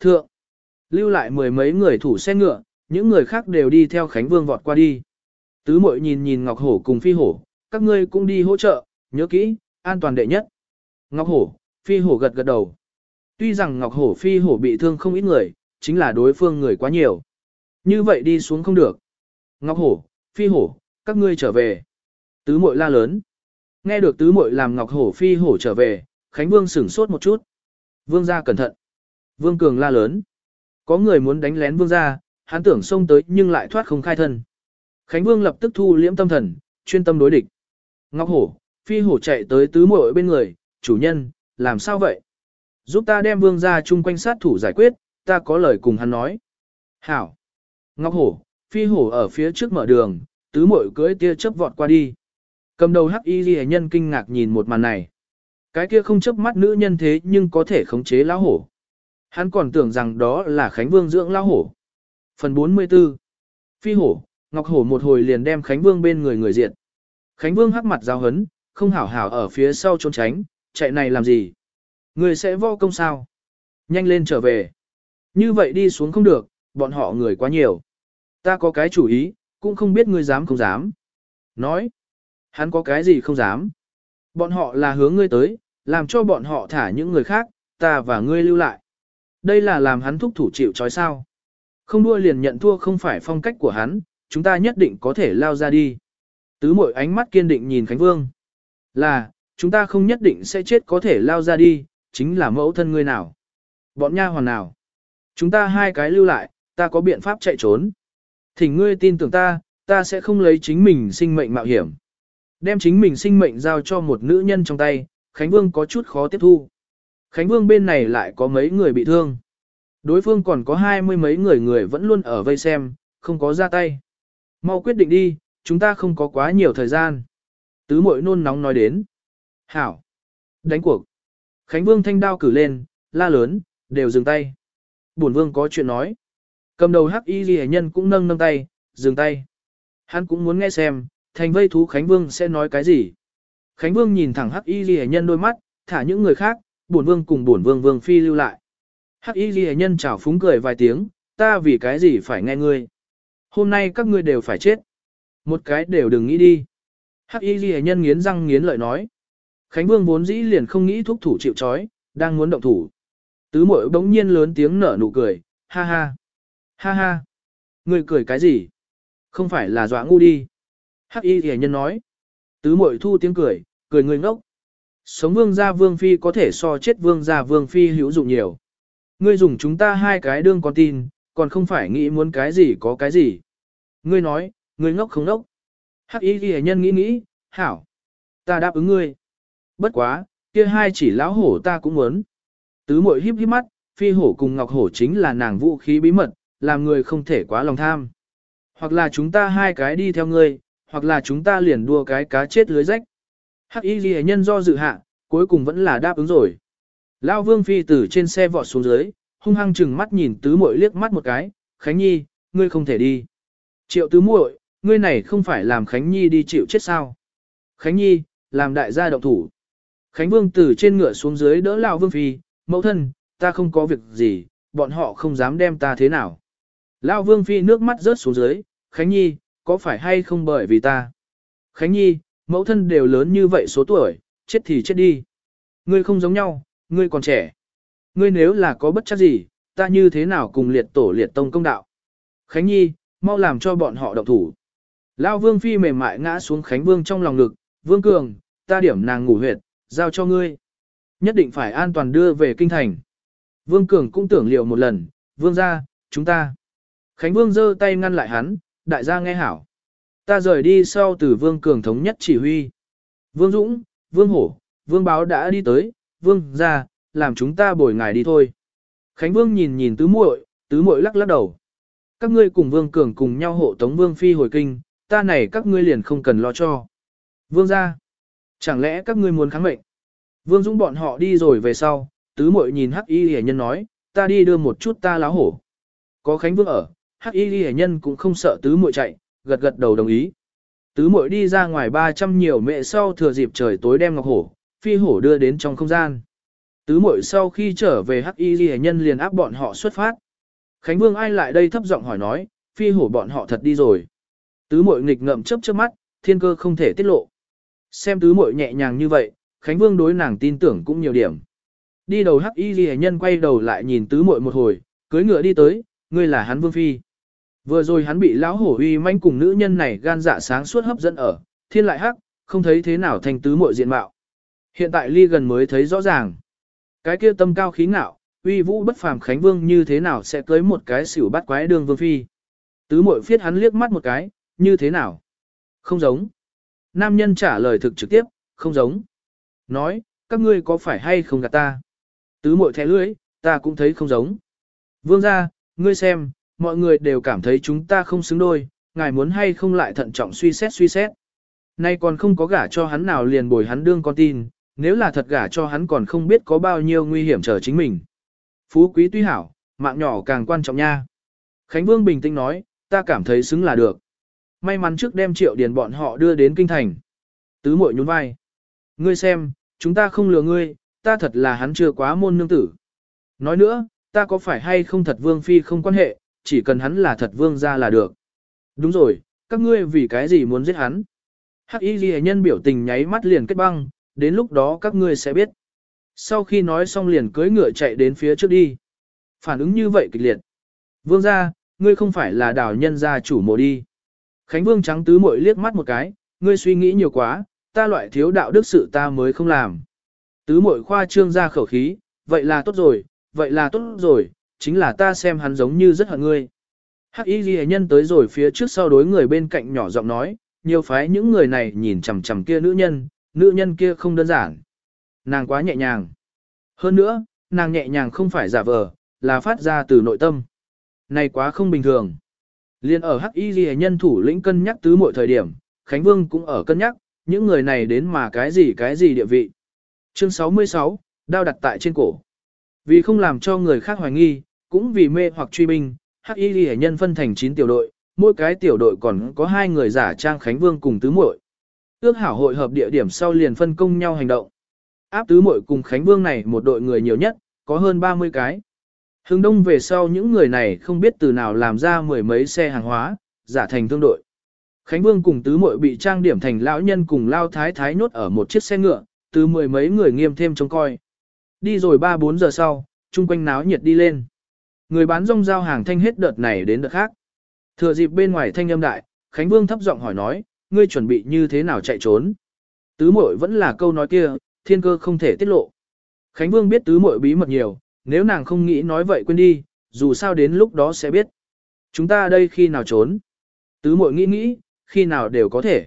Thượng, lưu lại mười mấy người thủ xe ngựa, những người khác đều đi theo Khánh Vương vọt qua đi. Tứ mội nhìn nhìn Ngọc Hổ cùng Phi Hổ, các ngươi cũng đi hỗ trợ, nhớ kỹ, an toàn đệ nhất. Ngọc Hổ, Phi Hổ gật gật đầu. Tuy rằng Ngọc Hổ Phi Hổ bị thương không ít người, chính là đối phương người quá nhiều. Như vậy đi xuống không được. Ngọc Hổ, Phi Hổ, các ngươi trở về. Tứ mội la lớn. Nghe được tứ mội làm Ngọc Hổ Phi Hổ trở về, Khánh Vương sửng sốt một chút. Vương ra cẩn thận. Vương Cường la lớn. Có người muốn đánh lén Vương ra, hắn tưởng xông tới nhưng lại thoát không khai thân. Khánh Vương lập tức thu liễm tâm thần, chuyên tâm đối địch. Ngọc Hổ, Phi Hổ chạy tới tứ mội bên người, chủ nhân, làm sao vậy? Giúp ta đem Vương ra chung quanh sát thủ giải quyết, ta có lời cùng hắn nói. Hảo. Ngọc Hổ, Phi Hổ ở phía trước mở đường, tứ mội cưỡi tia chớp vọt qua đi. Cầm đầu hắc y ghi nhân kinh ngạc nhìn một màn này. Cái kia không chấp mắt nữ nhân thế nhưng có thể khống chế lão hổ. Hắn còn tưởng rằng đó là Khánh Vương dưỡng lão hổ. Phần 44 Phi hổ, Ngọc Hổ một hồi liền đem Khánh Vương bên người người diện. Khánh Vương hắc mặt giao hấn, không hảo hảo ở phía sau trốn tránh, chạy này làm gì? Người sẽ vô công sao? Nhanh lên trở về. Như vậy đi xuống không được, bọn họ người quá nhiều. Ta có cái chủ ý, cũng không biết ngươi dám không dám. Nói, hắn có cái gì không dám. Bọn họ là hướng ngươi tới, làm cho bọn họ thả những người khác, ta và ngươi lưu lại. Đây là làm hắn thúc thủ chịu trói sao. Không đua liền nhận thua không phải phong cách của hắn, chúng ta nhất định có thể lao ra đi. Tứ mội ánh mắt kiên định nhìn Khánh Vương. Là, chúng ta không nhất định sẽ chết có thể lao ra đi, chính là mẫu thân ngươi nào. Bọn nha hoàn nào. Chúng ta hai cái lưu lại, ta có biện pháp chạy trốn. Thỉnh ngươi tin tưởng ta, ta sẽ không lấy chính mình sinh mệnh mạo hiểm. Đem chính mình sinh mệnh giao cho một nữ nhân trong tay, Khánh Vương có chút khó tiếp thu. Khánh Vương bên này lại có mấy người bị thương. Đối phương còn có hai mươi mấy người người vẫn luôn ở vây xem, không có ra tay. Mau quyết định đi, chúng ta không có quá nhiều thời gian. Tứ mội nôn nóng nói đến. Hảo. Đánh cuộc. Khánh Vương thanh đao cử lên, la lớn, đều dừng tay. Bổn Vương có chuyện nói. Cầm đầu hắc y ghi nhân cũng nâng nâng tay, dừng tay. Hắn cũng muốn nghe xem, thành vây thú Khánh Vương sẽ nói cái gì. Khánh Vương nhìn thẳng hắc y ghi nhân đôi mắt, thả những người khác, bổn Vương cùng bổn Vương Vương Phi lưu lại. Hắc y ghi nhân chào phúng cười vài tiếng, ta vì cái gì phải nghe ngươi. Hôm nay các ngươi đều phải chết. Một cái đều đừng nghĩ đi. Hắc y ghi nhân nghiến răng nghiến lợi nói. Khánh Vương vốn dĩ liền không nghĩ thúc thủ chịu chói, đang muốn động thủ. Tứ mội bỗng nhiên lớn tiếng nở nụ cười, ha ha. Ha ha. Ngươi cười cái gì? Không phải là dọa ngu đi. Hắc y ghi nhân nói. Tứ mội thu tiếng cười, cười người ngốc. Sống vương gia vương phi có thể so chết vương gia vương phi hữu dụng nhiều. Ngươi dùng chúng ta hai cái đương con tin, còn không phải nghĩ muốn cái gì có cái gì. Ngươi nói, ngươi ngốc không ngốc. Hắc ý ghi nhân nghĩ nghĩ, hảo. Ta đáp ứng ngươi. Bất quá, kia hai chỉ lão hổ ta cũng muốn. Tứ mội híp híp mắt, phi hổ cùng ngọc hổ chính là nàng vũ khí bí mật, làm người không thể quá lòng tham. Hoặc là chúng ta hai cái đi theo ngươi, hoặc là chúng ta liền đua cái cá chết lưới rách. Hắc y ghi nhân do dự hạ, cuối cùng vẫn là đáp ứng rồi. Lão vương phi từ trên xe vọt xuống dưới, hung hăng chừng mắt nhìn tứ muội liếc mắt một cái, Khánh Nhi, ngươi không thể đi. Triệu tứ muội, ngươi này không phải làm Khánh Nhi đi chịu chết sao. Khánh Nhi, làm đại gia động thủ. Khánh Vương từ trên ngựa xuống dưới đỡ Lão Vương Phi, mẫu thân, ta không có việc gì, bọn họ không dám đem ta thế nào. Lão Vương Phi nước mắt rớt xuống dưới, Khánh Nhi, có phải hay không bởi vì ta? Khánh Nhi, mẫu thân đều lớn như vậy số tuổi, chết thì chết đi. Ngươi không giống nhau, ngươi còn trẻ. Ngươi nếu là có bất chắc gì, ta như thế nào cùng liệt tổ liệt tông công đạo. Khánh Nhi, mau làm cho bọn họ động thủ. Lao Vương Phi mềm mại ngã xuống Khánh Vương trong lòng ngực, Vương Cường, ta điểm nàng ngủ huyệt, giao cho ngươi. Nhất định phải an toàn đưa về kinh thành. Vương Cường cũng tưởng liệu một lần, Vương ra, chúng ta. Khánh Vương giơ tay ngăn lại hắn, đại gia nghe hảo. Ta rời đi sau từ Vương Cường thống nhất chỉ huy. Vương Dũng, Vương Hổ, Vương Báo đã đi tới, Vương ra, làm chúng ta bồi ngài đi thôi. Khánh Vương nhìn nhìn tứ muội, tứ muội lắc lắc đầu. Các ngươi cùng Vương Cường cùng nhau hộ tống Vương Phi hồi kinh, ta này các ngươi liền không cần lo cho. Vương ra. Chẳng lẽ các ngươi muốn kháng mệnh? Vương Dũng bọn họ đi rồi về sau, tứ muội nhìn Hắc Y Lệ Nhân nói, ta đi đưa một chút ta láo hổ. Có Khánh Vương ở, Hắc Y Lệ Nhân cũng không sợ tứ muội chạy, gật gật đầu đồng ý. Tứ muội đi ra ngoài 300 nhiều mẹ sau thừa dịp trời tối đem ngọc hổ, phi hổ đưa đến trong không gian. Tứ muội sau khi trở về Hắc Y Ghi nhân liền áp bọn họ xuất phát. Khánh Vương ai lại đây thấp giọng hỏi nói, phi hổ bọn họ thật đi rồi. Tứ muội nghịch ngậm chớp chớp mắt, thiên cơ không thể tiết lộ. Xem tứ muội nhẹ nhàng như vậy, Khánh Vương đối nàng tin tưởng cũng nhiều điểm. Đi đầu Hắc Y Ghi nhân quay đầu lại nhìn tứ muội một hồi, cưới ngựa đi tới, ngươi là hắn Vương phi. Vừa rồi hắn bị lão hổ uy manh cùng nữ nhân này gan dạ sáng suốt hấp dẫn ở, thiên lại hắc, không thấy thế nào thành tứ muội diện mạo. Hiện tại ly gần mới thấy rõ ràng. Cái kia tâm cao khí ngạo, uy vũ bất phàm Khánh Vương như thế nào sẽ cưới một cái xỉu bắt quái đường vương phi. Tứ muội phiết hắn liếc mắt một cái, như thế nào? Không giống. Nam nhân trả lời thực trực tiếp, không giống. Nói, các ngươi có phải hay không gạt ta? Tứ muội thẻ lưỡi, ta cũng thấy không giống. Vương ra, ngươi xem, mọi người đều cảm thấy chúng ta không xứng đôi, ngài muốn hay không lại thận trọng suy xét suy xét. Nay còn không có gả cho hắn nào liền bồi hắn đương con tin, nếu là thật gả cho hắn còn không biết có bao nhiêu nguy hiểm chờ chính mình. Phú quý tuy hảo, mạng nhỏ càng quan trọng nha. Khánh Vương bình tĩnh nói, ta cảm thấy xứng là được. May mắn trước đem triệu điền bọn họ đưa đến kinh thành. Tứ muội nhún vai. Ngươi xem, chúng ta không lừa ngươi, ta thật là hắn chưa quá môn nương tử. Nói nữa, ta có phải hay không thật vương phi không quan hệ, chỉ cần hắn là thật vương ra là được. Đúng rồi, các ngươi vì cái gì muốn giết hắn? Hắc y ghi nhân biểu tình nháy mắt liền kết băng, đến lúc đó các ngươi sẽ biết. Sau khi nói xong liền cưỡi ngựa chạy đến phía trước đi. Phản ứng như vậy kịch liệt. Vương gia, ngươi không phải là đảo nhân gia chủ mộ đi. Khánh vương trắng tứ mội liếc mắt một cái, ngươi suy nghĩ nhiều quá, ta loại thiếu đạo đức sự ta mới không làm. Tứ mội khoa trương ra khẩu khí, vậy là tốt rồi, vậy là tốt rồi, chính là ta xem hắn giống như rất hận ngươi. Hắc y ghi nhân tới rồi phía trước sau đối người bên cạnh nhỏ giọng nói, nhiều phái những người này nhìn chằm chằm kia nữ nhân, nữ nhân kia không đơn giản. Nàng quá nhẹ nhàng. Hơn nữa, nàng nhẹ nhàng không phải giả vờ, là phát ra từ nội tâm. Này quá không bình thường. Liên ở Hắc Y Ghi nhân thủ lĩnh cân nhắc tứ mọi thời điểm, Khánh Vương cũng ở cân nhắc, những người này đến mà cái gì cái gì địa vị. Chương 66, đao đặt tại trên cổ. Vì không làm cho người khác hoài nghi, cũng vì mê hoặc truy binh, Hắc Y Ghi nhân phân thành 9 tiểu đội, mỗi cái tiểu đội còn có hai người giả trang Khánh Vương cùng tứ muội. Ước hảo hội hợp địa điểm sau liền phân công nhau hành động. Áp tứ muội cùng Khánh Vương này một đội người nhiều nhất, có hơn 30 cái. Hướng đông về sau những người này không biết từ nào làm ra mười mấy xe hàng hóa, giả thành thương đội. Khánh Vương cùng tứ muội bị trang điểm thành lão nhân cùng lao thái thái nhốt ở một chiếc xe ngựa, từ mười mấy người nghiêm thêm trông coi. Đi rồi 3-4 giờ sau, chung quanh náo nhiệt đi lên. Người bán rong giao hàng thanh hết đợt này đến đợt khác. Thừa dịp bên ngoài thanh âm đại, Khánh Vương thấp giọng hỏi nói, ngươi chuẩn bị như thế nào chạy trốn? Tứ muội vẫn là câu nói kia, thiên cơ không thể tiết lộ. Khánh Vương biết tứ muội bí mật nhiều, nếu nàng không nghĩ nói vậy quên đi, dù sao đến lúc đó sẽ biết. Chúng ta đây khi nào trốn? Tứ muội nghĩ nghĩ, khi nào đều có thể.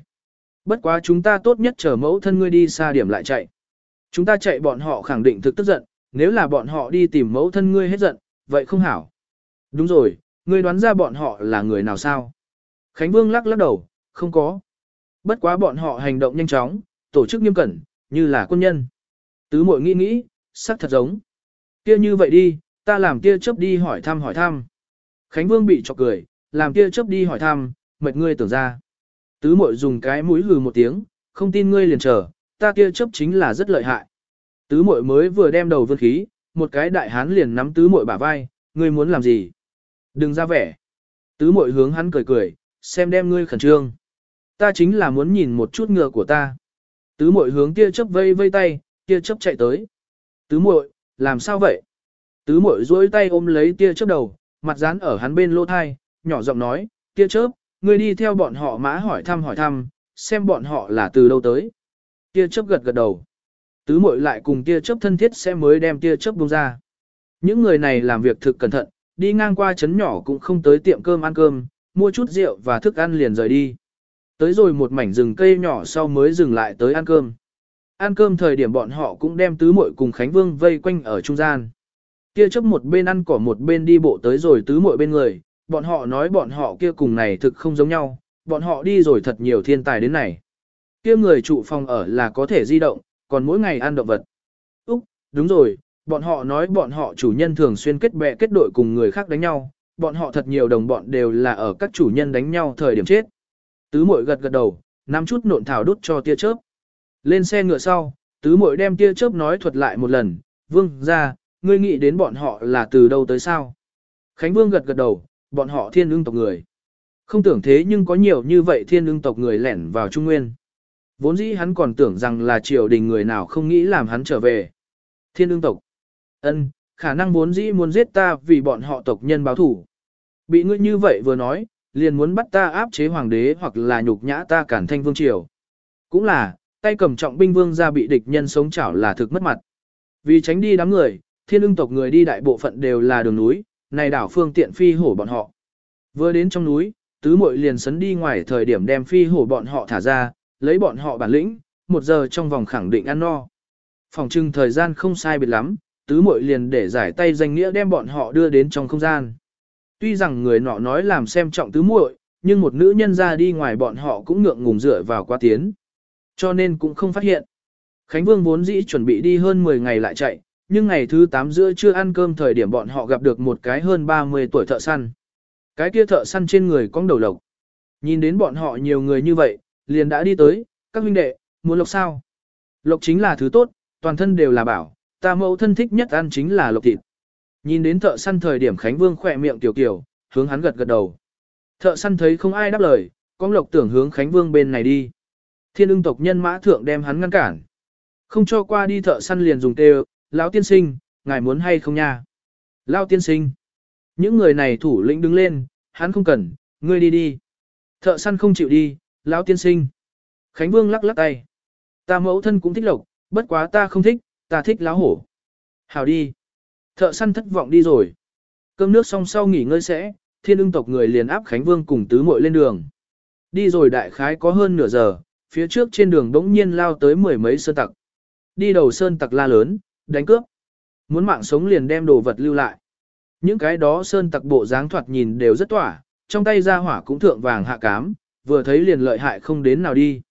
Bất quá chúng ta tốt nhất chờ mẫu thân ngươi đi xa điểm lại chạy. Chúng ta chạy bọn họ khẳng định thực tức giận, nếu là bọn họ đi tìm mẫu thân ngươi hết giận, vậy không hảo. Đúng rồi, ngươi đoán ra bọn họ là người nào sao? Khánh Vương lắc lắc đầu, không có. Bất quá bọn họ hành động nhanh chóng, tổ chức nghiêm cẩn, như là quân nhân. Tứ mội nghĩ nghĩ, sắc thật giống. Kia như vậy đi, ta làm kia chớp đi hỏi thăm hỏi thăm. Khánh Vương bị chọc cười, làm kia chớp đi hỏi thăm, mệt ngươi tưởng ra. Tứ mội dùng cái mũi hừ một tiếng, không tin ngươi liền chờ, ta kia chớp chính là rất lợi hại. Tứ mội mới vừa đem đầu vươn khí, một cái đại hán liền nắm tứ muội bả vai, ngươi muốn làm gì? Đừng ra vẻ. Tứ muội hướng hắn cười cười, xem đem ngươi khẩn trương. Ta chính là muốn nhìn một chút ngựa của ta. Tứ muội hướng tia chớp vây vây tay, tia chớp chạy tới. Tứ muội, làm sao vậy? Tứ muội duỗi tay ôm lấy tia chớp đầu, mặt dán ở hắn bên lỗ thai, nhỏ giọng nói, tia chớp, ngươi đi theo bọn họ mã hỏi thăm hỏi thăm, xem bọn họ là từ đâu tới. Tia chớp gật gật đầu. Tứ muội lại cùng tia chớp thân thiết sẽ mới đem tia chớp buông ra. Những người này làm việc thực cẩn thận, đi ngang qua trấn nhỏ cũng không tới tiệm cơm ăn cơm, mua chút rượu và thức ăn liền rời đi. Tới rồi một mảnh rừng cây nhỏ sau mới dừng lại tới ăn cơm. Ăn cơm thời điểm bọn họ cũng đem tứ muội cùng Khánh Vương vây quanh ở trung gian. Kia chấp một bên ăn cỏ một bên đi bộ tới rồi tứ muội bên người, bọn họ nói bọn họ kia cùng này thực không giống nhau, bọn họ đi rồi thật nhiều thiên tài đến này. Kia người trụ phòng ở là có thể di động, còn mỗi ngày ăn động vật. Úc, đúng rồi, bọn họ nói bọn họ chủ nhân thường xuyên kết bè kết đội cùng người khác đánh nhau, bọn họ thật nhiều đồng bọn đều là ở các chủ nhân đánh nhau thời điểm chết. Tứ muội gật gật đầu, nắm chút nộn thảo đút cho tia chớp. Lên xe ngựa sau, tứ muội đem tia chớp nói thuật lại một lần, Vương ra, ngươi nghĩ đến bọn họ là từ đâu tới sao? Khánh Vương gật gật đầu, bọn họ thiên ưng tộc người. Không tưởng thế nhưng có nhiều như vậy thiên ưng tộc người lẻn vào Trung Nguyên. Vốn dĩ hắn còn tưởng rằng là triều đình người nào không nghĩ làm hắn trở về. Thiên ưng tộc. ân, khả năng vốn dĩ muốn giết ta vì bọn họ tộc nhân báo thủ. Bị ngươi như vậy vừa nói, liền muốn bắt ta áp chế hoàng đế hoặc là nhục nhã ta cản thanh vương triều. Cũng là, tay cầm trọng binh vương ra bị địch nhân sống chảo là thực mất mặt. Vì tránh đi đám người, thiên ưng tộc người đi đại bộ phận đều là đường núi, này đảo phương tiện phi hổ bọn họ. Vừa đến trong núi, tứ muội liền sấn đi ngoài thời điểm đem phi hổ bọn họ thả ra, lấy bọn họ bản lĩnh, một giờ trong vòng khẳng định ăn no. Phòng trưng thời gian không sai biệt lắm, tứ muội liền để giải tay danh nghĩa đem bọn họ đưa đến trong không gian. Tuy rằng người nọ nói làm xem trọng tứ muội, nhưng một nữ nhân ra đi ngoài bọn họ cũng ngượng ngùng dựa vào qua tiến. Cho nên cũng không phát hiện. Khánh Vương vốn dĩ chuẩn bị đi hơn 10 ngày lại chạy, nhưng ngày thứ 8 giữa chưa ăn cơm thời điểm bọn họ gặp được một cái hơn 30 tuổi thợ săn. Cái kia thợ săn trên người cong đầu lộc. Nhìn đến bọn họ nhiều người như vậy, liền đã đi tới, các huynh đệ, muốn lộc sao? Lộc chính là thứ tốt, toàn thân đều là bảo, ta mẫu thân thích nhất ăn chính là lộc thịt. Nhìn đến thợ săn thời điểm Khánh Vương khỏe miệng tiểu kiểu, hướng hắn gật gật đầu. Thợ săn thấy không ai đáp lời, con lộc tưởng hướng Khánh Vương bên này đi. Thiên ưng tộc nhân mã thượng đem hắn ngăn cản. Không cho qua đi thợ săn liền dùng tê lão tiên sinh, ngài muốn hay không nha? Lão tiên sinh. Những người này thủ lĩnh đứng lên, hắn không cần, ngươi đi đi. Thợ săn không chịu đi, lão tiên sinh. Khánh Vương lắc lắc tay. Ta mẫu thân cũng thích lộc, bất quá ta không thích, ta thích lão hổ. Hảo đi. Thợ săn thất vọng đi rồi. Cơm nước xong sau nghỉ ngơi sẽ, thiên ưng tộc người liền áp Khánh Vương cùng tứ muội lên đường. Đi rồi đại khái có hơn nửa giờ, phía trước trên đường đống nhiên lao tới mười mấy sơn tặc. Đi đầu sơn tặc la lớn, đánh cướp. Muốn mạng sống liền đem đồ vật lưu lại. Những cái đó sơn tặc bộ dáng thoạt nhìn đều rất tỏa, trong tay ra hỏa cũng thượng vàng hạ cám, vừa thấy liền lợi hại không đến nào đi.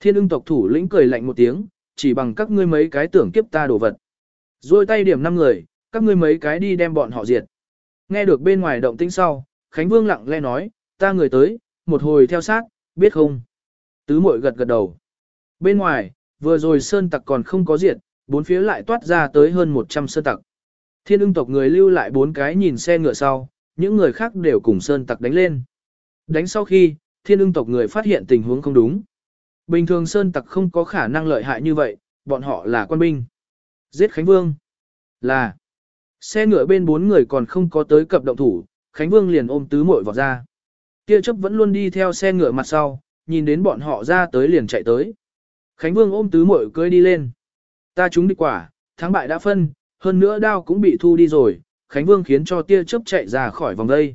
Thiên ưng tộc thủ lĩnh cười lạnh một tiếng, chỉ bằng các ngươi mấy cái tưởng kiếp ta đồ vật. Rồi tay điểm năm người, các ngươi mấy cái đi đem bọn họ diệt. Nghe được bên ngoài động tĩnh sau, Khánh Vương lặng lẽ nói, ta người tới, một hồi theo sát, biết không? Tứ muội gật gật đầu. Bên ngoài, vừa rồi sơn tặc còn không có diệt, bốn phía lại toát ra tới hơn 100 sơn tặc. Thiên ưng tộc người lưu lại bốn cái nhìn xe ngựa sau, những người khác đều cùng sơn tặc đánh lên. Đánh sau khi, thiên ưng tộc người phát hiện tình huống không đúng. Bình thường sơn tặc không có khả năng lợi hại như vậy, bọn họ là quân binh. Giết Khánh Vương. Là. Xe ngựa bên bốn người còn không có tới cập động thủ, Khánh Vương liền ôm tứ muội vào ra. Kia chấp vẫn luôn đi theo xe ngựa mặt sau, nhìn đến bọn họ ra tới liền chạy tới. Khánh Vương ôm tứ muội cưỡi đi lên. Ta chúng đi quả, thắng bại đã phân, hơn nữa đao cũng bị thu đi rồi, Khánh Vương khiến cho tia chớp chạy ra khỏi vòng đây.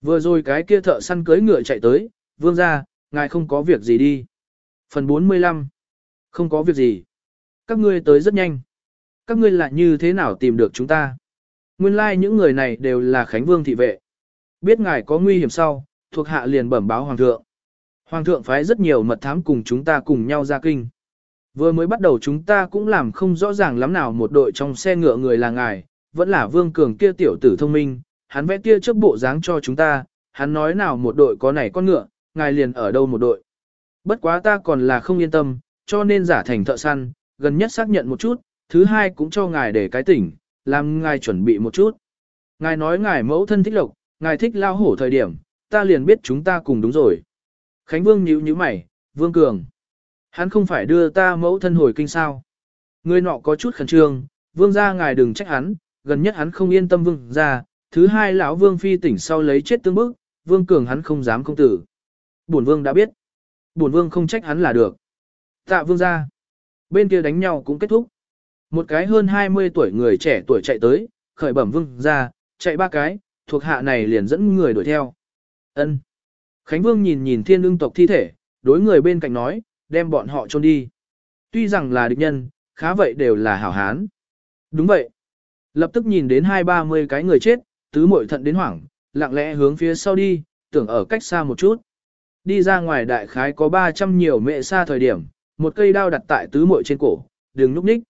Vừa rồi cái kia thợ săn cưỡi ngựa chạy tới, Vương ra, ngài không có việc gì đi. Phần 45 Không có việc gì. Các ngươi tới rất nhanh. Các ngươi lại như thế nào tìm được chúng ta? Nguyên lai like những người này đều là Khánh Vương thị vệ. Biết ngài có nguy hiểm sau, thuộc hạ liền bẩm báo Hoàng thượng. Hoàng thượng phái rất nhiều mật thám cùng chúng ta cùng nhau ra kinh. Vừa mới bắt đầu chúng ta cũng làm không rõ ràng lắm nào một đội trong xe ngựa người là ngài, vẫn là vương cường kia tiểu tử thông minh, hắn vẽ kia trước bộ dáng cho chúng ta, hắn nói nào một đội có này con ngựa, ngài liền ở đâu một đội. Bất quá ta còn là không yên tâm, cho nên giả thành thợ săn, gần nhất xác nhận một chút, thứ hai cũng cho ngài để cái tỉnh, làm ngài chuẩn bị một chút. Ngài nói ngài mẫu thân thích lộc, ngài thích lao hổ thời điểm, ta liền biết chúng ta cùng đúng rồi. Khánh Vương nhíu nhíu mày, Vương Cường. Hắn không phải đưa ta mẫu thân hồi kinh sao. Người nọ có chút khẩn trương, Vương gia ngài đừng trách hắn, gần nhất hắn không yên tâm Vương gia, thứ hai lão Vương phi tỉnh sau lấy chết tương bức, Vương Cường hắn không dám công tử. Bổn Vương đã biết. Bổn Vương không trách hắn là được. Tạ Vương gia. Bên kia đánh nhau cũng kết thúc. Một cái hơn 20 tuổi người trẻ tuổi chạy tới, khởi bẩm Vương gia, chạy ba cái, thuộc hạ này liền dẫn người đuổi theo. Ân. Khánh Vương nhìn nhìn thiên lương tộc thi thể, đối người bên cạnh nói, đem bọn họ chôn đi. Tuy rằng là địch nhân, khá vậy đều là hảo hán. Đúng vậy. Lập tức nhìn đến hai ba mươi cái người chết, tứ mội thận đến hoảng, lặng lẽ hướng phía sau đi, tưởng ở cách xa một chút. Đi ra ngoài đại khái có 300 nhiều mẹ xa thời điểm, một cây đao đặt tại tứ muội trên cổ, đừng núp ních.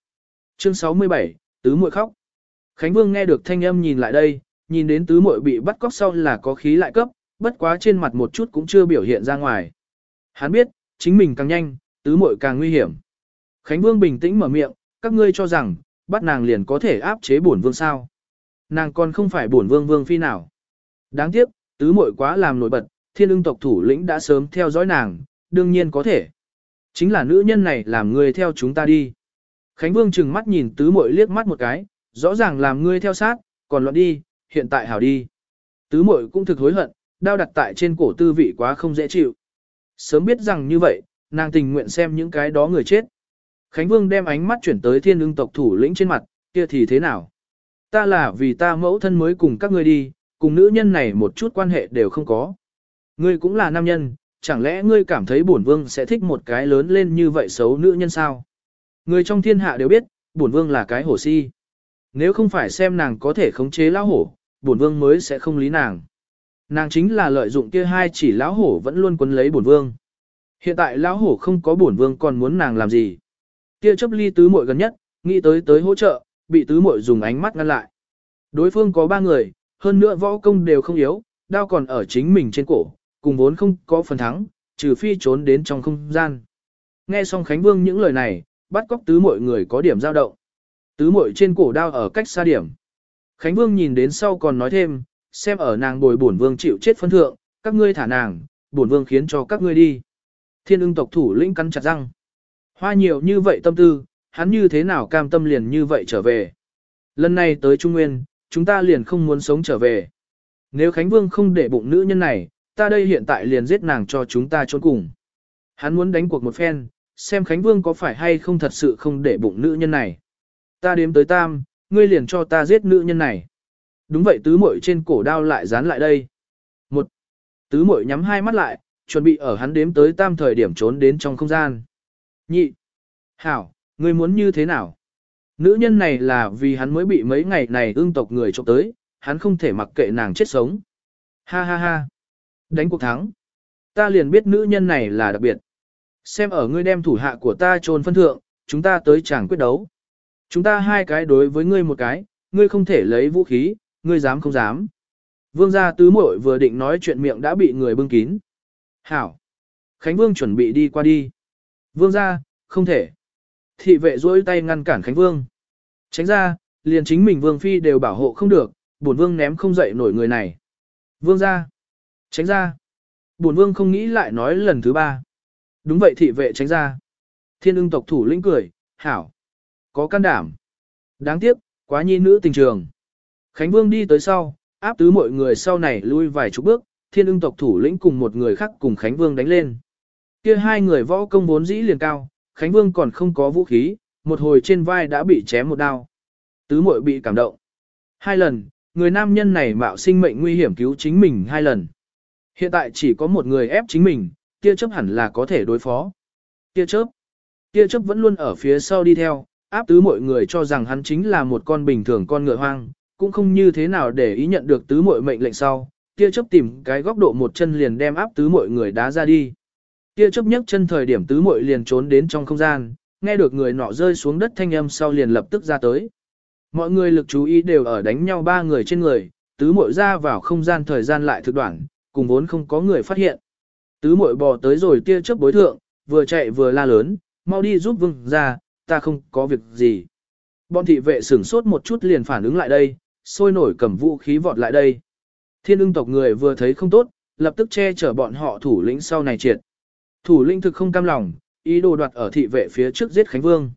Chương 67, tứ muội khóc. Khánh Vương nghe được thanh âm nhìn lại đây, nhìn đến tứ muội bị bắt cóc sau là có khí lại cấp, bất quá trên mặt một chút cũng chưa biểu hiện ra ngoài. Hắn biết, chính mình càng nhanh, tứ muội càng nguy hiểm. Khánh Vương bình tĩnh mở miệng, các ngươi cho rằng, bắt nàng liền có thể áp chế bổn vương sao. Nàng còn không phải bổn vương vương phi nào. Đáng tiếc, tứ muội quá làm nổi bật, thiên ưng tộc thủ lĩnh đã sớm theo dõi nàng, đương nhiên có thể. Chính là nữ nhân này làm người theo chúng ta đi. Khánh Vương chừng mắt nhìn tứ muội liếc mắt một cái, rõ ràng làm ngươi theo sát, còn loạn đi, hiện tại hảo đi. Tứ muội cũng thực hối hận, đao đặt tại trên cổ tư vị quá không dễ chịu. Sớm biết rằng như vậy, nàng tình nguyện xem những cái đó người chết. Khánh Vương đem ánh mắt chuyển tới thiên ưng tộc thủ lĩnh trên mặt, kia thì thế nào? Ta là vì ta mẫu thân mới cùng các ngươi đi, cùng nữ nhân này một chút quan hệ đều không có. Ngươi cũng là nam nhân, chẳng lẽ ngươi cảm thấy bổn vương sẽ thích một cái lớn lên như vậy xấu nữ nhân sao? Người trong thiên hạ đều biết, bổn vương là cái hổ si. Nếu không phải xem nàng có thể khống chế lão hổ, bổn vương mới sẽ không lý nàng. Nàng chính là lợi dụng kia hai chỉ lão hổ vẫn luôn quấn lấy bổn vương. Hiện tại lão hổ không có bổn vương còn muốn nàng làm gì. Kia chấp ly tứ muội gần nhất, nghĩ tới tới hỗ trợ, bị tứ muội dùng ánh mắt ngăn lại. Đối phương có ba người, hơn nữa võ công đều không yếu, đao còn ở chính mình trên cổ, cùng vốn không có phần thắng, trừ phi trốn đến trong không gian. Nghe xong Khánh Vương những lời này, bắt cóc tứ muội người có điểm dao động. Tứ muội trên cổ đao ở cách xa điểm. Khánh Vương nhìn đến sau còn nói thêm, xem ở nàng bồi bổn vương chịu chết phân thượng, các ngươi thả nàng, bổn vương khiến cho các ngươi đi. Thiên ưng tộc thủ lĩnh cắn chặt răng. Hoa nhiều như vậy tâm tư, hắn như thế nào cam tâm liền như vậy trở về. Lần này tới Trung Nguyên, chúng ta liền không muốn sống trở về. Nếu Khánh Vương không để bụng nữ nhân này, ta đây hiện tại liền giết nàng cho chúng ta trốn cùng. Hắn muốn đánh cuộc một phen, xem Khánh Vương có phải hay không thật sự không để bụng nữ nhân này. Ta đếm tới tam, ngươi liền cho ta giết nữ nhân này. Đúng vậy tứ muội trên cổ đao lại dán lại đây. Một, tứ muội nhắm hai mắt lại, chuẩn bị ở hắn đếm tới tam thời điểm trốn đến trong không gian. Nhị, hảo, ngươi muốn như thế nào? Nữ nhân này là vì hắn mới bị mấy ngày này ương tộc người trộm tới, hắn không thể mặc kệ nàng chết sống. Ha ha ha. Đánh cuộc thắng. Ta liền biết nữ nhân này là đặc biệt. Xem ở ngươi đem thủ hạ của ta trôn phân thượng, chúng ta tới chẳng quyết đấu. Chúng ta hai cái đối với ngươi một cái, ngươi không thể lấy vũ khí, ngươi dám không dám. Vương gia tứ muội vừa định nói chuyện miệng đã bị người bưng kín. Hảo. Khánh Vương chuẩn bị đi qua đi. Vương gia, không thể. Thị vệ duỗi tay ngăn cản Khánh Vương. Tránh ra, liền chính mình Vương Phi đều bảo hộ không được, bổn Vương ném không dậy nổi người này. Vương gia. Tránh ra. Bổn Vương không nghĩ lại nói lần thứ ba. Đúng vậy thị vệ tránh ra. Thiên ưng tộc thủ lĩnh cười, hảo. Có can đảm. Đáng tiếc, quá nhi nữ tình trường. Khánh Vương đi tới sau, áp tứ mọi người sau này lui vài chục bước, thiên ưng tộc thủ lĩnh cùng một người khác cùng Khánh Vương đánh lên. kia hai người võ công vốn dĩ liền cao, Khánh Vương còn không có vũ khí, một hồi trên vai đã bị chém một đao. Tứ muội bị cảm động. Hai lần, người nam nhân này mạo sinh mệnh nguy hiểm cứu chính mình hai lần. Hiện tại chỉ có một người ép chính mình, Tia chấp hẳn là có thể đối phó. Tia chớp. Tia chấp vẫn luôn ở phía sau đi theo, áp tứ mọi người cho rằng hắn chính là một con bình thường con ngựa hoang, cũng không như thế nào để ý nhận được tứ mọi mệnh lệnh sau. Tia chấp tìm cái góc độ một chân liền đem áp tứ mọi người đá ra đi. Tia chấp nhấc chân thời điểm tứ muội liền trốn đến trong không gian, nghe được người nọ rơi xuống đất thanh âm sau liền lập tức ra tới. Mọi người lực chú ý đều ở đánh nhau ba người trên người, tứ muội ra vào không gian thời gian lại thực đoạn, cùng vốn không có người phát hiện. Tứ muội bò tới rồi tia chớp bối thượng, vừa chạy vừa la lớn, mau đi giúp vương ra, ta không có việc gì. Bọn thị vệ sửng sốt một chút liền phản ứng lại đây, sôi nổi cầm vũ khí vọt lại đây. Thiên ưng tộc người vừa thấy không tốt, lập tức che chở bọn họ thủ lĩnh sau này triệt. Thủ lĩnh thực không cam lòng, ý đồ đoạt ở thị vệ phía trước giết Khánh Vương.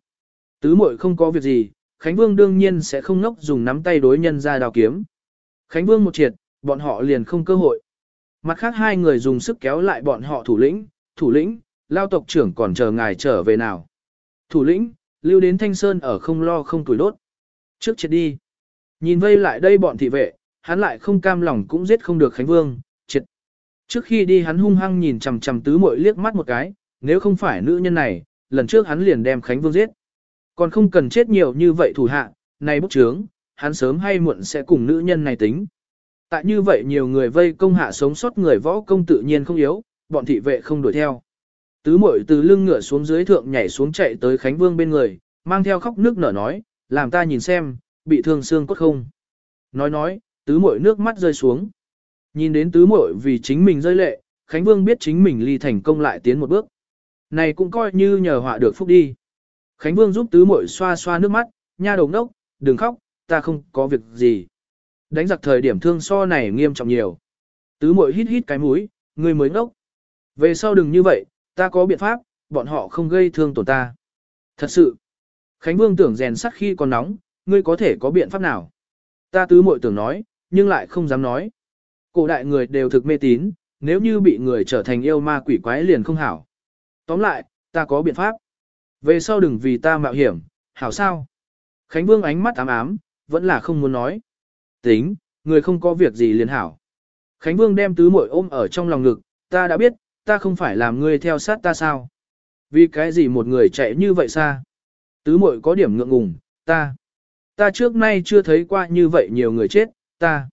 Tứ muội không có việc gì, Khánh Vương đương nhiên sẽ không ngốc dùng nắm tay đối nhân ra đào kiếm. Khánh Vương một triệt, bọn họ liền không cơ hội. Mặt khác hai người dùng sức kéo lại bọn họ thủ lĩnh, thủ lĩnh, lao tộc trưởng còn chờ ngài trở về nào. Thủ lĩnh, lưu đến Thanh Sơn ở không lo không tuổi đốt. Trước triệt đi. Nhìn vây lại đây bọn thị vệ, hắn lại không cam lòng cũng giết không được Khánh Vương, triệt. Trước khi đi hắn hung hăng nhìn chằm chằm tứ muội liếc mắt một cái, nếu không phải nữ nhân này, lần trước hắn liền đem Khánh Vương giết. Còn không cần chết nhiều như vậy thủ hạ, này bốc trướng, hắn sớm hay muộn sẽ cùng nữ nhân này tính. Tại như vậy nhiều người vây công hạ sống sót người võ công tự nhiên không yếu, bọn thị vệ không đuổi theo. Tứ muội từ lưng ngựa xuống dưới thượng nhảy xuống chạy tới Khánh Vương bên người, mang theo khóc nước nở nói, làm ta nhìn xem, bị thương xương cốt không. Nói nói, tứ muội nước mắt rơi xuống. Nhìn đến tứ muội vì chính mình rơi lệ, Khánh Vương biết chính mình ly thành công lại tiến một bước. Này cũng coi như nhờ họa được phúc đi. Khánh Vương giúp tứ muội xoa xoa nước mắt, nha đầu đốc, đừng khóc, ta không có việc gì. Đánh giặc thời điểm thương so này nghiêm trọng nhiều. Tứ muội hít hít cái mũi, ngươi mới ngốc. Về sau đừng như vậy, ta có biện pháp, bọn họ không gây thương tổn ta. Thật sự, Khánh Vương tưởng rèn sắt khi còn nóng, ngươi có thể có biện pháp nào? Ta tứ muội tưởng nói, nhưng lại không dám nói. Cổ đại người đều thực mê tín, nếu như bị người trở thành yêu ma quỷ quái liền không hảo. Tóm lại, ta có biện pháp. Về sau đừng vì ta mạo hiểm, hảo sao? Khánh Vương ánh mắt ám ám, vẫn là không muốn nói. Tính, người không có việc gì liền hảo. Khánh Vương đem tứ muội ôm ở trong lòng ngực, ta đã biết, ta không phải làm ngươi theo sát ta sao? Vì cái gì một người chạy như vậy xa? Tứ muội có điểm ngượng ngùng, ta. Ta trước nay chưa thấy qua như vậy nhiều người chết, ta.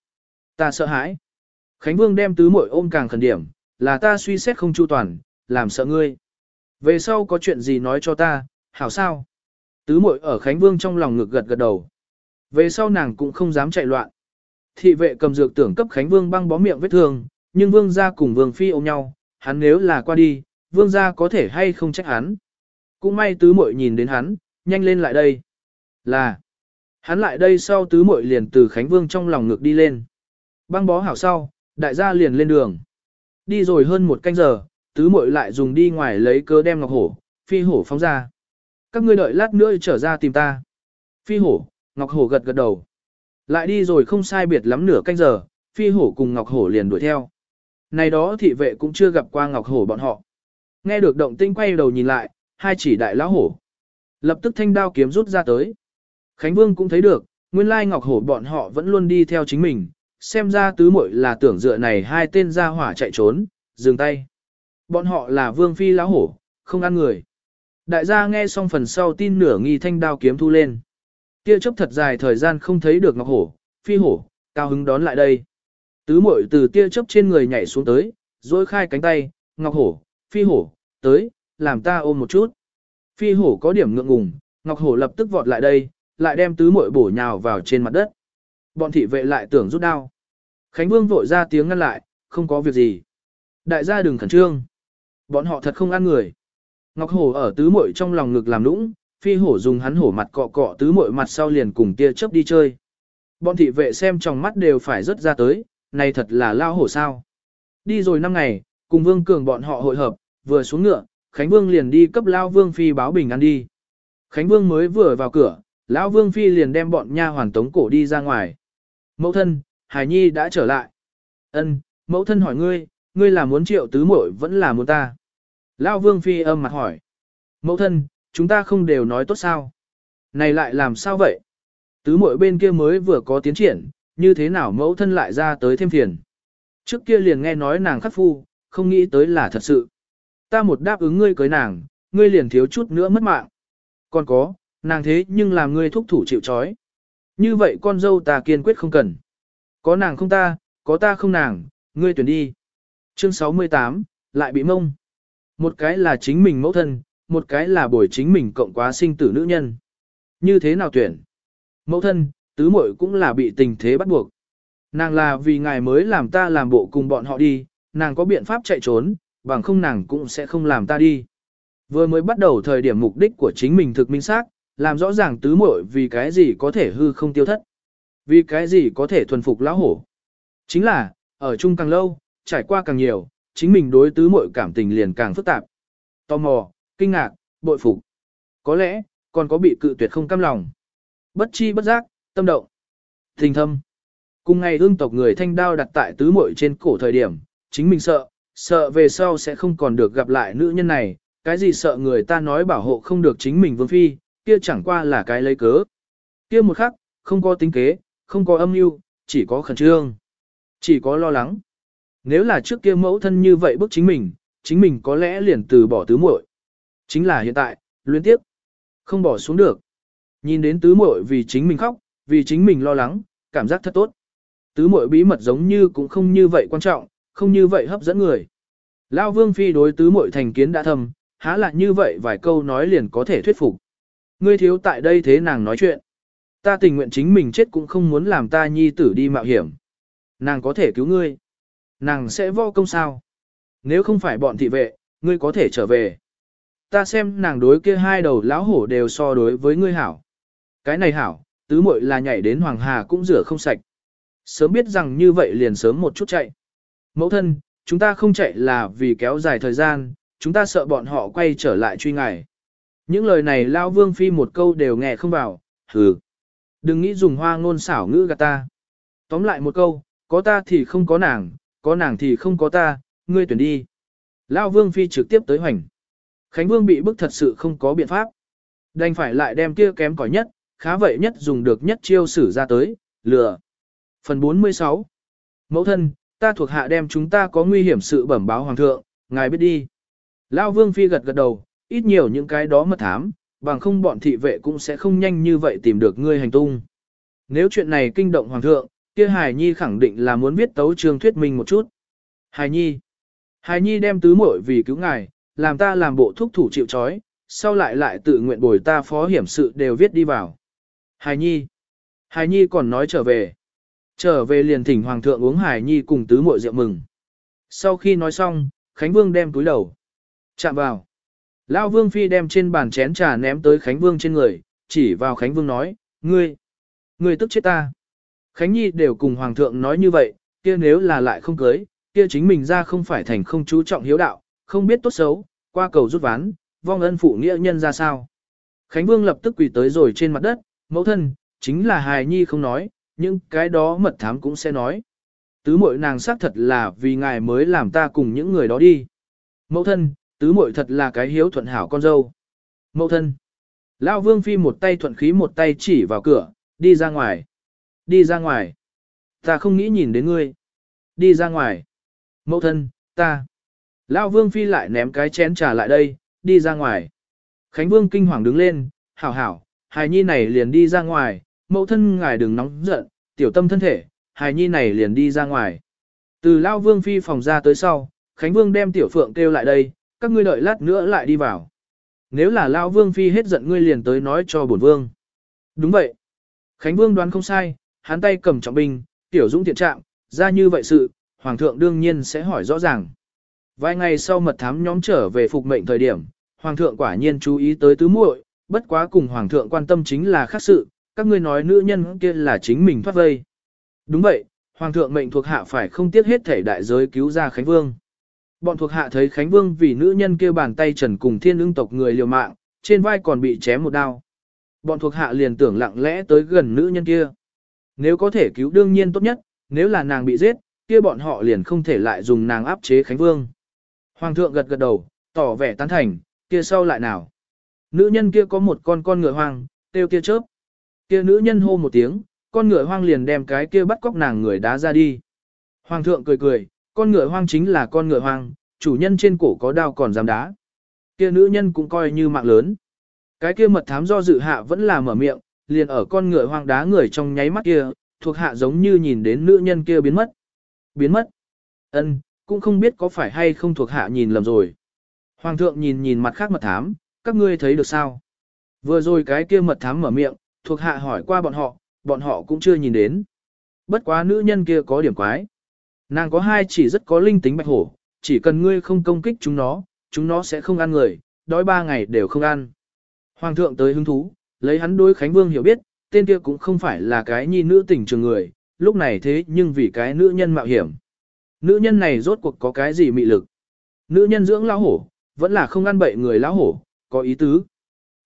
Ta sợ hãi. Khánh Vương đem tứ muội ôm càng khẩn điểm, là ta suy xét không chu toàn, làm sợ ngươi. Về sau có chuyện gì nói cho ta, hảo sao? Tứ muội ở Khánh Vương trong lòng ngực gật gật đầu. Về sau nàng cũng không dám chạy loạn. Thị vệ cầm dược tưởng cấp Khánh Vương băng bó miệng vết thương, nhưng Vương gia cùng Vương Phi ôm nhau, hắn nếu là qua đi, Vương gia có thể hay không trách hắn. Cũng may tứ muội nhìn đến hắn, nhanh lên lại đây. Là, hắn lại đây sau tứ muội liền từ Khánh Vương trong lòng ngược đi lên. Băng bó hảo sau, đại gia liền lên đường. Đi rồi hơn một canh giờ, tứ muội lại dùng đi ngoài lấy cớ đem ngọc hổ, phi hổ phóng ra. Các ngươi đợi lát nữa trở ra tìm ta. Phi hổ, ngọc hổ gật gật đầu. Lại đi rồi không sai biệt lắm nửa canh giờ, phi hổ cùng ngọc hổ liền đuổi theo. Này đó thị vệ cũng chưa gặp qua ngọc hổ bọn họ. Nghe được động tinh quay đầu nhìn lại, hai chỉ đại lão hổ. Lập tức thanh đao kiếm rút ra tới. Khánh Vương cũng thấy được, nguyên lai ngọc hổ bọn họ vẫn luôn đi theo chính mình, xem ra tứ muội là tưởng dựa này hai tên ra hỏa chạy trốn, dừng tay. Bọn họ là vương phi lão hổ, không ăn người. Đại gia nghe xong phần sau tin nửa nghi thanh đao kiếm thu lên. Kia chấp thật dài thời gian không thấy được ngọc hổ, phi hổ, cao hứng đón lại đây. Tứ muội từ tia chớp trên người nhảy xuống tới, rồi khai cánh tay, ngọc hổ, phi hổ, tới, làm ta ôm một chút. Phi hổ có điểm ngượng ngùng, ngọc hổ lập tức vọt lại đây, lại đem tứ muội bổ nhào vào trên mặt đất. Bọn thị vệ lại tưởng rút đao. Khánh Vương vội ra tiếng ngăn lại, không có việc gì. Đại gia đừng khẩn trương. Bọn họ thật không ăn người. Ngọc Hổ ở tứ muội trong lòng ngực làm nũng, phi hổ dùng hắn hổ mặt cọ cọ tứ muội mặt sau liền cùng tia chớp đi chơi. Bọn thị vệ xem trong mắt đều phải rất ra tới, này thật là lao hổ sao. Đi rồi năm ngày, cùng Vương Cường bọn họ hội hợp, vừa xuống ngựa, Khánh Vương liền đi cấp lao Vương Phi báo bình ăn đi. Khánh Vương mới vừa vào cửa, lão Vương Phi liền đem bọn nha hoàn tống cổ đi ra ngoài. Mẫu thân, Hải Nhi đã trở lại. Ân, mẫu thân hỏi ngươi, ngươi là muốn triệu tứ muội vẫn là muốn ta. Lão Vương Phi âm mặt hỏi. Mẫu thân, chúng ta không đều nói tốt sao? Này lại làm sao vậy? Tứ muội bên kia mới vừa có tiến triển, như thế nào mẫu thân lại ra tới thêm phiền? Trước kia liền nghe nói nàng khắc phu, không nghĩ tới là thật sự. Ta một đáp ứng ngươi cưới nàng, ngươi liền thiếu chút nữa mất mạng. Còn có, nàng thế nhưng làm ngươi thúc thủ chịu trói. Như vậy con dâu ta kiên quyết không cần. Có nàng không ta, có ta không nàng, ngươi tuyển đi. Chương 68, lại bị mông. Một cái là chính mình mẫu thân, một cái là bồi chính mình cộng quá sinh tử nữ nhân. Như thế nào tuyển? Mẫu thân, tứ muội cũng là bị tình thế bắt buộc. Nàng là vì ngài mới làm ta làm bộ cùng bọn họ đi, nàng có biện pháp chạy trốn, bằng không nàng cũng sẽ không làm ta đi. Vừa mới bắt đầu thời điểm mục đích của chính mình thực minh xác, làm rõ ràng tứ muội vì cái gì có thể hư không tiêu thất. Vì cái gì có thể thuần phục lão hổ? Chính là, ở chung càng lâu, trải qua càng nhiều, chính mình đối tứ muội cảm tình liền càng phức tạp. Tò mò, kinh ngạc, bội phục. Có lẽ, còn có bị cự tuyệt không cam lòng. Bất chi bất giác, tâm động. thình thâm. Cùng ngày ương tộc người thanh đao đặt tại tứ muội trên cổ thời điểm, chính mình sợ, sợ về sau sẽ không còn được gặp lại nữ nhân này, cái gì sợ người ta nói bảo hộ không được chính mình vương phi, kia chẳng qua là cái lấy cớ. Kia một khắc, không có tính kế, không có âm mưu, chỉ có khẩn trương, chỉ có lo lắng. Nếu là trước kia mẫu thân như vậy bức chính mình, chính mình có lẽ liền từ bỏ tứ muội. Chính là hiện tại, luyến tiếp, không bỏ xuống được. Nhìn đến tứ muội vì chính mình khóc, vì chính mình lo lắng, cảm giác thật tốt. Tứ muội bí mật giống như cũng không như vậy quan trọng, không như vậy hấp dẫn người. Lão Vương phi đối tứ muội thành kiến đã thầm, há là như vậy vài câu nói liền có thể thuyết phục. Ngươi thiếu tại đây thế nàng nói chuyện. Ta tình nguyện chính mình chết cũng không muốn làm ta nhi tử đi mạo hiểm. Nàng có thể cứu ngươi. Nàng sẽ vô công sao. Nếu không phải bọn thị vệ, ngươi có thể trở về. Ta xem nàng đối kia hai đầu lão hổ đều so đối với ngươi hảo. Cái này hảo, tứ muội là nhảy đến Hoàng Hà cũng rửa không sạch. Sớm biết rằng như vậy liền sớm một chút chạy. Mẫu thân, chúng ta không chạy là vì kéo dài thời gian, chúng ta sợ bọn họ quay trở lại truy ngài. Những lời này Lao Vương Phi một câu đều nghe không vào, hừ. Đừng nghĩ dùng hoa ngôn xảo ngữ gạt ta. Tóm lại một câu, có ta thì không có nàng, có nàng thì không có ta, ngươi tuyển đi. Lao Vương Phi trực tiếp tới hoành. Khánh Vương bị bức thật sự không có biện pháp. Đành phải lại đem kia kém cỏi nhất, khá vậy nhất dùng được nhất chiêu sử ra tới, lừa. Phần 46 Mẫu thân, ta thuộc hạ đem chúng ta có nguy hiểm sự bẩm báo hoàng thượng, ngài biết đi. Lao Vương Phi gật gật đầu, ít nhiều những cái đó mật thám, bằng không bọn thị vệ cũng sẽ không nhanh như vậy tìm được ngươi hành tung. Nếu chuyện này kinh động hoàng thượng, kia Hải Nhi khẳng định là muốn viết tấu trường thuyết minh một chút. Hải Nhi. Hải Nhi đem tứ muội vì cứu ngài, làm ta làm bộ thúc thủ chịu trói, sau lại lại tự nguyện bồi ta phó hiểm sự đều viết đi vào. Hải Nhi. Hải Nhi còn nói trở về. Trở về liền thỉnh hoàng thượng uống Hải Nhi cùng tứ muội rượu mừng. Sau khi nói xong, Khánh Vương đem túi đầu. Chạm vào. Lao Vương Phi đem trên bàn chén trà ném tới Khánh Vương trên người, chỉ vào Khánh Vương nói, ngươi, ngươi tức chết ta. Khánh Nhi đều cùng Hoàng thượng nói như vậy, kia nếu là lại không cưới, kia chính mình ra không phải thành không chú trọng hiếu đạo, không biết tốt xấu, qua cầu rút ván, vong ân phụ nghĩa nhân ra sao. Khánh Vương lập tức quỳ tới rồi trên mặt đất, mẫu thân, chính là hài nhi không nói, nhưng cái đó mật thám cũng sẽ nói. Tứ mội nàng xác thật là vì ngài mới làm ta cùng những người đó đi. Mẫu thân, tứ muội thật là cái hiếu thuận hảo con dâu. Mẫu thân. Lão Vương Phi một tay thuận khí một tay chỉ vào cửa, đi ra ngoài. Đi ra ngoài. Ta không nghĩ nhìn đến ngươi. Đi ra ngoài. Mẫu thân, ta. Lão Vương Phi lại ném cái chén trà lại đây, đi ra ngoài. Khánh Vương kinh hoàng đứng lên, hảo hảo, hài nhi này liền đi ra ngoài, mẫu thân ngài đừng nóng giận, tiểu tâm thân thể, hài nhi này liền đi ra ngoài. Từ Lão Vương Phi phòng ra tới sau, Khánh Vương đem tiểu phượng kêu lại đây, các ngươi đợi lát nữa lại đi vào. Nếu là Lao Vương Phi hết giận ngươi liền tới nói cho bổn Vương. Đúng vậy. Khánh Vương đoán không sai, hắn tay cầm trọng binh, tiểu dũng tiện trạng, ra như vậy sự, Hoàng thượng đương nhiên sẽ hỏi rõ ràng. Vài ngày sau mật thám nhóm trở về phục mệnh thời điểm, Hoàng thượng quả nhiên chú ý tới tứ muội, bất quá cùng Hoàng thượng quan tâm chính là khác sự, các ngươi nói nữ nhân kia là chính mình thoát vây. Đúng vậy, Hoàng thượng mệnh thuộc hạ phải không tiếc hết thể đại giới cứu ra Khánh Vương. Bọn thuộc hạ thấy Khánh Vương vì nữ nhân kia bàn tay trần cùng thiên ưng tộc người liều mạng, trên vai còn bị chém một đao. Bọn thuộc hạ liền tưởng lặng lẽ tới gần nữ nhân kia. Nếu có thể cứu đương nhiên tốt nhất, nếu là nàng bị giết, kia bọn họ liền không thể lại dùng nàng áp chế Khánh Vương. Hoàng thượng gật gật đầu, tỏ vẻ tán thành, kia sau lại nào. Nữ nhân kia có một con con ngựa hoang, tiêu kia chớp. Kia nữ nhân hô một tiếng, con ngựa hoang liền đem cái kia bắt cóc nàng người đá ra đi. Hoàng thượng cười cười, con ngựa hoang chính là con ngựa hoang, chủ nhân trên cổ có đao còn dám đá. Kia nữ nhân cũng coi như mạng lớn. Cái kia mật thám do dự hạ vẫn là mở miệng, liền ở con ngựa hoang đá người trong nháy mắt kia, thuộc hạ giống như nhìn đến nữ nhân kia biến mất. Biến mất. Ân, cũng không biết có phải hay không thuộc hạ nhìn lầm rồi. Hoàng thượng nhìn nhìn mặt khác mật thám, các ngươi thấy được sao? Vừa rồi cái kia mật thám mở miệng, thuộc hạ hỏi qua bọn họ, bọn họ cũng chưa nhìn đến. Bất quá nữ nhân kia có điểm quái. Nàng có hai chỉ rất có linh tính bạch hổ, chỉ cần ngươi không công kích chúng nó, chúng nó sẽ không ăn người, đói ba ngày đều không ăn. Hoàng thượng tới hứng thú, lấy hắn đối Khánh Vương hiểu biết, tên kia cũng không phải là cái nhi nữ tình trường người, lúc này thế nhưng vì cái nữ nhân mạo hiểm. Nữ nhân này rốt cuộc có cái gì mị lực? Nữ nhân dưỡng lão hổ, vẫn là không ăn bậy người lão hổ, có ý tứ.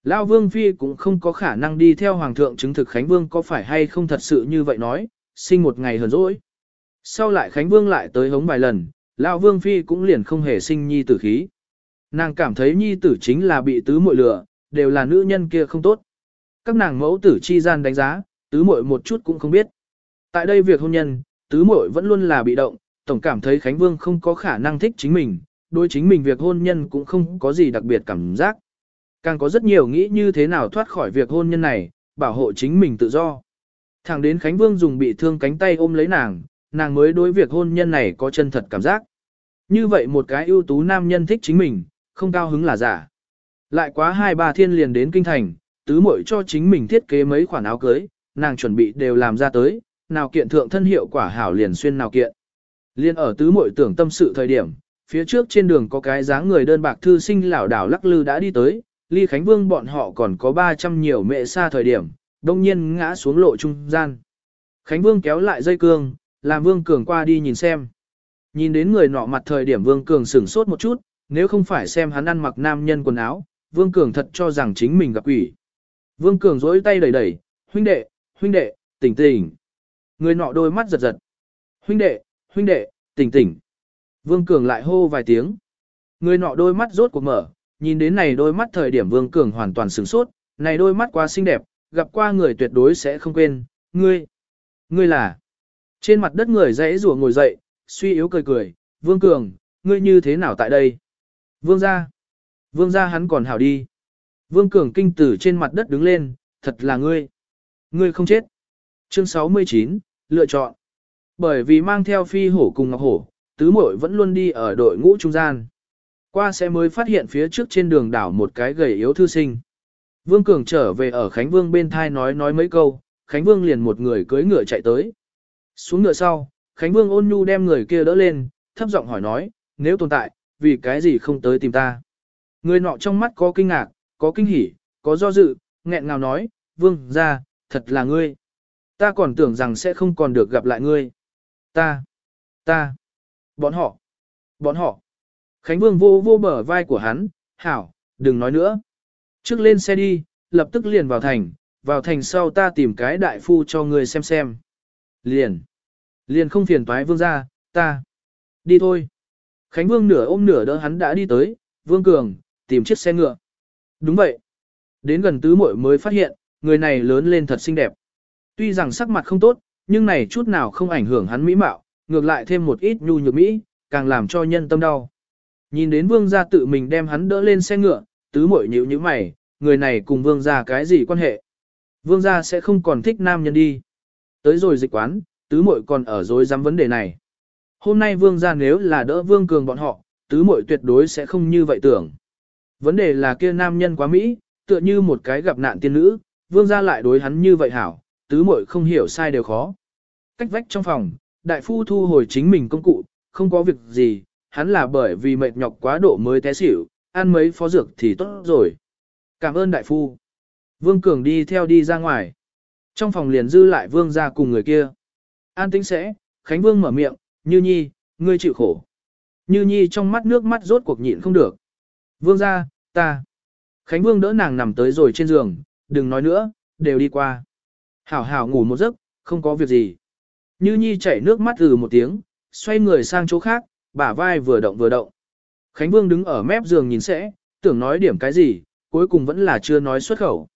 Lão Vương Phi cũng không có khả năng đi theo Hoàng thượng chứng thực Khánh Vương có phải hay không thật sự như vậy nói, sinh một ngày hờn rỗi. Sau lại Khánh Vương lại tới hống vài lần, Lão Vương Phi cũng liền không hề sinh nhi tử khí. Nàng cảm thấy nhi tử chính là bị tứ muội lừa, đều là nữ nhân kia không tốt. Các nàng mẫu tử chi gian đánh giá, tứ muội một chút cũng không biết. Tại đây việc hôn nhân, tứ muội vẫn luôn là bị động, tổng cảm thấy Khánh Vương không có khả năng thích chính mình, đối chính mình việc hôn nhân cũng không có gì đặc biệt cảm giác. Càng có rất nhiều nghĩ như thế nào thoát khỏi việc hôn nhân này, bảo hộ chính mình tự do. Thẳng đến Khánh Vương dùng bị thương cánh tay ôm lấy nàng, nàng mới đối việc hôn nhân này có chân thật cảm giác. Như vậy một cái ưu tú nam nhân thích chính mình, không cao hứng là giả. Lại quá hai ba thiên liền đến kinh thành, tứ muội cho chính mình thiết kế mấy khoản áo cưới, nàng chuẩn bị đều làm ra tới, nào kiện thượng thân hiệu quả hảo liền xuyên nào kiện. Liên ở tứ muội tưởng tâm sự thời điểm, phía trước trên đường có cái dáng người đơn bạc thư sinh lảo đảo lắc lư đã đi tới, ly Khánh Vương bọn họ còn có 300 nhiều mẹ xa thời điểm, đông nhiên ngã xuống lộ trung gian. Khánh Vương kéo lại dây cương, làm Vương Cường qua đi nhìn xem. Nhìn đến người nọ mặt thời điểm Vương Cường sửng sốt một chút, nếu không phải xem hắn ăn mặc nam nhân quần áo, Vương Cường thật cho rằng chính mình gặp quỷ. Vương Cường dối tay đẩy đẩy, huynh đệ, huynh đệ, tỉnh tỉnh. Người nọ đôi mắt giật giật. Huynh đệ, huynh đệ, tỉnh tỉnh. Vương Cường lại hô vài tiếng. Người nọ đôi mắt rốt cuộc mở, nhìn đến này đôi mắt thời điểm Vương Cường hoàn toàn sửng sốt, này đôi mắt quá xinh đẹp, gặp qua người tuyệt đối sẽ không quên, ngươi, ngươi là. Trên mặt đất người dãy rủa ngồi dậy, suy yếu cười cười, Vương Cường, ngươi như thế nào tại đây? Vương gia, Vương gia hắn còn hảo đi. Vương Cường kinh tử trên mặt đất đứng lên, thật là ngươi. Ngươi không chết. Chương 69, lựa chọn. Bởi vì mang theo phi hổ cùng ngọc hổ, tứ muội vẫn luôn đi ở đội ngũ trung gian. Qua sẽ mới phát hiện phía trước trên đường đảo một cái gầy yếu thư sinh. Vương Cường trở về ở Khánh Vương bên thai nói nói mấy câu, Khánh Vương liền một người cưỡi ngựa chạy tới. Xuống ngựa sau, Khánh Vương ôn nhu đem người kia đỡ lên, thấp giọng hỏi nói, nếu tồn tại, vì cái gì không tới tìm ta. Người nọ trong mắt có kinh ngạc, có kinh hỉ, có do dự, nghẹn ngào nói, Vương, ra, thật là ngươi. Ta còn tưởng rằng sẽ không còn được gặp lại ngươi. Ta, ta, bọn họ, bọn họ. Khánh Vương vô vô bờ vai của hắn, hảo, đừng nói nữa. Trước lên xe đi, lập tức liền vào thành, vào thành sau ta tìm cái đại phu cho ngươi xem xem. Liền, liền không phiền toái vương ra, ta. Đi thôi. Khánh Vương nửa ôm nửa đỡ hắn đã đi tới, Vương Cường, tìm chiếc xe ngựa. Đúng vậy. Đến gần tứ muội mới phát hiện, người này lớn lên thật xinh đẹp. Tuy rằng sắc mặt không tốt, nhưng này chút nào không ảnh hưởng hắn mỹ mạo, ngược lại thêm một ít nhu nhược mỹ, càng làm cho nhân tâm đau. Nhìn đến vương gia tự mình đem hắn đỡ lên xe ngựa, tứ muội nhíu như mày, người này cùng vương gia cái gì quan hệ? Vương gia sẽ không còn thích nam nhân đi. Tới rồi dịch quán, tứ muội còn ở dối dám vấn đề này. Hôm nay vương gia nếu là đỡ vương cường bọn họ, tứ muội tuyệt đối sẽ không như vậy tưởng. Vấn đề là kia nam nhân quá Mỹ, tựa như một cái gặp nạn tiên nữ, vương gia lại đối hắn như vậy hảo, tứ muội không hiểu sai đều khó. Cách vách trong phòng, đại phu thu hồi chính mình công cụ, không có việc gì, hắn là bởi vì mệt nhọc quá độ mới té xỉu, ăn mấy phó dược thì tốt rồi. Cảm ơn đại phu. Vương Cường đi theo đi ra ngoài. Trong phòng liền dư lại vương gia cùng người kia. An tĩnh sẽ, Khánh Vương mở miệng, Như Nhi, ngươi chịu khổ. Như Nhi trong mắt nước mắt rốt cuộc nhịn không được. Vương gia, ta. Khánh Vương đỡ nàng nằm tới rồi trên giường, đừng nói nữa, đều đi qua. Hảo hảo ngủ một giấc, không có việc gì. Như Nhi chảy nước mắt từ một tiếng, xoay người sang chỗ khác, bả vai vừa động vừa động. Khánh Vương đứng ở mép giường nhìn sẽ, tưởng nói điểm cái gì, cuối cùng vẫn là chưa nói xuất khẩu.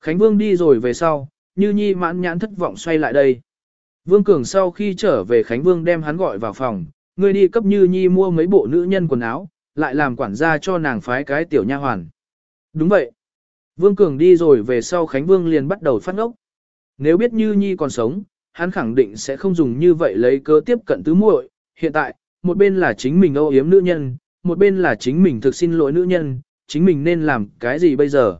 Khánh Vương đi rồi về sau, Như Nhi mãn nhãn thất vọng xoay lại đây. Vương Cường sau khi trở về Khánh Vương đem hắn gọi vào phòng, người đi cấp Như Nhi mua mấy bộ nữ nhân quần áo, lại làm quản gia cho nàng phái cái tiểu nha hoàn. Đúng vậy. Vương Cường đi rồi về sau Khánh Vương liền bắt đầu phát ngốc. Nếu biết Như Nhi còn sống, hắn khẳng định sẽ không dùng như vậy lấy cớ tiếp cận tứ muội. Hiện tại, một bên là chính mình âu yếm nữ nhân, một bên là chính mình thực xin lỗi nữ nhân, chính mình nên làm cái gì bây giờ.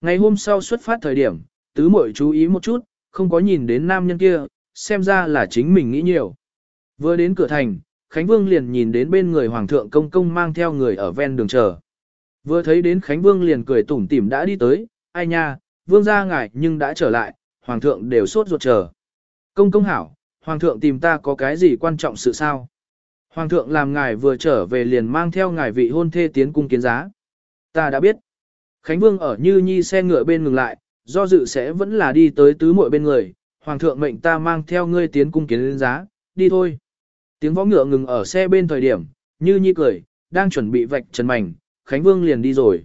Ngày hôm sau xuất phát thời điểm, tứ muội chú ý một chút, không có nhìn đến nam nhân kia, xem ra là chính mình nghĩ nhiều. Vừa đến cửa thành, Khánh Vương liền nhìn đến bên người Hoàng thượng công công mang theo người ở ven đường chờ. Vừa thấy đến Khánh Vương liền cười tủm tỉm đã đi tới, ai nha, Vương ra ngại nhưng đã trở lại, Hoàng thượng đều sốt ruột chờ. Công công hảo, Hoàng thượng tìm ta có cái gì quan trọng sự sao? Hoàng thượng làm ngài vừa trở về liền mang theo ngài vị hôn thê tiến cung kiến giá. Ta đã biết. Khánh Vương ở Như Nhi xe ngựa bên ngừng lại, do dự sẽ vẫn là đi tới tứ muội bên người. Hoàng thượng mệnh ta mang theo ngươi tiến cung kiến giá, đi thôi. Tiếng võ ngựa ngừng ở xe bên thời điểm, Như Nhi cười, đang chuẩn bị vạch trần mảnh, Khánh Vương liền đi rồi.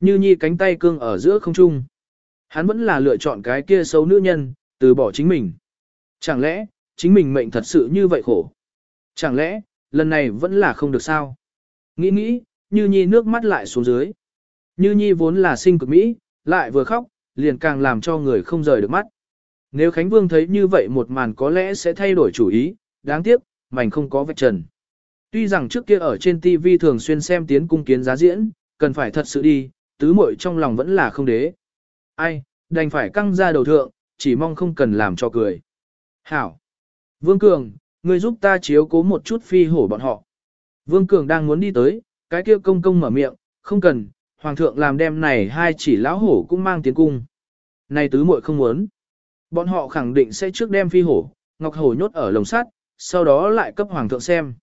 Như Nhi cánh tay cương ở giữa không trung. Hắn vẫn là lựa chọn cái kia xấu nữ nhân, từ bỏ chính mình. Chẳng lẽ, chính mình mệnh thật sự như vậy khổ? Chẳng lẽ, lần này vẫn là không được sao? Nghĩ nghĩ, Như Nhi nước mắt lại xuống dưới. Như Nhi vốn là sinh cực mỹ, lại vừa khóc, liền càng làm cho người không rời được mắt. Nếu Khánh Vương thấy như vậy một màn có lẽ sẽ thay đổi chủ ý, đáng tiếc, mảnh không có vạch trần. Tuy rằng trước kia ở trên TV thường xuyên xem tiến cung kiến giá diễn, cần phải thật sự đi, tứ muội trong lòng vẫn là không đế. Ai, đành phải căng ra đầu thượng, chỉ mong không cần làm cho cười. Hảo! Vương Cường, ngươi giúp ta chiếu cố một chút phi hổ bọn họ. Vương Cường đang muốn đi tới, cái kia công công mở miệng, không cần, Hoàng thượng làm đem này hai chỉ lão hổ cũng mang tiến cung. Này tứ muội không muốn. Bọn họ khẳng định sẽ trước đem phi hổ, ngọc hổ nhốt ở lồng sắt, sau đó lại cấp hoàng thượng xem.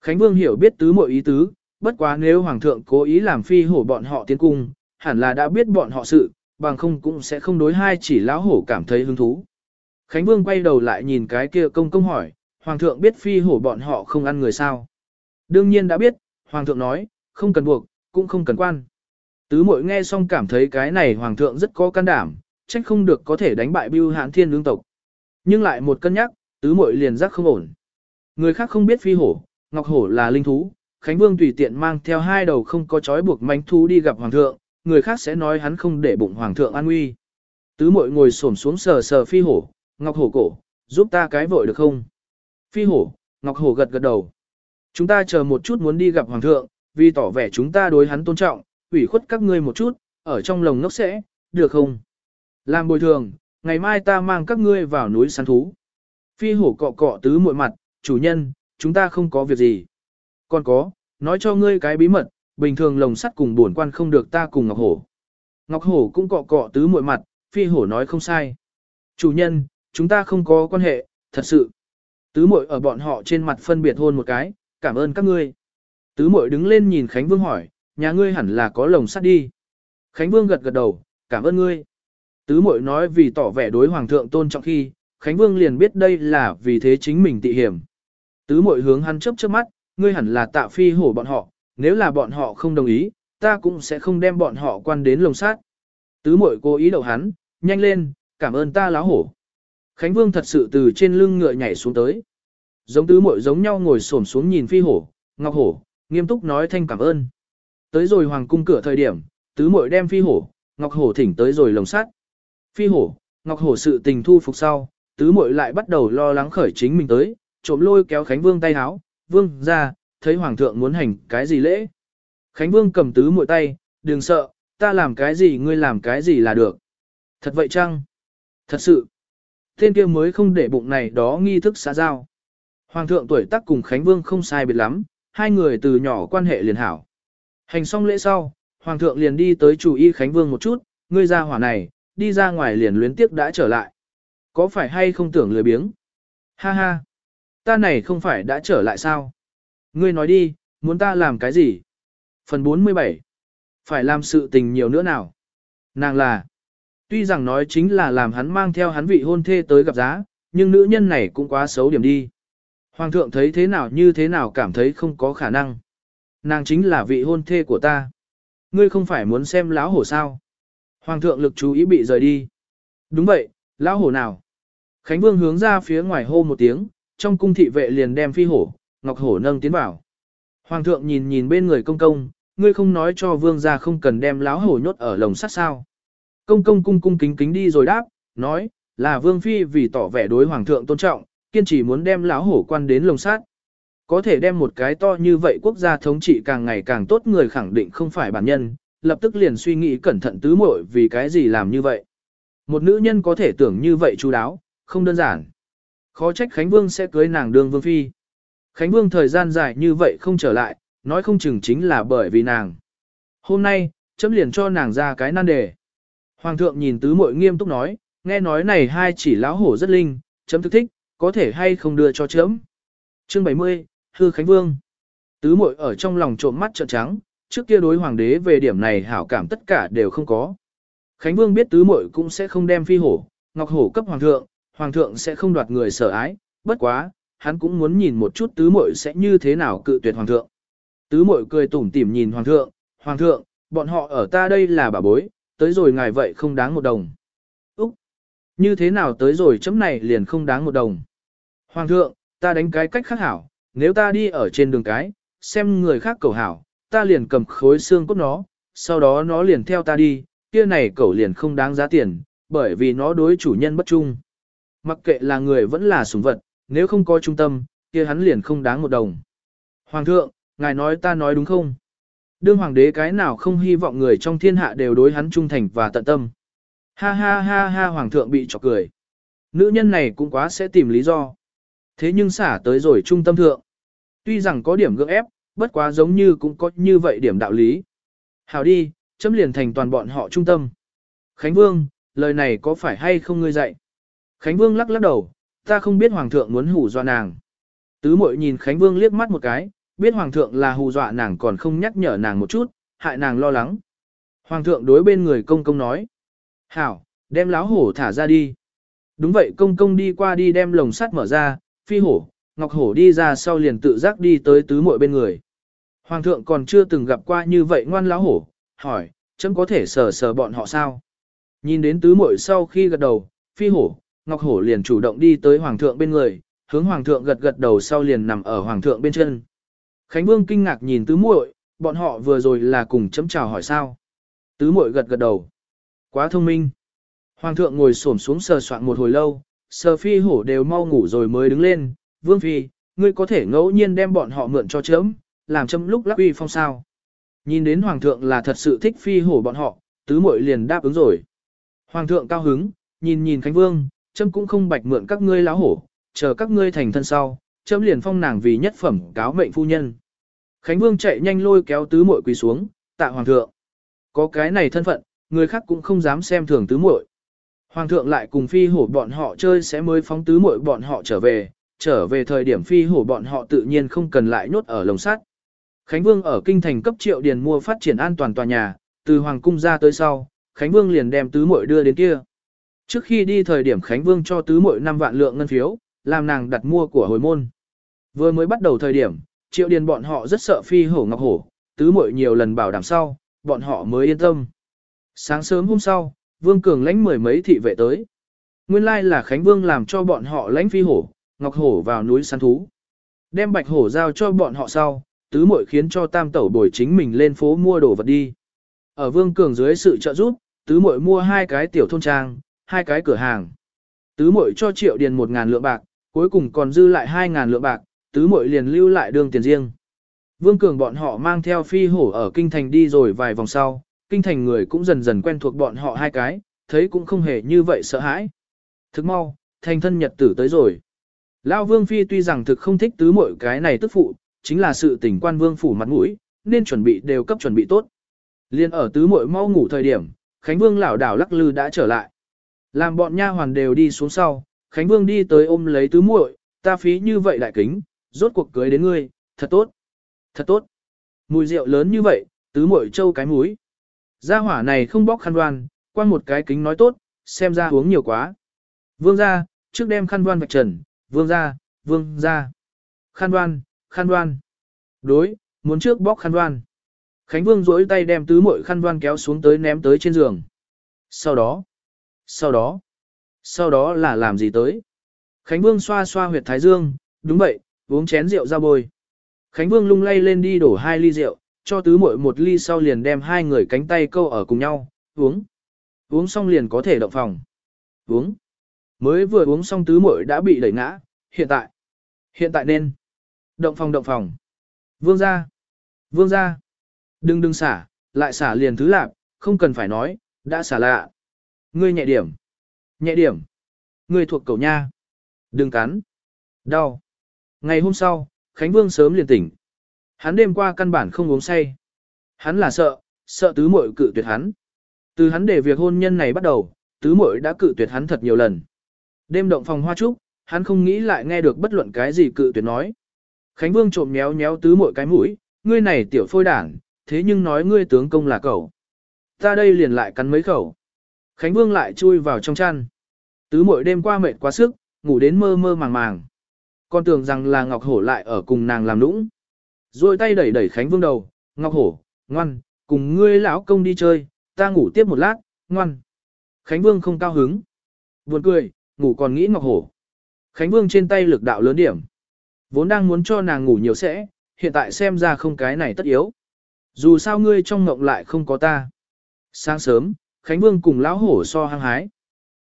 Khánh Vương hiểu biết tứ muội ý tứ, bất quá nếu hoàng thượng cố ý làm phi hổ bọn họ tiến cung, hẳn là đã biết bọn họ sự, bằng không cũng sẽ không đối hai chỉ lão hổ cảm thấy hứng thú. Khánh Vương quay đầu lại nhìn cái kia công công hỏi, hoàng thượng biết phi hổ bọn họ không ăn người sao. Đương nhiên đã biết, hoàng thượng nói, không cần buộc, cũng không cần quan. Tứ mội nghe xong cảm thấy cái này hoàng thượng rất có can đảm, trách không được có thể đánh bại bưu hãn thiên lương tộc. Nhưng lại một cân nhắc, tứ mội liền giác không ổn. Người khác không biết phi hổ, ngọc hổ là linh thú, Khánh Vương tùy tiện mang theo hai đầu không có chói buộc mánh thú đi gặp hoàng thượng, người khác sẽ nói hắn không để bụng hoàng thượng an nguy. Tứ mội ngồi xổm xuống sờ sờ phi hổ, ngọc hổ cổ, giúp ta cái vội được không? Phi hổ, ngọc hổ gật gật đầu. Chúng ta chờ một chút muốn đi gặp hoàng thượng, vì tỏ vẻ chúng ta đối hắn tôn trọng, ủy khuất các ngươi một chút, ở trong lồng ngốc sẽ, được không? Làm bồi thường, ngày mai ta mang các ngươi vào núi săn thú. Phi hổ cọ cọ tứ muội mặt, chủ nhân, chúng ta không có việc gì. Còn có, nói cho ngươi cái bí mật, bình thường lồng sắt cùng bổn quan không được ta cùng Ngọc Hổ. Ngọc Hổ cũng cọ cọ tứ muội mặt, phi hổ nói không sai. Chủ nhân, chúng ta không có quan hệ, thật sự. Tứ muội ở bọn họ trên mặt phân biệt hôn một cái, cảm ơn các ngươi. Tứ muội đứng lên nhìn Khánh Vương hỏi, nhà ngươi hẳn là có lồng sắt đi. Khánh Vương gật gật đầu, cảm ơn ngươi. Tứ muội nói vì tỏ vẻ đối hoàng thượng tôn trọng khi, Khánh Vương liền biết đây là vì thế chính mình tị hiểm. Tứ muội hướng hắn chớp chớp mắt, ngươi hẳn là tạ phi hổ bọn họ, nếu là bọn họ không đồng ý, ta cũng sẽ không đem bọn họ quan đến lồng sát. Tứ muội cố ý đậu hắn, nhanh lên, cảm ơn ta láo hổ. Khánh Vương thật sự từ trên lưng ngựa nhảy xuống tới. Giống tứ muội giống nhau ngồi xổm xuống nhìn phi hổ, ngọc hổ, nghiêm túc nói thanh cảm ơn. Tới rồi hoàng cung cửa thời điểm, tứ muội đem phi hổ, ngọc hổ thỉnh tới rồi lồng sắt. Phi hổ, ngọc hổ sự tình thu phục sau, tứ muội lại bắt đầu lo lắng khởi chính mình tới, trộm lôi kéo Khánh Vương tay háo, vương ra, thấy hoàng thượng muốn hành cái gì lễ. Khánh Vương cầm tứ muội tay, đừng sợ, ta làm cái gì ngươi làm cái gì là được. Thật vậy chăng? Thật sự. Tên kia mới không để bụng này đó nghi thức xã giao. Hoàng thượng tuổi tác cùng Khánh Vương không sai biệt lắm, hai người từ nhỏ quan hệ liền hảo. Hành xong lễ sau, Hoàng thượng liền đi tới chủ y Khánh Vương một chút, ngươi ra hỏa này, đi ra ngoài liền luyến tiếc đã trở lại. Có phải hay không tưởng lười biếng? Ha ha! Ta này không phải đã trở lại sao? Ngươi nói đi, muốn ta làm cái gì? Phần 47. Phải làm sự tình nhiều nữa nào? Nàng là. Tuy rằng nói chính là làm hắn mang theo hắn vị hôn thê tới gặp giá, nhưng nữ nhân này cũng quá xấu điểm đi. Hoàng thượng thấy thế nào như thế nào cảm thấy không có khả năng. Nàng chính là vị hôn thê của ta. Ngươi không phải muốn xem lão hổ sao? Hoàng thượng lực chú ý bị rời đi. Đúng vậy, lão hổ nào? Khánh Vương hướng ra phía ngoài hô một tiếng, trong cung thị vệ liền đem phi hổ, ngọc hổ nâng tiến vào. Hoàng thượng nhìn nhìn bên người công công, ngươi không nói cho vương gia không cần đem lão hổ nhốt ở lồng sắt sao. Công công cung cung kính kính đi rồi đáp, nói, là vương phi vì tỏ vẻ đối hoàng thượng tôn trọng, kiên trì muốn đem lão hổ quan đến lồng sắt. Có thể đem một cái to như vậy quốc gia thống trị càng ngày càng tốt người khẳng định không phải bản nhân, lập tức liền suy nghĩ cẩn thận tứ muội vì cái gì làm như vậy. Một nữ nhân có thể tưởng như vậy chú đáo, không đơn giản. Khó trách Khánh Vương sẽ cưới nàng đương vương phi. Khánh Vương thời gian dài như vậy không trở lại, nói không chừng chính là bởi vì nàng. Hôm nay, chấm liền cho nàng ra cái nan đề. Hoàng thượng nhìn tứ muội nghiêm túc nói, nghe nói này hai chỉ lão hổ rất linh, chấm thức thích, có thể hay không đưa cho chấm. Chương 70, Hư Khánh Vương. Tứ muội ở trong lòng trộm mắt trợn trắng, trước kia đối hoàng đế về điểm này hảo cảm tất cả đều không có. Khánh Vương biết tứ muội cũng sẽ không đem phi hổ, ngọc hổ cấp hoàng thượng, hoàng thượng sẽ không đoạt người sở ái, bất quá, hắn cũng muốn nhìn một chút tứ muội sẽ như thế nào cự tuyệt hoàng thượng. Tứ muội cười tủm tỉm nhìn hoàng thượng, hoàng thượng, bọn họ ở ta đây là bà bối, tới rồi ngài vậy không đáng một đồng. Úc! Như thế nào tới rồi chấm này liền không đáng một đồng. Hoàng thượng, ta đánh cái cách khác hảo, nếu ta đi ở trên đường cái, xem người khác cầu hảo, ta liền cầm khối xương cốt nó, sau đó nó liền theo ta đi, kia này cẩu liền không đáng giá tiền, bởi vì nó đối chủ nhân bất trung. Mặc kệ là người vẫn là sủng vật, nếu không có trung tâm, kia hắn liền không đáng một đồng. Hoàng thượng, ngài nói ta nói đúng không? Đương hoàng đế cái nào không hy vọng người trong thiên hạ đều đối hắn trung thành và tận tâm. Ha ha ha ha hoàng thượng bị chọc cười. Nữ nhân này cũng quá sẽ tìm lý do. Thế nhưng xả tới rồi trung tâm thượng. Tuy rằng có điểm gượng ép, bất quá giống như cũng có như vậy điểm đạo lý. Hào đi, chấm liền thành toàn bọn họ trung tâm. Khánh Vương, lời này có phải hay không ngươi dạy? Khánh Vương lắc lắc đầu, ta không biết Hoàng thượng muốn hù dọa nàng. Tứ muội nhìn Khánh Vương liếc mắt một cái, biết Hoàng thượng là hù dọa nàng còn không nhắc nhở nàng một chút, hại nàng lo lắng. Hoàng thượng đối bên người công công nói. Hảo, đem láo hổ thả ra đi. Đúng vậy công công đi qua đi đem lồng sắt mở ra, phi hổ, ngọc hổ đi ra sau liền tự giác đi tới tứ muội bên người. Hoàng thượng còn chưa từng gặp qua như vậy ngoan láo hổ, hỏi, chấm có thể sờ sờ bọn họ sao? Nhìn đến tứ muội sau khi gật đầu, phi hổ, ngọc hổ liền chủ động đi tới hoàng thượng bên người, hướng hoàng thượng gật gật đầu sau liền nằm ở hoàng thượng bên chân. Khánh vương kinh ngạc nhìn tứ muội, bọn họ vừa rồi là cùng chấm chào hỏi sao? Tứ muội gật gật đầu. Quá thông minh. Hoàng thượng ngồi xổm xuống sờ soạn một hồi lâu, sờ phi hổ đều mau ngủ rồi mới đứng lên. Vương phi, ngươi có thể ngẫu nhiên đem bọn họ mượn cho chấm, làm chấm lúc lắc uy phong sao. Nhìn đến hoàng thượng là thật sự thích phi hổ bọn họ, tứ muội liền đáp ứng rồi. Hoàng thượng cao hứng, nhìn nhìn Khánh Vương, trâm cũng không bạch mượn các ngươi láo hổ, chờ các ngươi thành thân sau, trâm liền phong nàng vì nhất phẩm cáo mệnh phu nhân. Khánh Vương chạy nhanh lôi kéo tứ muội quỳ xuống, tạ hoàng thượng. Có cái này thân phận, người khác cũng không dám xem thường tứ muội. Hoàng thượng lại cùng phi hổ bọn họ chơi sẽ mới phóng tứ muội bọn họ trở về, trở về thời điểm phi hổ bọn họ tự nhiên không cần lại nhốt ở lồng sắt. Khánh Vương ở kinh thành cấp triệu điền mua phát triển an toàn tòa nhà, từ hoàng cung ra tới sau, Khánh Vương liền đem tứ muội đưa đến kia. Trước khi đi thời điểm Khánh Vương cho tứ muội 5 vạn lượng ngân phiếu, làm nàng đặt mua của hồi môn. Vừa mới bắt đầu thời điểm, triệu điền bọn họ rất sợ phi hổ ngọc hổ, tứ muội nhiều lần bảo đảm sau, bọn họ mới yên tâm. Sáng sớm hôm sau, Vương Cường lãnh mười mấy thị vệ tới. Nguyên lai là Khánh Vương làm cho bọn họ lãnh phi hổ, ngọc hổ vào núi săn thú. Đem bạch hổ giao cho bọn họ sau, tứ muội khiến cho tam tẩu bồi chính mình lên phố mua đồ vật đi. Ở Vương Cường dưới sự trợ giúp, tứ muội mua hai cái tiểu thôn trang, hai cái cửa hàng. Tứ muội cho triệu điền một ngàn lượng bạc, cuối cùng còn dư lại hai ngàn lượng bạc, tứ muội liền lưu lại đường tiền riêng. Vương Cường bọn họ mang theo phi hổ ở kinh thành đi rồi vài vòng sau, kinh thành người cũng dần dần quen thuộc bọn họ hai cái, thấy cũng không hề như vậy sợ hãi. Thức mau, thành thân nhật tử tới rồi. Lão Vương Phi tuy rằng thực không thích tứ muội cái này tức phụ, chính là sự tình quan vương phủ mặt mũi, nên chuẩn bị đều cấp chuẩn bị tốt. Liên ở tứ muội mau ngủ thời điểm, Khánh Vương lão đảo lắc lư đã trở lại. Làm bọn nha hoàn đều đi xuống sau, Khánh Vương đi tới ôm lấy tứ muội, ta phí như vậy lại kính, rốt cuộc cưới đến ngươi, thật tốt. Thật tốt. Mùi rượu lớn như vậy, tứ muội trâu cái múi. Gia hỏa này không bóc khăn đoan, quan một cái kính nói tốt, xem ra uống nhiều quá. Vương ra, trước đem khăn đoan vạch trần, vương ra, vương ra. Khăn đoan, khăn đoan. Đối, muốn trước bóc khăn đoan. Khánh Vương duỗi tay đem tứ muội khăn đoan kéo xuống tới ném tới trên giường. Sau đó, sau đó, sau đó là làm gì tới? Khánh Vương xoa xoa huyệt thái dương, đúng vậy, uống chén rượu ra bôi. Khánh Vương lung lay lên đi đổ hai ly rượu, cho tứ muội một ly sau liền đem hai người cánh tay câu ở cùng nhau, uống. Uống xong liền có thể động phòng. Uống. Mới vừa uống xong tứ muội đã bị đẩy ngã, hiện tại. Hiện tại nên. Động phòng động phòng. Vương ra. Vương ra. Đừng đừng xả, lại xả liền thứ lạp, không cần phải nói, đã xả lạ. Ngươi nhẹ điểm. Nhẹ điểm. Ngươi thuộc cầu nha. Đừng cắn. Đau. Ngày hôm sau, Khánh Vương sớm liền tỉnh. Hắn đêm qua căn bản không uống say. Hắn là sợ, sợ tứ muội cự tuyệt hắn. Từ hắn để việc hôn nhân này bắt đầu, tứ muội đã cự tuyệt hắn thật nhiều lần. Đêm động phòng hoa trúc, hắn không nghĩ lại nghe được bất luận cái gì cự tuyệt nói. Khánh Vương trộm méo méo tứ muội cái mũi, ngươi này tiểu phôi đảng, thế nhưng nói ngươi tướng công là cậu. Ta đây liền lại cắn mấy khẩu. Khánh Vương lại chui vào trong chăn. Tứ mỗi đêm qua mệt quá sức, ngủ đến mơ mơ màng màng. Con tưởng rằng là Ngọc Hổ lại ở cùng nàng làm nũng. Rồi tay đẩy đẩy Khánh Vương đầu, Ngọc Hổ, ngoan, cùng ngươi lão công đi chơi, ta ngủ tiếp một lát, ngoan. Khánh Vương không cao hứng. Buồn cười, ngủ còn nghĩ Ngọc Hổ. Khánh Vương trên tay lực đạo lớn điểm. Vốn đang muốn cho nàng ngủ nhiều sẽ, hiện tại xem ra không cái này tất yếu. Dù sao ngươi trong ngộng lại không có ta. Sáng sớm, Khánh Vương cùng lão hổ so hăng hái.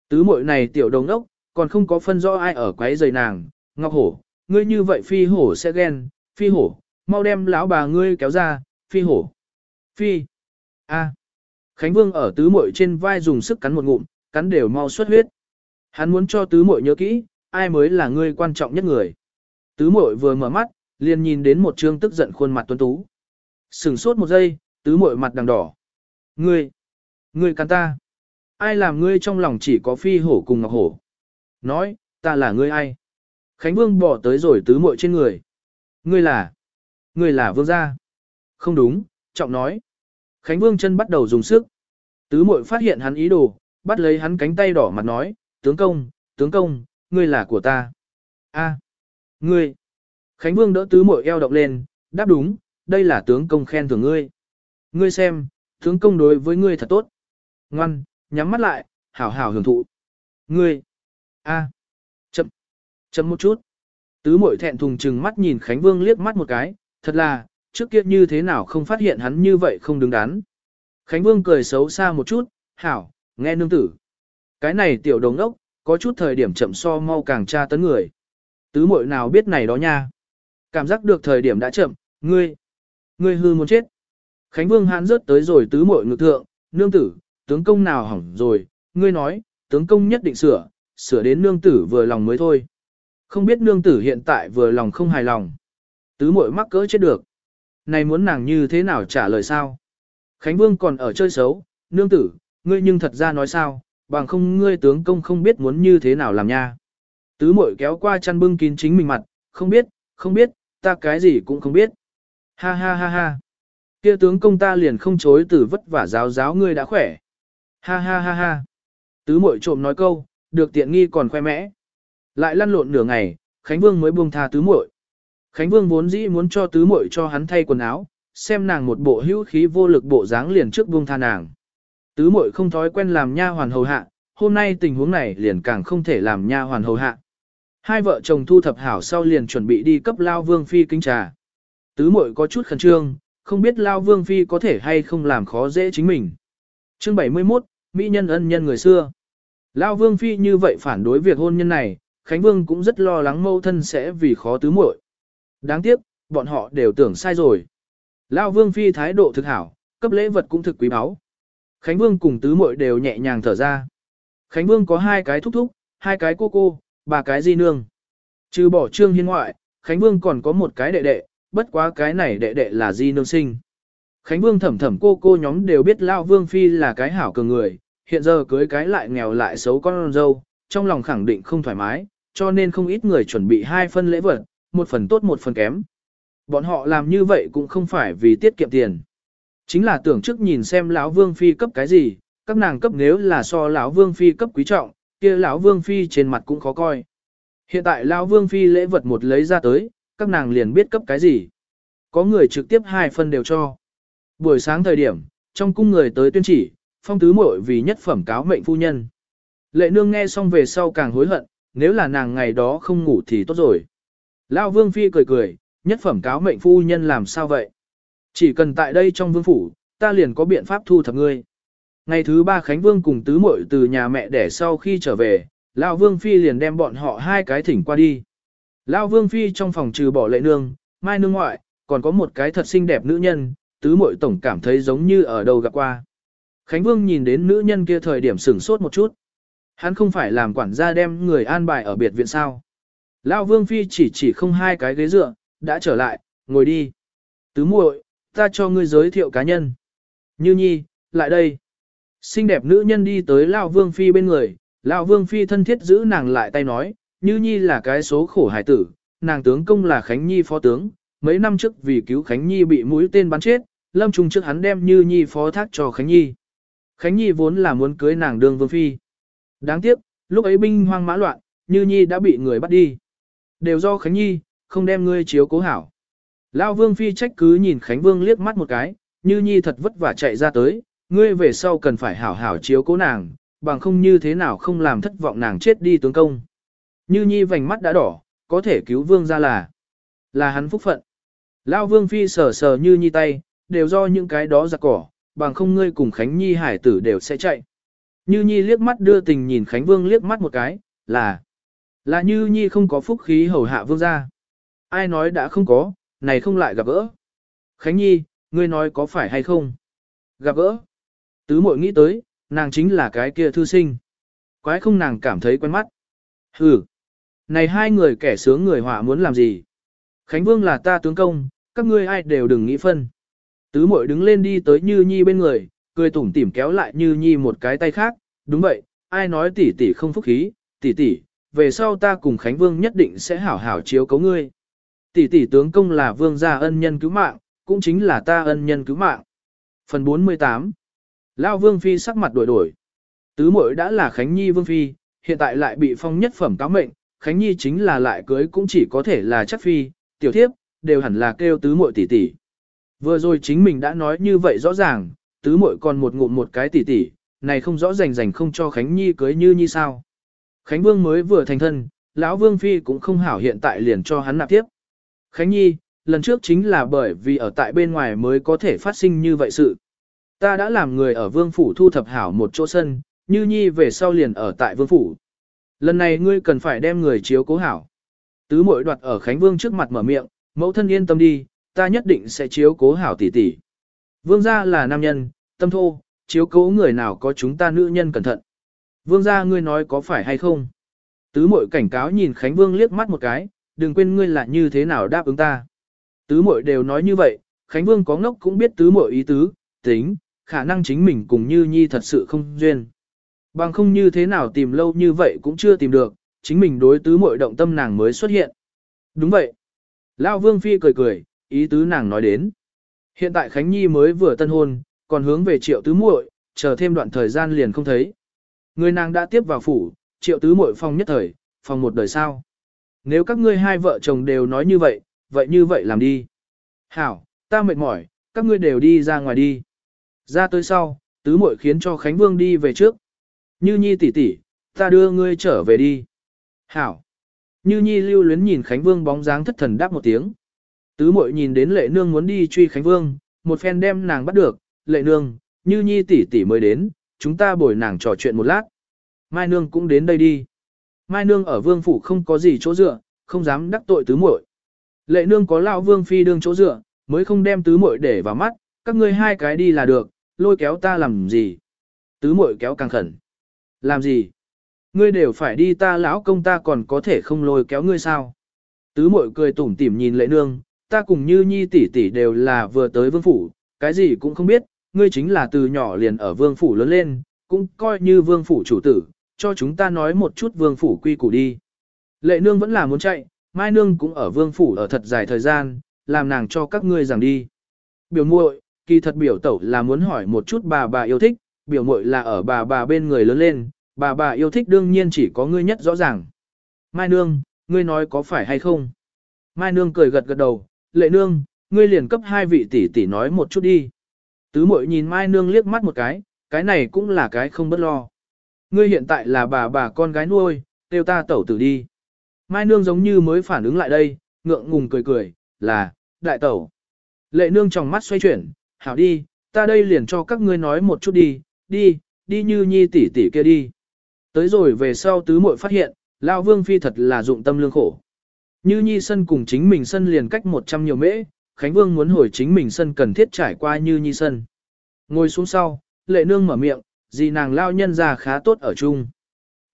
Tứ muội này tiểu đồng ốc, còn không có phân rõ ai ở quấy giày nàng, Ngọc hổ, ngươi như vậy phi hổ sẽ ghen, phi hổ, mau đem lão bà ngươi kéo ra, phi hổ. Phi. A. Khánh Vương ở tứ muội trên vai dùng sức cắn một ngụm, cắn đều mau xuất huyết. Hắn muốn cho tứ muội nhớ kỹ, ai mới là ngươi quan trọng nhất người. Tứ muội vừa mở mắt, liền nhìn đến một trương tức giận khuôn mặt tuấn tú. Sừng sốt một giây, tứ muội mặt đằng đỏ. Ngươi, ngươi cắn ta. ai làm ngươi trong lòng chỉ có phi hổ cùng ngọc hổ. Nói, ta là ngươi ai? Khánh Vương bỏ tới rồi tứ muội trên người. Ngươi là? Ngươi là vương gia? Không đúng, trọng nói. Khánh Vương chân bắt đầu dùng sức. Tứ muội phát hiện hắn ý đồ, bắt lấy hắn cánh tay đỏ mặt nói, tướng công, tướng công, ngươi là của ta. A, ngươi. Khánh Vương đỡ tứ muội eo động lên, đáp đúng, đây là tướng công khen thưởng ngươi. Ngươi xem, tướng công đối với ngươi thật tốt. Ngoan, nhắm mắt lại, hảo hảo hưởng thụ. Ngươi. A. Chậm. Chậm một chút. Tứ Mội thẹn thùng chừng mắt nhìn Khánh Vương liếc mắt một cái, thật là, trước kia như thế nào không phát hiện hắn như vậy không đứng đắn. Khánh Vương cười xấu xa một chút, hảo, nghe nương tử. Cái này tiểu đồng ốc, có chút thời điểm chậm so mau càng tra tấn người. Tứ Mội nào biết này đó nha. Cảm giác được thời điểm đã chậm, ngươi, ngươi hư muốn chết. Khánh Vương hãn rớt tới rồi tứ Mội ngực thượng, nương tử, tướng công nào hỏng rồi, ngươi nói, tướng công nhất định sửa, sửa đến nương tử vừa lòng mới thôi. Không biết nương tử hiện tại vừa lòng không hài lòng. Tứ muội mắc cỡ chết được. Này muốn nàng như thế nào trả lời sao? Khánh Vương còn ở chơi xấu, nương tử, ngươi nhưng thật ra nói sao, bằng không ngươi tướng công không biết muốn như thế nào làm nha. Tứ muội kéo qua chăn bưng kín chính mình mặt, không biết, không biết, ta cái gì cũng không biết. Ha ha ha ha. Kia tướng công ta liền không chối từ vất vả giáo giáo ngươi đã khỏe. Ha ha ha ha. Tứ muội trộm nói câu, được tiện nghi còn khoe mẽ. Lại lăn lộn nửa ngày, Khánh Vương mới buông tha tứ muội. Khánh Vương vốn dĩ muốn cho tứ muội cho hắn thay quần áo, xem nàng một bộ hữu khí vô lực bộ dáng liền trước buông tha nàng. Tứ muội không thói quen làm nha hoàn hầu hạ, hôm nay tình huống này liền càng không thể làm nha hoàn hầu hạ. Hai vợ chồng thu thập hảo sau liền chuẩn bị đi cấp Lao Vương Phi kinh trà. Tứ muội có chút khẩn trương, không biết Lao Vương Phi có thể hay không làm khó dễ chính mình. Chương 71, Mỹ nhân ân nhân người xưa. Lao Vương Phi như vậy phản đối việc hôn nhân này, Khánh Vương cũng rất lo lắng mâu thân sẽ vì khó tứ muội. Đáng tiếc, bọn họ đều tưởng sai rồi. Lao Vương Phi thái độ thực hảo, cấp lễ vật cũng thực quý báu. Khánh Vương cùng tứ muội đều nhẹ nhàng thở ra. Khánh Vương có hai cái thúc thúc, hai cái cô cô, ba cái di nương. Trừ bỏ trương hiên ngoại, Khánh Vương còn có một cái đệ đệ, bất quá cái này đệ đệ là di nương sinh. Khánh Vương thẩm thẩm cô cô nhóm đều biết Lao Vương Phi là cái hảo cường người, hiện giờ cưới cái lại nghèo lại xấu con dâu, trong lòng khẳng định không thoải mái, cho nên không ít người chuẩn bị hai phân lễ vật, một phần tốt một phần kém. Bọn họ làm như vậy cũng không phải vì tiết kiệm tiền. Chính là tưởng trước nhìn xem lão Vương Phi cấp cái gì, các nàng cấp nếu là so lão Vương Phi cấp quý trọng, kia lão Vương Phi trên mặt cũng khó coi. Hiện tại lão Vương Phi lễ vật một lấy ra tới, các nàng liền biết cấp cái gì. Có người trực tiếp hai phân đều cho. Buổi sáng thời điểm, trong cung người tới tuyên chỉ, phong tứ muội vì nhất phẩm cáo mệnh phu nhân. Lệ nương nghe xong về sau càng hối hận, nếu là nàng ngày đó không ngủ thì tốt rồi. Lão Vương Phi cười cười, nhất phẩm cáo mệnh phu nhân làm sao vậy? Chỉ cần tại đây trong vương phủ, ta liền có biện pháp thu thập ngươi. Ngày thứ ba Khánh Vương cùng tứ muội từ nhà mẹ đẻ sau khi trở về, Lão Vương Phi liền đem bọn họ hai cái thỉnh qua đi. Lão Vương Phi trong phòng trừ bỏ lệ nương, mai nương ngoại, còn có một cái thật xinh đẹp nữ nhân, tứ muội tổng cảm thấy giống như ở đâu gặp qua. Khánh Vương nhìn đến nữ nhân kia thời điểm sửng sốt một chút. Hắn không phải làm quản gia đem người an bài ở biệt viện sao. Lão Vương Phi chỉ chỉ không hai cái ghế dựa, đã trở lại, ngồi đi. Tứ muội, ta cho ngươi giới thiệu cá nhân. Như nhi, lại đây. Xinh đẹp nữ nhân đi tới Lão Vương Phi bên người, Lão Vương Phi thân thiết giữ nàng lại tay nói, Như nhi là cái số khổ hải tử, nàng tướng công là Khánh Nhi phó tướng, mấy năm trước vì cứu Khánh Nhi bị mũi tên bắn chết, lâm Trung trước hắn đem Như nhi phó thác cho Khánh Nhi. Khánh Nhi vốn là muốn cưới nàng đương Vương Phi. Đáng tiếc, lúc ấy binh hoang mã loạn, Như nhi đã bị người bắt đi. Đều do Khánh Nhi, không đem ngươi chiếu cố hảo. Lão Vương Phi trách cứ nhìn Khánh Vương liếc mắt một cái, như nhi thật vất vả chạy ra tới, ngươi về sau cần phải hảo hảo chiếu cố nàng, bằng không như thế nào không làm thất vọng nàng chết đi tướng công. Như nhi vành mắt đã đỏ, có thể cứu Vương ra là, là hắn phúc phận. Lão Vương Phi sờ sờ như nhi tay, đều do những cái đó giặc cỏ, bằng không ngươi cùng Khánh Nhi hải tử đều sẽ chạy. Như nhi liếc mắt đưa tình nhìn Khánh Vương liếc mắt một cái, là, là như nhi không có phúc khí hầu hạ Vương gia, Ai nói đã không có, này không lại gặp gỡ. Khánh Nhi, ngươi nói có phải hay không? Gặp gỡ. Tứ mội nghĩ tới, nàng chính là cái kia thư sinh. Quái không nàng cảm thấy quen mắt. Hừ. Này hai người kẻ sướng người họa muốn làm gì? Khánh Vương là ta tướng công, các ngươi ai đều đừng nghĩ phân. Tứ mội đứng lên đi tới Như Nhi bên người, cười tủm tỉm kéo lại Như Nhi một cái tay khác, đúng vậy, ai nói tỷ tỷ không phúc khí, tỷ tỷ, về sau ta cùng Khánh Vương nhất định sẽ hảo hảo chiếu cấu ngươi. Tỷ tỷ tướng công là vương gia ân nhân cứu mạng, cũng chính là ta ân nhân cứu mạng. Phần 48 Lao Vương Phi sắc mặt đổi đổi. Tứ muội đã là Khánh Nhi Vương Phi, hiện tại lại bị phong nhất phẩm cáo mệnh, Khánh Nhi chính là lại cưới cũng chỉ có thể là chắc Phi, tiểu thiếp, đều hẳn là kêu tứ muội tỷ tỷ. Vừa rồi chính mình đã nói như vậy rõ ràng, tứ muội còn một ngụm một cái tỷ tỷ, này không rõ rành rành không cho Khánh Nhi cưới như như sao. Khánh Vương mới vừa thành thân, lão Vương Phi cũng không hảo hiện tại liền cho hắn nạp tiếp. Khánh Nhi, lần trước chính là bởi vì ở tại bên ngoài mới có thể phát sinh như vậy sự. Ta đã làm người ở Vương Phủ thu thập hảo một chỗ sân, như Nhi về sau liền ở tại Vương Phủ. Lần này ngươi cần phải đem người chiếu cố hảo. Tứ muội đoạt ở Khánh Vương trước mặt mở miệng, mẫu thân yên tâm đi, ta nhất định sẽ chiếu cố hảo tỷ tỷ. Vương gia là nam nhân, tâm thô, chiếu cố người nào có chúng ta nữ nhân cẩn thận. Vương gia ngươi nói có phải hay không? Tứ mội cảnh cáo nhìn Khánh Vương liếc mắt một cái, đừng quên ngươi là như thế nào đáp ứng ta. Tứ mội đều nói như vậy, Khánh Vương có ngốc cũng biết tứ mội ý tứ, tính, khả năng chính mình cùng Như Nhi thật sự không duyên. Bằng không như thế nào tìm lâu như vậy cũng chưa tìm được, chính mình đối tứ mội động tâm nàng mới xuất hiện. Đúng vậy. Lão Vương Phi cười cười, ý tứ nàng nói đến. Hiện tại Khánh Nhi mới vừa tân hôn, còn hướng về triệu tứ muội, chờ thêm đoạn thời gian liền không thấy. Người nàng đã tiếp vào phủ, triệu tứ muội phòng nhất thời, phòng một đời sao. Nếu các ngươi hai vợ chồng đều nói như vậy, vậy như vậy làm đi. Hảo, ta mệt mỏi, các ngươi đều đi ra ngoài đi. Ra tới sau, tứ muội khiến cho Khánh Vương đi về trước. Như Nhi tỷ tỷ, ta đưa ngươi trở về đi. Hảo. Như Nhi lưu luyến nhìn Khánh Vương bóng dáng thất thần đáp một tiếng. Tứ muội nhìn đến lệ nương muốn đi truy Khánh Vương, một phen đem nàng bắt được, lệ nương, Như Nhi tỷ tỷ mới đến, chúng ta bồi nàng trò chuyện một lát. Mai nương cũng đến đây đi. Mai nương ở vương phủ không có gì chỗ dựa, không dám đắc tội tứ muội. Lệ nương có lão vương phi đương chỗ dựa, mới không đem tứ muội để vào mắt, các ngươi hai cái đi là được, lôi kéo ta làm gì? Tứ muội kéo càng khẩn. Làm gì? Ngươi đều phải đi ta lão công ta còn có thể không lôi kéo ngươi sao? Tứ muội cười tủm tỉm nhìn lệ nương, ta cùng như nhi tỷ tỷ đều là vừa tới vương phủ, cái gì cũng không biết, ngươi chính là từ nhỏ liền ở vương phủ lớn lên, cũng coi như vương phủ chủ tử, cho chúng ta nói một chút vương phủ quy củ đi. Lệ nương vẫn là muốn chạy, mai nương cũng ở vương phủ ở thật dài thời gian, làm nàng cho các ngươi rằng đi. Biểu muội, kỳ thật biểu tẩu là muốn hỏi một chút bà bà yêu thích, biểu muội là ở bà bà bên người lớn lên, bà bà yêu thích đương nhiên chỉ có ngươi nhất rõ ràng. Mai nương, ngươi nói có phải hay không? Mai nương cười gật gật đầu, lệ nương, ngươi liền cấp hai vị tỷ tỷ nói một chút đi. Tứ Mội nhìn Mai nương liếc mắt một cái, cái này cũng là cái không bất lo. Ngươi hiện tại là bà bà con gái nuôi, tiêu ta tẩu tử đi. Mai nương giống như mới phản ứng lại đây, ngượng ngùng cười cười, là, đại tẩu. Lệ nương trong mắt xoay chuyển, hảo đi, ta đây liền cho các ngươi nói một chút đi, đi, đi như nhi tỷ tỷ kia đi. Tới rồi về sau tứ muội phát hiện, Lão Vương Phi thật là dụng tâm lương khổ. Như nhi sân cùng chính mình sân liền cách 100 nhiều mễ, Khánh Vương muốn hồi chính mình sân cần thiết trải qua như nhi sân. Ngồi xuống sau, lệ nương mở miệng, dì nàng lao nhân ra khá tốt ở chung.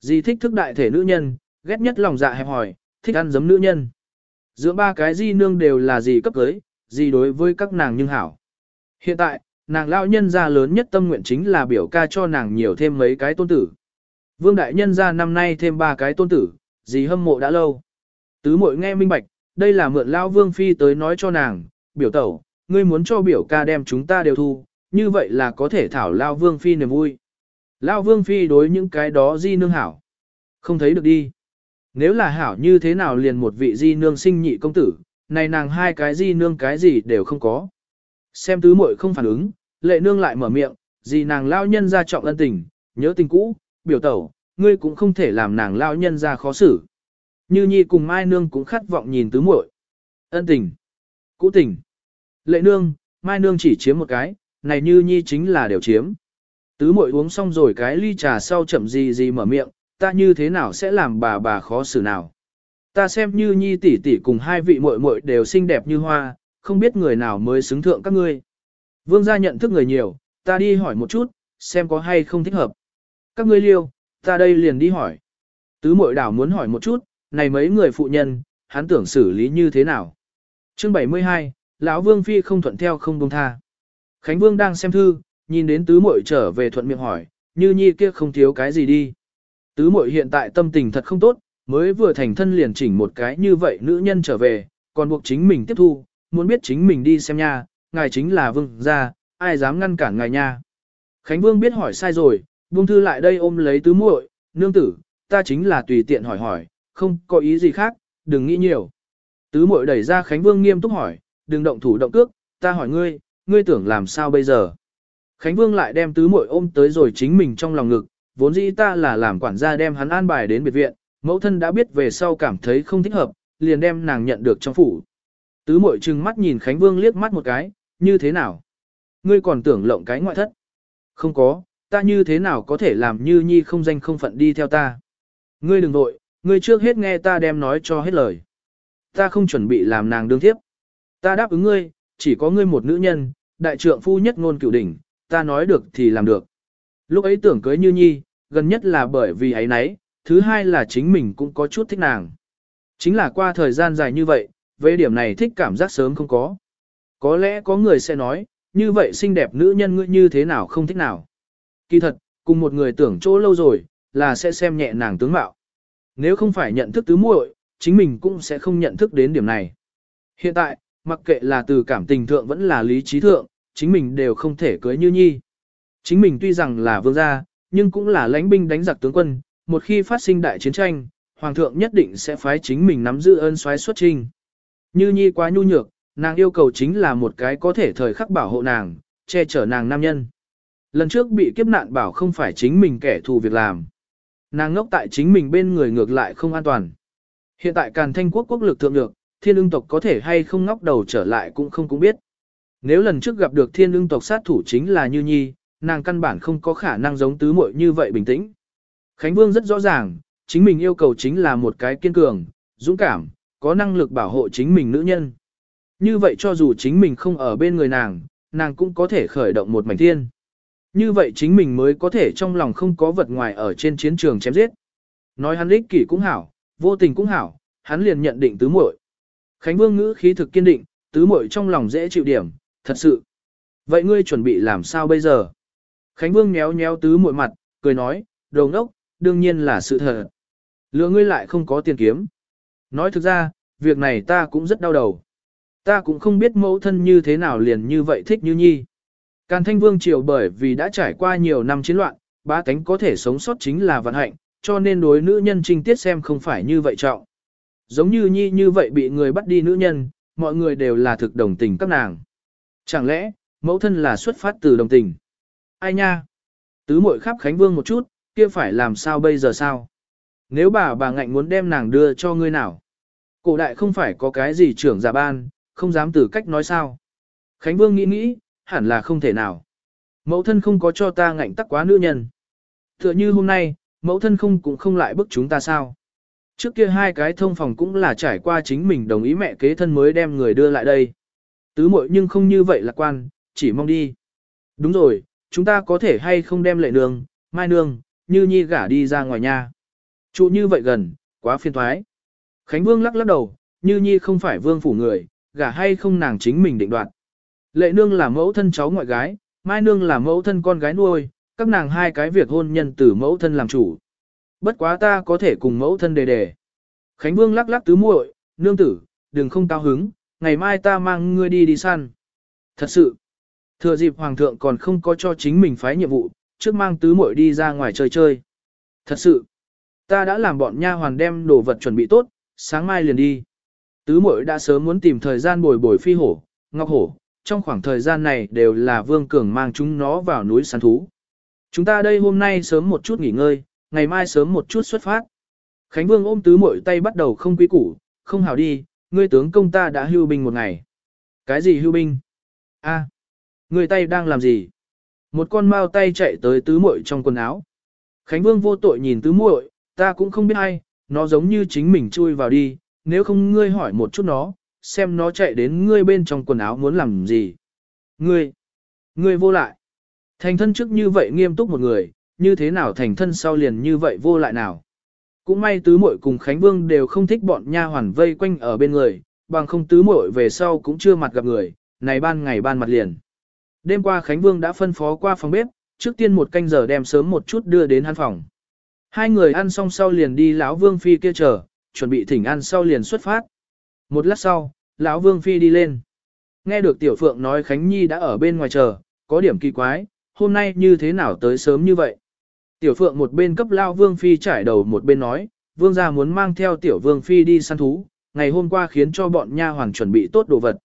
Dì thích thức đại thể nữ nhân, ghét nhất lòng dạ hẹp hỏi, thích ăn giấm nữ nhân. Giữa ba cái di nương đều là dì cấp cưới, dì đối với các nàng nhưng hảo. Hiện tại, nàng lao nhân gia lớn nhất tâm nguyện chính là biểu ca cho nàng nhiều thêm mấy cái tôn tử. Vương đại nhân gia năm nay thêm ba cái tôn tử, dì hâm mộ đã lâu. Tứ mội nghe minh bạch, đây là mượn lao vương phi tới nói cho nàng, biểu tẩu, ngươi muốn cho biểu ca đem chúng ta đều thu, như vậy là có thể thảo lao vương phi niềm vui. Lao vương phi đối những cái đó di nương hảo. Không thấy được đi. Nếu là hảo như thế nào liền một vị di nương sinh nhị công tử, này nàng hai cái di nương cái gì đều không có. Xem tứ muội không phản ứng, lệ nương lại mở miệng, gì nàng lao nhân ra trọng ân tình, nhớ tình cũ, biểu tẩu, ngươi cũng không thể làm nàng lao nhân ra khó xử. Như nhi cùng mai nương cũng khát vọng nhìn tứ muội. Ân tình, cũ tình. Lệ nương, mai nương chỉ chiếm một cái, này như nhi chính là đều chiếm. Tứ muội uống xong rồi cái ly trà sau chậm gì gì mở miệng, ta như thế nào sẽ làm bà bà khó xử nào. Ta xem như nhi tỷ tỷ cùng hai vị muội muội đều xinh đẹp như hoa, không biết người nào mới xứng thượng các ngươi. Vương gia nhận thức người nhiều, ta đi hỏi một chút, xem có hay không thích hợp. Các ngươi liêu, ta đây liền đi hỏi. Tứ muội đảo muốn hỏi một chút, này mấy người phụ nhân, hắn tưởng xử lý như thế nào. Chương 72, lão Vương phi không thuận theo không buông tha. Khánh Vương đang xem thư, nhìn đến tứ muội trở về thuận miệng hỏi, như nhi kia không thiếu cái gì đi. Tứ muội hiện tại tâm tình thật không tốt, mới vừa thành thân liền chỉnh một cái như vậy nữ nhân trở về, còn buộc chính mình tiếp thu, muốn biết chính mình đi xem nha, ngài chính là vương gia, ai dám ngăn cản ngài nha. Khánh Vương biết hỏi sai rồi, buông thư lại đây ôm lấy tứ muội, nương tử, ta chính là tùy tiện hỏi hỏi, không có ý gì khác, đừng nghĩ nhiều. Tứ muội đẩy ra Khánh Vương nghiêm túc hỏi, đừng động thủ động cước, ta hỏi ngươi, ngươi tưởng làm sao bây giờ. Khánh Vương lại đem tứ muội ôm tới rồi chính mình trong lòng ngực, vốn dĩ ta là làm quản gia đem hắn an bài đến biệt viện, mẫu thân đã biết về sau cảm thấy không thích hợp, liền đem nàng nhận được trong phủ. Tứ muội trừng mắt nhìn Khánh Vương liếc mắt một cái, như thế nào? Ngươi còn tưởng lộng cái ngoại thất? Không có, ta như thế nào có thể làm như nhi không danh không phận đi theo ta? Ngươi đừng vội, ngươi trước hết nghe ta đem nói cho hết lời. Ta không chuẩn bị làm nàng đương tiếp. Ta đáp ứng ngươi, chỉ có ngươi một nữ nhân, đại trượng phu nhất ngôn cửu đỉnh, ta nói được thì làm được. Lúc ấy tưởng cưới như nhi, gần nhất là bởi vì ấy nấy, thứ hai là chính mình cũng có chút thích nàng. Chính là qua thời gian dài như vậy, về điểm này thích cảm giác sớm không có. Có lẽ có người sẽ nói, như vậy xinh đẹp nữ nhân ngươi như thế nào không thích nào. Kỳ thật, cùng một người tưởng chỗ lâu rồi, là sẽ xem nhẹ nàng tướng mạo. Nếu không phải nhận thức tứ muội, chính mình cũng sẽ không nhận thức đến điểm này. Hiện tại, mặc kệ là từ cảm tình thượng vẫn là lý trí thượng, chính mình đều không thể cưới như nhi. Chính mình tuy rằng là vương gia, nhưng cũng là lãnh binh đánh giặc tướng quân, một khi phát sinh đại chiến tranh, hoàng thượng nhất định sẽ phái chính mình nắm giữ ơn xoáy xuất trình. Như nhi quá nhu nhược, nàng yêu cầu chính là một cái có thể thời khắc bảo hộ nàng, che chở nàng nam nhân. Lần trước bị kiếp nạn bảo không phải chính mình kẻ thù việc làm. Nàng ngốc tại chính mình bên người ngược lại không an toàn. Hiện tại càn thanh quốc quốc lực thượng được, thiên ưng tộc có thể hay không ngóc đầu trở lại cũng không cũng biết. Nếu lần trước gặp được thiên ưng tộc sát thủ chính là Như Nhi, nàng căn bản không có khả năng giống tứ muội như vậy bình tĩnh. Khánh Vương rất rõ ràng, chính mình yêu cầu chính là một cái kiên cường, dũng cảm, có năng lực bảo hộ chính mình nữ nhân. Như vậy cho dù chính mình không ở bên người nàng, nàng cũng có thể khởi động một mảnh thiên. Như vậy chính mình mới có thể trong lòng không có vật ngoài ở trên chiến trường chém giết. Nói hắn ích kỷ cũng hảo, vô tình cũng hảo, hắn liền nhận định tứ muội. Khánh Vương ngữ khí thực kiên định, tứ muội trong lòng dễ chịu điểm, thật sự. Vậy ngươi chuẩn bị làm sao bây giờ? Khánh Vương nhéo nhéo tứ muội mặt, cười nói, đồ ngốc, đương nhiên là sự thật. Lừa ngươi lại không có tiền kiếm. Nói thực ra, việc này ta cũng rất đau đầu. Ta cũng không biết mẫu thân như thế nào liền như vậy thích như nhi. Càn thanh vương triều bởi vì đã trải qua nhiều năm chiến loạn, ba tánh có thể sống sót chính là vận hạnh, cho nên đối nữ nhân trinh tiết xem không phải như vậy trọng. Giống như nhi như vậy bị người bắt đi nữ nhân, mọi người đều là thực đồng tình các nàng. Chẳng lẽ, mẫu thân là xuất phát từ đồng tình? Ai nha? Tứ mội khắp Khánh Vương một chút, kia phải làm sao bây giờ sao? Nếu bà bà ngạnh muốn đem nàng đưa cho ngươi nào? Cổ đại không phải có cái gì trưởng giả ban, không dám từ cách nói sao? Khánh Vương nghĩ nghĩ, hẳn là không thể nào. Mẫu thân không có cho ta ngạnh tắc quá nữ nhân. Tựa như hôm nay, mẫu thân không cũng không lại bức chúng ta sao. Trước kia hai cái thông phòng cũng là trải qua chính mình đồng ý mẹ kế thân mới đem người đưa lại đây. Tứ muội nhưng không như vậy lạc quan, chỉ mong đi. Đúng rồi, chúng ta có thể hay không đem lệ nương, mai nương, như nhi gả đi ra ngoài nhà. Trụ như vậy gần, quá phiền thoái. Khánh Vương lắc lắc đầu, như nhi không phải vương phủ người, gả hay không nàng chính mình định đoạt. Lệ nương là mẫu thân cháu ngoại gái, mai nương là mẫu thân con gái nuôi, các nàng hai cái việc hôn nhân từ mẫu thân làm chủ. Bất quá ta có thể cùng mẫu thân đề đề. Khánh Vương lắc lắc tứ muội, nương tử, đừng không cao hứng, ngày mai ta mang ngươi đi đi săn. Thật sự, thừa dịp hoàng thượng còn không có cho chính mình phái nhiệm vụ, trước mang tứ muội đi ra ngoài chơi chơi. Thật sự, ta đã làm bọn nha hoàn đem đồ vật chuẩn bị tốt, sáng mai liền đi. Tứ muội đã sớm muốn tìm thời gian bồi bồi phi hổ, ngọc hổ, trong khoảng thời gian này đều là Vương Cường mang chúng nó vào núi săn thú. Chúng ta đây hôm nay sớm một chút nghỉ ngơi, ngày mai sớm một chút xuất phát. Khánh Vương ôm tứ muội tay bắt đầu không quý củ, không hào đi, ngươi tướng công ta đã hưu binh một ngày. Cái gì hưu binh? A, à, tay đang làm gì? Một con mao tay chạy tới tứ muội trong quần áo. Khánh Vương vô tội nhìn tứ muội, ta cũng không biết ai, nó giống như chính mình chui vào đi, nếu không ngươi hỏi một chút nó, xem nó chạy đến ngươi bên trong quần áo muốn làm gì. Ngươi, ngươi vô lại. Thành thân trước như vậy nghiêm túc một người, như thế nào thành thân sau liền như vậy vô lại nào. Cũng may tứ muội cùng Khánh Vương đều không thích bọn nha hoàn vây quanh ở bên người, bằng không tứ muội về sau cũng chưa mặt gặp người, này ban ngày ban mặt liền. Đêm qua Khánh Vương đã phân phó qua phòng bếp, trước tiên một canh giờ đem sớm một chút đưa đến hắn phòng. Hai người ăn xong sau liền đi lão Vương Phi kia chờ, chuẩn bị thỉnh ăn sau liền xuất phát. Một lát sau, lão Vương Phi đi lên. Nghe được Tiểu Phượng nói Khánh Nhi đã ở bên ngoài chờ, có điểm kỳ quái, hôm nay như thế nào tới sớm như vậy. Tiểu Phượng một bên cấp lão Vương Phi trải đầu một bên nói, Vương gia muốn mang theo Tiểu Vương Phi đi săn thú, ngày hôm qua khiến cho bọn nha hoàng chuẩn bị tốt đồ vật.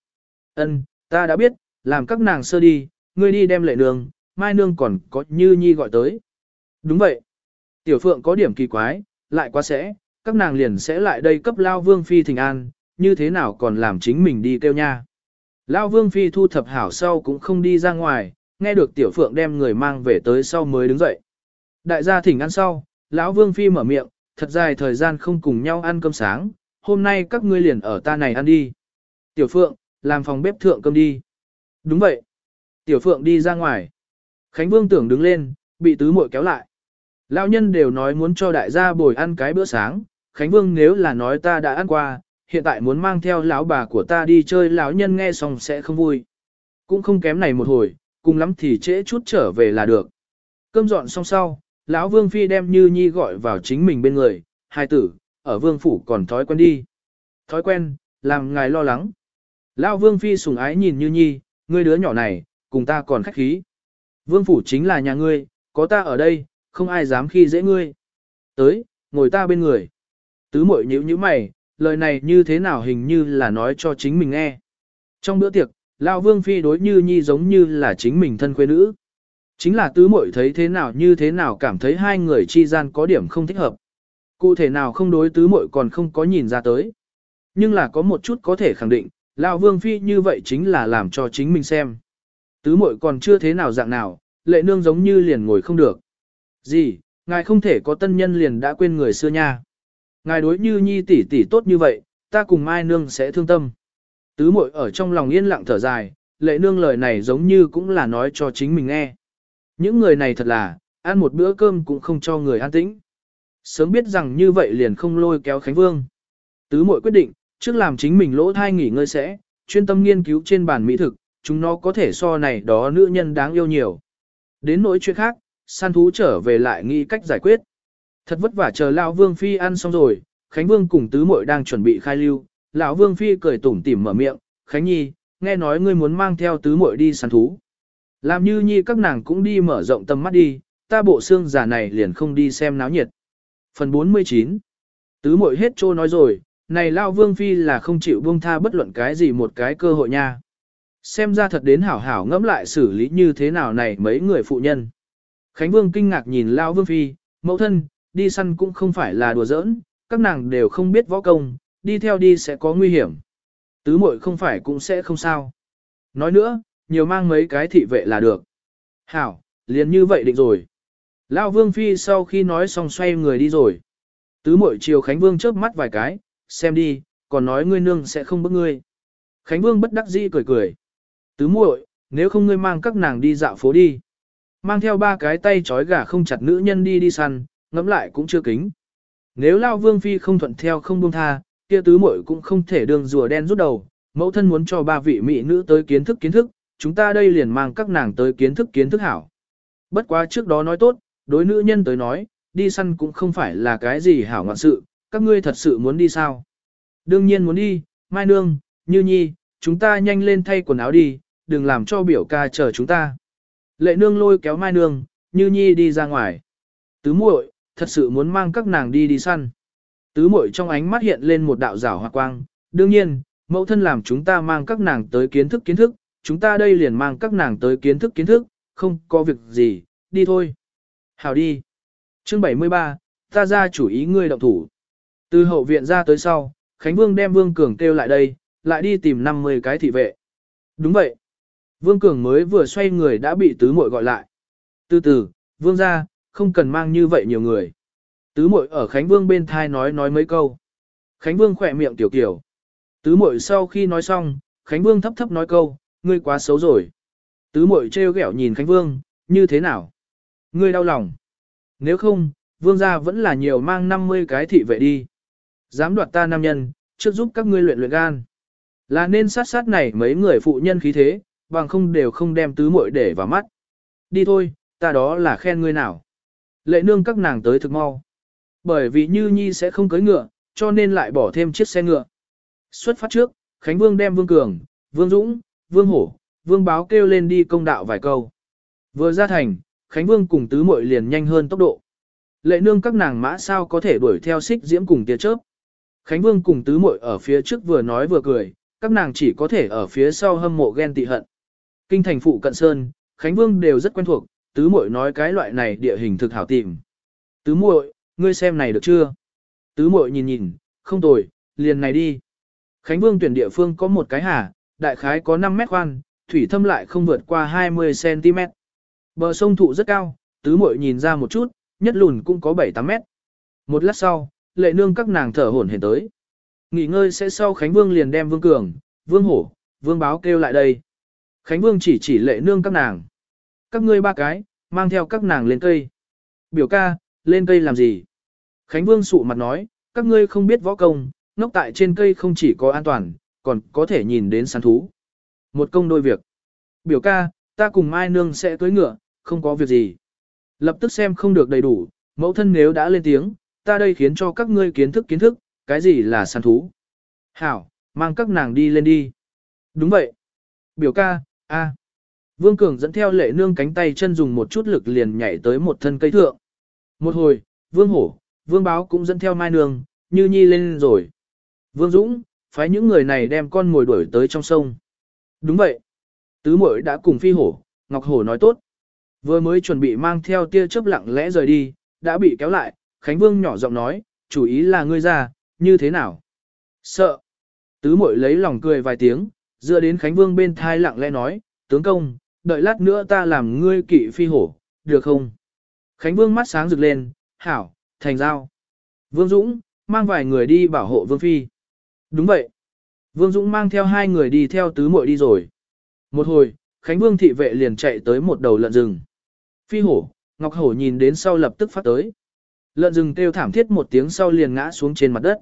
Ân, ta đã biết, làm các nàng sơ đi, ngươi đi đem lệ nương, mai nương còn có như nhi gọi tới. Đúng vậy. Tiểu Phượng có điểm kỳ quái, lại quá sẽ, các nàng liền sẽ lại đây cấp Lao Vương Phi thình an, như thế nào còn làm chính mình đi kêu nha. Lão Vương Phi thu thập hảo sau cũng không đi ra ngoài, nghe được Tiểu Phượng đem người mang về tới sau mới đứng dậy. Đại gia thỉnh ăn sau, lão Vương Phi mở miệng, thật dài thời gian không cùng nhau ăn cơm sáng, hôm nay các ngươi liền ở ta này ăn đi. Tiểu Phượng, làm phòng bếp thượng cơm đi. Đúng vậy. Tiểu Phượng đi ra ngoài. Khánh Vương tưởng đứng lên, bị tứ muội kéo lại. Lão nhân đều nói muốn cho đại gia bồi ăn cái bữa sáng, Khánh Vương nếu là nói ta đã ăn qua, hiện tại muốn mang theo lão bà của ta đi chơi lão nhân nghe xong sẽ không vui. Cũng không kém này một hồi, cùng lắm thì trễ chút trở về là được. Cơm dọn xong sau, lão Vương Phi đem Như Nhi gọi vào chính mình bên người, hai tử, ở Vương Phủ còn thói quen đi. Thói quen, làm ngài lo lắng. Lão Vương Phi sùng ái nhìn Như Nhi, ngươi đứa nhỏ này, cùng ta còn khách khí. Vương Phủ chính là nhà ngươi, có ta ở đây, không ai dám khi dễ ngươi. Tới, ngồi ta bên người. Tứ mội nhíu như mày, lời này như thế nào hình như là nói cho chính mình nghe. Trong bữa tiệc, Lão Vương Phi đối như nhi giống như là chính mình thân quê nữ. Chính là tứ muội thấy thế nào như thế nào cảm thấy hai người chi gian có điểm không thích hợp. Cụ thể nào không đối tứ muội còn không có nhìn ra tới. Nhưng là có một chút có thể khẳng định, Lão Vương Phi như vậy chính là làm cho chính mình xem. Tứ muội còn chưa thế nào dạng nào, lệ nương giống như liền ngồi không được. Gì, ngài không thể có tân nhân liền đã quên người xưa nha. Ngài đối như nhi tỷ tỷ tốt như vậy, ta cùng mai nương sẽ thương tâm. Tứ muội ở trong lòng yên lặng thở dài, lệ nương lời này giống như cũng là nói cho chính mình nghe. Những người này thật là, ăn một bữa cơm cũng không cho người an tĩnh. Sớm biết rằng như vậy liền không lôi kéo Khánh Vương. Tứ muội quyết định, trước làm chính mình lỗ thai nghỉ ngơi sẽ, chuyên tâm nghiên cứu trên bàn mỹ thực, chúng nó có thể so này đó nữ nhân đáng yêu nhiều. Đến nỗi chuyện khác, săn thú trở về lại nghĩ cách giải quyết. Thật vất vả chờ lão Vương Phi ăn xong rồi, Khánh Vương cùng tứ muội đang chuẩn bị khai lưu, lão Vương Phi cười tủm tỉm mở miệng, "Khánh Nhi, nghe nói ngươi muốn mang theo tứ muội đi săn thú." Làm như nhi các nàng cũng đi mở rộng tầm mắt đi, ta bộ xương giả này liền không đi xem náo nhiệt. Phần 49 Tứ muội hết trô nói rồi, này lão Vương Phi là không chịu buông tha bất luận cái gì một cái cơ hội nha. Xem ra thật đến hảo hảo ngẫm lại xử lý như thế nào này mấy người phụ nhân. Khánh Vương kinh ngạc nhìn Lão Vương Phi, mẫu thân, đi săn cũng không phải là đùa giỡn, các nàng đều không biết võ công, đi theo đi sẽ có nguy hiểm. Tứ muội không phải cũng sẽ không sao. Nói nữa, nhiều mang mấy cái thị vệ là được. Hảo, liền như vậy định rồi. Lão Vương Phi sau khi nói xong xoay người đi rồi. Tứ muội chiều Khánh Vương chớp mắt vài cái, xem đi, còn nói ngươi nương sẽ không bức ngươi. Khánh Vương bất đắc dĩ cười cười. Tứ muội, nếu không ngươi mang các nàng đi dạo phố đi. Mang theo ba cái tay trói gà không chặt nữ nhân đi đi săn, ngẫm lại cũng chưa kính. Nếu Lao Vương Phi không thuận theo không buông tha, kia tứ muội cũng không thể đường rùa đen rút đầu, mẫu thân muốn cho ba vị mỹ nữ tới kiến thức kiến thức, chúng ta đây liền mang các nàng tới kiến thức kiến thức hảo. Bất quá trước đó nói tốt, đối nữ nhân tới nói, đi săn cũng không phải là cái gì hảo ngoạn sự, các ngươi thật sự muốn đi sao? Đương nhiên muốn đi, Mai Nương, Như Nhi, chúng ta nhanh lên thay quần áo đi, đừng làm cho biểu ca chờ chúng ta. Lệ Nương lôi kéo Mai Nương, Như Nhi đi ra ngoài. Tứ muội, thật sự muốn mang các nàng đi đi săn. Tứ muội trong ánh mắt hiện lên một đạo rảo hoa quang, đương nhiên, mẫu thân làm chúng ta mang các nàng tới kiến thức kiến thức, chúng ta đây liền mang các nàng tới kiến thức kiến thức, không có việc gì, đi thôi. Hào đi. Chương 73, ta ra chủ ý ngươi động thủ. Từ hậu viện ra tới sau, Khánh Vương đem Vương Cường kêu lại đây, lại đi tìm 50 cái thị vệ. Đúng vậy. Vương Cường mới vừa xoay người đã bị tứ muội gọi lại. Từ từ, Vương ra, không cần mang như vậy nhiều người. Tứ muội ở Khánh Vương bên thai nói nói mấy câu. Khánh Vương khỏe miệng tiểu kiểu. Tứ muội sau khi nói xong, Khánh Vương thấp thấp nói câu, ngươi quá xấu rồi. Tứ muội trêu ghẹo nhìn Khánh Vương, như thế nào? Ngươi đau lòng. Nếu không, Vương gia vẫn là nhiều mang 50 cái thị vệ đi. Dám đoạt ta nam nhân, trước giúp các ngươi luyện luyện gan. Là nên sát sát này mấy người phụ nhân khí thế, bằng không đều không đem tứ muội để vào mắt. Đi thôi, ta đó là khen ngươi nào. Lệ nương các nàng tới thực mau. Bởi vì Như Nhi sẽ không cưới ngựa, cho nên lại bỏ thêm chiếc xe ngựa. Xuất phát trước, Khánh Vương đem Vương Cường, Vương Dũng, Vương Hổ, Vương Báo kêu lên đi công đạo vài câu. Vừa ra thành, Khánh Vương cùng tứ muội liền nhanh hơn tốc độ. Lệ nương các nàng mã sao có thể đuổi theo xích diễm cùng tia chớp. Khánh Vương cùng tứ muội ở phía trước vừa nói vừa cười, các nàng chỉ có thể ở phía sau hâm mộ ghen tị hận. Kinh thành phụ cận sơn, Khánh Vương đều rất quen thuộc, tứ muội nói cái loại này địa hình thực hảo tìm. Tứ muội, ngươi xem này được chưa? Tứ muội nhìn nhìn, không tồi, liền này đi. Khánh Vương tuyển địa phương có một cái hà, đại khái có 5 mét khoan, thủy thâm lại không vượt qua 20cm. Bờ sông thụ rất cao, tứ muội nhìn ra một chút, nhất lùn cũng có 7-8 mét. Một lát sau, lệ nương các nàng thở hổn hển tới. Nghỉ ngơi sẽ sau Khánh Vương liền đem Vương Cường, Vương Hổ, Vương Báo kêu lại đây. Khánh Vương chỉ chỉ lệ nương các nàng. Các ngươi ba cái, mang theo các nàng lên cây. Biểu ca, lên cây làm gì? Khánh Vương sụ mặt nói, các ngươi không biết võ công, ngốc tại trên cây không chỉ có an toàn, còn có thể nhìn đến săn thú. Một công đôi việc. Biểu ca, ta cùng Mai Nương sẽ cưới ngựa, không có việc gì. Lập tức xem không được đầy đủ, mẫu thân nếu đã lên tiếng, ta đây khiến cho các ngươi kiến thức kiến thức, cái gì là săn thú. Hảo, mang các nàng đi lên đi. Đúng vậy. Biểu ca, a. Vương Cường dẫn theo lệ nương cánh tay chân dùng một chút lực liền nhảy tới một thân cây thượng. Một hồi, Vương Hổ, Vương Báo cũng dẫn theo Mai Nương, như nhi lên rồi. Vương Dũng, phái những người này đem con mồi đuổi tới trong sông. Đúng vậy. Tứ muội đã cùng phi hổ, Ngọc Hổ nói tốt. Vừa mới chuẩn bị mang theo tia chớp lặng lẽ rời đi, đã bị kéo lại, Khánh Vương nhỏ giọng nói, chủ ý là ngươi ra, như thế nào? Sợ. Tứ muội lấy lòng cười vài tiếng, dựa đến Khánh Vương bên thai lặng lẽ nói, tướng công, đợi lát nữa ta làm ngươi kỵ phi hổ, được không? Khánh Vương mắt sáng rực lên, hảo, thành giao. Vương Dũng, mang vài người đi bảo hộ Vương Phi. Đúng vậy. Vương Dũng mang theo hai người đi theo tứ muội đi rồi. Một hồi, Khánh Vương thị vệ liền chạy tới một đầu lợn rừng. Phi hổ, Ngọc Hổ nhìn đến sau lập tức phát tới. Lợn rừng kêu thảm thiết một tiếng sau liền ngã xuống trên mặt đất.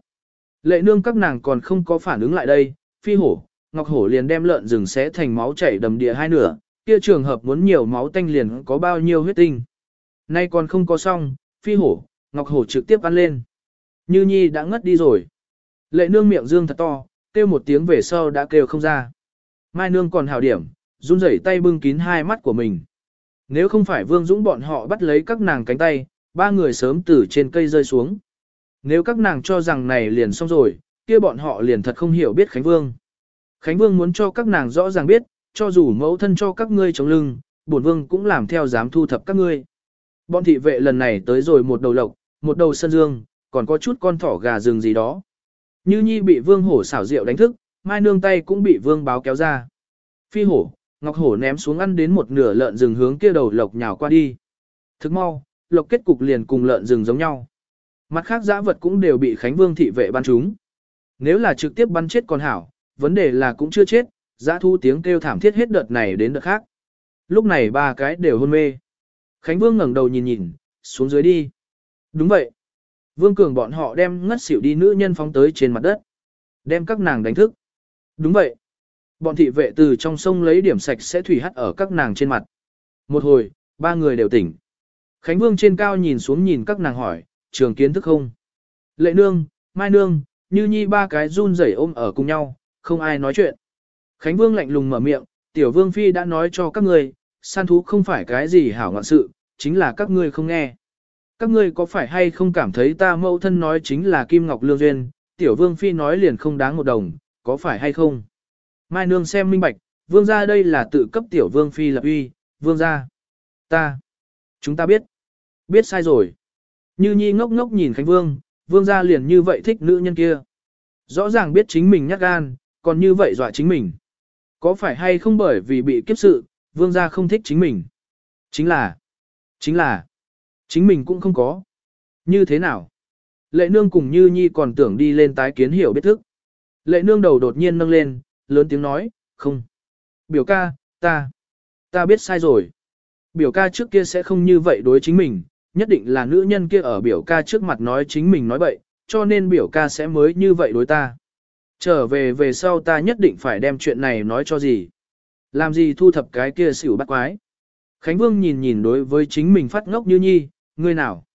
Lệ nương các nàng còn không có phản ứng lại đây, phi hổ, Ngọc Hổ liền đem lợn rừng xé thành máu chảy đầm địa hai nửa, kia trường hợp muốn nhiều máu tanh liền có bao nhiêu huyết tinh. Nay còn không có xong, phi hổ, Ngọc Hổ trực tiếp ăn lên. Như Nhi đã ngất đi rồi. Lệ nương miệng dương thật to, kêu một tiếng về sau đã kêu không ra. Mai nương còn hào điểm, run rẩy tay bưng kín hai mắt của mình. Nếu không phải Vương Dũng bọn họ bắt lấy các nàng cánh tay, ba người sớm từ trên cây rơi xuống. Nếu các nàng cho rằng này liền xong rồi, kia bọn họ liền thật không hiểu biết Khánh Vương. Khánh Vương muốn cho các nàng rõ ràng biết, cho dù mẫu thân cho các ngươi chống lưng, bổn vương cũng làm theo dám thu thập các ngươi. Bọn thị vệ lần này tới rồi một đầu lộc, một đầu sân dương, còn có chút con thỏ gà rừng gì đó. Như nhi bị vương hổ xảo rượu đánh thức, mai nương tay cũng bị vương báo kéo ra. Phi hổ, ngọc hổ ném xuống ăn đến một nửa lợn rừng hướng kia đầu lộc nhào qua đi. Thức mau, lộc kết cục liền cùng lợn rừng giống nhau. Mặt khác giã vật cũng đều bị Khánh Vương thị vệ bắn chúng. Nếu là trực tiếp bắn chết còn hảo, vấn đề là cũng chưa chết, giã thu tiếng kêu thảm thiết hết đợt này đến đợt khác. Lúc này ba cái đều hôn mê. Khánh Vương ngẩng đầu nhìn nhìn, xuống dưới đi. Đúng vậy. Vương Cường bọn họ đem ngất xỉu đi nữ nhân phóng tới trên mặt đất. Đem các nàng đánh thức. Đúng vậy. Bọn thị vệ từ trong sông lấy điểm sạch sẽ thủy hắt ở các nàng trên mặt. Một hồi, ba người đều tỉnh. Khánh Vương trên cao nhìn xuống nhìn các nàng hỏi, trường kiến thức không? Lệ nương, mai nương, như nhi ba cái run rẩy ôm ở cùng nhau, không ai nói chuyện. Khánh Vương lạnh lùng mở miệng, tiểu vương phi đã nói cho các ngươi, săn thú không phải cái gì hảo ngọn sự, chính là các ngươi không nghe. Các ngươi có phải hay không cảm thấy ta mẫu thân nói chính là Kim Ngọc Lương Duyên, tiểu vương phi nói liền không đáng một đồng, có phải hay không? Mai nương xem minh bạch, vương gia đây là tự cấp tiểu vương phi lập uy, vương gia. Ta. Chúng ta biết. Biết sai rồi. Như nhi ngốc ngốc nhìn Khánh Vương, vương gia liền như vậy thích nữ nhân kia. Rõ ràng biết chính mình nhát gan, còn như vậy dọa chính mình. Có phải hay không bởi vì bị kiếp sự, vương gia không thích chính mình? Chính là, chính là, chính mình cũng không có. Như thế nào? Lệ nương cùng Như Nhi còn tưởng đi lên tái kiến hiểu biết thức. Lệ nương đầu đột nhiên nâng lên, lớn tiếng nói, không. Biểu ca, ta, ta biết sai rồi. Biểu ca trước kia sẽ không như vậy đối chính mình, nhất định là nữ nhân kia ở biểu ca trước mặt nói chính mình nói bậy, cho nên biểu ca sẽ mới như vậy đối ta. Trở về về sau ta nhất định phải đem chuyện này nói cho gì. Làm gì thu thập cái kia xỉu bắt quái. Khánh Vương nhìn nhìn đối với chính mình phát ngốc như nhi, ngươi nào.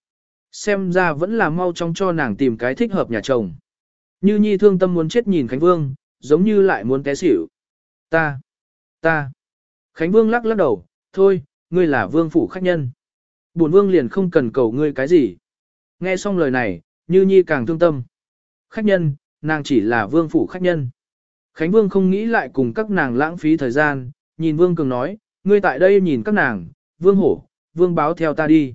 Xem ra vẫn là mau chóng cho nàng tìm cái thích hợp nhà chồng. Như nhi thương tâm muốn chết nhìn Khánh Vương, giống như lại muốn té xỉu. Ta, ta. Khánh Vương lắc lắc đầu, thôi, ngươi là vương phủ khách nhân. Bổn vương liền không cần cầu ngươi cái gì. Nghe xong lời này, Như Nhi càng thương tâm. Khách nhân, nàng chỉ là vương phủ khách nhân. Khánh Vương không nghĩ lại cùng các nàng lãng phí thời gian, nhìn Vương Cường nói, ngươi tại đây nhìn các nàng, Vương Hổ, Vương báo theo ta đi.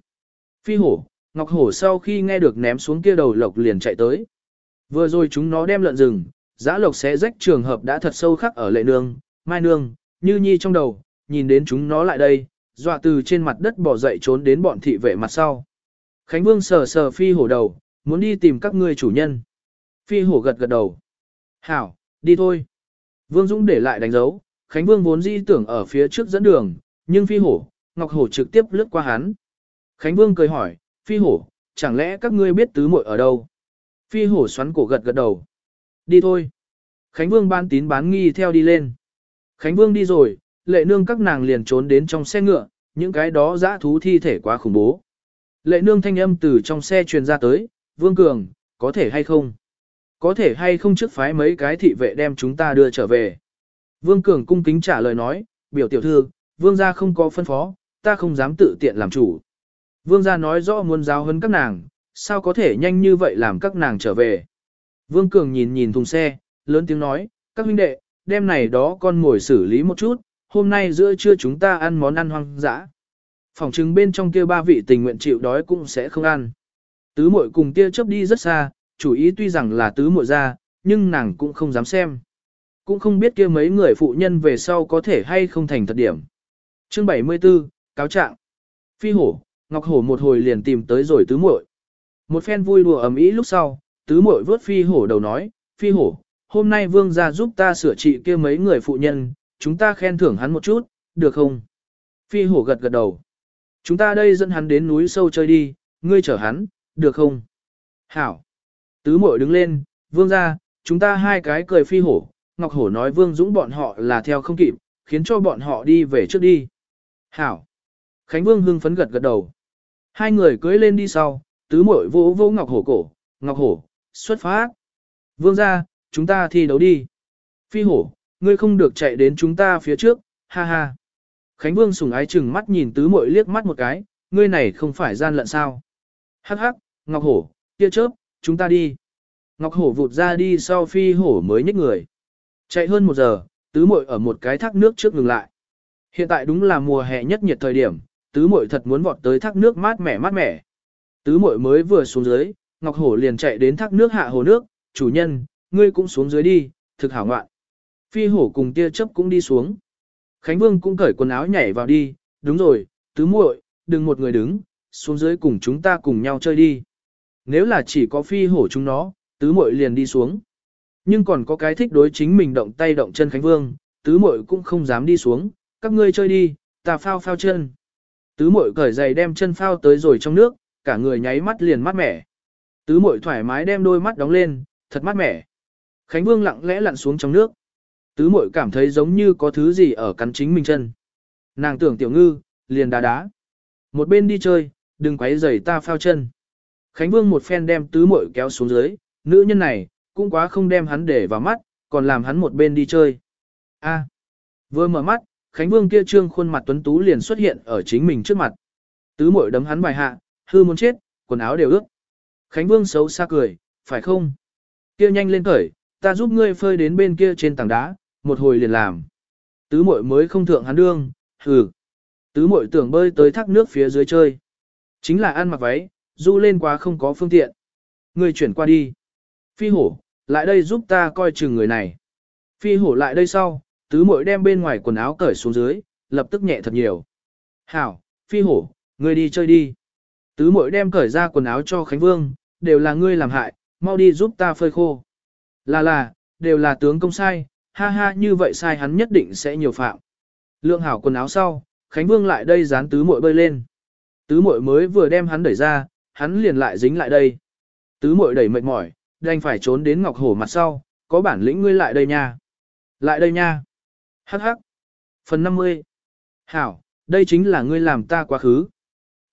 Phi Hổ, Ngọc Hổ sau khi nghe được ném xuống kia đầu lộc liền chạy tới. Vừa rồi chúng nó đem lợn rừng, giã lộc sẽ rách trường hợp đã thật sâu khắc ở lệ nương, mai nương, như nhi trong đầu, nhìn đến chúng nó lại đây, dọa từ trên mặt đất bỏ dậy trốn đến bọn thị vệ mặt sau. Khánh Vương sờ sờ phi hổ đầu, muốn đi tìm các ngươi chủ nhân. Phi hổ gật gật đầu. Hảo, đi thôi. Vương Dũng để lại đánh dấu, Khánh Vương vốn di tưởng ở phía trước dẫn đường, nhưng phi hổ, Ngọc Hổ trực tiếp lướt qua hắn. Khánh Vương cười hỏi, phi hổ, chẳng lẽ các ngươi biết tứ muội ở đâu? Phi hổ xoắn cổ gật gật đầu. Đi thôi. Khánh Vương ban tín bán nghi theo đi lên. Khánh Vương đi rồi, lệ nương các nàng liền trốn đến trong xe ngựa, những cái đó dã thú thi thể quá khủng bố. Lệ nương thanh âm từ trong xe truyền ra tới, Vương Cường, có thể hay không? Có thể hay không trước phái mấy cái thị vệ đem chúng ta đưa trở về? Vương Cường cung kính trả lời nói, biểu tiểu thư, Vương gia không có phân phó, ta không dám tự tiện làm chủ. Vương gia nói rõ muốn giáo hơn các nàng, sao có thể nhanh như vậy làm các nàng trở về? Vương Cường nhìn nhìn thùng xe, lớn tiếng nói, các huynh đệ, đem này đó con ngồi xử lý một chút, hôm nay giữa trưa chúng ta ăn món ăn hoang dã. Phòng trứng bên trong kia ba vị tình nguyện chịu đói cũng sẽ không ăn. Tứ muội cùng tia chớp đi rất xa, chủ ý tuy rằng là tứ muội ra, nhưng nàng cũng không dám xem. Cũng không biết kia mấy người phụ nhân về sau có thể hay không thành thật điểm. Chương 74, cáo trạng. Phi hổ, Ngọc hổ một hồi liền tìm tới rồi tứ muội. Một phen vui đùa ầm ĩ lúc sau, tứ muội vớt phi hổ đầu nói, phi hổ, hôm nay vương gia giúp ta sửa trị kia mấy người phụ nhân, chúng ta khen thưởng hắn một chút, được không? Phi hổ gật gật đầu. Chúng ta đây dẫn hắn đến núi sâu chơi đi, ngươi chở hắn, được không? Hảo. Tứ mội đứng lên, vương ra, chúng ta hai cái cười phi hổ, Ngọc Hổ nói vương dũng bọn họ là theo không kịp, khiến cho bọn họ đi về trước đi. Hảo. Khánh Vương hưng phấn gật gật đầu. Hai người cưới lên đi sau, tứ mội vỗ vỗ Ngọc Hổ cổ, Ngọc Hổ, xuất phát. Vương ra, chúng ta thi đấu đi. Phi hổ, ngươi không được chạy đến chúng ta phía trước, ha ha. Khánh Vương sùng ái chừng mắt nhìn tứ muội liếc mắt một cái, ngươi này không phải gian lận sao. Hắc hắc, Ngọc Hổ, tia chớp, chúng ta đi. Ngọc Hổ vụt ra đi sau phi hổ mới nhích người. Chạy hơn một giờ, tứ muội ở một cái thác nước trước ngừng lại. Hiện tại đúng là mùa hè nhất nhiệt thời điểm, tứ muội thật muốn vọt tới thác nước mát mẻ mát mẻ. Tứ muội mới vừa xuống dưới, Ngọc Hổ liền chạy đến thác nước hạ hồ nước, chủ nhân, ngươi cũng xuống dưới đi, thực hảo ngoạn. Phi hổ cùng tia chấp cũng đi xuống. Khánh Vương cũng cởi quần áo nhảy vào đi, đúng rồi, tứ muội, đừng một người đứng, xuống dưới cùng chúng ta cùng nhau chơi đi. Nếu là chỉ có phi hổ chúng nó, tứ muội liền đi xuống. Nhưng còn có cái thích đối chính mình động tay động chân Khánh Vương, tứ muội cũng không dám đi xuống, các ngươi chơi đi, ta phao phao chân. Tứ muội cởi giày đem chân phao tới rồi trong nước, cả người nháy mắt liền mát mẻ. Tứ muội thoải mái đem đôi mắt đóng lên, thật mát mẻ. Khánh Vương lặng lẽ lặn xuống trong nước. Tứ muội cảm thấy giống như có thứ gì ở cắn chính mình chân. Nàng tưởng tiểu ngư, liền đá đá. Một bên đi chơi, đừng quấy rầy ta phao chân. Khánh Vương một phen đem tứ muội kéo xuống dưới, nữ nhân này, cũng quá không đem hắn để vào mắt, còn làm hắn một bên đi chơi. A. Vừa mở mắt, Khánh Vương kia trương khuôn mặt tuấn tú liền xuất hiện ở chính mình trước mặt. Tứ muội đấm hắn bài hạ, hư muốn chết, quần áo đều ướt. Khánh Vương xấu xa cười, phải không? Kia nhanh lên cởi, ta giúp ngươi phơi đến bên kia trên tảng đá, một hồi liền làm. Tứ muội mới không thượng hắn đương, hừ. Tứ muội tưởng bơi tới thác nước phía dưới chơi. Chính là ăn mặc váy, du lên quá không có phương tiện. người chuyển qua đi. Phi hổ, lại đây giúp ta coi chừng người này. Phi hổ lại đây sau, tứ muội đem bên ngoài quần áo cởi xuống dưới, lập tức nhẹ thật nhiều. Hảo, phi hổ, ngươi đi chơi đi. Tứ muội đem cởi ra quần áo cho Khánh Vương, đều là ngươi làm hại, mau đi giúp ta phơi khô. Là là, đều là tướng công sai, ha ha như vậy sai hắn nhất định sẽ nhiều phạm. Lượng hảo quần áo sau, Khánh Vương lại đây dán tứ muội bơi lên. Tứ muội mới vừa đem hắn đẩy ra, hắn liền lại dính lại đây. Tứ muội đẩy mệt mỏi, đành phải trốn đến Ngọc Hổ mặt sau, có bản lĩnh ngươi lại đây nha. Lại đây nha. Hắc hắc. Phần 50. Hảo, Đây chính là ngươi làm ta quá khứ.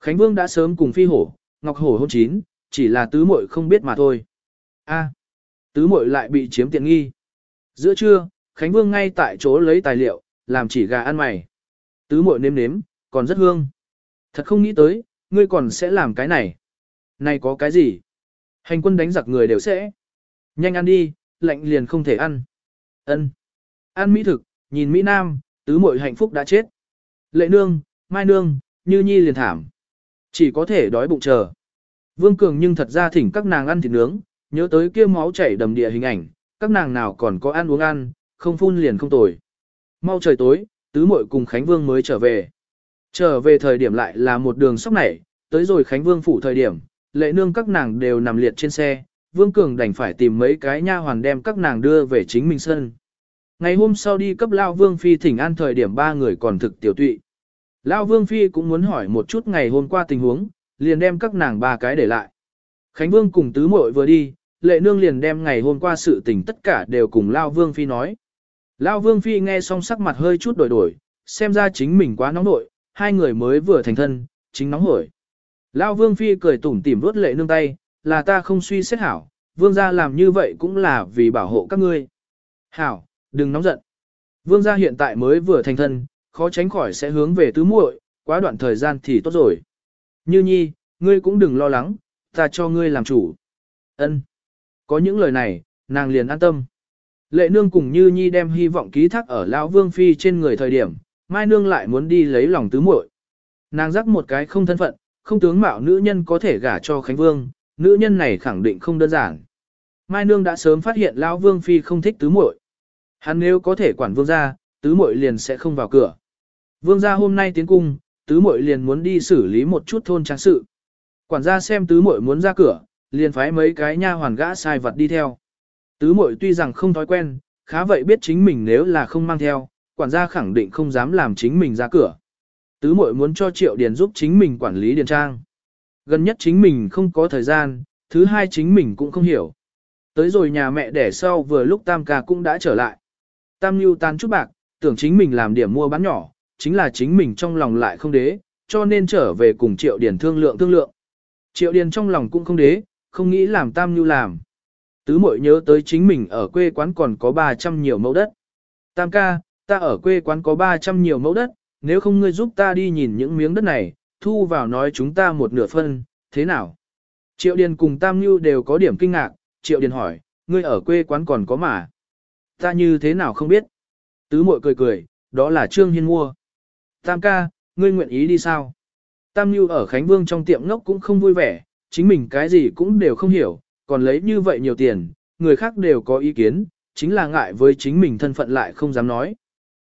Khánh Vương đã sớm cùng phi hổ, ngọc hổ hôn chín, chỉ là tứ muội không biết mà thôi. A, tứ muội lại bị chiếm tiện nghi. Giữa trưa, Khánh Vương ngay tại chỗ lấy tài liệu, làm chỉ gà ăn mày. Tứ muội nếm nếm, còn rất hương. Thật không nghĩ tới, ngươi còn sẽ làm cái này. Này có cái gì? Hành quân đánh giặc người đều sẽ. Nhanh ăn đi, lạnh liền không thể ăn. Ân. Ăn mỹ thực, nhìn Mỹ Nam, tứ muội hạnh phúc đã chết. Lệ nương, mai nương, như nhi liền thảm. Chỉ có thể đói bụng chờ. Vương Cường nhưng thật ra thỉnh các nàng ăn thịt nướng, nhớ tới kia máu chảy đầm địa hình ảnh, các nàng nào còn có ăn uống ăn, không phun liền không tồi. Mau trời tối, tứ muội cùng Khánh Vương mới trở về. Trở về thời điểm lại là một đường sóc nảy, tới rồi Khánh Vương phủ thời điểm, lệ nương các nàng đều nằm liệt trên xe, Vương Cường đành phải tìm mấy cái nha hoàn đem các nàng đưa về chính mình sân. Ngày hôm sau đi cấp Lao Vương Phi thỉnh an thời điểm ba người còn thực tiểu tụy. Lao Vương Phi cũng muốn hỏi một chút ngày hôm qua tình huống, liền đem các nàng ba cái để lại. Khánh Vương cùng tứ muội vừa đi, lệ nương liền đem ngày hôm qua sự tình tất cả đều cùng Lao Vương Phi nói. Lao Vương Phi nghe xong sắc mặt hơi chút đổi đổi, xem ra chính mình quá nóng nội, hai người mới vừa thành thân, chính nóng hổi. Lão Vương Phi cười tủm tỉm vuốt lệ nương tay, là ta không suy xét hảo, Vương gia làm như vậy cũng là vì bảo hộ các ngươi. Hảo, đừng nóng giận. Vương gia hiện tại mới vừa thành thân, khó tránh khỏi sẽ hướng về tứ muội, quá đoạn thời gian thì tốt rồi. Như nhi, ngươi cũng đừng lo lắng, ta cho ngươi làm chủ. Ân. Có những lời này, nàng liền an tâm. Lệ nương cùng Như Nhi đem hy vọng ký thác ở lão Vương Phi trên người thời điểm, Mai nương lại muốn đi lấy lòng tứ muội. Nàng rắc một cái không thân phận, không tướng mạo nữ nhân có thể gả cho Khánh Vương, nữ nhân này khẳng định không đơn giản. Mai nương đã sớm phát hiện lão Vương Phi không thích tứ muội. Hắn nếu có thể quản vương gia, tứ muội liền sẽ không vào cửa. Vương gia hôm nay tiến cung, tứ muội liền muốn đi xử lý một chút thôn trang sự. Quản gia xem tứ muội muốn ra cửa, liền phái mấy cái nha hoàn gã sai vật đi theo. Tứ muội tuy rằng không thói quen, khá vậy biết chính mình nếu là không mang theo, quản gia khẳng định không dám làm chính mình ra cửa. Tứ muội muốn cho Triệu Điền giúp chính mình quản lý điền trang. Gần nhất chính mình không có thời gian, thứ hai chính mình cũng không hiểu. Tới rồi nhà mẹ đẻ sau vừa lúc Tam ca cũng đã trở lại. Tam Nhu tan chút bạc, tưởng chính mình làm điểm mua bán nhỏ, chính là chính mình trong lòng lại không đế, cho nên trở về cùng Triệu Điền thương lượng thương lượng. Triệu Điền trong lòng cũng không đế, không nghĩ làm Tam Nhu làm. Tứ muội nhớ tới chính mình ở quê quán còn có 300 nhiều mẫu đất. Tam ca, ta ở quê quán có 300 nhiều mẫu đất, nếu không ngươi giúp ta đi nhìn những miếng đất này, thu vào nói chúng ta một nửa phân, thế nào? Triệu Điền cùng Tam Nhu đều có điểm kinh ngạc, Triệu Điền hỏi, ngươi ở quê quán còn có mà. Ta như thế nào không biết. Tứ mội cười cười, đó là Trương Hiên mua. Tam ca, ngươi nguyện ý đi sao? Tam Nhu ở Khánh Vương trong tiệm ngốc cũng không vui vẻ, chính mình cái gì cũng đều không hiểu, còn lấy như vậy nhiều tiền, người khác đều có ý kiến, chính là ngại với chính mình thân phận lại không dám nói.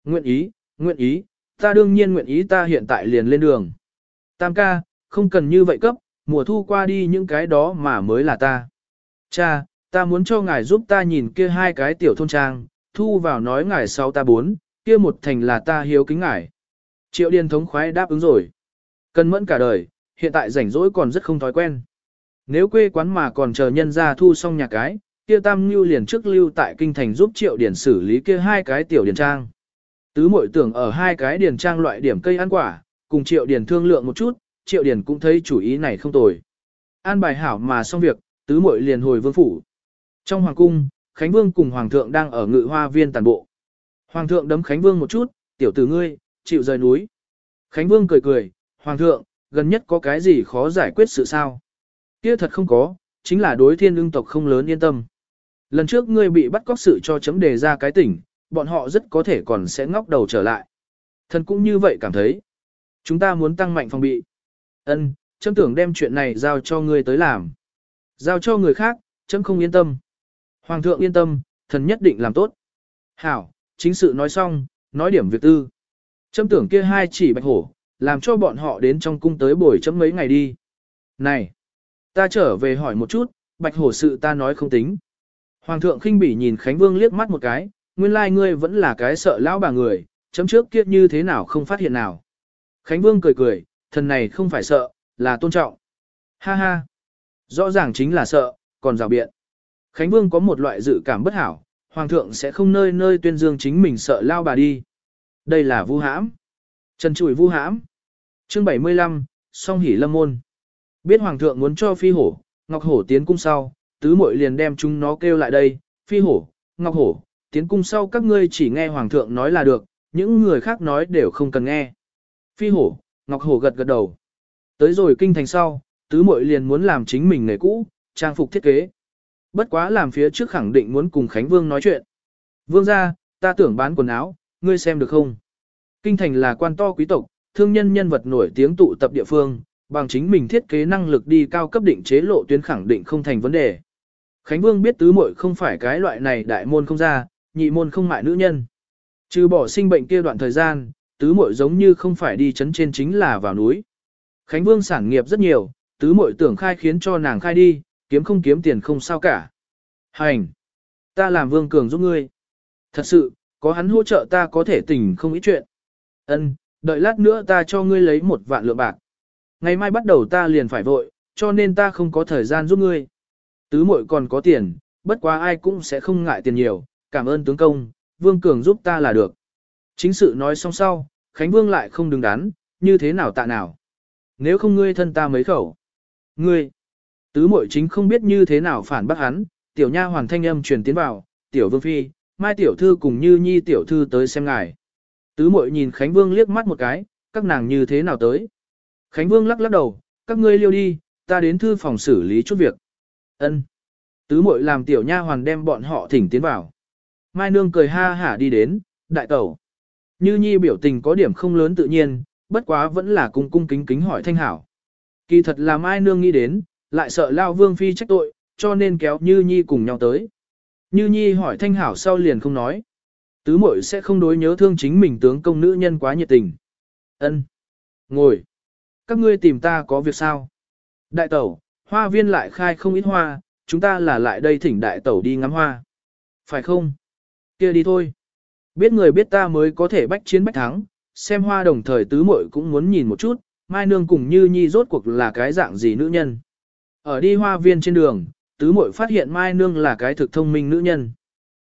Nguyện ý, nguyện ý, ta đương nhiên nguyện ý ta hiện tại liền lên đường. Tam ca, không cần như vậy cấp, mùa thu qua đi những cái đó mà mới là ta. Cha, ta muốn cho ngài giúp ta nhìn kia hai cái tiểu thôn trang, thu vào nói ngài sau ta bốn, kia một thành là ta hiếu kính ngài. Triệu điền thống khoái đáp ứng rồi. Cần mẫn cả đời, hiện tại rảnh rỗi còn rất không thói quen. Nếu quê quán mà còn chờ nhân ra thu xong nhà cái, kia tam lưu liền trước lưu tại kinh thành giúp triệu điển xử lý kia hai cái tiểu điển trang. Tứ mội tưởng ở hai cái điển trang loại điểm cây ăn quả, cùng triệu điển thương lượng một chút, triệu điển cũng thấy chủ ý này không tồi. An bài hảo mà xong việc, tứ mội liền hồi vương phủ. Trong hoàng cung, Khánh Vương cùng Hoàng thượng đang ở ngự hoa viên tàn bộ. Hoàng thượng đấm Khánh Vương một chút, tiểu tử ngươi, chịu rời núi. Khánh Vương cười cười, Hoàng thượng, gần nhất có cái gì khó giải quyết sự sao? Kia thật không có, chính là đối thiên ưng tộc không lớn yên tâm. Lần trước ngươi bị bắt cóc sự cho chấm đề ra cái tỉnh, bọn họ rất có thể còn sẽ ngóc đầu trở lại. Thần cũng như vậy cảm thấy. Chúng ta muốn tăng mạnh phòng bị. Ân, chấm tưởng đem chuyện này giao cho ngươi tới làm. Giao cho người khác, chấm không yên tâm. Hoàng thượng yên tâm, thần nhất định làm tốt. Hảo, chính sự nói xong, nói điểm việc tư. Chấm tưởng kia hai chỉ bạch hổ, làm cho bọn họ đến trong cung tới bồi chấm mấy ngày đi. Này, Ta trở về hỏi một chút, bạch hổ sự ta nói không tính. Hoàng thượng khinh bỉ nhìn Khánh Vương liếc mắt một cái, nguyên lai ngươi vẫn là cái sợ lão bà người, chấm trước kia như thế nào không phát hiện nào. Khánh Vương cười cười, thần này không phải sợ, là tôn trọng. Ha ha, rõ ràng chính là sợ, còn rào biện. Khánh Vương có một loại dự cảm bất hảo, Hoàng thượng sẽ không nơi nơi tuyên dương chính mình sợ lao bà đi. Đây là vu hãm. Trần Chủi vu hãm. Chương 75, song hỉ lâm môn. Biết hoàng thượng muốn cho phi hổ, ngọc hổ tiến cung sau, tứ muội liền đem chúng nó kêu lại đây, phi hổ, ngọc hổ, tiến cung sau các ngươi chỉ nghe hoàng thượng nói là được, những người khác nói đều không cần nghe. Phi hổ, ngọc hổ gật gật đầu. Tới rồi kinh thành sau, tứ muội liền muốn làm chính mình nghề cũ, trang phục thiết kế. Bất quá làm phía trước khẳng định muốn cùng Khánh Vương nói chuyện. Vương ra, ta tưởng bán quần áo, ngươi xem được không? Kinh thành là quan to quý tộc, thương nhân nhân vật nổi tiếng tụ tập địa phương, bằng chính mình thiết kế năng lực đi cao cấp định chế lộ tuyến khẳng định không thành vấn đề. Khánh Vương biết tứ muội không phải cái loại này đại môn không ra, nhị môn không mại nữ nhân. Trừ bỏ sinh bệnh kia đoạn thời gian, tứ muội giống như không phải đi chấn trên chính là vào núi. Khánh Vương sản nghiệp rất nhiều, tứ muội tưởng khai khiến cho nàng khai đi, kiếm không kiếm tiền không sao cả. Hành! Ta làm Vương Cường giúp ngươi. Thật sự, có hắn hỗ trợ ta có thể tỉnh không ít chuyện. Ân, đợi lát nữa ta cho ngươi lấy một vạn lượng bạc. Ngày mai bắt đầu ta liền phải vội, cho nên ta không có thời gian giúp ngươi. Tứ muội còn có tiền, bất quá ai cũng sẽ không ngại tiền nhiều, cảm ơn tướng công, Vương Cường giúp ta là được. Chính sự nói xong sau, Khánh Vương lại không đứng đắn, như thế nào tạ nào. Nếu không ngươi thân ta mấy khẩu. Ngươi, tứ muội chính không biết như thế nào phản bác hắn, tiểu nha hoàn thanh âm truyền tiến vào, tiểu vương phi, mai tiểu thư cùng như nhi tiểu thư tới xem ngài. Tứ muội nhìn Khánh Vương liếc mắt một cái, các nàng như thế nào tới. Khánh Vương lắc lắc đầu, các ngươi liêu đi, ta đến thư phòng xử lý chút việc. Ân. Tứ muội làm tiểu nha hoàn đem bọn họ thỉnh tiến vào. Mai nương cười ha hả đi đến, đại tẩu. Như nhi biểu tình có điểm không lớn tự nhiên, bất quá vẫn là cung cung kính kính hỏi thanh hảo. Kỳ thật là Mai nương nghĩ đến, lại sợ lao vương phi trách tội, cho nên kéo Như nhi cùng nhau tới. Như nhi hỏi thanh hảo sau liền không nói. Tứ muội sẽ không đối nhớ thương chính mình tướng công nữ nhân quá nhiệt tình. Ân, Ngồi. Các ngươi tìm ta có việc sao? Đại tẩu, hoa viên lại khai không ít hoa, chúng ta là lại đây thỉnh đại tẩu đi ngắm hoa. Phải không? Kia đi thôi. Biết người biết ta mới có thể bách chiến bách thắng, xem hoa đồng thời tứ muội cũng muốn nhìn một chút, Mai Nương cùng Như Nhi rốt cuộc là cái dạng gì nữ nhân. Ở đi hoa viên trên đường, tứ muội phát hiện Mai Nương là cái thực thông minh nữ nhân.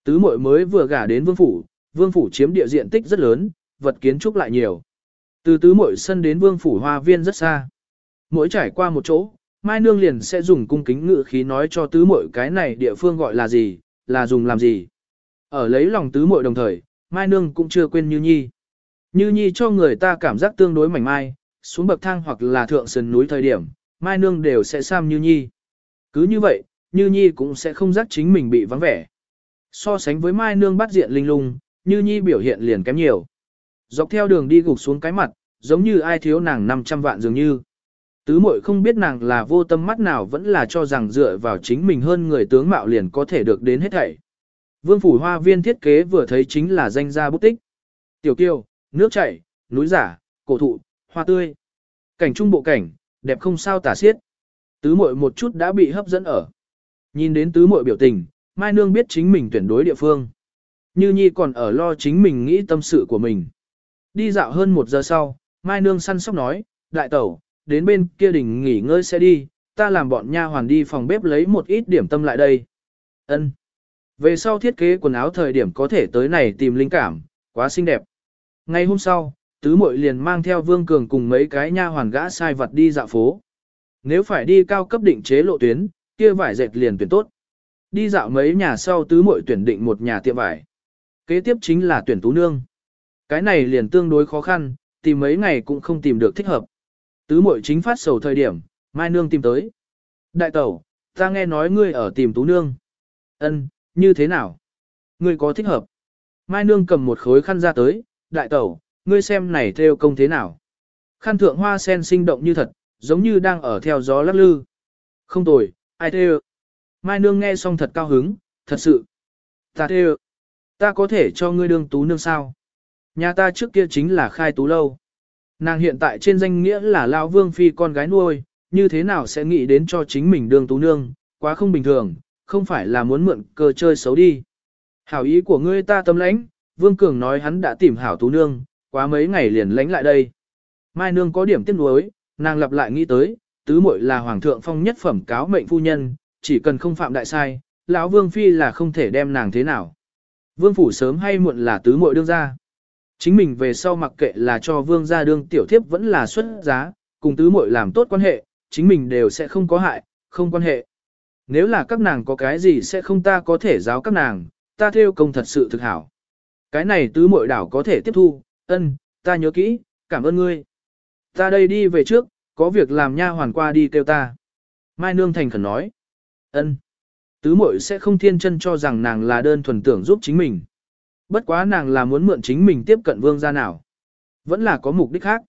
Tứ muội mới vừa gả đến vương phủ, vương phủ chiếm địa diện tích rất lớn, vật kiến trúc lại nhiều. Từ tứ muội sân đến vương phủ hoa viên rất xa. Mỗi trải qua một chỗ, Mai Nương liền sẽ dùng cung kính ngự khí nói cho tứ muội cái này địa phương gọi là gì, là dùng làm gì. Ở lấy lòng tứ muội đồng thời, Mai Nương cũng chưa quên Như Nhi. Như Nhi cho người ta cảm giác tương đối mảnh mai, xuống bậc thang hoặc là thượng sườn núi thời điểm, Mai Nương đều sẽ sam Như Nhi. Cứ như vậy, Như Nhi cũng sẽ không giác chính mình bị vắng vẻ. So sánh với Mai Nương bắt diện linh lung, Như Nhi biểu hiện liền kém nhiều. Dọc theo đường đi gục xuống cái mặt, giống như ai thiếu nàng 500 vạn dường như. Tứ muội không biết nàng là vô tâm mắt nào vẫn là cho rằng dựa vào chính mình hơn người tướng mạo liền có thể được đến hết thảy. Vương phủ hoa viên thiết kế vừa thấy chính là danh gia bút tích. Tiểu kiều, nước chảy, núi giả, cổ thụ, hoa tươi. Cảnh trung bộ cảnh, đẹp không sao tả xiết. Tứ muội một chút đã bị hấp dẫn ở. Nhìn đến tứ muội biểu tình, Mai Nương biết chính mình tuyển đối địa phương. Như Nhi còn ở lo chính mình nghĩ tâm sự của mình. Đi dạo hơn một giờ sau, Mai Nương săn sóc nói, đại tẩu, đến bên kia đỉnh nghỉ ngơi sẽ đi, ta làm bọn nha hoàn đi phòng bếp lấy một ít điểm tâm lại đây. Ân. Về sau thiết kế quần áo thời điểm có thể tới này tìm linh cảm, quá xinh đẹp. Ngày hôm sau, tứ muội liền mang theo Vương Cường cùng mấy cái nha hoàn gã sai vật đi dạo phố. Nếu phải đi cao cấp định chế lộ tuyến, kia vải dệt liền tuyển tốt. Đi dạo mấy nhà sau tứ muội tuyển định một nhà tiệm vải. Kế tiếp chính là tuyển tú nương. Cái này liền tương đối khó khăn, tìm mấy ngày cũng không tìm được thích hợp. Tứ muội chính phát sầu thời điểm, Mai Nương tìm tới. Đại tẩu, ta nghe nói ngươi ở tìm tú nương. Ân, như thế nào? Ngươi có thích hợp? Mai Nương cầm một khối khăn ra tới, đại tẩu, ngươi xem này theo công thế nào? Khăn thượng hoa sen sinh động như thật, giống như đang ở theo gió lắc lư. Không tồi, ai theo? Mai Nương nghe xong thật cao hứng, thật sự. Ta theo. Ta có thể cho ngươi đương tú nương sao? Nhà ta trước kia chính là khai tú lâu. Nàng hiện tại trên danh nghĩa là Lão Vương Phi con gái nuôi, như thế nào sẽ nghĩ đến cho chính mình đương tú nương, quá không bình thường, không phải là muốn mượn cơ chơi xấu đi. Hảo ý của ngươi ta tâm lãnh, Vương Cường nói hắn đã tìm hảo tú nương, quá mấy ngày liền lãnh lại đây. Mai nương có điểm tiếc nuối, nàng lặp lại nghĩ tới, tứ muội là hoàng thượng phong nhất phẩm cáo mệnh phu nhân, chỉ cần không phạm đại sai, lão Vương Phi là không thể đem nàng thế nào. Vương phủ sớm hay muộn là tứ muội đương ra. Chính mình về sau mặc kệ là cho vương gia đương tiểu thiếp vẫn là xuất giá, cùng tứ muội làm tốt quan hệ, chính mình đều sẽ không có hại, không quan hệ. Nếu là các nàng có cái gì sẽ không ta có thể giáo các nàng, ta theo công thật sự thực hảo. Cái này tứ muội đảo có thể tiếp thu, ân, ta nhớ kỹ, cảm ơn ngươi. Ta đây đi về trước, có việc làm nha hoàn qua đi kêu ta. Mai Nương thành khẩn nói. ân, Tứ muội sẽ không thiên chân cho rằng nàng là đơn thuần tưởng giúp chính mình. Bất quá nàng là muốn mượn chính mình tiếp cận vương gia nào. Vẫn là có mục đích khác.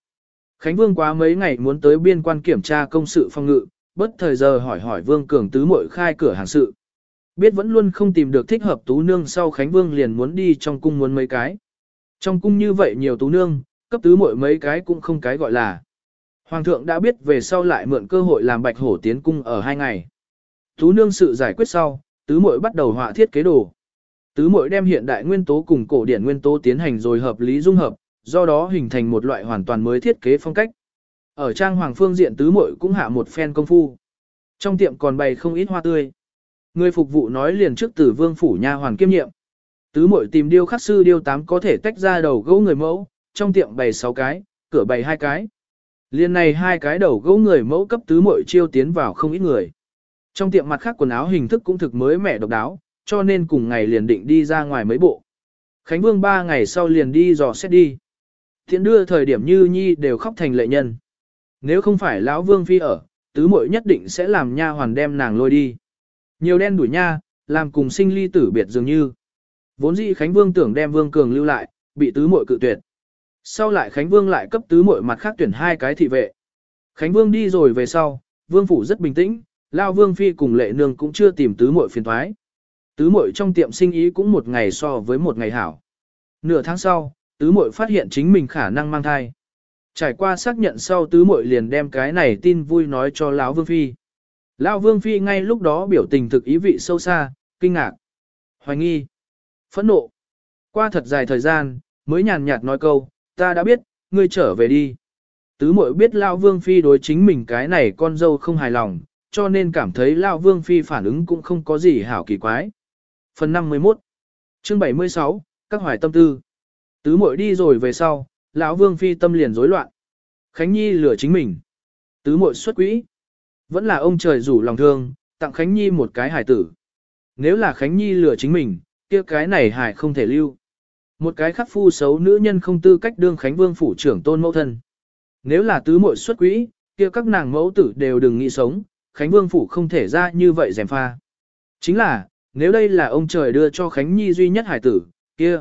Khánh Vương quá mấy ngày muốn tới biên quan kiểm tra công sự phong ngự, bất thời giờ hỏi hỏi Vương Cường tứ muội khai cửa hàng sự. Biết vẫn luôn không tìm được thích hợp tú nương sau Khánh Vương liền muốn đi trong cung muốn mấy cái. Trong cung như vậy nhiều tú nương, cấp tứ muội mấy cái cũng không cái gọi là. Hoàng thượng đã biết về sau lại mượn cơ hội làm bạch hổ tiến cung ở hai ngày. Tú nương sự giải quyết sau, tứ muội bắt đầu họa thiết kế đồ. Tứ muội đem hiện đại nguyên tố cùng cổ điển nguyên tố tiến hành rồi hợp lý dung hợp, do đó hình thành một loại hoàn toàn mới thiết kế phong cách. Ở trang hoàng phương diện tứ muội cũng hạ một phen công phu. Trong tiệm còn bày không ít hoa tươi. Người phục vụ nói liền trước tử vương phủ nha hoàn kiêm nhiệm. Tứ muội tìm điêu khắc sư điêu tám có thể tách ra đầu gỗ người mẫu, trong tiệm bày 6 cái, cửa bày hai cái. Liên này hai cái đầu gỗ người mẫu cấp tứ muội chiêu tiến vào không ít người. Trong tiệm mặt khác quần áo hình thức cũng thực mới mẻ độc đáo, cho nên cùng ngày liền định đi ra ngoài mấy bộ. Khánh Vương ba ngày sau liền đi dò xét đi. Thiện đưa thời điểm như nhi đều khóc thành lệ nhân. Nếu không phải lão Vương Phi ở, tứ muội nhất định sẽ làm nha hoàn đem nàng lôi đi. Nhiều đen đuổi nha, làm cùng sinh ly tử biệt dường như. Vốn dĩ Khánh Vương tưởng đem Vương Cường lưu lại, bị tứ muội cự tuyệt. Sau lại Khánh Vương lại cấp tứ muội mặt khác tuyển hai cái thị vệ. Khánh Vương đi rồi về sau, Vương phủ rất bình tĩnh, Lao Vương Phi cùng lệ nương cũng chưa tìm tứ muội phiền thoái. Tứ muội trong tiệm sinh ý cũng một ngày so với một ngày hảo. Nửa tháng sau, tứ muội phát hiện chính mình khả năng mang thai. Trải qua xác nhận sau tứ muội liền đem cái này tin vui nói cho lão Vương Phi. Lão Vương Phi ngay lúc đó biểu tình thực ý vị sâu xa, kinh ngạc, hoài nghi, phẫn nộ. Qua thật dài thời gian, mới nhàn nhạt nói câu, ta đã biết, ngươi trở về đi. Tứ muội biết Lão Vương Phi đối chính mình cái này con dâu không hài lòng, cho nên cảm thấy Lão Vương Phi phản ứng cũng không có gì hảo kỳ quái. Phần 51 Chương 76, Các hoài tâm tư Tứ muội đi rồi về sau, lão Vương Phi tâm liền rối loạn. Khánh Nhi lừa chính mình. Tứ muội xuất quỹ. Vẫn là ông trời rủ lòng thương, tặng Khánh Nhi một cái hài tử. Nếu là Khánh Nhi lừa chính mình, kia cái này hài không thể lưu. Một cái khắc phu xấu nữ nhân không tư cách đương Khánh Vương phủ trưởng tôn mẫu thân. Nếu là tứ muội xuất quỹ, kia các nàng mẫu tử đều đừng nghĩ sống, Khánh Vương phủ không thể ra như vậy dèm pha. Chính là, nếu đây là ông trời đưa cho Khánh Nhi duy nhất hải tử, kia.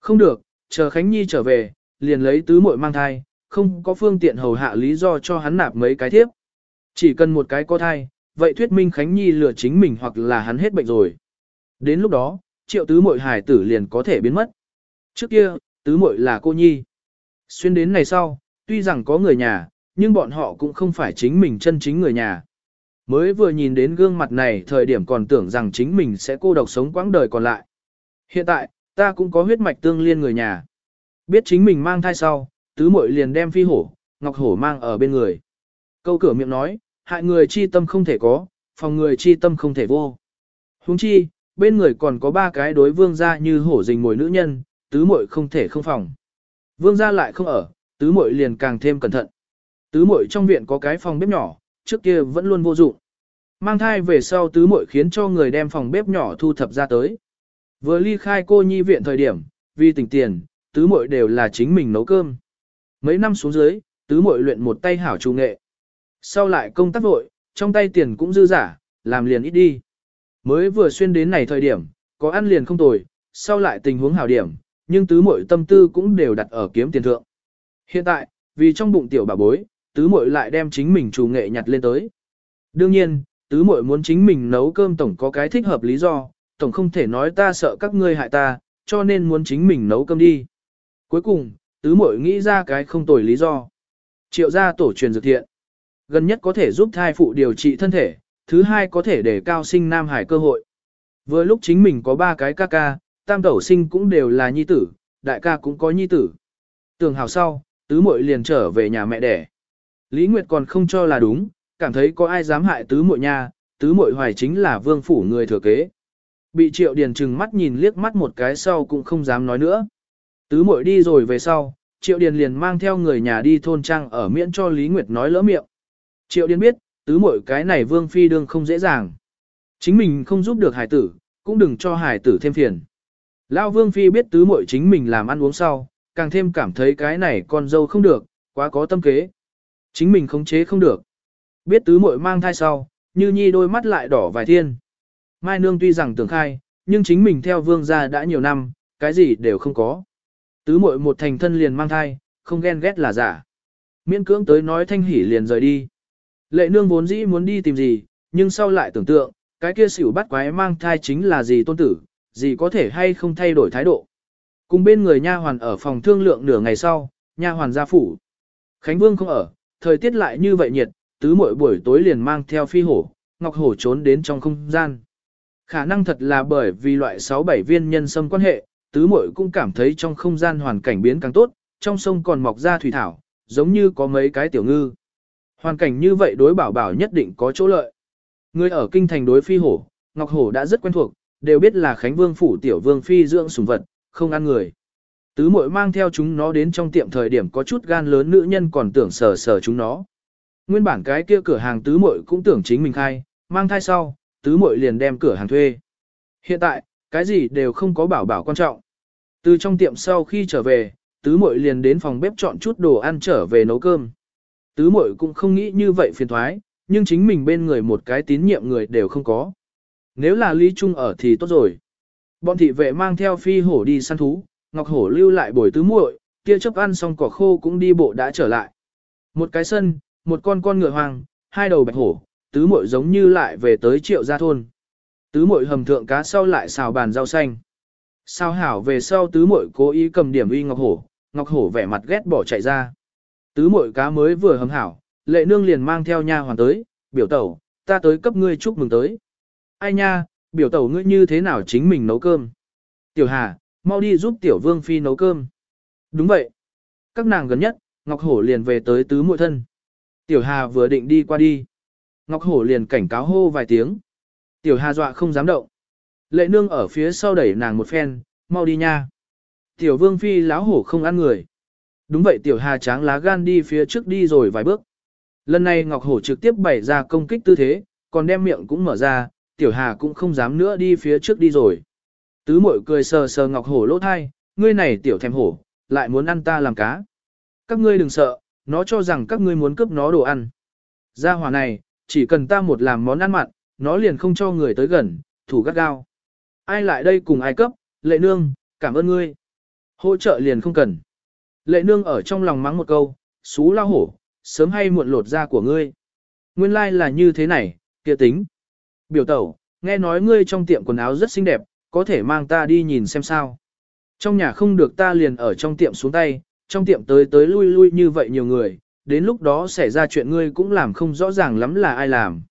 Không được, chờ Khánh Nhi trở về, liền lấy tứ muội mang thai, không có phương tiện hầu hạ lý do cho hắn nạp mấy cái thiếp. Chỉ cần một cái có thai, vậy thuyết minh Khánh Nhi lừa chính mình hoặc là hắn hết bệnh rồi. Đến lúc đó, triệu tứ muội hải tử liền có thể biến mất. Trước kia, tứ muội là cô nhi. Xuyên đến này sau, tuy rằng có người nhà, nhưng bọn họ cũng không phải chính mình chân chính người nhà. Mới vừa nhìn đến gương mặt này thời điểm còn tưởng rằng chính mình sẽ cô độc sống quãng đời còn lại. Hiện tại, ta cũng có huyết mạch tương liên người nhà. Biết chính mình mang thai sau, tứ muội liền đem phi hổ, ngọc hổ mang ở bên người. Câu cửa miệng nói, hại người chi tâm không thể có, phòng người chi tâm không thể vô. Huống chi, bên người còn có ba cái đối vương gia như hổ rình mồi nữ nhân, tứ muội không thể không phòng. Vương gia lại không ở, tứ muội liền càng thêm cẩn thận. Tứ muội trong viện có cái phòng bếp nhỏ, trước kia vẫn luôn vô dụng. Mang thai về sau tứ muội khiến cho người đem phòng bếp nhỏ thu thập ra tới. Vừa ly khai cô nhi viện thời điểm, vì tỉnh tiền, tứ muội đều là chính mình nấu cơm. Mấy năm xuống dưới, tứ muội luyện một tay hảo trù nghệ. Sau lại công tác vội, trong tay tiền cũng dư giả, làm liền ít đi. Mới vừa xuyên đến này thời điểm, có ăn liền không tồi, sau lại tình huống hảo điểm, nhưng tứ muội tâm tư cũng đều đặt ở kiếm tiền thượng. Hiện tại, vì trong bụng tiểu bà bối, tứ muội lại đem chính mình trù nghệ nhặt lên tới. Đương nhiên, tứ muội muốn chính mình nấu cơm tổng có cái thích hợp lý do, tổng không thể nói ta sợ các ngươi hại ta, cho nên muốn chính mình nấu cơm đi. Cuối cùng, tứ muội nghĩ ra cái không tồi lý do. Triệu gia tổ truyền dược thiện. Gần nhất có thể giúp thai phụ điều trị thân thể, thứ hai có thể để cao sinh nam hải cơ hội. Vừa lúc chính mình có ba cái ca ca, tam tẩu sinh cũng đều là nhi tử, đại ca cũng có nhi tử. Tường hào sau, tứ muội liền trở về nhà mẹ đẻ. Lý Nguyệt còn không cho là đúng, cảm thấy có ai dám hại tứ muội nha, tứ muội hoài chính là vương phủ người thừa kế. Bị triệu điền trừng mắt nhìn liếc mắt một cái sau cũng không dám nói nữa. Tứ muội đi rồi về sau, Triệu Điền liền mang theo người nhà đi thôn trang ở miễn cho Lý Nguyệt nói lỡ miệng. Triệu Điền biết, tứ muội cái này vương phi đương không dễ dàng. Chính mình không giúp được hải tử, cũng đừng cho hải tử thêm phiền. Lão vương phi biết tứ muội chính mình làm ăn uống sau, càng thêm cảm thấy cái này con dâu không được, quá có tâm kế. Chính mình khống chế không được. Biết tứ muội mang thai sau, như nhi đôi mắt lại đỏ vài thiên. Mai nương tuy rằng tưởng khai, nhưng chính mình theo vương gia đã nhiều năm, cái gì đều không có. Tứ muội một thành thân liền mang thai, không ghen ghét là giả. Miễn cưỡng tới nói thanh hỉ liền rời đi. Lệ nương vốn dĩ muốn đi tìm gì, nhưng sau lại tưởng tượng, cái kia xỉu bắt quái mang thai chính là gì tôn tử, gì có thể hay không thay đổi thái độ. Cùng bên người nha hoàn ở phòng thương lượng nửa ngày sau, nha hoàn ra phủ. Khánh Vương không ở, thời tiết lại như vậy nhiệt, tứ mỗi buổi tối liền mang theo phi hổ, ngọc hổ trốn đến trong không gian. Khả năng thật là bởi vì loại 6-7 viên nhân sâm quan hệ, tứ muội cũng cảm thấy trong không gian hoàn cảnh biến càng tốt, trong sông còn mọc ra thủy thảo, giống như có mấy cái tiểu ngư. Hoàn cảnh như vậy đối bảo bảo nhất định có chỗ lợi. Người ở kinh thành đối phi hổ, Ngọc Hổ đã rất quen thuộc, đều biết là Khánh Vương phủ tiểu vương phi dưỡng sủng vật, không ăn người. Tứ muội mang theo chúng nó đến trong tiệm thời điểm có chút gan lớn nữ nhân còn tưởng sờ sờ chúng nó. Nguyên bản cái kia cửa hàng tứ muội cũng tưởng chính mình khai, mang thai sau, tứ muội liền đem cửa hàng thuê. Hiện tại, cái gì đều không có bảo bảo quan trọng. Từ trong tiệm sau khi trở về, tứ muội liền đến phòng bếp chọn chút đồ ăn trở về nấu cơm. Tứ muội cũng không nghĩ như vậy phiền thoái, nhưng chính mình bên người một cái tín nhiệm người đều không có. Nếu là Lý Trung ở thì tốt rồi. Bọn thị vệ mang theo phi hổ đi săn thú, Ngọc Hổ lưu lại bồi tứ muội, kia chấp ăn xong cỏ khô cũng đi bộ đã trở lại. Một cái sân, một con con ngựa hoàng, hai đầu bạch hổ, tứ muội giống như lại về tới triệu gia thôn. Tứ muội hầm thượng cá sau lại xào bàn rau xanh. Sao hảo về sau tứ muội cố ý cầm điểm uy Ngọc Hổ, Ngọc Hổ vẻ mặt ghét bỏ chạy ra. Tứ muội cá mới vừa hầm hảo, lệ nương liền mang theo nha hoàn tới, biểu tẩu, ta tới cấp ngươi chúc mừng tới. Ai nha, biểu tẩu ngươi như thế nào chính mình nấu cơm. Tiểu Hà, mau đi giúp tiểu vương phi nấu cơm. Đúng vậy. Các nàng gần nhất, Ngọc Hổ liền về tới tứ muội thân. Tiểu Hà vừa định đi qua đi. Ngọc Hổ liền cảnh cáo hô vài tiếng. Tiểu Hà dọa không dám động. Lệ nương ở phía sau đẩy nàng một phen, mau đi nha. Tiểu vương phi láo hổ không ăn người. Đúng vậy tiểu Hà tráng lá gan đi phía trước đi rồi vài bước. Lần này Ngọc Hổ trực tiếp bày ra công kích tư thế, còn đem miệng cũng mở ra, tiểu Hà cũng không dám nữa đi phía trước đi rồi. Tứ mội cười sờ sờ Ngọc Hổ lỗ thai, ngươi này tiểu thèm hổ, lại muốn ăn ta làm cá. Các ngươi đừng sợ, nó cho rằng các ngươi muốn cướp nó đồ ăn. Gia hỏa này, chỉ cần ta một làm món ăn mặn, nó liền không cho người tới gần, thủ gắt gao. Ai lại đây cùng ai cấp, lệ nương, cảm ơn ngươi. Hỗ trợ liền không cần. Lệ nương ở trong lòng mắng một câu, xú lao hổ, sớm hay muộn lột da của ngươi. Nguyên lai like là như thế này, kia tính. Biểu tẩu, nghe nói ngươi trong tiệm quần áo rất xinh đẹp, có thể mang ta đi nhìn xem sao. Trong nhà không được ta liền ở trong tiệm xuống tay, trong tiệm tới tới lui lui như vậy nhiều người, đến lúc đó xảy ra chuyện ngươi cũng làm không rõ ràng lắm là ai làm.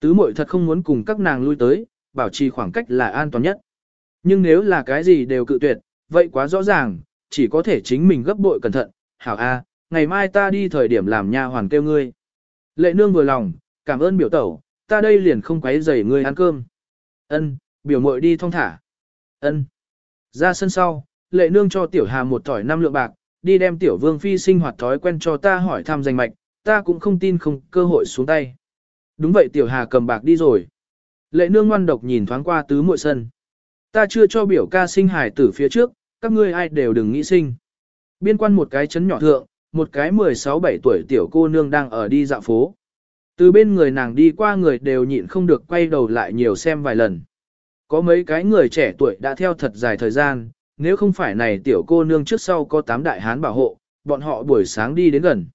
Tứ muội thật không muốn cùng các nàng lui tới, bảo trì khoảng cách là an toàn nhất. Nhưng nếu là cái gì đều cự tuyệt, vậy quá rõ ràng, chỉ có thể chính mình gấp bội cẩn thận, hảo a, ngày mai ta đi thời điểm làm nha hoàn kêu ngươi. Lệ nương vừa lòng, cảm ơn biểu tẩu, ta đây liền không quấy rầy ngươi ăn cơm. Ân, biểu muội đi thong thả. Ân. Ra sân sau, lệ nương cho tiểu hà một thỏi năm lượng bạc, đi đem tiểu vương phi sinh hoạt thói quen cho ta hỏi thăm danh mạch, ta cũng không tin không cơ hội xuống tay. Đúng vậy tiểu hà cầm bạc đi rồi. Lệ nương ngoan độc nhìn thoáng qua tứ muội sân. Ta chưa cho biểu ca sinh hải tử phía trước, các ngươi ai đều đừng nghĩ sinh. Biên quan một cái chấn nhỏ thượng, một cái 16-17 tuổi tiểu cô nương đang ở đi dạo phố. Từ bên người nàng đi qua người đều nhịn không được quay đầu lại nhiều xem vài lần. Có mấy cái người trẻ tuổi đã theo thật dài thời gian, nếu không phải này tiểu cô nương trước sau có tám đại hán bảo hộ, bọn họ buổi sáng đi đến gần.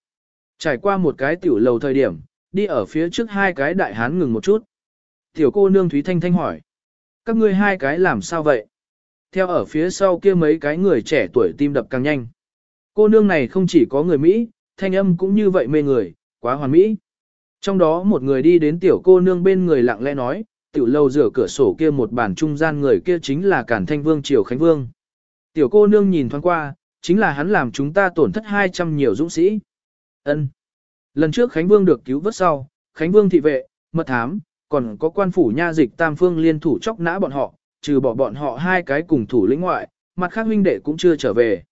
Trải qua một cái tiểu lầu thời điểm, đi ở phía trước hai cái đại hán ngừng một chút. Tiểu cô nương Thúy Thanh Thanh hỏi. Các ngươi hai cái làm sao vậy? Theo ở phía sau kia mấy cái người trẻ tuổi tim đập càng nhanh. Cô nương này không chỉ có người Mỹ, thanh âm cũng như vậy mê người, quá hoàn mỹ. Trong đó một người đi đến tiểu cô nương bên người lặng lẽ nói, tiểu lâu rửa cửa sổ kia một bản trung gian người kia chính là Cản Thanh Vương Triều Khánh Vương. Tiểu cô nương nhìn thoáng qua, chính là hắn làm chúng ta tổn thất 200 nhiều dũng sĩ. Ân. Lần trước Khánh Vương được cứu vớt sau, Khánh Vương thị vệ, mật thám, còn có quan phủ nha dịch tam phương liên thủ chóc nã bọn họ, trừ bỏ bọn họ hai cái cùng thủ lĩnh ngoại, mặt khác huynh đệ cũng chưa trở về.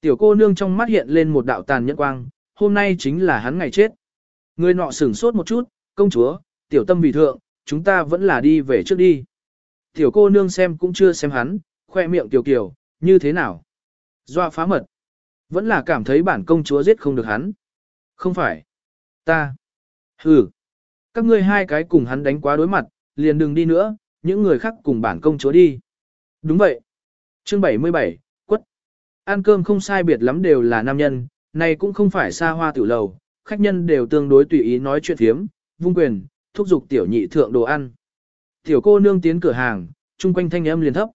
Tiểu cô nương trong mắt hiện lên một đạo tàn nhẫn quang, hôm nay chính là hắn ngày chết. Người nọ sửng sốt một chút, công chúa, tiểu tâm vì thượng, chúng ta vẫn là đi về trước đi. Tiểu cô nương xem cũng chưa xem hắn, khoe miệng tiểu kiều, như thế nào? Doa phá mật. Vẫn là cảm thấy bản công chúa giết không được hắn. Không phải. Ta. Hừ. Các ngươi hai cái cùng hắn đánh quá đối mặt, liền đừng đi nữa, những người khác cùng bản công chúa đi. Đúng vậy. Chương 77, quất. Ăn cơm không sai biệt lắm đều là nam nhân, này cũng không phải xa hoa tiểu lầu, khách nhân đều tương đối tùy ý nói chuyện thiếm, vung quyền, thúc giục tiểu nhị thượng đồ ăn. Tiểu cô nương tiến cửa hàng, chung quanh thanh âm liền thấp.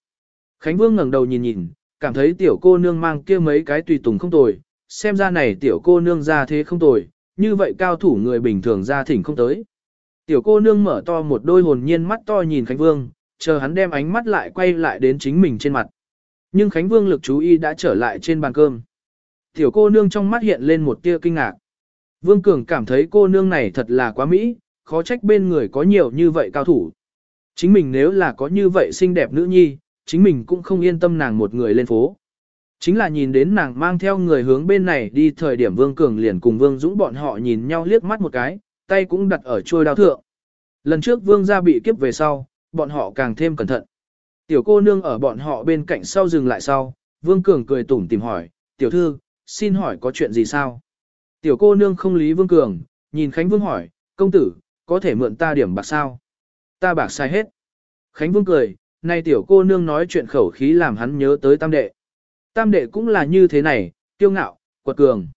Khánh Vương ngẩng đầu nhìn nhìn, cảm thấy tiểu cô nương mang kia mấy cái tùy tùng không tồi, xem ra này tiểu cô nương ra thế không tồi, như vậy cao thủ người bình thường ra thỉnh không tới. Tiểu cô nương mở to một đôi hồn nhiên mắt to nhìn Khánh Vương, chờ hắn đem ánh mắt lại quay lại đến chính mình trên mặt. Nhưng Khánh Vương lực chú ý đã trở lại trên bàn cơm. Tiểu cô nương trong mắt hiện lên một tia kinh ngạc. Vương Cường cảm thấy cô nương này thật là quá mỹ, khó trách bên người có nhiều như vậy cao thủ. Chính mình nếu là có như vậy xinh đẹp nữ nhi, chính mình cũng không yên tâm nàng một người lên phố. Chính là nhìn đến nàng mang theo người hướng bên này đi thời điểm Vương Cường liền cùng Vương Dũng bọn họ nhìn nhau liếc mắt một cái, tay cũng đặt ở trôi đao thượng. Lần trước Vương gia bị kiếp về sau, bọn họ càng thêm cẩn thận. Tiểu cô nương ở bọn họ bên cạnh sau dừng lại sau, Vương Cường cười tủm tìm hỏi, tiểu thư, xin hỏi có chuyện gì sao? Tiểu cô nương không lý Vương Cường, nhìn Khánh Vương hỏi, công tử, có thể mượn ta điểm bạc sao? Ta bạc sai hết. Khánh Vương cười, nay tiểu cô nương nói chuyện khẩu khí làm hắn nhớ tới tam đệ. Tam đệ cũng là như thế này, kiêu ngạo, quật cường.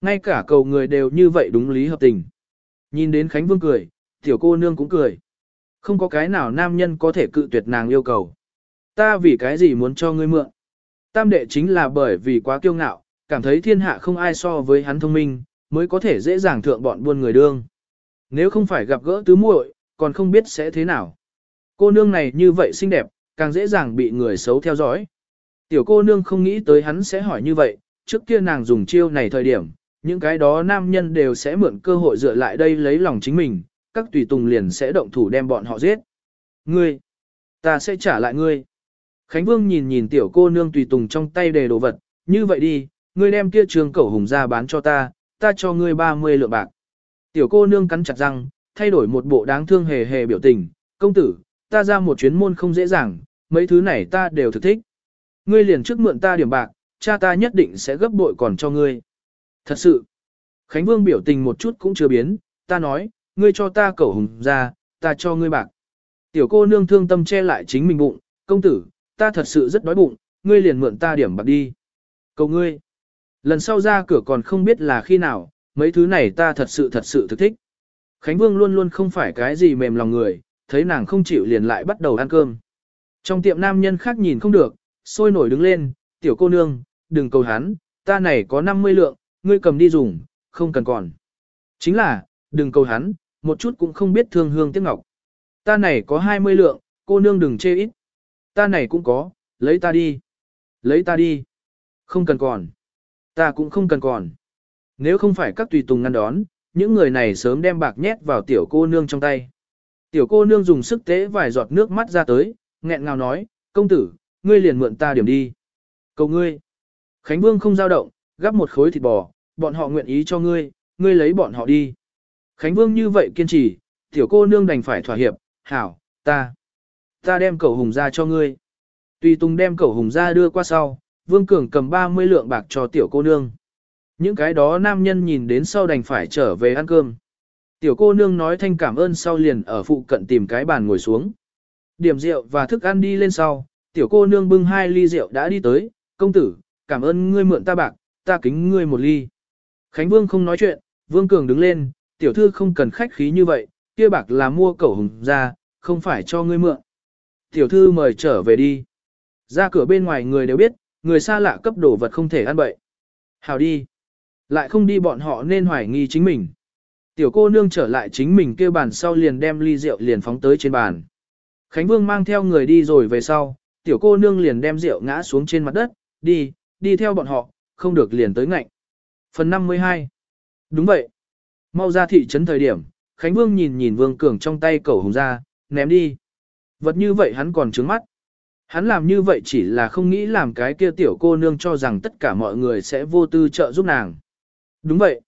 Ngay cả cầu người đều như vậy đúng lý hợp tình. Nhìn đến Khánh Vương cười, tiểu cô nương cũng cười. Không có cái nào nam nhân có thể cự tuyệt nàng yêu cầu. Ta vì cái gì muốn cho ngươi mượn? Tam đệ chính là bởi vì quá kiêu ngạo, cảm thấy thiên hạ không ai so với hắn thông minh, mới có thể dễ dàng thượng bọn buôn người đương. Nếu không phải gặp gỡ tứ muội, còn không biết sẽ thế nào. Cô nương này như vậy xinh đẹp, càng dễ dàng bị người xấu theo dõi. Tiểu cô nương không nghĩ tới hắn sẽ hỏi như vậy, trước kia nàng dùng chiêu này thời điểm, những cái đó nam nhân đều sẽ mượn cơ hội dựa lại đây lấy lòng chính mình, các tùy tùng liền sẽ động thủ đem bọn họ giết. Ngươi, ta sẽ trả lại ngươi. Khánh Vương nhìn nhìn tiểu cô nương tùy tùng trong tay đề đồ vật, như vậy đi, ngươi đem kia trường cẩu hùng ra bán cho ta, ta cho ngươi 30 lượng bạc. Tiểu cô nương cắn chặt răng, thay đổi một bộ đáng thương hề hề biểu tình, công tử, ta ra một chuyến môn không dễ dàng, mấy thứ này ta đều thực thích. Ngươi liền trước mượn ta điểm bạc, cha ta nhất định sẽ gấp bội còn cho ngươi. Thật sự, Khánh Vương biểu tình một chút cũng chưa biến, ta nói, ngươi cho ta cẩu hùng ra, ta cho ngươi bạc. Tiểu cô nương thương tâm che lại chính mình bụng, công tử, ta thật sự rất đói bụng, ngươi liền mượn ta điểm bạc đi. Cầu ngươi, lần sau ra cửa còn không biết là khi nào, mấy thứ này ta thật sự thật sự thực thích. Khánh Vương luôn luôn không phải cái gì mềm lòng người, thấy nàng không chịu liền lại bắt đầu ăn cơm. Trong tiệm nam nhân khác nhìn không được, sôi nổi đứng lên, tiểu cô nương, đừng cầu hắn, ta này có 50 lượng, ngươi cầm đi dùng, không cần còn. Chính là, đừng cầu hắn, một chút cũng không biết thương hương tiếc ngọc. Ta này có 20 lượng, cô nương đừng chê ít. Ta này cũng có, lấy ta đi. Lấy ta đi. Không cần còn. Ta cũng không cần còn. Nếu không phải các tùy tùng ngăn đón, những người này sớm đem bạc nhét vào tiểu cô nương trong tay. Tiểu cô nương dùng sức tế vài giọt nước mắt ra tới, nghẹn ngào nói, công tử, ngươi liền mượn ta điểm đi. Cầu ngươi. Khánh Vương không giao động, gắp một khối thịt bò, bọn họ nguyện ý cho ngươi, ngươi lấy bọn họ đi. Khánh Vương như vậy kiên trì, tiểu cô nương đành phải thỏa hiệp, hảo, ta. Ta đem cầu hùng ra cho ngươi. Tùy Tùng đem cầu hùng ra đưa qua sau, Vương Cường cầm 30 lượng bạc cho tiểu cô nương. Những cái đó nam nhân nhìn đến sau đành phải trở về ăn cơm. Tiểu cô nương nói thanh cảm ơn sau liền ở phụ cận tìm cái bàn ngồi xuống. Điểm rượu và thức ăn đi lên sau, tiểu cô nương bưng hai ly rượu đã đi tới, công tử, cảm ơn ngươi mượn ta bạc, ta kính ngươi một ly. Khánh Vương không nói chuyện, Vương Cường đứng lên, tiểu thư không cần khách khí như vậy, kia bạc là mua cẩu hùng ra, không phải cho ngươi mượn. Tiểu thư mời trở về đi. Ra cửa bên ngoài người đều biết, người xa lạ cấp đồ vật không thể ăn bậy. Hào đi. Lại không đi bọn họ nên hoài nghi chính mình. Tiểu cô nương trở lại chính mình kêu bàn sau liền đem ly rượu liền phóng tới trên bàn. Khánh Vương mang theo người đi rồi về sau, tiểu cô nương liền đem rượu ngã xuống trên mặt đất, đi, đi theo bọn họ, không được liền tới ngạnh. Phần 52 Đúng vậy. Mau ra thị trấn thời điểm, Khánh Vương nhìn nhìn Vương Cường trong tay cẩu hùng ra, ném đi. Vật như vậy hắn còn trướng mắt. Hắn làm như vậy chỉ là không nghĩ làm cái kia tiểu cô nương cho rằng tất cả mọi người sẽ vô tư trợ giúp nàng. Đúng vậy.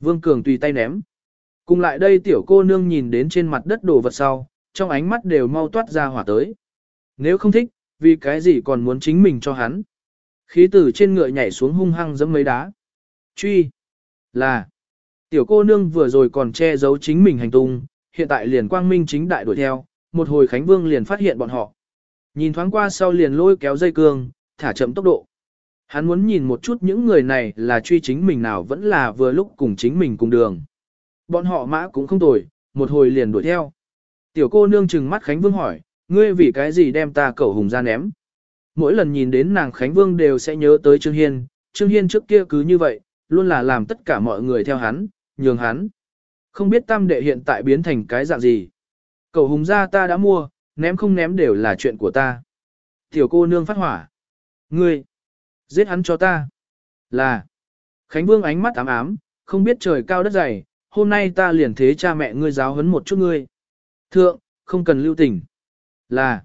Vương Cường tùy tay ném. Cùng lại đây tiểu cô nương nhìn đến trên mặt đất đồ vật sau, trong ánh mắt đều mau toát ra hỏa tới. Nếu không thích, vì cái gì còn muốn chính mình cho hắn. Khí tử trên ngựa nhảy xuống hung hăng giẫm mấy đá. Truy. Là. Tiểu cô nương vừa rồi còn che giấu chính mình hành tung, hiện tại liền quang minh chính đại đuổi theo, một hồi Khánh Vương liền phát hiện bọn họ. Nhìn thoáng qua sau liền lôi kéo dây cương, thả chậm tốc độ. Hắn muốn nhìn một chút những người này là truy chính mình nào vẫn là vừa lúc cùng chính mình cùng đường. Bọn họ mã cũng không tồi, một hồi liền đuổi theo. Tiểu cô nương chừng mắt Khánh Vương hỏi, ngươi vì cái gì đem ta cẩu hùng ra ném? Mỗi lần nhìn đến nàng Khánh Vương đều sẽ nhớ tới Trương Hiên, Trương Hiên trước kia cứ như vậy, luôn là làm tất cả mọi người theo hắn, nhường hắn. Không biết tam đệ hiện tại biến thành cái dạng gì. Cẩu hùng ra ta đã mua, ném không ném đều là chuyện của ta. Tiểu cô nương phát hỏa. Ngươi, giết hắn cho ta. Là, Khánh Vương ánh mắt ám ám, không biết trời cao đất dày, hôm nay ta liền thế cha mẹ ngươi giáo huấn một chút ngươi. Thượng, không cần lưu tình. Là,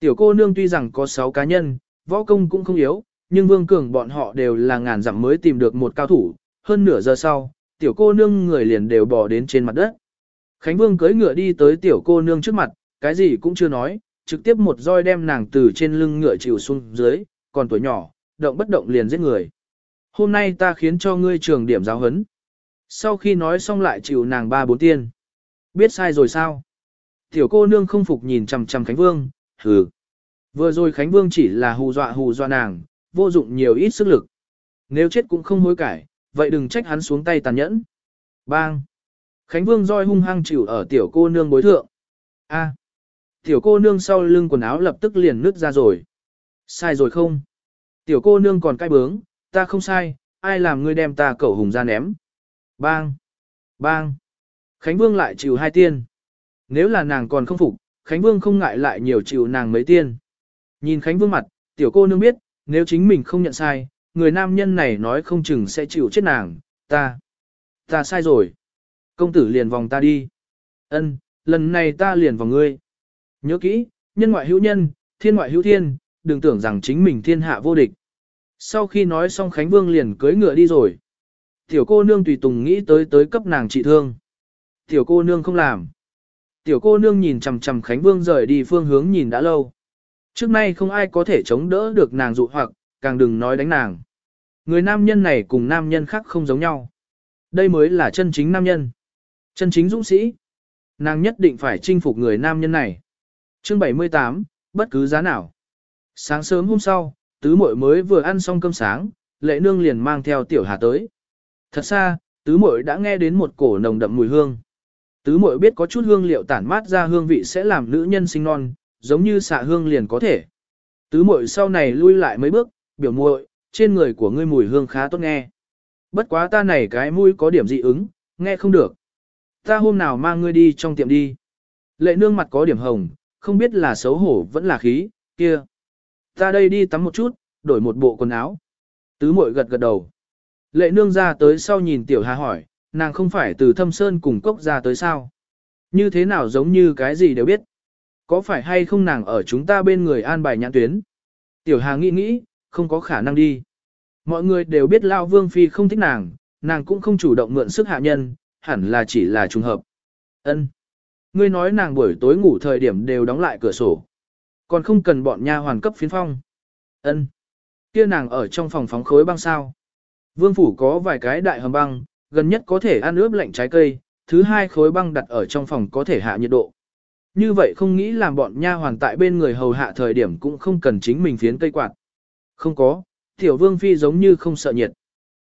tiểu cô nương tuy rằng có 6 cá nhân, võ công cũng không yếu, nhưng Vương Cường bọn họ đều là ngàn dặm mới tìm được một cao thủ, hơn nửa giờ sau, tiểu cô nương người liền đều bò đến trên mặt đất. Khánh Vương cưỡi ngựa đi tới tiểu cô nương trước mặt, cái gì cũng chưa nói, trực tiếp một roi đem nàng từ trên lưng ngựa chịu xuống dưới, còn tuổi nhỏ, động bất động liền giết người. Hôm nay ta khiến cho ngươi trường điểm giáo hấn. Sau khi nói xong lại chịu nàng ba bốn tiên. Biết sai rồi sao? Tiểu cô nương không phục nhìn chằm chằm Khánh Vương, hừ. Vừa rồi Khánh Vương chỉ là hù dọa hù dọa nàng, vô dụng nhiều ít sức lực. Nếu chết cũng không hối cải, vậy đừng trách hắn xuống tay tàn nhẫn. Bang! Khánh Vương roi hung hăng chịu ở tiểu cô nương bối thượng. A! Tiểu cô nương sau lưng quần áo lập tức liền nứt ra rồi. Sai rồi không? Tiểu cô nương còn cai bướng, ta không sai, ai làm ngươi đem ta cẩu hùng ra ném. Bang! Bang! Khánh Vương lại chịu hai tiên. Nếu là nàng còn không phục, Khánh Vương không ngại lại nhiều chịu nàng mấy tiên. Nhìn Khánh Vương mặt, tiểu cô nương biết, nếu chính mình không nhận sai, người nam nhân này nói không chừng sẽ chịu chết nàng, ta. Ta sai rồi. Công tử liền vòng ta đi. Ân, lần này ta liền vòng ngươi. Nhớ kỹ, nhân ngoại hữu nhân, thiên ngoại hữu thiên, đừng tưởng rằng chính mình thiên hạ vô địch. Sau khi nói xong Khánh Vương liền cưới ngựa đi rồi. Tiểu cô nương tùy tùng nghĩ tới tới cấp nàng trị thương. Tiểu cô nương không làm. Tiểu cô nương nhìn chằm chằm Khánh Vương rời đi phương hướng nhìn đã lâu. Trước nay không ai có thể chống đỡ được nàng dụ hoặc, càng đừng nói đánh nàng. Người nam nhân này cùng nam nhân khác không giống nhau. Đây mới là chân chính nam nhân. Chân chính dũng sĩ. Nàng nhất định phải chinh phục người nam nhân này. Chương 78, bất cứ giá nào. Sáng sớm hôm sau, tứ muội mới vừa ăn xong cơm sáng, lệ nương liền mang theo tiểu hà tới. Thật xa, tứ muội đã nghe đến một cổ nồng đậm mùi hương. Tứ muội biết có chút hương liệu tản mát ra hương vị sẽ làm nữ nhân sinh non, giống như xạ hương liền có thể. Tứ muội sau này lui lại mấy bước, biểu muội, trên người của ngươi mùi hương khá tốt nghe. Bất quá ta này cái mũi có điểm dị ứng, nghe không được. Ta hôm nào mang ngươi đi trong tiệm đi. Lệ nương mặt có điểm hồng, không biết là xấu hổ vẫn là khí, kia. Ta đây đi tắm một chút, đổi một bộ quần áo. Tứ muội gật gật đầu. Lệ nương ra tới sau nhìn tiểu hà hỏi, nàng không phải từ thâm sơn cùng cốc ra tới sao? Như thế nào giống như cái gì đều biết? Có phải hay không nàng ở chúng ta bên người an bài nhãn tuyến? Tiểu hà nghĩ nghĩ, không có khả năng đi. Mọi người đều biết Lao Vương Phi không thích nàng, nàng cũng không chủ động mượn sức hạ nhân, hẳn là chỉ là trùng hợp. Ân, Ngươi nói nàng buổi tối ngủ thời điểm đều đóng lại cửa sổ. Còn không cần bọn nha hoàn cấp phiến phong. Ân, Kia nàng ở trong phòng phóng khối băng sao. Vương Phủ có vài cái đại hầm băng, gần nhất có thể ăn ướp lạnh trái cây, thứ hai khối băng đặt ở trong phòng có thể hạ nhiệt độ. Như vậy không nghĩ làm bọn nha hoàn tại bên người hầu hạ thời điểm cũng không cần chính mình phiến cây quạt. Không có, tiểu vương phi giống như không sợ nhiệt.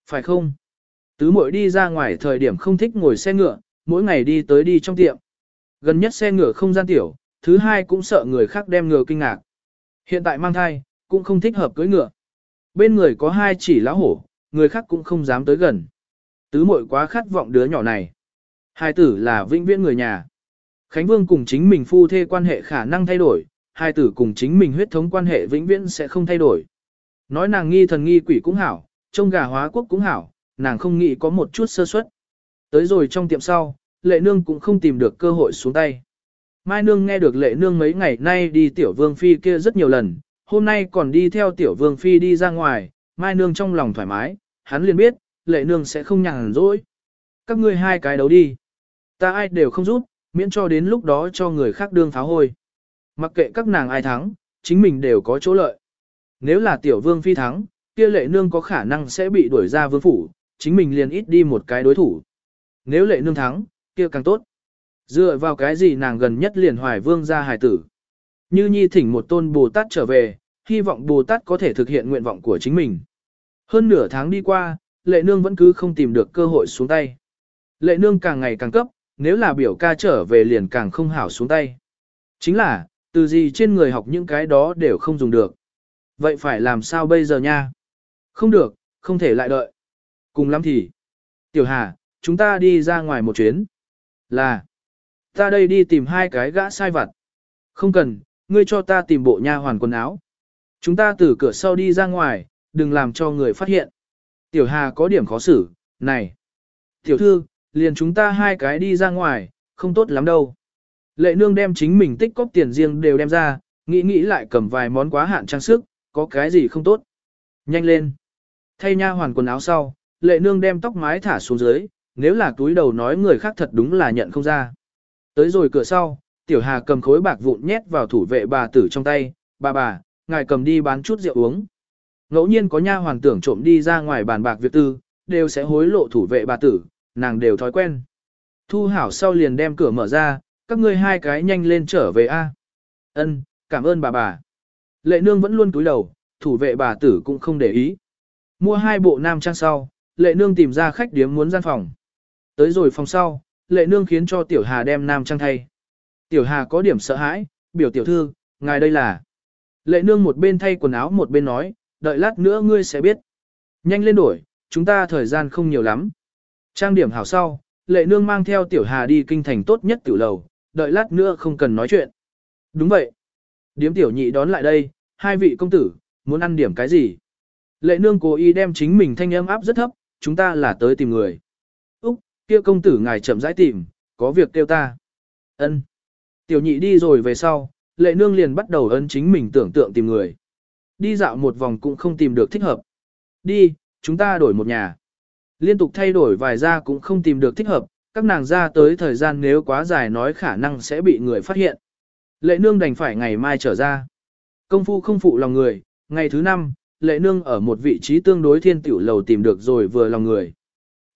Phải không? Tứ mội đi ra ngoài thời điểm không thích ngồi xe ngựa, mỗi ngày đi tới đi trong tiệm. Gần nhất xe ngựa không gian tiểu, thứ hai cũng sợ người khác đem ngựa kinh ngạc. Hiện tại mang thai, cũng không thích hợp cưới ngựa. Bên người có hai chỉ lá hổ, người khác cũng không dám tới gần. Tứ muội quá khát vọng đứa nhỏ này. Hai tử là vĩnh viễn người nhà. Khánh Vương cùng chính mình phu thê quan hệ khả năng thay đổi, hai tử cùng chính mình huyết thống quan hệ vĩnh viễn sẽ không thay đổi. Nói nàng nghi thần nghi quỷ cũng hảo, trông gà hóa quốc cũng hảo, nàng không nghĩ có một chút sơ suất. Tới rồi trong tiệm sau, lệ nương cũng không tìm được cơ hội xuống tay. Mai Nương nghe được lệ nương mấy ngày nay đi tiểu vương phi kia rất nhiều lần, hôm nay còn đi theo tiểu vương phi đi ra ngoài, Mai Nương trong lòng thoải mái, hắn liền biết, lệ nương sẽ không nhàn rỗi. Các ngươi hai cái đấu đi. Ta ai đều không rút, miễn cho đến lúc đó cho người khác đương pháo hôi. Mặc kệ các nàng ai thắng, chính mình đều có chỗ lợi. Nếu là tiểu vương phi thắng, kia lệ nương có khả năng sẽ bị đuổi ra vương phủ, chính mình liền ít đi một cái đối thủ. Nếu lệ nương thắng, kia càng tốt. Dựa vào cái gì nàng gần nhất liền hoài vương ra hài tử. Như nhi thỉnh một tôn Bồ Tát trở về, hy vọng Bồ Tát có thể thực hiện nguyện vọng của chính mình. Hơn nửa tháng đi qua, lệ nương vẫn cứ không tìm được cơ hội xuống tay. Lệ nương càng ngày càng cấp, nếu là biểu ca trở về liền càng không hảo xuống tay. Chính là, từ gì trên người học những cái đó đều không dùng được. Vậy phải làm sao bây giờ nha? Không được, không thể lại đợi. Cùng lắm thì. Tiểu Hà, chúng ta đi ra ngoài một chuyến. Là. Ta đây đi tìm hai cái gã sai vặt. Không cần, ngươi cho ta tìm bộ nha hoàn quần áo. Chúng ta từ cửa sau đi ra ngoài, đừng làm cho người phát hiện. Tiểu Hà có điểm khó xử, này. Tiểu thư, liền chúng ta hai cái đi ra ngoài, không tốt lắm đâu. Lệ nương đem chính mình tích cóp tiền riêng đều đem ra, nghĩ nghĩ lại cầm vài món quá hạn trang sức, có cái gì không tốt. Nhanh lên. Thay nha hoàn quần áo sau, lệ nương đem tóc mái thả xuống dưới, nếu là túi đầu nói người khác thật đúng là nhận không ra. Tới rồi cửa sau, tiểu hà cầm khối bạc vụn nhét vào thủ vệ bà tử trong tay, bà bà, ngài cầm đi bán chút rượu uống. Ngẫu nhiên có nha hoàn tưởng trộm đi ra ngoài bàn bạc việc tư, đều sẽ hối lộ thủ vệ bà tử, nàng đều thói quen. Thu hảo sau liền đem cửa mở ra, các ngươi hai cái nhanh lên trở về a. Ân, cảm ơn bà bà. Lệ nương vẫn luôn cúi đầu, thủ vệ bà tử cũng không để ý. Mua hai bộ nam trang sau, lệ nương tìm ra khách điếm muốn gian phòng. Tới rồi phòng sau, lệ nương khiến cho tiểu hà đem nam trang thay. Tiểu hà có điểm sợ hãi, biểu tiểu thư, ngài đây là. Lệ nương một bên thay quần áo một bên nói, đợi lát nữa ngươi sẽ biết. Nhanh lên đổi, chúng ta thời gian không nhiều lắm. Trang điểm hảo sau, lệ nương mang theo tiểu hà đi kinh thành tốt nhất tiểu lầu, đợi lát nữa không cần nói chuyện. Đúng vậy. Điếm tiểu nhị đón lại đây, hai vị công tử, muốn ăn điểm cái gì? Lệ nương cố ý đem chính mình thanh âm áp rất thấp, chúng ta là tới tìm người. Úc, kia công tử ngài chậm rãi tìm, có việc kêu ta. Ân. Tiểu nhị đi rồi về sau, lệ nương liền bắt đầu ấn chính mình tưởng tượng tìm người. Đi dạo một vòng cũng không tìm được thích hợp. Đi, chúng ta đổi một nhà. Liên tục thay đổi vài gia cũng không tìm được thích hợp, các nàng ra tới thời gian nếu quá dài nói khả năng sẽ bị người phát hiện. Lệ nương đành phải ngày mai trở ra. Công phu không phụ lòng người, ngày thứ năm, lệ nương ở một vị trí tương đối thiên tiểu lầu tìm được rồi vừa lòng người.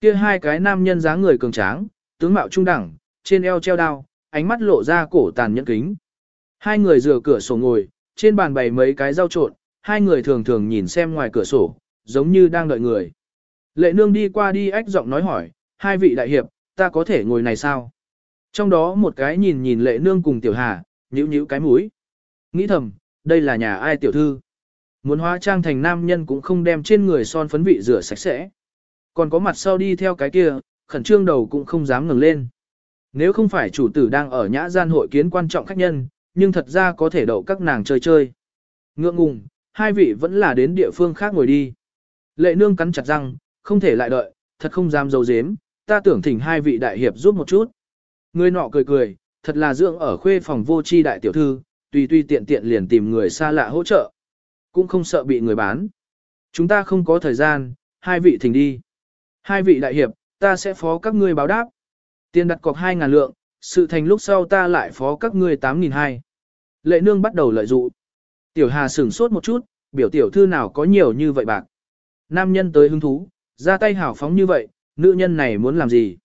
Kia hai cái nam nhân dáng người cường tráng, tướng mạo trung đẳng, trên eo treo đao, ánh mắt lộ ra cổ tàn nhẫn kính. Hai người rửa cửa sổ ngồi, trên bàn bày mấy cái rau trộn, hai người thường thường nhìn xem ngoài cửa sổ, giống như đang đợi người. Lệ nương đi qua đi ách giọng nói hỏi, hai vị đại hiệp, ta có thể ngồi này sao? Trong đó một cái nhìn nhìn lệ nương cùng tiểu hà, nhíu nhíu cái mũi. Nghĩ thầm, đây là nhà ai tiểu thư? Muốn hóa trang thành nam nhân cũng không đem trên người son phấn vị rửa sạch sẽ. Còn có mặt sau đi theo cái kia, khẩn trương đầu cũng không dám ngừng lên. Nếu không phải chủ tử đang ở nhã gian hội kiến quan trọng khách nhân, nhưng thật ra có thể đậu các nàng chơi chơi. Ngượng ngùng, hai vị vẫn là đến địa phương khác ngồi đi. Lệ nương cắn chặt răng, không thể lại đợi, thật không dám dấu dếm, ta tưởng thỉnh hai vị đại hiệp giúp một chút. Người nọ cười cười, thật là dưỡng ở khuê phòng vô chi đại tiểu thư, tùy tùy tiện tiện liền tìm người xa lạ hỗ trợ. Cũng không sợ bị người bán. Chúng ta không có thời gian, hai vị thỉnh đi. Hai vị đại hiệp, ta sẽ phó các ngươi báo đáp. Tiền đặt cọc 2.000 lượng, sự thành lúc sau ta lại phó các ngươi 8.200. Lệ nương bắt đầu lợi dụng. Tiểu Hà sửng sốt một chút, biểu tiểu thư nào có nhiều như vậy bạc. Nam nhân tới hứng thú, ra tay hảo phóng như vậy, nữ nhân này muốn làm gì?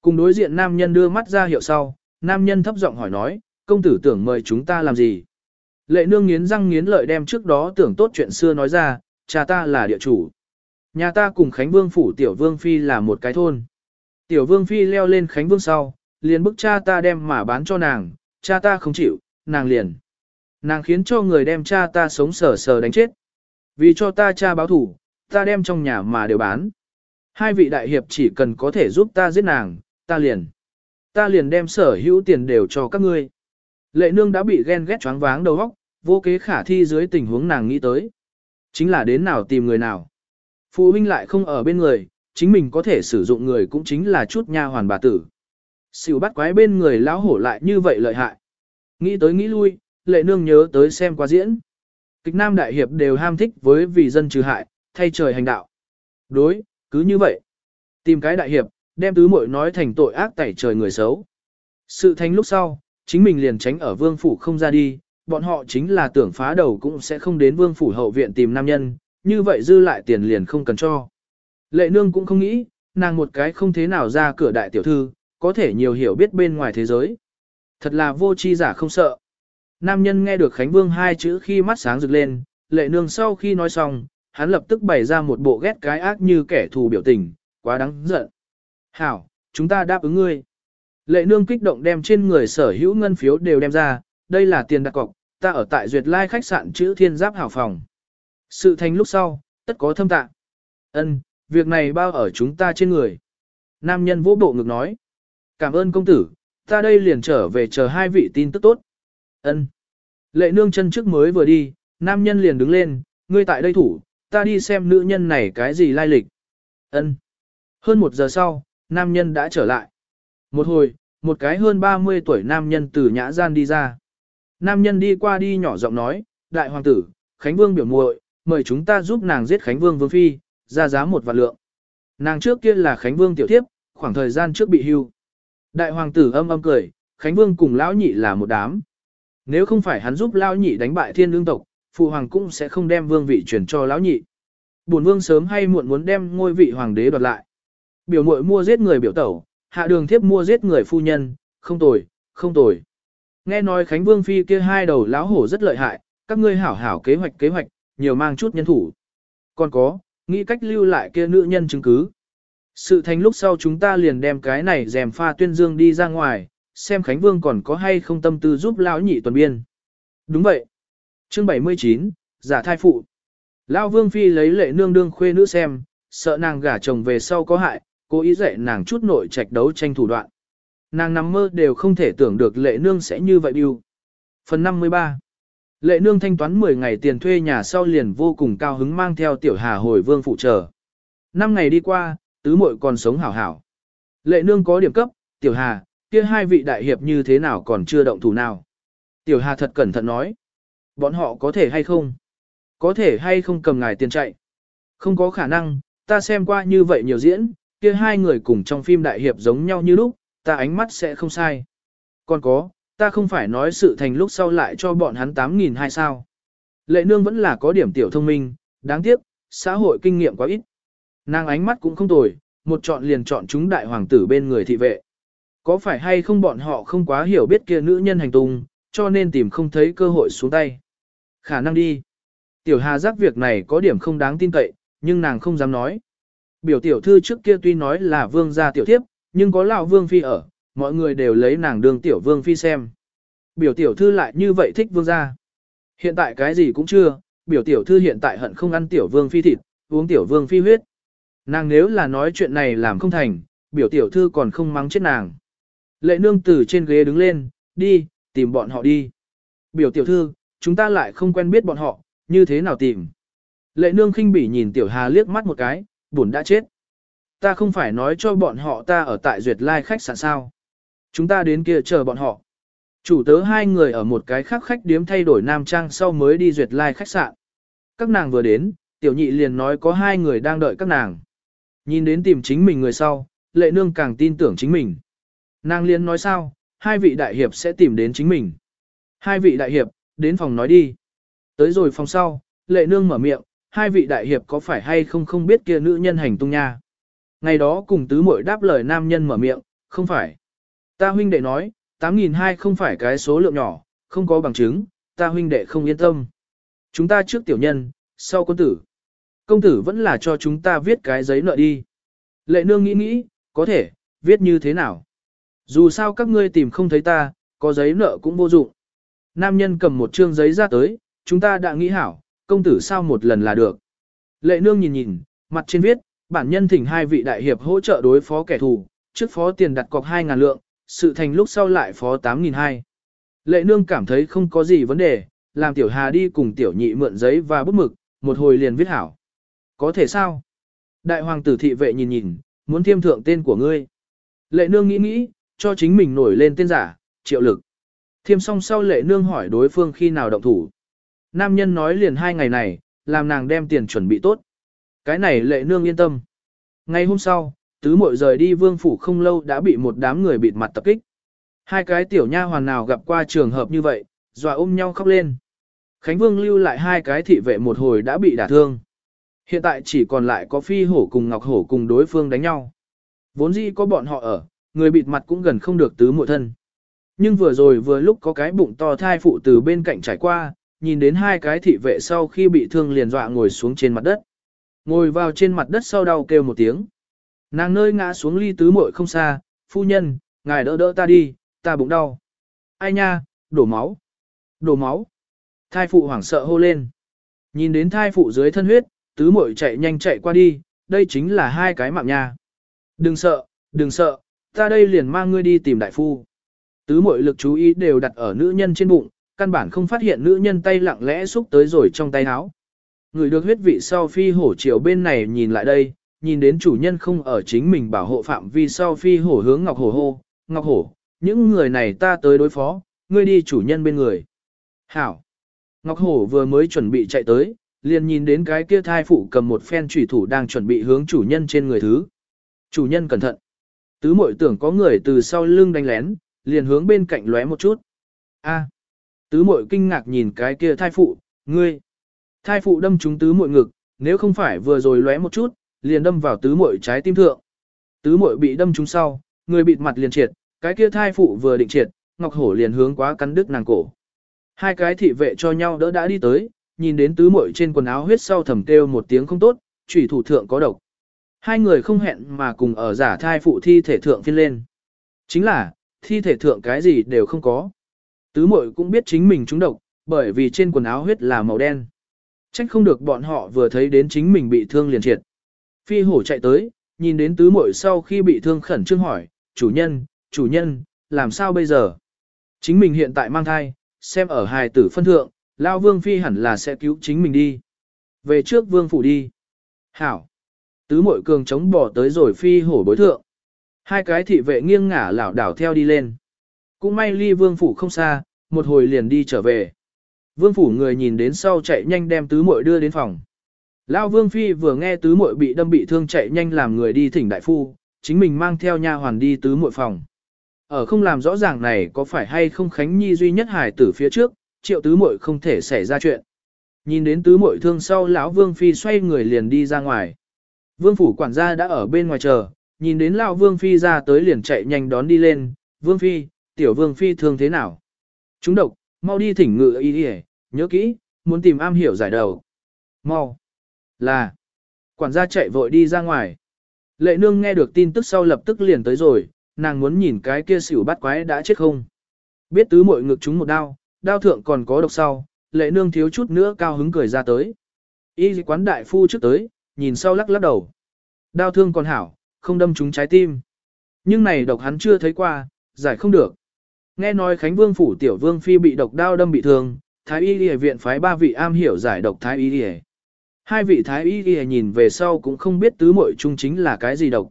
Cùng đối diện nam nhân đưa mắt ra hiệu sau, nam nhân thấp giọng hỏi nói, công tử tưởng mời chúng ta làm gì? Lệ nương nghiến răng nghiến lợi đem trước đó tưởng tốt chuyện xưa nói ra, cha ta là địa chủ. Nhà ta cùng Khánh Vương phủ Tiểu Vương Phi là một cái thôn. Tiểu Vương Phi leo lên Khánh Vương sau, liền bức cha ta đem mà bán cho nàng, cha ta không chịu, nàng liền. Nàng khiến cho người đem cha ta sống sờ sờ đánh chết. Vì cho ta cha báo thủ, ta đem trong nhà mà đều bán. Hai vị đại hiệp chỉ cần có thể giúp ta giết nàng, ta liền. Ta liền đem sở hữu tiền đều cho các ngươi. Lệ nương đã bị ghen ghét choáng váng đầu óc, vô kế khả thi dưới tình huống nàng nghĩ tới. Chính là đến nào tìm người nào. Phụ huynh lại không ở bên người, chính mình có thể sử dụng người cũng chính là chút nha hoàn bà tử. Xỉu bắt quái bên người lão hổ lại như vậy lợi hại. Nghĩ tới nghĩ lui, lệ nương nhớ tới xem qua diễn. Kịch nam đại hiệp đều ham thích với vì dân trừ hại, thay trời hành đạo. Đối, cứ như vậy. Tìm cái đại hiệp, đem tứ muội nói thành tội ác tẩy trời người xấu. Sự thành lúc sau, chính mình liền tránh ở vương phủ không ra đi, bọn họ chính là tưởng phá đầu cũng sẽ không đến vương phủ hậu viện tìm nam nhân, như vậy dư lại tiền liền không cần cho. Lệ nương cũng không nghĩ, nàng một cái không thế nào ra cửa đại tiểu thư, có thể nhiều hiểu biết bên ngoài thế giới. Thật là vô chi giả không sợ. Nam nhân nghe được Khánh Vương hai chữ khi mắt sáng rực lên, lệ nương sau khi nói xong, hắn lập tức bày ra một bộ ghét cái ác như kẻ thù biểu tình, quá đáng giận. Hảo, chúng ta đáp ứng ngươi. Lệ nương kích động đem trên người sở hữu ngân phiếu đều đem ra, đây là tiền đặt cọc, ta ở tại Duyệt Lai khách sạn chữ thiên giáp hảo phòng. Sự thành lúc sau, tất có thâm tạ. Ân, việc này bao ở chúng ta trên người. Nam nhân vỗ bộ ngực nói. Cảm ơn công tử, ta đây liền trở về chờ hai vị tin tức tốt. Ân. Lệ nương chân trước mới vừa đi, nam nhân liền đứng lên, ngươi tại đây thủ, ta đi xem nữ nhân này cái gì lai lịch. Ân. Hơn một giờ sau, nam nhân đã trở lại. Một hồi, một cái hơn 30 tuổi nam nhân từ nhã gian đi ra. Nam nhân đi qua đi nhỏ giọng nói, đại hoàng tử, Khánh Vương biểu muội, mời chúng ta giúp nàng giết Khánh Vương Vương Phi, ra giá một vạn lượng. Nàng trước kia là Khánh Vương tiểu thiếp, khoảng thời gian trước bị hưu. Đại hoàng tử âm âm cười, Khánh Vương cùng lão nhị là một đám. Nếu không phải hắn giúp lão nhị đánh bại thiên lương tộc, phụ hoàng cũng sẽ không đem vương vị truyền cho lão nhị. Bổn vương sớm hay muộn muốn đem ngôi vị hoàng đế đoạt lại. Biểu muội mua giết người biểu tẩu, hạ đường thiếp mua giết người phu nhân, không tồi, không tồi. Nghe nói Khánh Vương phi kia hai đầu lão hổ rất lợi hại, các ngươi hảo hảo kế hoạch kế hoạch, nhiều mang chút nhân thủ. Còn có, nghĩ cách lưu lại kia nữ nhân chứng cứ. Sự thành lúc sau chúng ta liền đem cái này dèm pha tuyên dương đi ra ngoài, xem Khánh Vương còn có hay không tâm tư giúp lão nhị tuần biên. Đúng vậy. Chương 79, giả thai phụ. Lão Vương Phi lấy lệ nương đương khuê nữ xem, sợ nàng gả chồng về sau có hại, cố ý dạy nàng chút nội trạch đấu tranh thủ đoạn. Nàng nằm mơ đều không thể tưởng được lệ nương sẽ như vậy biêu. Phần 53 Lệ nương thanh toán 10 ngày tiền thuê nhà sau liền vô cùng cao hứng mang theo tiểu hà hồi vương phụ chờ Năm ngày đi qua, tứ muội còn sống hảo hảo. Lệ nương có điểm cấp, tiểu hà, kia hai vị đại hiệp như thế nào còn chưa động thủ nào. Tiểu hà thật cẩn thận nói. Bọn họ có thể hay không? Có thể hay không cầm ngài tiền chạy? Không có khả năng, ta xem qua như vậy nhiều diễn, kia hai người cùng trong phim đại hiệp giống nhau như lúc, ta ánh mắt sẽ không sai. Còn có, ta không phải nói sự thành lúc sau lại cho bọn hắn 8.000 hay sao. Lệ nương vẫn là có điểm tiểu thông minh, đáng tiếc, xã hội kinh nghiệm quá ít. Nàng ánh mắt cũng không tồi, một chọn liền chọn chúng đại hoàng tử bên người thị vệ. Có phải hay không bọn họ không quá hiểu biết kia nữ nhân hành tung, cho nên tìm không thấy cơ hội xuống tay. Khả năng đi. Tiểu Hà giác việc này có điểm không đáng tin cậy, nhưng nàng không dám nói. Biểu tiểu thư trước kia tuy nói là vương gia tiểu thiếp, nhưng có lão vương phi ở, mọi người đều lấy nàng đường tiểu vương phi xem. Biểu tiểu thư lại như vậy thích vương gia. Hiện tại cái gì cũng chưa, biểu tiểu thư hiện tại hận không ăn tiểu vương phi thịt, uống tiểu vương phi huyết. Nàng nếu là nói chuyện này làm không thành, biểu tiểu thư còn không mắng chết nàng. Lệ nương từ trên ghế đứng lên, đi, tìm bọn họ đi. Biểu tiểu thư, chúng ta lại không quen biết bọn họ, như thế nào tìm. Lệ nương khinh bỉ nhìn tiểu hà liếc mắt một cái, buồn đã chết. Ta không phải nói cho bọn họ ta ở tại duyệt lai khách sạn sao. Chúng ta đến kia chờ bọn họ. Chủ tớ hai người ở một cái khác khách điếm thay đổi nam trang sau mới đi duyệt lai khách sạn. Các nàng vừa đến, tiểu nhị liền nói có hai người đang đợi các nàng. Nhìn đến tìm chính mình người sau, lệ nương càng tin tưởng chính mình. Nàng Liên nói sao, hai vị đại hiệp sẽ tìm đến chính mình. Hai vị đại hiệp, đến phòng nói đi. Tới rồi phòng sau, lệ nương mở miệng, hai vị đại hiệp có phải hay không không biết kia nữ nhân hành tung nha. Ngày đó cùng tứ muội đáp lời nam nhân mở miệng, không phải. Ta huynh đệ nói, 8.200 không phải cái số lượng nhỏ, không có bằng chứng, ta huynh đệ không yên tâm. Chúng ta trước tiểu nhân, sau quân tử. Công tử vẫn là cho chúng ta viết cái giấy nợ đi. Lệ nương nghĩ nghĩ, có thể, viết như thế nào? Dù sao các ngươi tìm không thấy ta, có giấy nợ cũng vô dụng. Nam nhân cầm một trương giấy ra tới, chúng ta đã nghĩ hảo, công tử sao một lần là được. Lệ nương nhìn nhìn, mặt trên viết, bản nhân thỉnh hai vị đại hiệp hỗ trợ đối phó kẻ thù, trước phó tiền đặt cọc 2.000 lượng, sự thành lúc sau lại phó 8.200. Lệ nương cảm thấy không có gì vấn đề, làm tiểu hà đi cùng tiểu nhị mượn giấy và bút mực, một hồi liền viết hảo. Có thể sao? Đại hoàng tử thị vệ nhìn nhìn, muốn thiêm thượng tên của ngươi. Lệ nương nghĩ nghĩ, cho chính mình nổi lên tên giả, triệu lực. Thiêm song sau lệ nương hỏi đối phương khi nào động thủ. Nam nhân nói liền hai ngày này, làm nàng đem tiền chuẩn bị tốt. Cái này lệ nương yên tâm. Ngày hôm sau, tứ muội rời đi vương phủ không lâu đã bị một đám người bịt mặt tập kích. Hai cái tiểu nha hoàn nào gặp qua trường hợp như vậy, dọa ôm nhau khóc lên. Khánh Vương lưu lại hai cái thị vệ một hồi đã bị đả thương. Hiện tại chỉ còn lại có phi hổ cùng ngọc hổ cùng đối phương đánh nhau. Vốn dĩ có bọn họ ở, người bịt mặt cũng gần không được tứ muội thân. Nhưng vừa rồi vừa lúc có cái bụng to thai phụ từ bên cạnh trải qua, nhìn đến hai cái thị vệ sau khi bị thương liền dọa ngồi xuống trên mặt đất. Ngồi vào trên mặt đất sau đau kêu một tiếng. Nàng nơi ngã xuống ly tứ muội không xa, phu nhân, ngài đỡ đỡ ta đi, ta bụng đau. Ai nha, đổ máu. Đổ máu. Thai phụ hoảng sợ hô lên. Nhìn đến thai phụ dưới thân huyết, tứ muội chạy nhanh chạy qua đi, đây chính là hai cái mạng nha. Đừng sợ, đừng sợ, ta đây liền mang ngươi đi tìm đại phu. Tứ mọi lực chú ý đều đặt ở nữ nhân trên bụng, căn bản không phát hiện nữ nhân tay lặng lẽ xúc tới rồi trong tay áo. Người được huyết vị sau phi hổ chiều bên này nhìn lại đây, nhìn đến chủ nhân không ở chính mình bảo hộ phạm vi sau phi hổ hướng Ngọc Hổ hô, Ngọc Hổ, những người này ta tới đối phó, ngươi đi chủ nhân bên người. Hảo! Ngọc Hổ vừa mới chuẩn bị chạy tới, liền nhìn đến cái kia thai phụ cầm một phen trùy thủ đang chuẩn bị hướng chủ nhân trên người thứ. Chủ nhân cẩn thận! Tứ mội tưởng có người từ sau lưng đánh lén, liền hướng bên cạnh lóe một chút. A! Tứ mội kinh ngạc nhìn cái kia thai phụ, ngươi! Thai phụ đâm trúng tứ mội ngực, nếu không phải vừa rồi lóe một chút, liền đâm vào tứ mội trái tim thượng. Tứ mội bị đâm trúng sau, người bịt mặt liền triệt, cái kia thai phụ vừa định triệt, Ngọc Hổ liền hướng quá cắn đứt nàng cổ. Hai cái thị vệ cho nhau đỡ đã đi tới, nhìn đến tứ mội trên quần áo huyết sau thầm kêu một tiếng không tốt, chủy thủ thượng có độc. Hai người không hẹn mà cùng ở giả thai phụ thi thể thượng phiên lên. Chính là, thi thể thượng cái gì đều không có. Tứ muội cũng biết chính mình trúng độc, bởi vì trên quần áo huyết là màu đen. Trách không được bọn họ vừa thấy đến chính mình bị thương liền triệt. Phi hổ chạy tới, nhìn đến tứ muội sau khi bị thương khẩn trương hỏi, chủ nhân, chủ nhân, làm sao bây giờ? Chính mình hiện tại mang thai, xem ở hài tử phân thượng, lao vương phi hẳn là sẽ cứu chính mình đi. Về trước vương phủ đi. Hảo. Tứ muội cường chống bỏ tới rồi phi hổ bối thượng. Hai cái thị vệ nghiêng ngả lảo đảo theo đi lên. Cũng may ly vương phủ không xa, một hồi liền đi trở về. Vương phủ người nhìn đến sau chạy nhanh đem tứ muội đưa đến phòng. Lão Vương Phi vừa nghe tứ muội bị đâm bị thương chạy nhanh làm người đi thỉnh đại phu, chính mình mang theo nha hoàn đi tứ muội phòng. Ở không làm rõ ràng này có phải hay không Khánh Nhi duy nhất hải tử phía trước, triệu tứ muội không thể xảy ra chuyện. Nhìn đến tứ muội thương sau lão Vương Phi xoay người liền đi ra ngoài. Vương phủ quản gia đã ở bên ngoài chờ, nhìn đến lão Vương Phi ra tới liền chạy nhanh đón đi lên, Vương Phi, tiểu Vương Phi thương thế nào? Chúng độc, mau đi thỉnh ngự y đi nhớ kỹ, muốn tìm am hiểu giải đầu. Mau. Là. Quản gia chạy vội đi ra ngoài. Lệ nương nghe được tin tức sau lập tức liền tới rồi, nàng muốn nhìn cái kia xỉu bắt quái đã chết không. Biết tứ muội ngực chúng một đao, đao thượng còn có độc sau, lệ nương thiếu chút nữa cao hứng cười ra tới. Y quán đại phu trước tới, nhìn sau lắc lắc đầu. Đao thương còn hảo, không đâm trúng trái tim. Nhưng này độc hắn chưa thấy qua, giải không được. Nghe nói Khánh Vương phủ tiểu vương phi bị độc đao đâm bị thương, Thái y y viện phái ba vị am hiểu giải độc Thái y y. Hai vị thái y y nhìn về sau cũng không biết tứ muội chung chính là cái gì độc.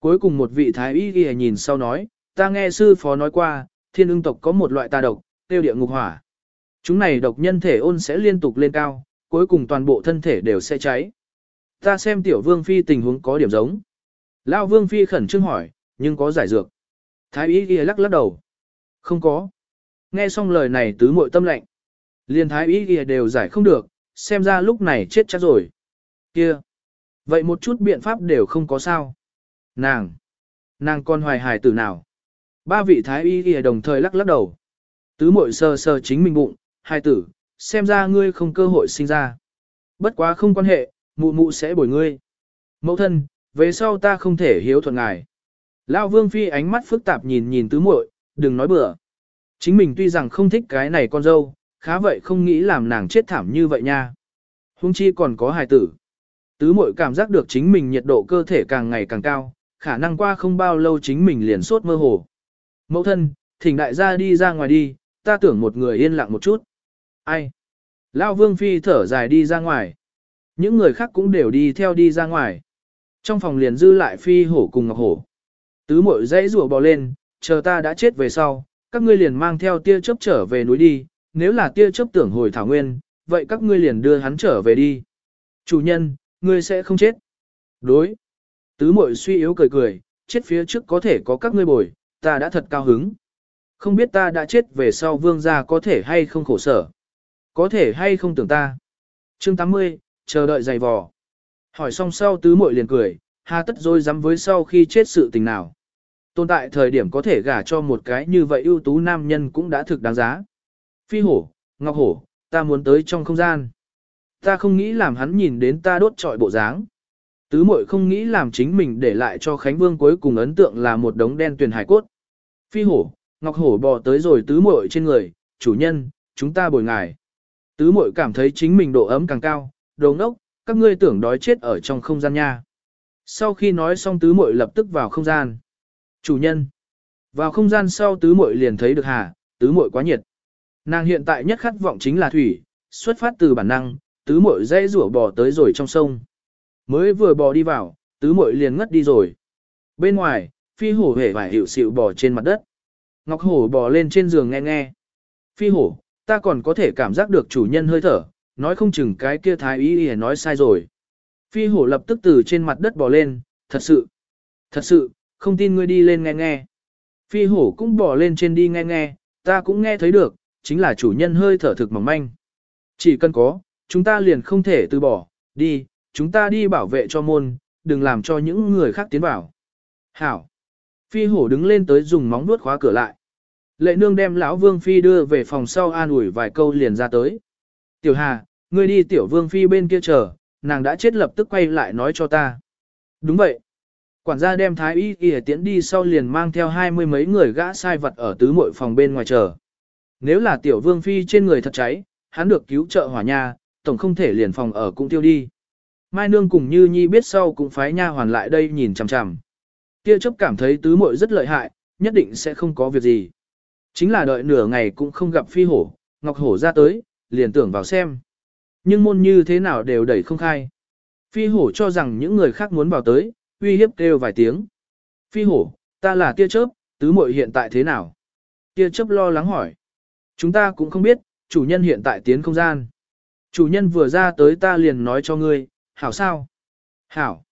Cuối cùng một vị thái y y nhìn sau nói, ta nghe sư phó nói qua, thiên ưng tộc có một loại tà độc, tiêu địa ngục hỏa. Chúng này độc nhân thể ôn sẽ liên tục lên cao, cuối cùng toàn bộ thân thể đều sẽ cháy. Ta xem tiểu vương phi tình huống có điểm giống. Lao vương phi khẩn trương hỏi, nhưng có giải dược. Thái y y lắc lắc đầu. Không có. Nghe xong lời này tứ muội tâm lệnh. Liên thái y y đều giải không được, xem ra lúc này chết chắc rồi. Kia! Vậy một chút biện pháp đều không có sao. Nàng! Nàng con hoài hài tử nào? Ba vị thái y y đồng thời lắc lắc đầu. Tứ muội sờ sờ chính mình bụng, hài tử, xem ra ngươi không cơ hội sinh ra. Bất quá không quan hệ, mụ mụ sẽ bồi ngươi. Mẫu thân, về sau ta không thể hiếu thuận ngài. Lão vương phi ánh mắt phức tạp nhìn nhìn tứ muội, đừng nói bừa. Chính mình tuy rằng không thích cái này con dâu, khá vậy không nghĩ làm nàng chết thảm như vậy nha. Hung chi còn có hài tử. Tứ muội cảm giác được chính mình nhiệt độ cơ thể càng ngày càng cao, khả năng qua không bao lâu chính mình liền sốt mơ hồ. Mẫu thân, thỉnh đại gia đi ra ngoài đi, ta tưởng một người yên lặng một chút. Ai? Lão vương phi thở dài đi ra ngoài. Những người khác cũng đều đi theo đi ra ngoài. Trong phòng liền dư lại phi hổ cùng ngọc hổ. Tứ mội dãy rùa bò lên, chờ ta đã chết về sau, các ngươi liền mang theo tia chớp trở về núi đi, nếu là tia chớp tưởng hồi thảo nguyên, vậy các ngươi liền đưa hắn trở về đi. Chủ nhân, ngươi sẽ không chết. Đối. Tứ mội suy yếu cười cười, chết phía trước có thể có các ngươi bồi, ta đã thật cao hứng. Không biết ta đã chết về sau vương gia có thể hay không khổ sở. Có thể hay không tưởng ta. chương 80, chờ đợi giày vò. Hỏi xong sau tứ muội liền cười, hà tất rồi dám với sau khi chết sự tình nào. Tồn tại thời điểm có thể gả cho một cái như vậy ưu tú nam nhân cũng đã thực đáng giá. Phi hổ, ngọc hổ, ta muốn tới trong không gian. Ta không nghĩ làm hắn nhìn đến ta đốt trọi bộ dáng. Tứ muội không nghĩ làm chính mình để lại cho Khánh Vương cuối cùng ấn tượng là một đống đen tuyền hải cốt. Phi hổ, ngọc hổ bò tới rồi tứ muội trên người, chủ nhân, chúng ta bồi ngài. Tứ muội cảm thấy chính mình độ ấm càng cao, đồ ngốc, các ngươi tưởng đói chết ở trong không gian nha. Sau khi nói xong tứ muội lập tức vào không gian. Chủ nhân. Vào không gian sau tứ muội liền thấy được hà, tứ muội quá nhiệt. Nàng hiện tại nhất khát vọng chính là thủy, xuất phát từ bản năng, tứ muội dây rủa bò tới rồi trong sông. Mới vừa bò đi vào, tứ muội liền ngất đi rồi. Bên ngoài, phi hổ hề vải hiệu xịu bò trên mặt đất. Ngọc hổ bò lên trên giường nghe nghe. Phi hổ, ta còn có thể cảm giác được chủ nhân hơi thở, nói không chừng cái kia thái ý y nói sai rồi. Phi hổ lập tức từ trên mặt đất bò lên, thật sự, thật sự, không tin ngươi đi lên nghe nghe. Phi hổ cũng bò lên trên đi nghe nghe, ta cũng nghe thấy được, chính là chủ nhân hơi thở thực mỏng manh. Chỉ cần có, chúng ta liền không thể từ bỏ, đi, chúng ta đi bảo vệ cho môn, đừng làm cho những người khác tiến vào. Hảo. Phi hổ đứng lên tới dùng móng vuốt khóa cửa lại. Lệ nương đem lão vương phi đưa về phòng sau an ủi vài câu liền ra tới. Tiểu hà, ngươi đi tiểu vương phi bên kia chờ, nàng đã chết lập tức quay lại nói cho ta. Đúng vậy. Quản gia đem thái y y tiễn đi sau liền mang theo hai mươi mấy người gã sai vật ở tứ muội phòng bên ngoài chờ. Nếu là tiểu vương phi trên người thật cháy, hắn được cứu trợ hỏa nha, tổng không thể liền phòng ở cũng tiêu đi. Mai nương cùng như nhi biết sau cũng phái nha hoàn lại đây nhìn chằm chằm. Kia chấp cảm thấy tứ muội rất lợi hại, nhất định sẽ không có việc gì. Chính là đợi nửa ngày cũng không gặp phi hổ, ngọc hổ ra tới, liền tưởng vào xem. Nhưng môn như thế nào đều đẩy không khai. Phi hổ cho rằng những người khác muốn vào tới, uy hiếp kêu vài tiếng. Phi hổ, ta là tia chớp, tứ muội hiện tại thế nào? Tia chớp lo lắng hỏi. Chúng ta cũng không biết, chủ nhân hiện tại tiến không gian. Chủ nhân vừa ra tới ta liền nói cho ngươi, hảo sao? Hảo.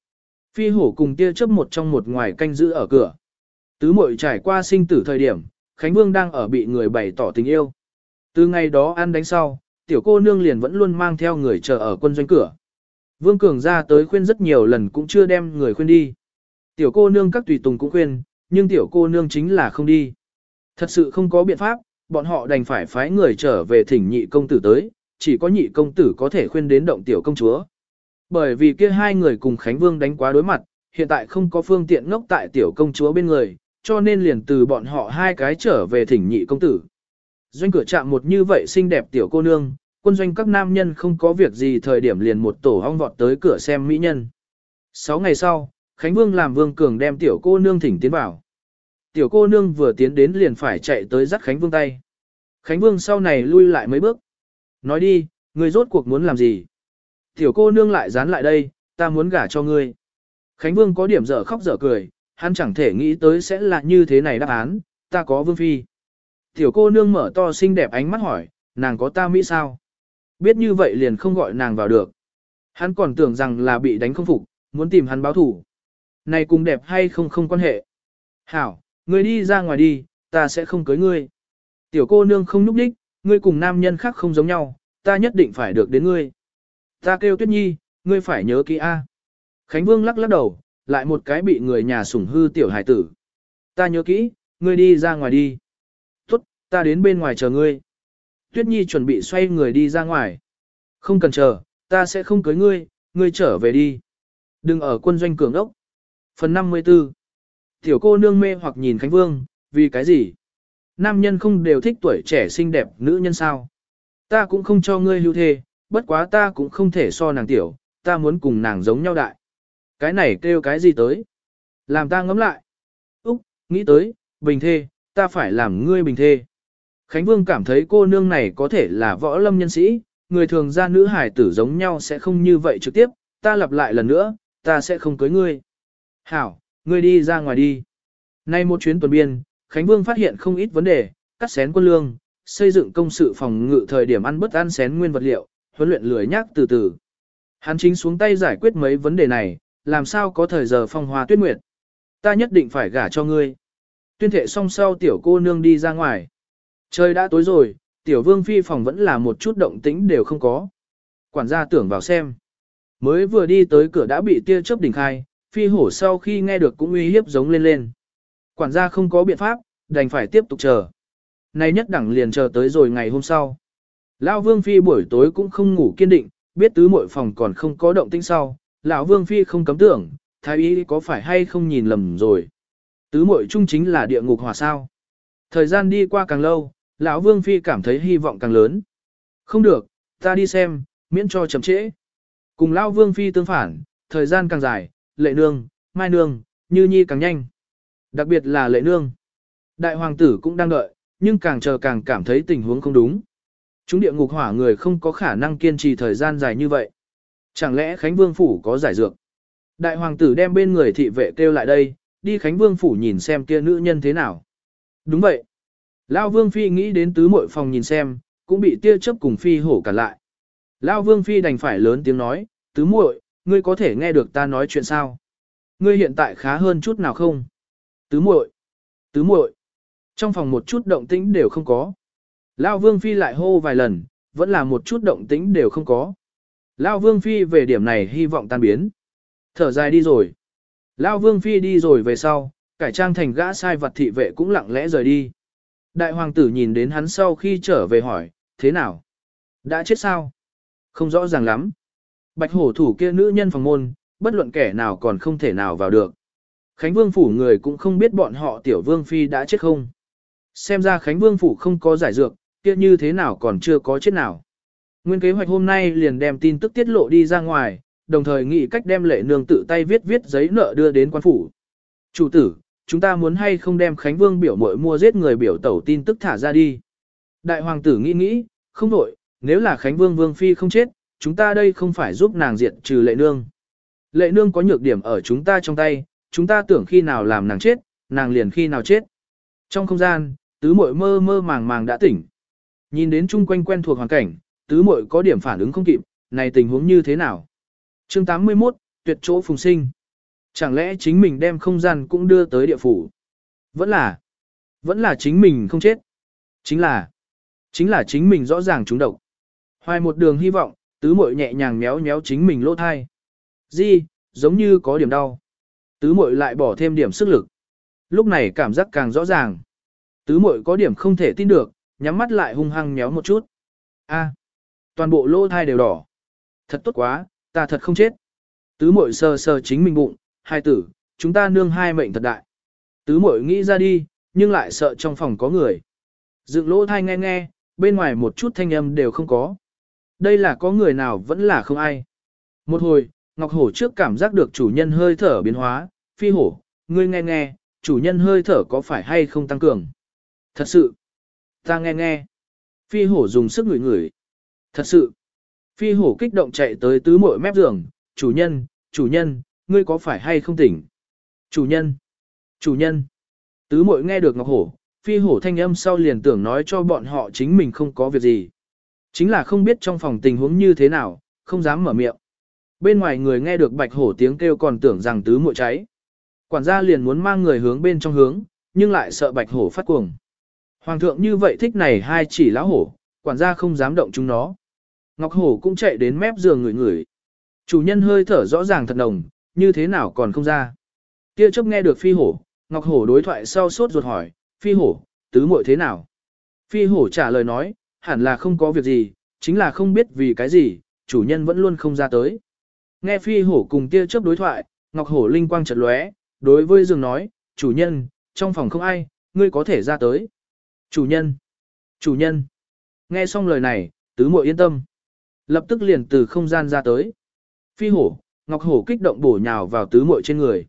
Phi hổ cùng tia chớp một trong một ngoài canh giữ ở cửa. Tứ muội trải qua sinh tử thời điểm, Khánh Vương đang ở bị người bày tỏ tình yêu. Từ ngày đó ăn đánh sau, tiểu cô nương liền vẫn luôn mang theo người chờ ở quân doanh cửa. Vương Cường ra tới khuyên rất nhiều lần cũng chưa đem người khuyên đi. Tiểu cô nương các tùy tùng cũng khuyên, nhưng tiểu cô nương chính là không đi. Thật sự không có biện pháp, bọn họ đành phải phái người trở về thỉnh nhị công tử tới, chỉ có nhị công tử có thể khuyên đến động tiểu công chúa. Bởi vì kia hai người cùng Khánh Vương đánh quá đối mặt, hiện tại không có phương tiện ngốc tại tiểu công chúa bên người, cho nên liền từ bọn họ hai cái trở về thỉnh nhị công tử. Doanh cửa chạm một như vậy xinh đẹp tiểu cô nương, quân doanh các nam nhân không có việc gì thời điểm liền một tổ hong vọt tới cửa xem mỹ nhân. Sáu ngày sau, Khánh Vương làm Vương Cường đem tiểu cô nương thỉnh tiến vào. Tiểu cô nương vừa tiến đến liền phải chạy tới dắt Khánh Vương tay. Khánh Vương sau này lui lại mấy bước. Nói đi, người rốt cuộc muốn làm gì? Tiểu cô nương lại dán lại đây, ta muốn gả cho ngươi. Khánh Vương có điểm dở khóc dở cười, hắn chẳng thể nghĩ tới sẽ là như thế này đáp án, ta có Vương Phi. Tiểu cô nương mở to xinh đẹp ánh mắt hỏi, nàng có ta Mỹ sao? Biết như vậy liền không gọi nàng vào được. Hắn còn tưởng rằng là bị đánh không phục, muốn tìm hắn báo thủ. Này cùng đẹp hay không không quan hệ. Hảo, ngươi đi ra ngoài đi, ta sẽ không cưới ngươi. Tiểu cô nương không núp đích, ngươi cùng nam nhân khác không giống nhau, ta nhất định phải được đến ngươi. Ta kêu tuyết nhi, ngươi phải nhớ kỹ A. Khánh Vương lắc lắc đầu, lại một cái bị người nhà sủng hư tiểu hải tử. Ta nhớ kỹ, ngươi đi ra ngoài đi. Ta đến bên ngoài chờ ngươi. Tuyết Nhi chuẩn bị xoay người đi ra ngoài. Không cần chờ, ta sẽ không cưới ngươi, ngươi trở về đi. Đừng ở quân doanh cường ốc. Phần 54 Tiểu cô nương mê hoặc nhìn Khánh Vương, vì cái gì? Nam nhân không đều thích tuổi trẻ xinh đẹp nữ nhân sao? Ta cũng không cho ngươi lưu thê, bất quá ta cũng không thể so nàng tiểu, ta muốn cùng nàng giống nhau đại. Cái này kêu cái gì tới? Làm ta ngẫm lại. Úc, nghĩ tới, bình thê, ta phải làm ngươi bình thê. Khánh Vương cảm thấy cô nương này có thể là võ lâm nhân sĩ, người thường ra nữ hải tử giống nhau sẽ không như vậy trực tiếp, ta lặp lại lần nữa, ta sẽ không cưới ngươi. Hảo, ngươi đi ra ngoài đi. Nay một chuyến tuần biên, Khánh Vương phát hiện không ít vấn đề, cắt xén quân lương, xây dựng công sự phòng ngự thời điểm ăn bất ăn xén nguyên vật liệu, huấn luyện lười nhác từ từ. Hắn chính xuống tay giải quyết mấy vấn đề này, làm sao có thời giờ phong hoa tuyết nguyệt. Ta nhất định phải gả cho ngươi. Tuyên thệ xong sau tiểu cô nương đi ra ngoài. Trời đã tối rồi, tiểu vương phi phòng vẫn là một chút động tĩnh đều không có. Quản gia tưởng vào xem. Mới vừa đi tới cửa đã bị tia chớp đỉnh khai, phi hổ sau khi nghe được cũng uy hiếp giống lên lên. Quản gia không có biện pháp, đành phải tiếp tục chờ. Nay nhất đẳng liền chờ tới rồi ngày hôm sau. Lão Vương Phi buổi tối cũng không ngủ kiên định, biết tứ muội phòng còn không có động tĩnh sau. Lão Vương Phi không cấm tưởng, thái y có phải hay không nhìn lầm rồi. Tứ muội trung chính là địa ngục hỏa sao. Thời gian đi qua càng lâu, lão Vương Phi cảm thấy hy vọng càng lớn. Không được, ta đi xem, miễn cho chậm trễ. Cùng lão Vương Phi tương phản, thời gian càng dài, lệ nương, mai nương, như nhi càng nhanh. Đặc biệt là lệ nương. Đại hoàng tử cũng đang đợi, nhưng càng chờ càng cảm thấy tình huống không đúng. Chúng địa ngục hỏa người không có khả năng kiên trì thời gian dài như vậy. Chẳng lẽ Khánh Vương Phủ có giải dược? Đại hoàng tử đem bên người thị vệ kêu lại đây, đi Khánh Vương Phủ nhìn xem kia nữ nhân thế nào. Đúng vậy. Lao Vương Phi nghĩ đến tứ muội phòng nhìn xem, cũng bị tia chớp cùng Phi hổ cả lại. Lao Vương Phi đành phải lớn tiếng nói, tứ muội, ngươi có thể nghe được ta nói chuyện sao? Ngươi hiện tại khá hơn chút nào không? Tứ muội, tứ muội. Trong phòng một chút động tĩnh đều không có. Lao Vương Phi lại hô vài lần, vẫn là một chút động tĩnh đều không có. Lao Vương Phi về điểm này hy vọng tan biến. Thở dài đi rồi. Lao Vương Phi đi rồi về sau, cải trang thành gã sai vật thị vệ cũng lặng lẽ rời đi. Đại hoàng tử nhìn đến hắn sau khi trở về hỏi, thế nào? Đã chết sao? Không rõ ràng lắm. Bạch hổ thủ kia nữ nhân phòng môn, bất luận kẻ nào còn không thể nào vào được. Khánh Vương phủ người cũng không biết bọn họ tiểu vương phi đã chết không. Xem ra Khánh Vương phủ không có giải dược, kia như thế nào còn chưa có chết nào. Nguyên kế hoạch hôm nay liền đem tin tức tiết lộ đi ra ngoài, đồng thời nghĩ cách đem lệ nương tự tay viết viết giấy nợ đưa đến quan phủ. Chủ tử, chúng ta muốn hay không đem Khánh Vương biểu mội mua giết người biểu tẩu tin tức thả ra đi. Đại hoàng tử nghĩ nghĩ, không đổi, nếu là Khánh Vương Vương Phi không chết, chúng ta đây không phải giúp nàng diệt trừ lệ nương. Lệ nương có nhược điểm ở chúng ta trong tay, chúng ta tưởng khi nào làm nàng chết, nàng liền khi nào chết. Trong không gian, tứ muội mơ mơ màng màng đã tỉnh. Nhìn đến chung quanh quen thuộc hoàn cảnh, tứ muội có điểm phản ứng không kịp, này tình huống như thế nào? Chương 81, tuyệt chỗ phùng sinh. Chẳng lẽ chính mình đem không gian cũng đưa tới địa phủ? Vẫn là, vẫn là chính mình không chết. Chính là, chính là chính mình rõ ràng trúng độc. Hoài một đường hy vọng, tứ muội nhẹ nhàng méo méo chính mình lỗ thai. Di, giống như có điểm đau. Tứ muội lại bỏ thêm điểm sức lực. Lúc này cảm giác càng rõ ràng. Tứ muội có điểm không thể tin được, nhắm mắt lại hung hăng méo một chút. A, toàn bộ lỗ thai đều đỏ. Thật tốt quá, ta thật không chết. Tứ muội sờ sờ chính mình bụng, hai tử, chúng ta nương hai mệnh thật đại. Tứ muội nghĩ ra đi, nhưng lại sợ trong phòng có người. Dựng lỗ thai nghe nghe, bên ngoài một chút thanh âm đều không có. Đây là có người nào vẫn là không ai. Một hồi, Ngọc Hổ trước cảm giác được chủ nhân hơi thở biến hóa, phi hổ, ngươi nghe nghe, chủ nhân hơi thở có phải hay không tăng cường. Thật sự, ta nghe nghe. Phi hổ dùng sức ngửi ngửi. Thật sự, phi hổ kích động chạy tới tứ mội mép giường, chủ nhân, chủ nhân, ngươi có phải hay không tỉnh? Chủ nhân, chủ nhân. Tứ mội nghe được Ngọc Hổ, phi hổ thanh âm sau liền tưởng nói cho bọn họ chính mình không có việc gì. Chính là không biết trong phòng tình huống như thế nào, không dám mở miệng. Bên ngoài người nghe được bạch hổ tiếng kêu còn tưởng rằng tứ muội cháy. Quản gia liền muốn mang người hướng bên trong hướng, nhưng lại sợ bạch hổ phát cuồng. Hoàng thượng như vậy thích này hai chỉ lão hổ, quản gia không dám động chúng nó. Ngọc hổ cũng chạy đến mép giường người người. Chủ nhân hơi thở rõ ràng thật nồng, như thế nào còn không ra. Kia chốc nghe được phi hổ, Ngọc hổ đối thoại sau sốt ruột hỏi, phi hổ, tứ muội thế nào? Phi hổ trả lời nói, hẳn là không có việc gì, chính là không biết vì cái gì, chủ nhân vẫn luôn không ra tới. Nghe phi hổ cùng tia chớp đối thoại, Ngọc hổ linh quang chợt lóe, đối với giường nói, chủ nhân, trong phòng không ai, ngươi có thể ra tới. Chủ nhân, chủ nhân. Nghe xong lời này, tứ muội yên tâm. Lập tức liền từ không gian ra tới. Phi hổ, Ngọc hổ kích động bổ nhào vào tứ muội trên người.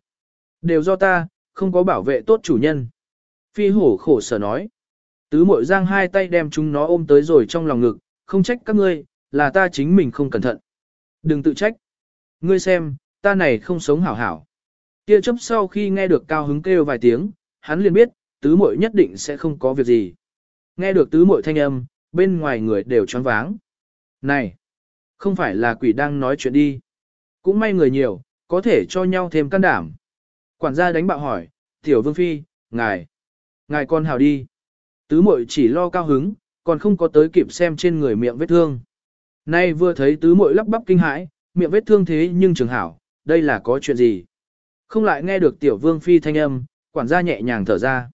Đều do ta, không có bảo vệ tốt chủ nhân. Phi hổ khổ sở nói. Tứ muội giang hai tay đem chúng nó ôm tới rồi trong lòng ngực, không trách các ngươi, là ta chính mình không cẩn thận. Đừng tự trách. Ngươi xem, ta này không sống hảo hảo. Kia chấp sau khi nghe được cao hứng kêu vài tiếng, hắn liền biết, tứ muội nhất định sẽ không có việc gì. Nghe được tứ muội thanh âm, bên ngoài người đều choáng váng. Này, không phải là quỷ đang nói chuyện đi. Cũng may người nhiều, có thể cho nhau thêm can đảm. Quản gia đánh bạo hỏi, tiểu vương phi, ngài, ngài con hào đi. Tứ muội chỉ lo cao hứng, còn không có tới kịp xem trên người miệng vết thương. Nay vừa thấy tứ muội lắp bắp kinh hãi, miệng vết thương thế nhưng trường hảo, đây là có chuyện gì? Không lại nghe được tiểu vương phi thanh âm, quản gia nhẹ nhàng thở ra.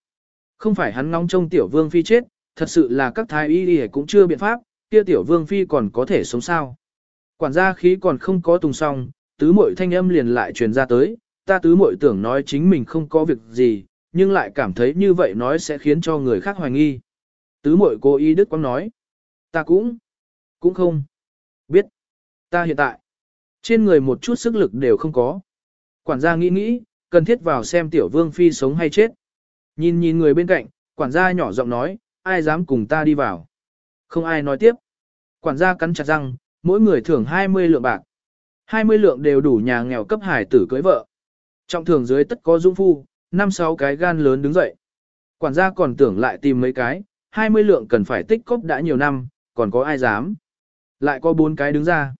Không phải hắn ngóng trông tiểu vương phi chết, thật sự là các thái y y cũng chưa biện pháp, kia tiểu vương phi còn có thể sống sao. Quản gia khí còn không có tùng xong, tứ muội thanh âm liền lại truyền ra tới, ta tứ muội tưởng nói chính mình không có việc gì, nhưng lại cảm thấy như vậy nói sẽ khiến cho người khác hoài nghi. Tứ muội cố ý đức quang nói, ta cũng, cũng không biết, ta hiện tại, trên người một chút sức lực đều không có. Quản gia nghĩ nghĩ, cần thiết vào xem tiểu vương phi sống hay chết. Nhìn nhìn người bên cạnh, quản gia nhỏ giọng nói, ai dám cùng ta đi vào. Không ai nói tiếp. Quản gia cắn chặt răng, mỗi người thưởng 20 lượng bạc. 20 lượng đều đủ nhà nghèo cấp hải tử cưới vợ. Trọng thường dưới tất có dũng phu, năm sáu cái gan lớn đứng dậy. Quản gia còn tưởng lại tìm mấy cái, 20 lượng cần phải tích cóp đã nhiều năm, còn có ai dám. Lại có bốn cái đứng ra.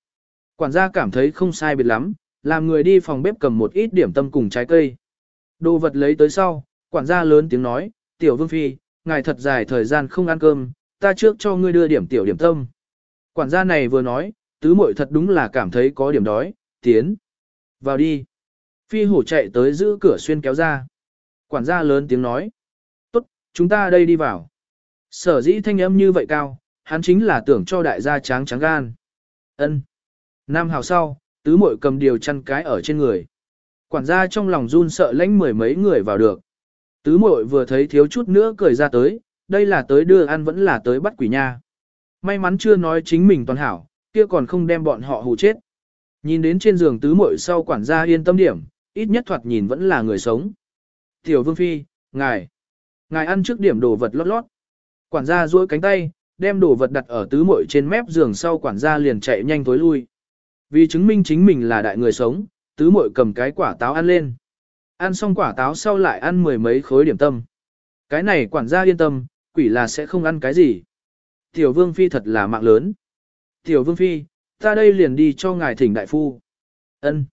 Quản gia cảm thấy không sai biệt lắm, làm người đi phòng bếp cầm một ít điểm tâm cùng trái cây. Đồ vật lấy tới sau, quản gia lớn tiếng nói, tiểu vương phi, ngài thật dài thời gian không ăn cơm, ta trước cho ngươi đưa điểm tiểu điểm tâm. Quản gia này vừa nói, tứ muội thật đúng là cảm thấy có điểm đói, tiến. Vào đi. Phi hổ chạy tới giữ cửa xuyên kéo ra. Quản gia lớn tiếng nói. Tốt, chúng ta đây đi vào. Sở dĩ thanh âm như vậy cao, hắn chính là tưởng cho đại gia tráng trắng gan. ân Nam hào sau, tứ muội cầm điều chăn cái ở trên người. Quản gia trong lòng run sợ lãnh mười mấy người vào được. Tứ muội vừa thấy thiếu chút nữa cười ra tới, đây là tới đưa ăn vẫn là tới bắt quỷ nha. May mắn chưa nói chính mình toàn hảo, kia còn không đem bọn họ hù chết. Nhìn đến trên giường tứ muội sau quản gia yên tâm điểm, ít nhất thoạt nhìn vẫn là người sống. Tiểu vương phi, ngài, ngài ăn trước điểm đồ vật lót lót. Quản gia duỗi cánh tay, đem đồ vật đặt ở tứ muội trên mép giường sau quản gia liền chạy nhanh tối lui. Vì chứng minh chính mình là đại người sống, tứ muội cầm cái quả táo ăn lên. Ăn xong quả táo sau lại ăn mười mấy khối điểm tâm. Cái này quản gia yên tâm, quỷ là sẽ không ăn cái gì. Tiểu vương phi thật là mạng lớn. Tiểu vương phi, ta đây liền đi cho ngài thỉnh đại phu. Ân.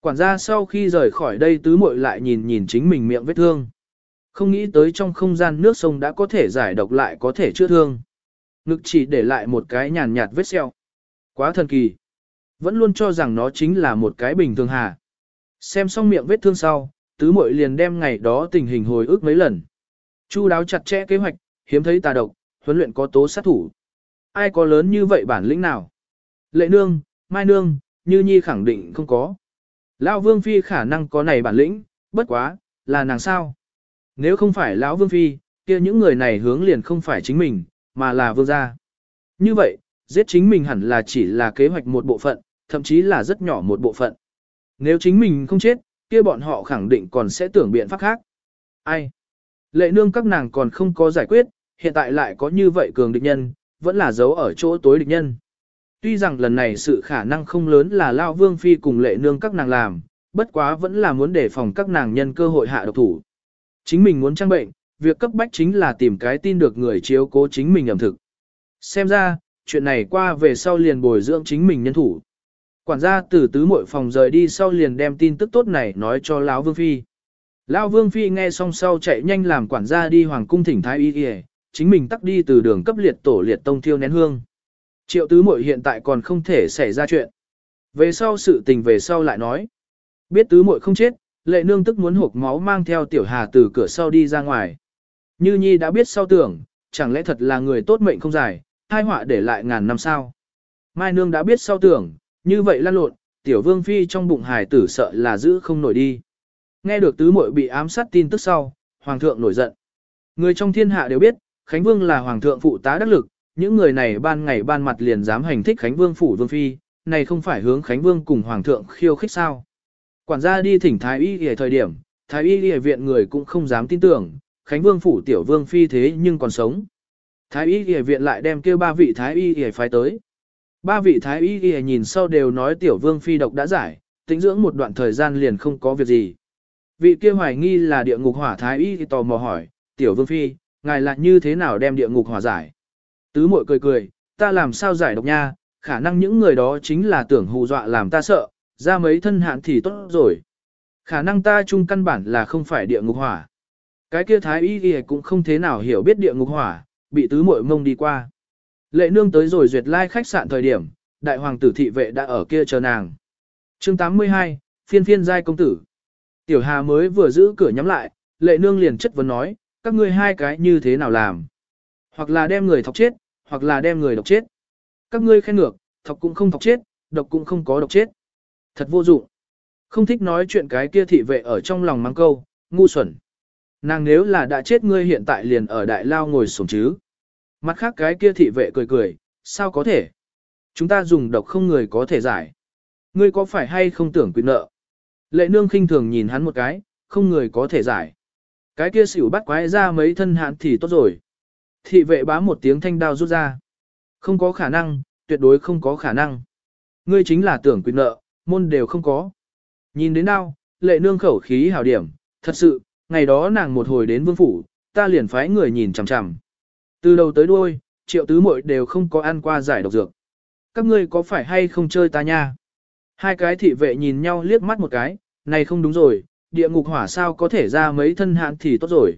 Quản gia sau khi rời khỏi đây tứ muội lại nhìn nhìn chính mình miệng vết thương. Không nghĩ tới trong không gian nước sông đã có thể giải độc lại có thể chữa thương. Ngực chỉ để lại một cái nhàn nhạt vết sẹo. Quá thần kỳ. Vẫn luôn cho rằng nó chính là một cái bình thường hà. Xem xong miệng vết thương sau, tứ muội liền đem ngày đó tình hình hồi ức mấy lần. Chu đáo chặt chẽ kế hoạch, hiếm thấy tà độc, huấn luyện có tố sát thủ. Ai có lớn như vậy bản lĩnh nào? Lệ nương, mai nương, như nhi khẳng định không có. Lão vương phi khả năng có này bản lĩnh, bất quá, là nàng sao? Nếu không phải lão vương phi, kia những người này hướng liền không phải chính mình, mà là vương gia. Như vậy, giết chính mình hẳn là chỉ là kế hoạch một bộ phận, thậm chí là rất nhỏ một bộ phận. Nếu chính mình không chết, kia bọn họ khẳng định còn sẽ tưởng biện pháp khác. Ai? Lệ nương các nàng còn không có giải quyết, hiện tại lại có như vậy cường địch nhân, vẫn là giấu ở chỗ tối địch nhân. Tuy rằng lần này sự khả năng không lớn là Lao Vương Phi cùng lệ nương các nàng làm, bất quá vẫn là muốn đề phòng các nàng nhân cơ hội hạ độc thủ. Chính mình muốn trang bệnh, việc cấp bách chính là tìm cái tin được người chiếu cố chính mình ẩm thực. Xem ra, chuyện này qua về sau liền bồi dưỡng chính mình nhân thủ. Quản gia từ tứ mội phòng rời đi sau liền đem tin tức tốt này nói cho lão Vương Phi. Lão Vương Phi nghe xong sau chạy nhanh làm quản gia đi hoàng cung thỉnh thái y y, chính mình tắt đi từ đường cấp liệt tổ liệt tông thiêu nén hương. Triệu tứ muội hiện tại còn không thể xảy ra chuyện. Về sau sự tình về sau lại nói. Biết tứ muội không chết, lệ nương tức muốn hộp máu mang theo tiểu hà từ cửa sau đi ra ngoài. Như nhi đã biết sau tưởng, chẳng lẽ thật là người tốt mệnh không dài, hai họa để lại ngàn năm sao. Mai nương đã biết sau tưởng, như vậy lan lộn, tiểu vương phi trong bụng hài tử sợ là giữ không nổi đi. Nghe được tứ muội bị ám sát tin tức sau, hoàng thượng nổi giận. Người trong thiên hạ đều biết, Khánh Vương là hoàng thượng phụ tá đắc lực, những người này ban ngày ban mặt liền dám hành thích Khánh Vương phủ vương phi, này không phải hướng Khánh Vương cùng hoàng thượng khiêu khích sao? Quản gia đi thỉnh thái y ở thời điểm, thái y ở viện người cũng không dám tin tưởng, Khánh Vương phủ tiểu vương phi thế nhưng còn sống. Thái y ở viện lại đem kêu ba vị thái y ở phái tới. Ba vị thái y y nhìn sau đều nói tiểu vương phi độc đã giải, tĩnh dưỡng một đoạn thời gian liền không có việc gì. Vị kia hoài nghi là địa ngục hỏa thái y thì tò mò hỏi, tiểu vương phi, ngài là như thế nào đem địa ngục hòa giải? Tứ muội cười cười, ta làm sao giải độc nha, khả năng những người đó chính là tưởng hù dọa làm ta sợ, ra mấy thân hạn thì tốt rồi. Khả năng ta chung căn bản là không phải địa ngục hỏa. Cái kia thái y y cũng không thế nào hiểu biết địa ngục hỏa, bị tứ muội mông đi qua. Lệ nương tới rồi duyệt lai like khách sạn thời điểm, đại hoàng tử thị vệ đã ở kia chờ nàng. chương 82, phiên phiên giai công tử. Tiểu hà mới vừa giữ cửa nhắm lại, lệ nương liền chất vấn nói, các ngươi hai cái như thế nào làm? Hoặc là đem người thọc chết, hoặc là đem người độc chết. Các ngươi khen ngược, thọc cũng không thọc chết, độc cũng không có độc chết. Thật vô dụng. Không thích nói chuyện cái kia thị vệ ở trong lòng mang câu, ngu xuẩn. Nàng nếu là đã chết ngươi hiện tại liền ở đại lao ngồi sổng chứ. Mặt khác cái kia thị vệ cười cười, sao có thể? Chúng ta dùng độc không người có thể giải. Ngươi có phải hay không tưởng quyền nợ? Lệ nương khinh thường nhìn hắn một cái, không người có thể giải. Cái kia xỉu bắt quái ra mấy thân hạn thì tốt rồi. Thị vệ bá một tiếng thanh đao rút ra. Không có khả năng, tuyệt đối không có khả năng. Ngươi chính là tưởng quyền nợ, môn đều không có. Nhìn đến đao, lệ nương khẩu khí hào điểm, thật sự, ngày đó nàng một hồi đến vương phủ, ta liền phái người nhìn chằm chằm. Từ đầu tới đuôi, triệu tứ muội đều không có ăn qua giải độc dược. Các ngươi có phải hay không chơi ta nha? Hai cái thị vệ nhìn nhau liếc mắt một cái, này không đúng rồi, địa ngục hỏa sao có thể ra mấy thân hạn thì tốt rồi.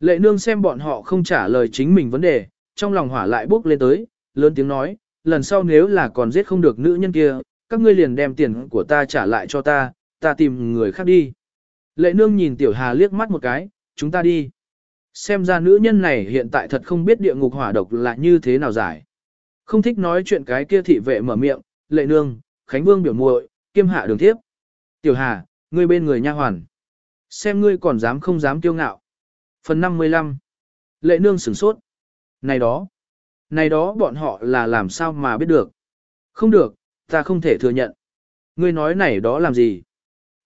Lệ nương xem bọn họ không trả lời chính mình vấn đề, trong lòng hỏa lại bốc lên tới, lớn tiếng nói, lần sau nếu là còn giết không được nữ nhân kia, các ngươi liền đem tiền của ta trả lại cho ta, ta tìm người khác đi. Lệ nương nhìn tiểu hà liếc mắt một cái, chúng ta đi. Xem ra nữ nhân này hiện tại thật không biết địa ngục hỏa độc là như thế nào giải. Không thích nói chuyện cái kia thị vệ mở miệng, lệ nương, Khánh Vương biểu muội, kiêm hạ đường tiếp. Tiểu Hà, ngươi bên người nha hoàn. Xem ngươi còn dám không dám kiêu ngạo. Phần 55. Lệ nương sửng sốt. Này đó. Này đó bọn họ là làm sao mà biết được. Không được, ta không thể thừa nhận. Ngươi nói này đó làm gì?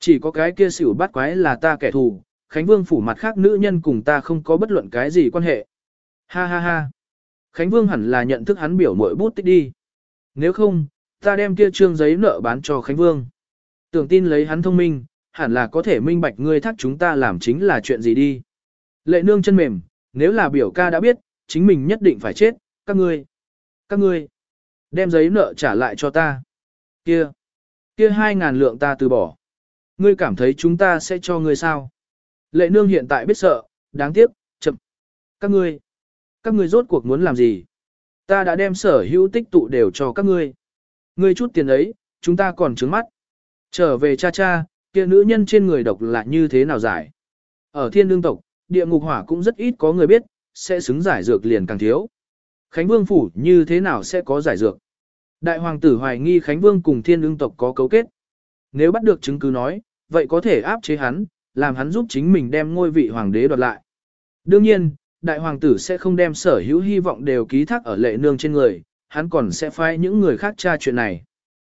Chỉ có cái kia xỉu bắt quái là ta kẻ thù, Khánh Vương phủ mặt khác nữ nhân cùng ta không có bất luận cái gì quan hệ. Ha ha ha. Khánh Vương hẳn là nhận thức hắn biểu mội bút tích đi. Nếu không, ta đem kia trương giấy nợ bán cho Khánh Vương. Tưởng tin lấy hắn thông minh, hẳn là có thể minh bạch ngươi thác chúng ta làm chính là chuyện gì đi. Lệ nương chân mềm, nếu là biểu ca đã biết, chính mình nhất định phải chết, các ngươi. Các ngươi. Đem giấy nợ trả lại cho ta. Kia. Kia hai ngàn lượng ta từ bỏ. Ngươi cảm thấy chúng ta sẽ cho ngươi sao? Lệ nương hiện tại biết sợ, đáng tiếc, chậm. Các ngươi. Các ngươi rốt cuộc muốn làm gì? Ta đã đem sở hữu tích tụ đều cho các ngươi. Ngươi chút tiền ấy, chúng ta còn trứng mắt. Trở về cha cha, kia nữ nhân trên người độc là như thế nào giải? Ở thiên đương tộc, địa ngục hỏa cũng rất ít có người biết, sẽ xứng giải dược liền càng thiếu. Khánh Vương phủ như thế nào sẽ có giải dược? Đại hoàng tử hoài nghi Khánh Vương cùng thiên đương tộc có cấu kết. Nếu bắt được chứng cứ nói, vậy có thể áp chế hắn, làm hắn giúp chính mình đem ngôi vị hoàng đế đoạt lại. Đương nhiên, đại hoàng tử sẽ không đem sở hữu hy vọng đều ký thác ở lệ nương trên người, hắn còn sẽ phái những người khác tra chuyện này.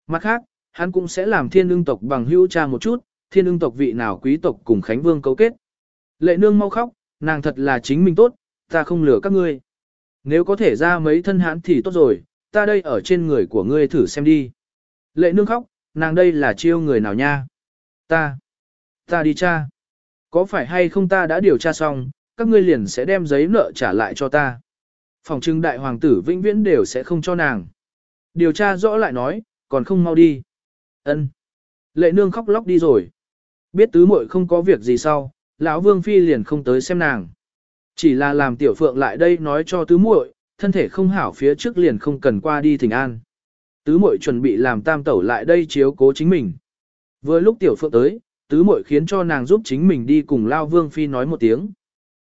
Mặt khác, hắn cũng sẽ làm thiên ương tộc bằng hữu cha một chút, thiên ương tộc vị nào quý tộc cùng Khánh Vương cấu kết. Lệ nương mau khóc, nàng thật là chính mình tốt, ta không lừa các ngươi. Nếu có thể ra mấy thân hãn thì tốt rồi, ta đây ở trên người của ngươi thử xem đi. Lệ nương khóc, nàng đây là chiêu người nào nha? Ta, ta đi cha. Có phải hay không ta đã điều tra xong, các ngươi liền sẽ đem giấy nợ trả lại cho ta. Phòng trưng đại hoàng tử vĩnh viễn đều sẽ không cho nàng. Điều tra rõ lại nói, còn không mau đi. Ân. Lệ nương khóc lóc đi rồi. Biết tứ muội không có việc gì sau, lão vương phi liền không tới xem nàng. Chỉ là làm tiểu phượng lại đây nói cho tứ muội, thân thể không hảo phía trước liền không cần qua đi thỉnh an. Tứ muội chuẩn bị làm tam tẩu lại đây chiếu cố chính mình. Vừa lúc tiểu phượng tới, tứ muội khiến cho nàng giúp chính mình đi cùng lao vương phi nói một tiếng.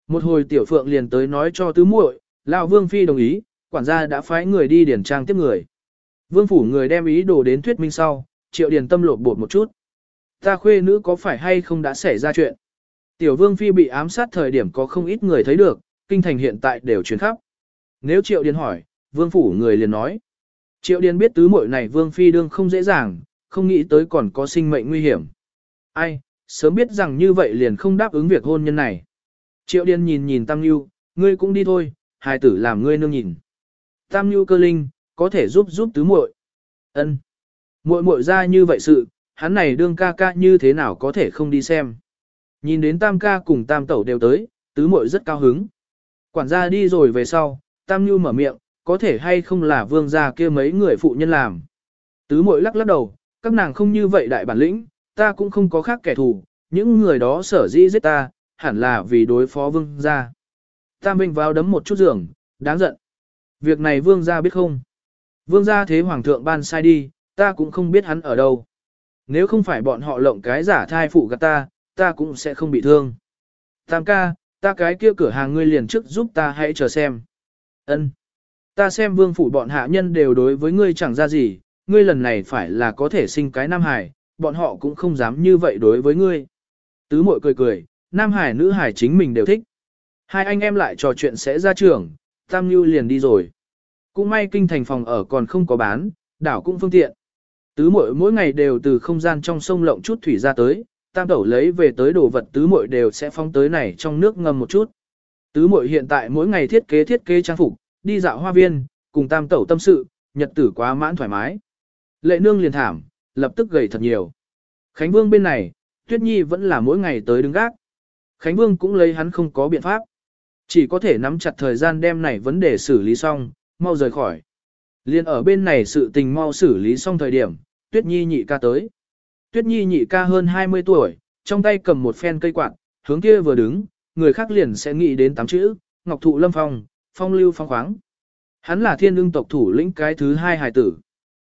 Một hồi tiểu phượng liền tới nói cho tứ muội, Lão vương phi đồng ý, quản gia đã phái người đi điển trang tiếp người. Vương phủ người đem ý đồ đến thuyết minh sau, triệu điền tâm lột bột một chút. Ta khuê nữ có phải hay không đã xảy ra chuyện? Tiểu vương phi bị ám sát thời điểm có không ít người thấy được, kinh thành hiện tại đều truyền khắp. Nếu triệu điền hỏi, vương phủ người liền nói. Triệu điền biết tứ muội này vương phi đương không dễ dàng, không nghĩ tới còn có sinh mệnh nguy hiểm. Ai, sớm biết rằng như vậy liền không đáp ứng việc hôn nhân này. Triệu điền nhìn nhìn Tam Nhu, ngươi cũng đi thôi, hài tử làm ngươi nương nhìn. Tam Nhu cơ linh, có thể giúp giúp tứ muội. Ân. Muội muội ra như vậy sự, hắn này đương ca ca như thế nào có thể không đi xem. Nhìn đến tam ca cùng tam tẩu đều tới, tứ muội rất cao hứng. Quản gia đi rồi về sau, Tam Nhu mở miệng, có thể hay không là vương gia kia mấy người phụ nhân làm. Tứ muội lắc lắc đầu, các nàng không như vậy đại bản lĩnh, ta cũng không có khác kẻ thù, những người đó sở dĩ giết ta, hẳn là vì đối phó vương gia. Tam Vinh vào đấm một chút giường, đáng giận. Việc này vương gia biết không? Vương gia thế hoàng thượng ban sai đi, ta cũng không biết hắn ở đâu. Nếu không phải bọn họ lộng cái giả thai phụ gạt ta, ta cũng sẽ không bị thương. Tam ca, ta cái kia cửa hàng ngươi liền trước giúp ta hãy chờ xem. Ân, Ta xem vương phủ bọn hạ nhân đều đối với ngươi chẳng ra gì, ngươi lần này phải là có thể sinh cái Nam Hải, bọn họ cũng không dám như vậy đối với ngươi. Tứ mội cười cười, Nam Hải nữ Hải chính mình đều thích. Hai anh em lại trò chuyện sẽ ra trường, Tam Nhu liền đi rồi. Cũng may kinh thành phòng ở còn không có bán, đảo cũng phương tiện. Tứ muội mỗi ngày đều từ không gian trong sông lộng chút thủy ra tới, tam tẩu lấy về tới đồ vật tứ muội đều sẽ phóng tới này trong nước ngâm một chút. Tứ muội hiện tại mỗi ngày thiết kế thiết kế trang phục, đi dạo hoa viên, cùng tam tẩu tâm sự, nhật tử quá mãn thoải mái. Lệ nương liền thảm, lập tức gầy thật nhiều. Khánh Vương bên này, Tuyết Nhi vẫn là mỗi ngày tới đứng gác. Khánh Vương cũng lấy hắn không có biện pháp. Chỉ có thể nắm chặt thời gian đem này vấn đề xử lý xong, mau rời khỏi. Liên ở bên này sự tình mau xử lý xong thời điểm, Tuyết Nhi nhị ca tới. Tuyết Nhi nhị ca hơn 20 tuổi, trong tay cầm một phen cây quạt, hướng kia vừa đứng, người khác liền sẽ nghĩ đến tám chữ, Ngọc Thụ Lâm Phong, Phong Lưu Phong Khoáng. Hắn là thiên Đương tộc thủ lĩnh cái thứ hai hài tử.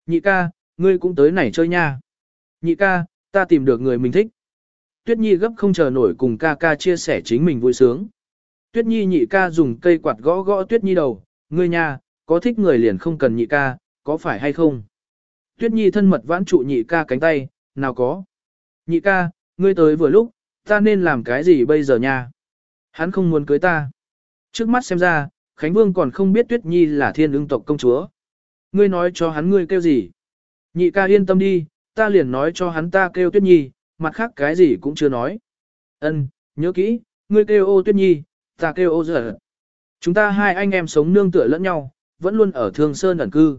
Nhị ca, ngươi cũng tới này chơi nha. Nhị ca, ta tìm được người mình thích. Tuyết Nhi gấp không chờ nổi cùng ca ca chia sẻ chính mình vui sướng. Tuyết Nhi nhị ca dùng cây quạt gõ gõ Tuyết Nhi đầu, ngươi nha, có thích người liền không cần nhị ca, có phải hay không? Tuyết Nhi thân mật vãn trụ nhị ca cánh tay, nào có. Nhị ca, ngươi tới vừa lúc, ta nên làm cái gì bây giờ nha? Hắn không muốn cưới ta. Trước mắt xem ra, Khánh Vương còn không biết Tuyết Nhi là thiên ưng tộc công chúa. Ngươi nói cho hắn ngươi kêu gì? Nhị ca yên tâm đi, ta liền nói cho hắn ta kêu Tuyết Nhi, mặt khác cái gì cũng chưa nói. Ân, nhớ kỹ, ngươi kêu ô Tuyết Nhi, ta kêu ô giờ. Chúng ta hai anh em sống nương tựa lẫn nhau, vẫn luôn ở Thương Sơn ẩn cư.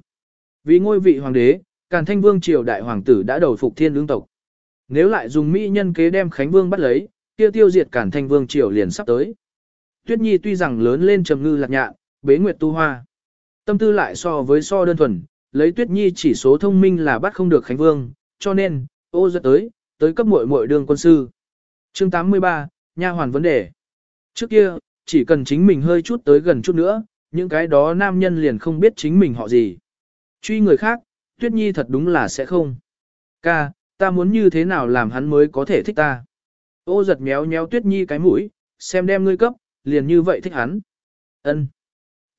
Vì ngôi vị hoàng đế, Càn Thanh Vương triều đại hoàng tử đã đầu phục thiên lương tộc. Nếu lại dùng mỹ nhân kế đem Khánh Vương bắt lấy, kia tiêu diệt Càn Thanh Vương triều liền sắp tới. Tuyết Nhi tuy rằng lớn lên trầm ngư lạc nhạn, bế nguyệt tu hoa. Tâm tư lại so với so đơn thuần, lấy Tuyết Nhi chỉ số thông minh là bắt không được Khánh Vương, cho nên, ô giật tới, tới cấp muội muội đường quân sư. Chương 83, nha hoàn vấn đề. Trước kia, chỉ cần chính mình hơi chút tới gần chút nữa, những cái đó nam nhân liền không biết chính mình họ gì. Truy người khác, Tuyết Nhi thật đúng là sẽ không. Ca, ta muốn như thế nào làm hắn mới có thể thích ta. Ô giật méo méo Tuyết Nhi cái mũi, xem đem ngươi cấp, liền như vậy thích hắn. Ân.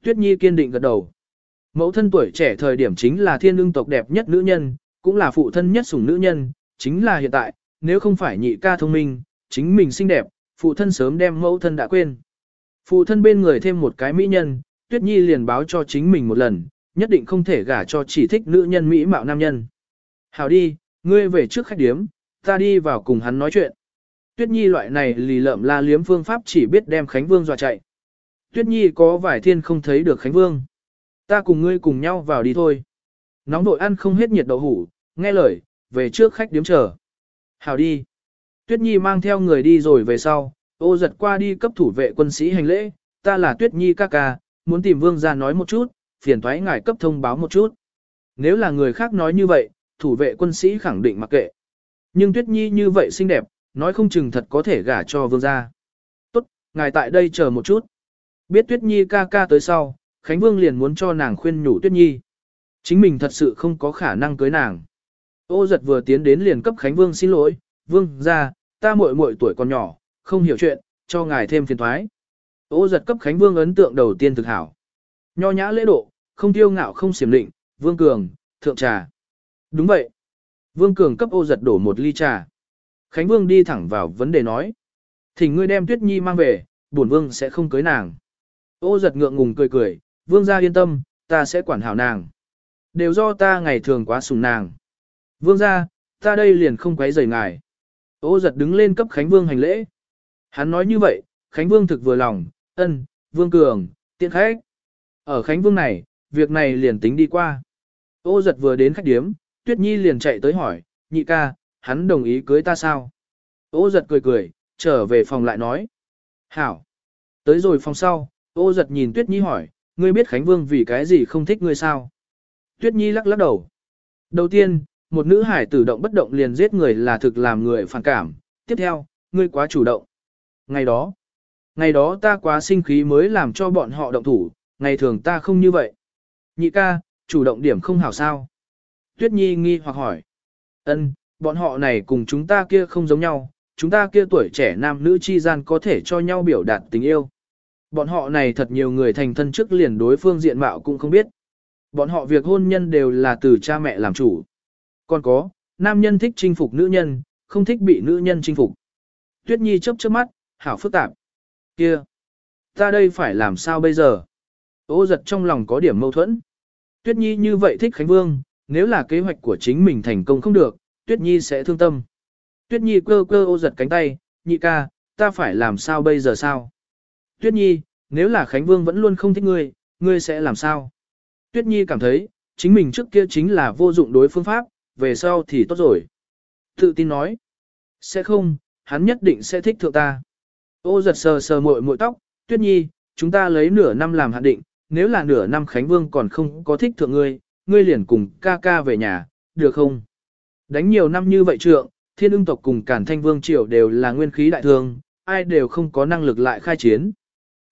Tuyết Nhi kiên định gật đầu. Mẫu thân tuổi trẻ thời điểm chính là thiên lương tộc đẹp nhất nữ nhân, cũng là phụ thân nhất sủng nữ nhân, chính là hiện tại, nếu không phải nhị ca thông minh, chính mình xinh đẹp, phụ thân sớm đem mẫu thân đã quên. Phụ thân bên người thêm một cái mỹ nhân, Tuyết Nhi liền báo cho chính mình một lần, nhất định không thể gả cho chỉ thích nữ nhân mỹ mạo nam nhân. Hảo đi, ngươi về trước khách điếm, ta đi vào cùng hắn nói chuyện. Tuyết Nhi loại này lì lợm la liếm phương pháp chỉ biết đem Khánh Vương dọa chạy. Tuyết Nhi có vài thiên không thấy được Khánh Vương. Ta cùng ngươi cùng nhau vào đi thôi. Nóng đội ăn không hết nhiệt đậu hủ, nghe lời, về trước khách điếm chờ. Hảo đi. Tuyết Nhi mang theo người đi rồi về sau, ô giật qua đi cấp thủ vệ quân sĩ hành lễ, ta là Tuyết Nhi ca ca, muốn tìm vương ra nói một chút, phiền thoái ngài cấp thông báo một chút. Nếu là người khác nói như vậy, thủ vệ quân sĩ khẳng định mặc kệ. Nhưng Tuyết Nhi như vậy xinh đẹp, nói không chừng thật có thể gả cho vương gia. Tốt, ngài tại đây chờ một chút. Biết Tuyết Nhi ca ca tới sau, Khánh Vương liền muốn cho nàng khuyên nhủ Tuyết Nhi. Chính mình thật sự không có khả năng cưới nàng. Ô giật vừa tiến đến liền cấp Khánh Vương xin lỗi, Vương ra, ta muội muội tuổi còn nhỏ, không hiểu chuyện, cho ngài thêm phiền thoái. Ô giật cấp Khánh Vương ấn tượng đầu tiên thực hảo. Nho nhã lễ độ, không tiêu ngạo không xiểm định, Vương Cường, thượng trà. Đúng vậy. Vương Cường cấp ô giật đổ một ly trà. Khánh Vương đi thẳng vào vấn đề nói. Thỉnh ngươi đem Tuyết Nhi mang về, bổn Vương sẽ không cưới nàng. Ô giật ngượng ngùng cười cười, Vương gia yên tâm, ta sẽ quản hảo nàng. Đều do ta ngày thường quá sùng nàng. Vương gia, ta đây liền không quấy rầy ngài. Ô giật đứng lên cấp Khánh Vương hành lễ. Hắn nói như vậy, Khánh Vương thực vừa lòng, ân, Vương Cường, tiện khách. Ở Khánh Vương này, việc này liền tính đi qua. Ô giật vừa đến khách điếm, Tuyết Nhi liền chạy tới hỏi, nhị ca, hắn đồng ý cưới ta sao? Ô giật cười cười, trở về phòng lại nói. Hảo. Tới rồi phòng sau, Ô giật nhìn Tuyết Nhi hỏi, ngươi biết Khánh Vương vì cái gì không thích ngươi sao? Tuyết Nhi lắc lắc đầu. Đầu tiên, một nữ hải tử động bất động liền giết người là thực làm người phản cảm. Tiếp theo, ngươi quá chủ động. Ngày đó, ngày đó ta quá sinh khí mới làm cho bọn họ động thủ, ngày thường ta không như vậy. Nhị ca, chủ động điểm không hảo sao. Tuyết Nhi nghi hoặc hỏi. Ân, bọn họ này cùng chúng ta kia không giống nhau, chúng ta kia tuổi trẻ nam nữ chi gian có thể cho nhau biểu đạt tình yêu. Bọn họ này thật nhiều người thành thân trước liền đối phương diện mạo cũng không biết. Bọn họ việc hôn nhân đều là từ cha mẹ làm chủ. Còn có, nam nhân thích chinh phục nữ nhân, không thích bị nữ nhân chinh phục. Tuyết Nhi chớp chớp mắt, hảo phức tạp. Kia, ta đây phải làm sao bây giờ? Ô giật trong lòng có điểm mâu thuẫn. Tuyết Nhi như vậy thích Khánh Vương, nếu là kế hoạch của chính mình thành công không được, Tuyết Nhi sẽ thương tâm. Tuyết Nhi cơ cơ ô giật cánh tay, nhị ca, ta phải làm sao bây giờ sao? Tuyết Nhi, nếu là Khánh Vương vẫn luôn không thích ngươi, ngươi sẽ làm sao? Tuyết Nhi cảm thấy, chính mình trước kia chính là vô dụng đối phương pháp, về sau thì tốt rồi. Tự tin nói, sẽ không, hắn nhất định sẽ thích thượng ta. Ô giật sờ sờ muội muội tóc, Tuyết Nhi, chúng ta lấy nửa năm làm hạn định, nếu là nửa năm Khánh Vương còn không có thích thượng ngươi, ngươi liền cùng ca ca về nhà, được không? Đánh nhiều năm như vậy trượng, thiên ưng tộc cùng cản thanh vương triều đều là nguyên khí đại thương, ai đều không có năng lực lại khai chiến.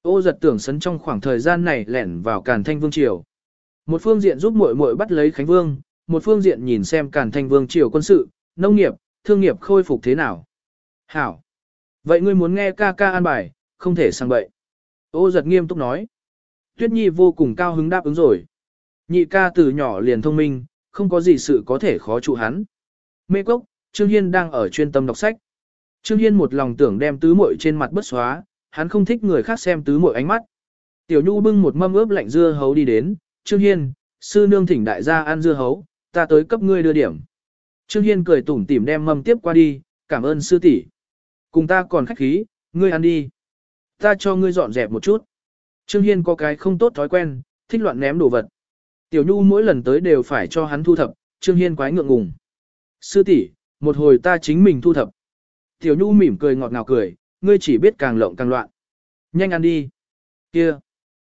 Ô giật tưởng sấn trong khoảng thời gian này lẻn vào cản thanh vương triều. Một phương diện giúp muội muội bắt lấy Khánh Vương, một phương diện nhìn xem cản thanh vương triều quân sự, nông nghiệp, thương nghiệp khôi phục thế nào. Hảo! Vậy ngươi muốn nghe ca ca an bài, không thể sang bậy. Ô giật nghiêm túc nói. Tuyết Nhi vô cùng cao hứng đáp ứng rồi. Nhị ca từ nhỏ liền thông minh, không có gì sự có thể khó trụ hắn. Mê cốc, Trương Hiên đang ở chuyên tâm đọc sách. Trương Hiên một lòng tưởng đem tứ muội trên mặt bớt xóa, hắn không thích người khác xem tứ muội ánh mắt. Tiểu Nhu bưng một mâm ướp lạnh dưa hấu đi đến, Trương Hiên, sư nương thỉnh đại gia ăn dưa hấu, ta tới cấp ngươi đưa điểm. Trương Hiên cười tủm tỉm đem mâm tiếp qua đi, cảm ơn sư tỷ. Cùng ta còn khách khí, ngươi ăn đi. Ta cho ngươi dọn dẹp một chút. Trương Hiên có cái không tốt thói quen, thích loạn ném đồ vật. Tiểu Nhu mỗi lần tới đều phải cho hắn thu thập, Trương Hiên quái ngượng ngùng. Sư tỷ, một hồi ta chính mình thu thập. Tiểu Nhu mỉm cười ngọt ngào cười, ngươi chỉ biết càng lộng càng loạn. Nhanh ăn đi. Kia.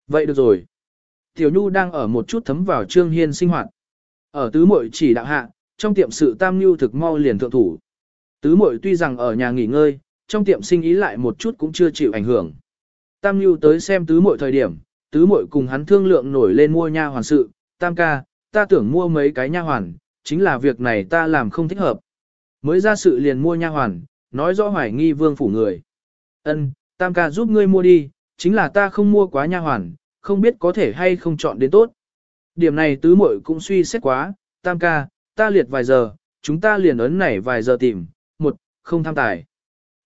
Vậy được rồi. Tiểu Nhu đang ở một chút thấm vào Trương Hiên sinh hoạt. Ở tứ muội chỉ đạo hạ, trong tiệm sự tam nhu thực mau liền thượng thủ. Tứ muội tuy rằng ở nhà nghỉ ngơi, trong tiệm sinh ý lại một chút cũng chưa chịu ảnh hưởng. Tam nhu tới xem tứ muội thời điểm, tứ muội cùng hắn thương lượng nổi lên mua nha hoàn sự, tam ca, ta tưởng mua mấy cái nha hoàn, chính là việc này ta làm không thích hợp. Mới ra sự liền mua nha hoàn, nói rõ hoài nghi vương phủ người. Ân, tam ca giúp ngươi mua đi, chính là ta không mua quá nha hoàn, không biết có thể hay không chọn đến tốt. Điểm này tứ muội cũng suy xét quá, tam ca, ta liệt vài giờ, chúng ta liền ấn này vài giờ tìm, một, không tham tài.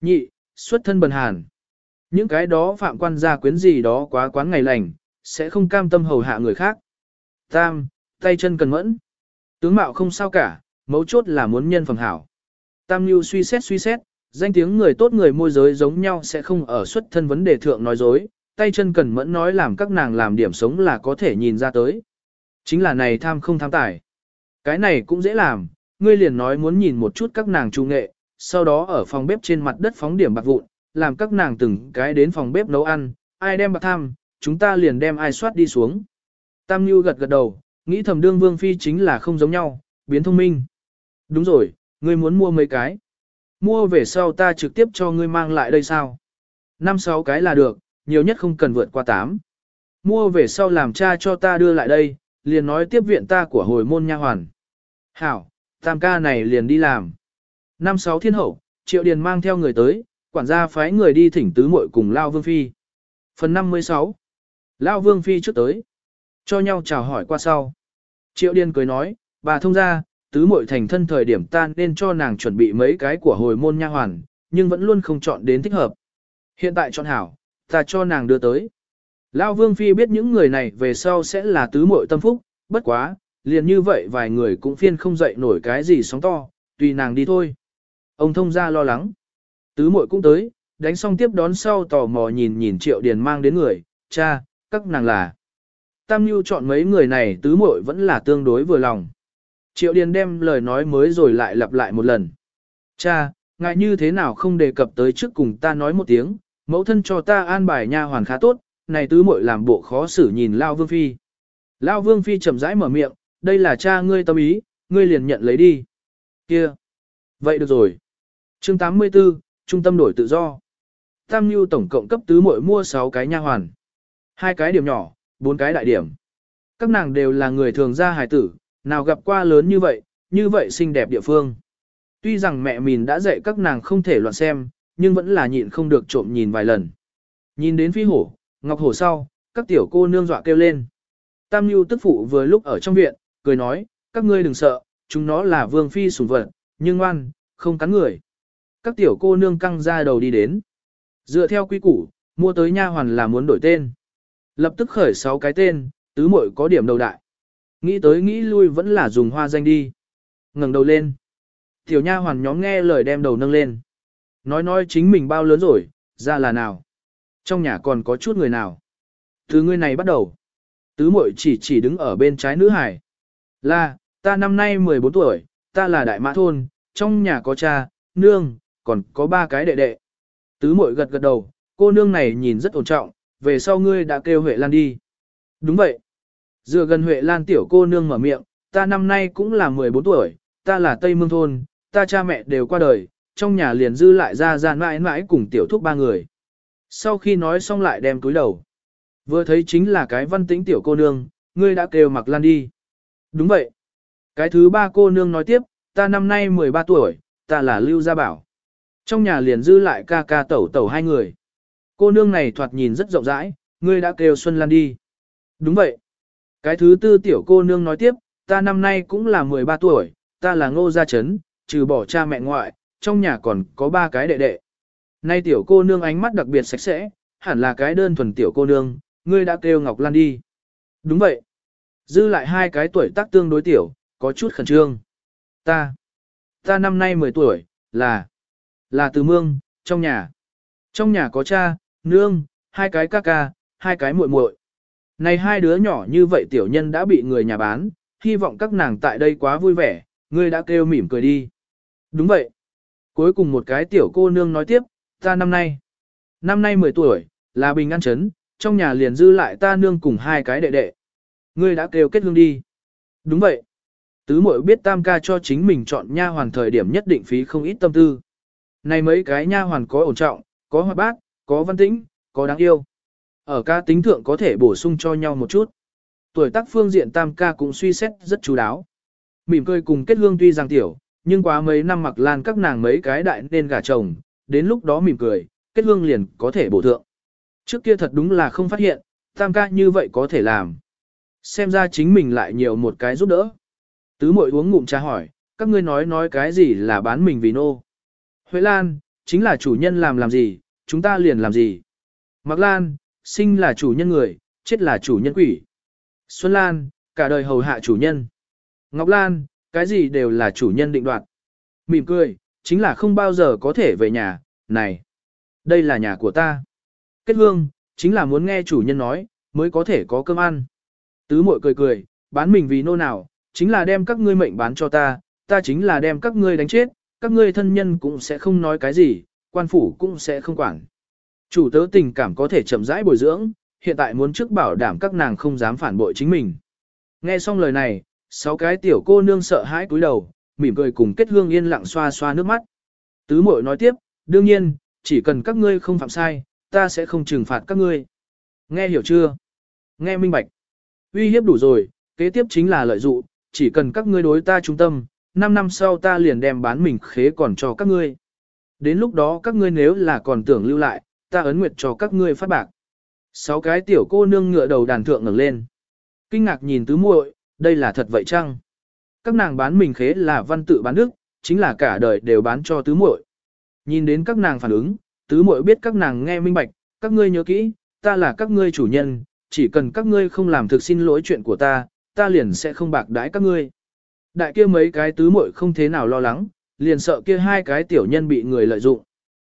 Nhị, xuất thân bần hàn. Những cái đó phạm quan gia quyến gì đó quá quán ngày lành, sẽ không cam tâm hầu hạ người khác. Tam, tay chân cần mẫn. Tướng mạo không sao cả, mấu chốt là muốn nhân phẩm hảo. Tam Nhu suy xét suy xét, danh tiếng người tốt người môi giới giống nhau sẽ không ở xuất thân vấn đề thượng nói dối, tay chân cần mẫn nói làm các nàng làm điểm sống là có thể nhìn ra tới. Chính là này tham không tham tài. Cái này cũng dễ làm, ngươi liền nói muốn nhìn một chút các nàng trung nghệ, sau đó ở phòng bếp trên mặt đất phóng điểm bạc vụn, làm các nàng từng cái đến phòng bếp nấu ăn, ai đem bạc tham, chúng ta liền đem ai soát đi xuống. Tam Nhu gật gật đầu, nghĩ thầm đương vương phi chính là không giống nhau, biến thông minh. Đúng rồi, ngươi muốn mua mấy cái. Mua về sau ta trực tiếp cho ngươi mang lại đây sao? Năm sáu cái là được, nhiều nhất không cần vượt qua tám. Mua về sau làm cha cho ta đưa lại đây, liền nói tiếp viện ta của hồi môn nha hoàn. Hảo, tam ca này liền đi làm. Năm sáu thiên hậu, triệu điền mang theo người tới, quản gia phái người đi thỉnh tứ muội cùng Lao Vương Phi. Phần 56 Lao Vương Phi trước tới. Cho nhau chào hỏi qua sau. Triệu điền cười nói, bà thông ra, tứ muội thành thân thời điểm tan nên cho nàng chuẩn bị mấy cái của hồi môn nha hoàn, nhưng vẫn luôn không chọn đến thích hợp. Hiện tại chọn hảo, ta cho nàng đưa tới. Lao Vương Phi biết những người này về sau sẽ là tứ muội tâm phúc, bất quá, liền như vậy vài người cũng phiên không dậy nổi cái gì sóng to, tùy nàng đi thôi. Ông thông ra lo lắng. Tứ muội cũng tới, đánh xong tiếp đón sau tò mò nhìn nhìn triệu điền mang đến người, cha, các nàng là. Tam Nhu chọn mấy người này tứ muội vẫn là tương đối vừa lòng. Triệu điền đem lời nói mới rồi lại lặp lại một lần. Cha, ngại như thế nào không đề cập tới trước cùng ta nói một tiếng, mẫu thân cho ta an bài nha hoàn khá tốt, này tứ muội làm bộ khó xử nhìn Lao Vương Phi. Lao Vương Phi chậm rãi mở miệng, đây là cha ngươi tâm ý, ngươi liền nhận lấy đi. Kia. Vậy được rồi chương 84, Trung tâm đổi tự do. Tam Nhu tổng cộng cấp tứ muội mua 6 cái nha hoàn. hai cái điểm nhỏ, bốn cái đại điểm. Các nàng đều là người thường gia hài tử, nào gặp qua lớn như vậy, như vậy xinh đẹp địa phương. Tuy rằng mẹ mình đã dạy các nàng không thể loạn xem, nhưng vẫn là nhịn không được trộm nhìn vài lần. Nhìn đến phi hổ, ngọc hổ sau, các tiểu cô nương dọa kêu lên. Tam Nhu tức phụ vừa lúc ở trong viện, cười nói, các ngươi đừng sợ, chúng nó là vương phi sủng vật, nhưng ngoan, không cắn người. Các tiểu cô nương căng ra đầu đi đến. Dựa theo quy củ, mua tới nha hoàn là muốn đổi tên. Lập tức khởi 6 cái tên, tứ muội có điểm đầu đại. Nghĩ tới nghĩ lui vẫn là dùng hoa danh đi. ngẩng đầu lên. Tiểu nha hoàn nhóm nghe lời đem đầu nâng lên. Nói nói chính mình bao lớn rồi, ra là nào. Trong nhà còn có chút người nào. Từ người này bắt đầu. Tứ muội chỉ chỉ đứng ở bên trái nữ hải. Là, ta năm nay 14 tuổi, ta là đại mã thôn, trong nhà có cha, nương, còn có ba cái đệ đệ. Tứ muội gật gật đầu, cô nương này nhìn rất ổn trọng, về sau ngươi đã kêu Huệ Lan đi. Đúng vậy. Dựa gần Huệ Lan tiểu cô nương mở miệng, ta năm nay cũng là 14 tuổi, ta là Tây Mương Thôn, ta cha mẹ đều qua đời, trong nhà liền dư lại ra gian mãi mãi cùng tiểu thúc ba người. Sau khi nói xong lại đem túi đầu. Vừa thấy chính là cái văn tĩnh tiểu cô nương, ngươi đã kêu mặc lan đi. Đúng vậy. Cái thứ ba cô nương nói tiếp, ta năm nay 13 tuổi, ta là Lưu Gia Bảo. Trong nhà liền dư lại ca ca tẩu tẩu hai người. Cô nương này thoạt nhìn rất rộng rãi, ngươi đã kêu Xuân Lan đi. Đúng vậy. Cái thứ tư tiểu cô nương nói tiếp, ta năm nay cũng là 13 tuổi, ta là ngô gia chấn, trừ bỏ cha mẹ ngoại, trong nhà còn có ba cái đệ đệ. Nay tiểu cô nương ánh mắt đặc biệt sạch sẽ, hẳn là cái đơn thuần tiểu cô nương, ngươi đã kêu Ngọc Lan đi. Đúng vậy. Dư lại hai cái tuổi tác tương đối tiểu, có chút khẩn trương. Ta, ta năm nay 10 tuổi, là, là từ mương, trong nhà. Trong nhà có cha, nương, hai cái ca ca, hai cái muội muội. Này hai đứa nhỏ như vậy tiểu nhân đã bị người nhà bán, hy vọng các nàng tại đây quá vui vẻ, ngươi đã kêu mỉm cười đi. Đúng vậy. Cuối cùng một cái tiểu cô nương nói tiếp, ta năm nay. Năm nay 10 tuổi, là bình an chấn, trong nhà liền dư lại ta nương cùng hai cái đệ đệ. Ngươi đã kêu kết hương đi. Đúng vậy. Tứ muội biết tam ca cho chính mình chọn nha hoàn thời điểm nhất định phí không ít tâm tư. Này mấy cái nha hoàn có ổn trọng, có hoạt bát, có văn tĩnh, có đáng yêu. Ở ca tính thượng có thể bổ sung cho nhau một chút. Tuổi tác phương diện tam ca cũng suy xét rất chú đáo. Mỉm cười cùng kết hương tuy rằng tiểu, nhưng quá mấy năm mặc lan các nàng mấy cái đại nên gả chồng, đến lúc đó mỉm cười, kết hương liền có thể bổ thượng. Trước kia thật đúng là không phát hiện, tam ca như vậy có thể làm. Xem ra chính mình lại nhiều một cái giúp đỡ. Tứ mội uống ngụm trà hỏi, các ngươi nói nói cái gì là bán mình vì nô. Huệ Lan, chính là chủ nhân làm làm gì, chúng ta liền làm gì. Mạc Lan, sinh là chủ nhân người, chết là chủ nhân quỷ. Xuân Lan, cả đời hầu hạ chủ nhân. Ngọc Lan, cái gì đều là chủ nhân định đoạt. Mỉm cười, chính là không bao giờ có thể về nhà, này. Đây là nhà của ta. Kết hương, chính là muốn nghe chủ nhân nói, mới có thể có cơm ăn. Tứ mội cười cười, bán mình vì nô nào, chính là đem các ngươi mệnh bán cho ta, ta chính là đem các ngươi đánh chết, các ngươi thân nhân cũng sẽ không nói cái gì, quan phủ cũng sẽ không quản. Chủ tớ tình cảm có thể chậm rãi bồi dưỡng, hiện tại muốn trước bảo đảm các nàng không dám phản bội chính mình. Nghe xong lời này, sáu cái tiểu cô nương sợ hãi cúi đầu, mỉm cười cùng kết hương yên lặng xoa xoa nước mắt. Tứ mội nói tiếp, đương nhiên, chỉ cần các ngươi không phạm sai, ta sẽ không trừng phạt các ngươi. Nghe hiểu chưa? Nghe minh bạch. Uy hiếp đủ rồi, kế tiếp chính là lợi dụng, chỉ cần các ngươi đối ta trung tâm, 5 năm sau ta liền đem bán mình khế còn cho các ngươi. Đến lúc đó các ngươi nếu là còn tưởng lưu lại, ta ấn nguyệt cho các ngươi phát bạc. Sáu cái tiểu cô nương ngựa đầu đàn thượng ngẩng lên. Kinh ngạc nhìn tứ muội, đây là thật vậy chăng? Các nàng bán mình khế là văn tự bán đức, chính là cả đời đều bán cho tứ muội. Nhìn đến các nàng phản ứng, tứ muội biết các nàng nghe minh bạch, các ngươi nhớ kỹ, ta là các ngươi chủ nhân, chỉ cần các ngươi không làm thực xin lỗi chuyện của ta, ta liền sẽ không bạc đãi các ngươi. Đại kia mấy cái tứ muội không thế nào lo lắng, liền sợ kia hai cái tiểu nhân bị người lợi dụng.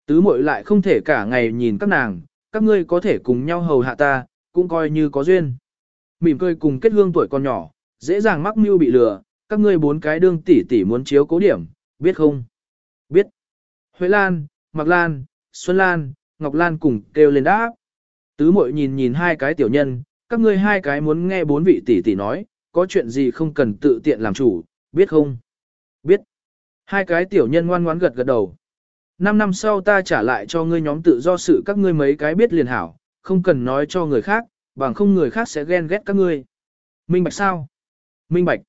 Tứ muội lại không thể cả ngày nhìn các nàng, các ngươi có thể cùng nhau hầu hạ ta, cũng coi như có duyên. Mỉm cười cùng kết hương tuổi còn nhỏ, dễ dàng mắc mưu bị lừa, các ngươi bốn cái đương tỷ tỷ muốn chiếu cố điểm, biết không? Biết. Huệ Lan, Mạc Lan, Xuân Lan, Ngọc Lan cùng kêu lên đáp. Tứ muội nhìn nhìn hai cái tiểu nhân, các ngươi hai cái muốn nghe bốn vị tỷ tỷ nói, có chuyện gì không cần tự tiện làm chủ, biết không? Biết. Hai cái tiểu nhân ngoan ngoãn gật gật đầu. Năm năm sau ta trả lại cho ngươi nhóm tự do sự các ngươi mấy cái biết liền hảo, không cần nói cho người khác, bằng không người khác sẽ ghen ghét các ngươi. Minh bạch sao? Minh bạch.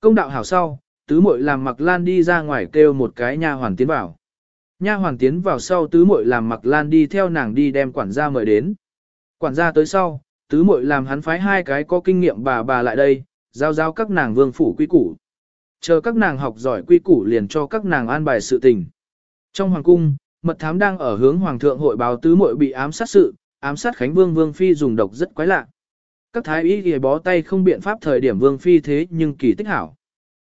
Công đạo hảo sau, tứ muội làm mặc lan đi ra ngoài kêu một cái nha hoàn tiến vào. Nha hoàn tiến vào sau tứ muội làm mặc lan đi theo nàng đi đem quản gia mời đến. Quản gia tới sau, tứ muội làm hắn phái hai cái có kinh nghiệm bà bà lại đây, giao giao các nàng vương phủ quy củ. Chờ các nàng học giỏi quy củ liền cho các nàng an bài sự tình. Trong hoàng cung, mật thám đang ở hướng hoàng thượng hội báo tứ muội bị ám sát sự, ám sát Khánh Vương Vương Phi dùng độc rất quái lạ. Các thái y ghi bó tay không biện pháp thời điểm Vương Phi thế nhưng kỳ tích hảo.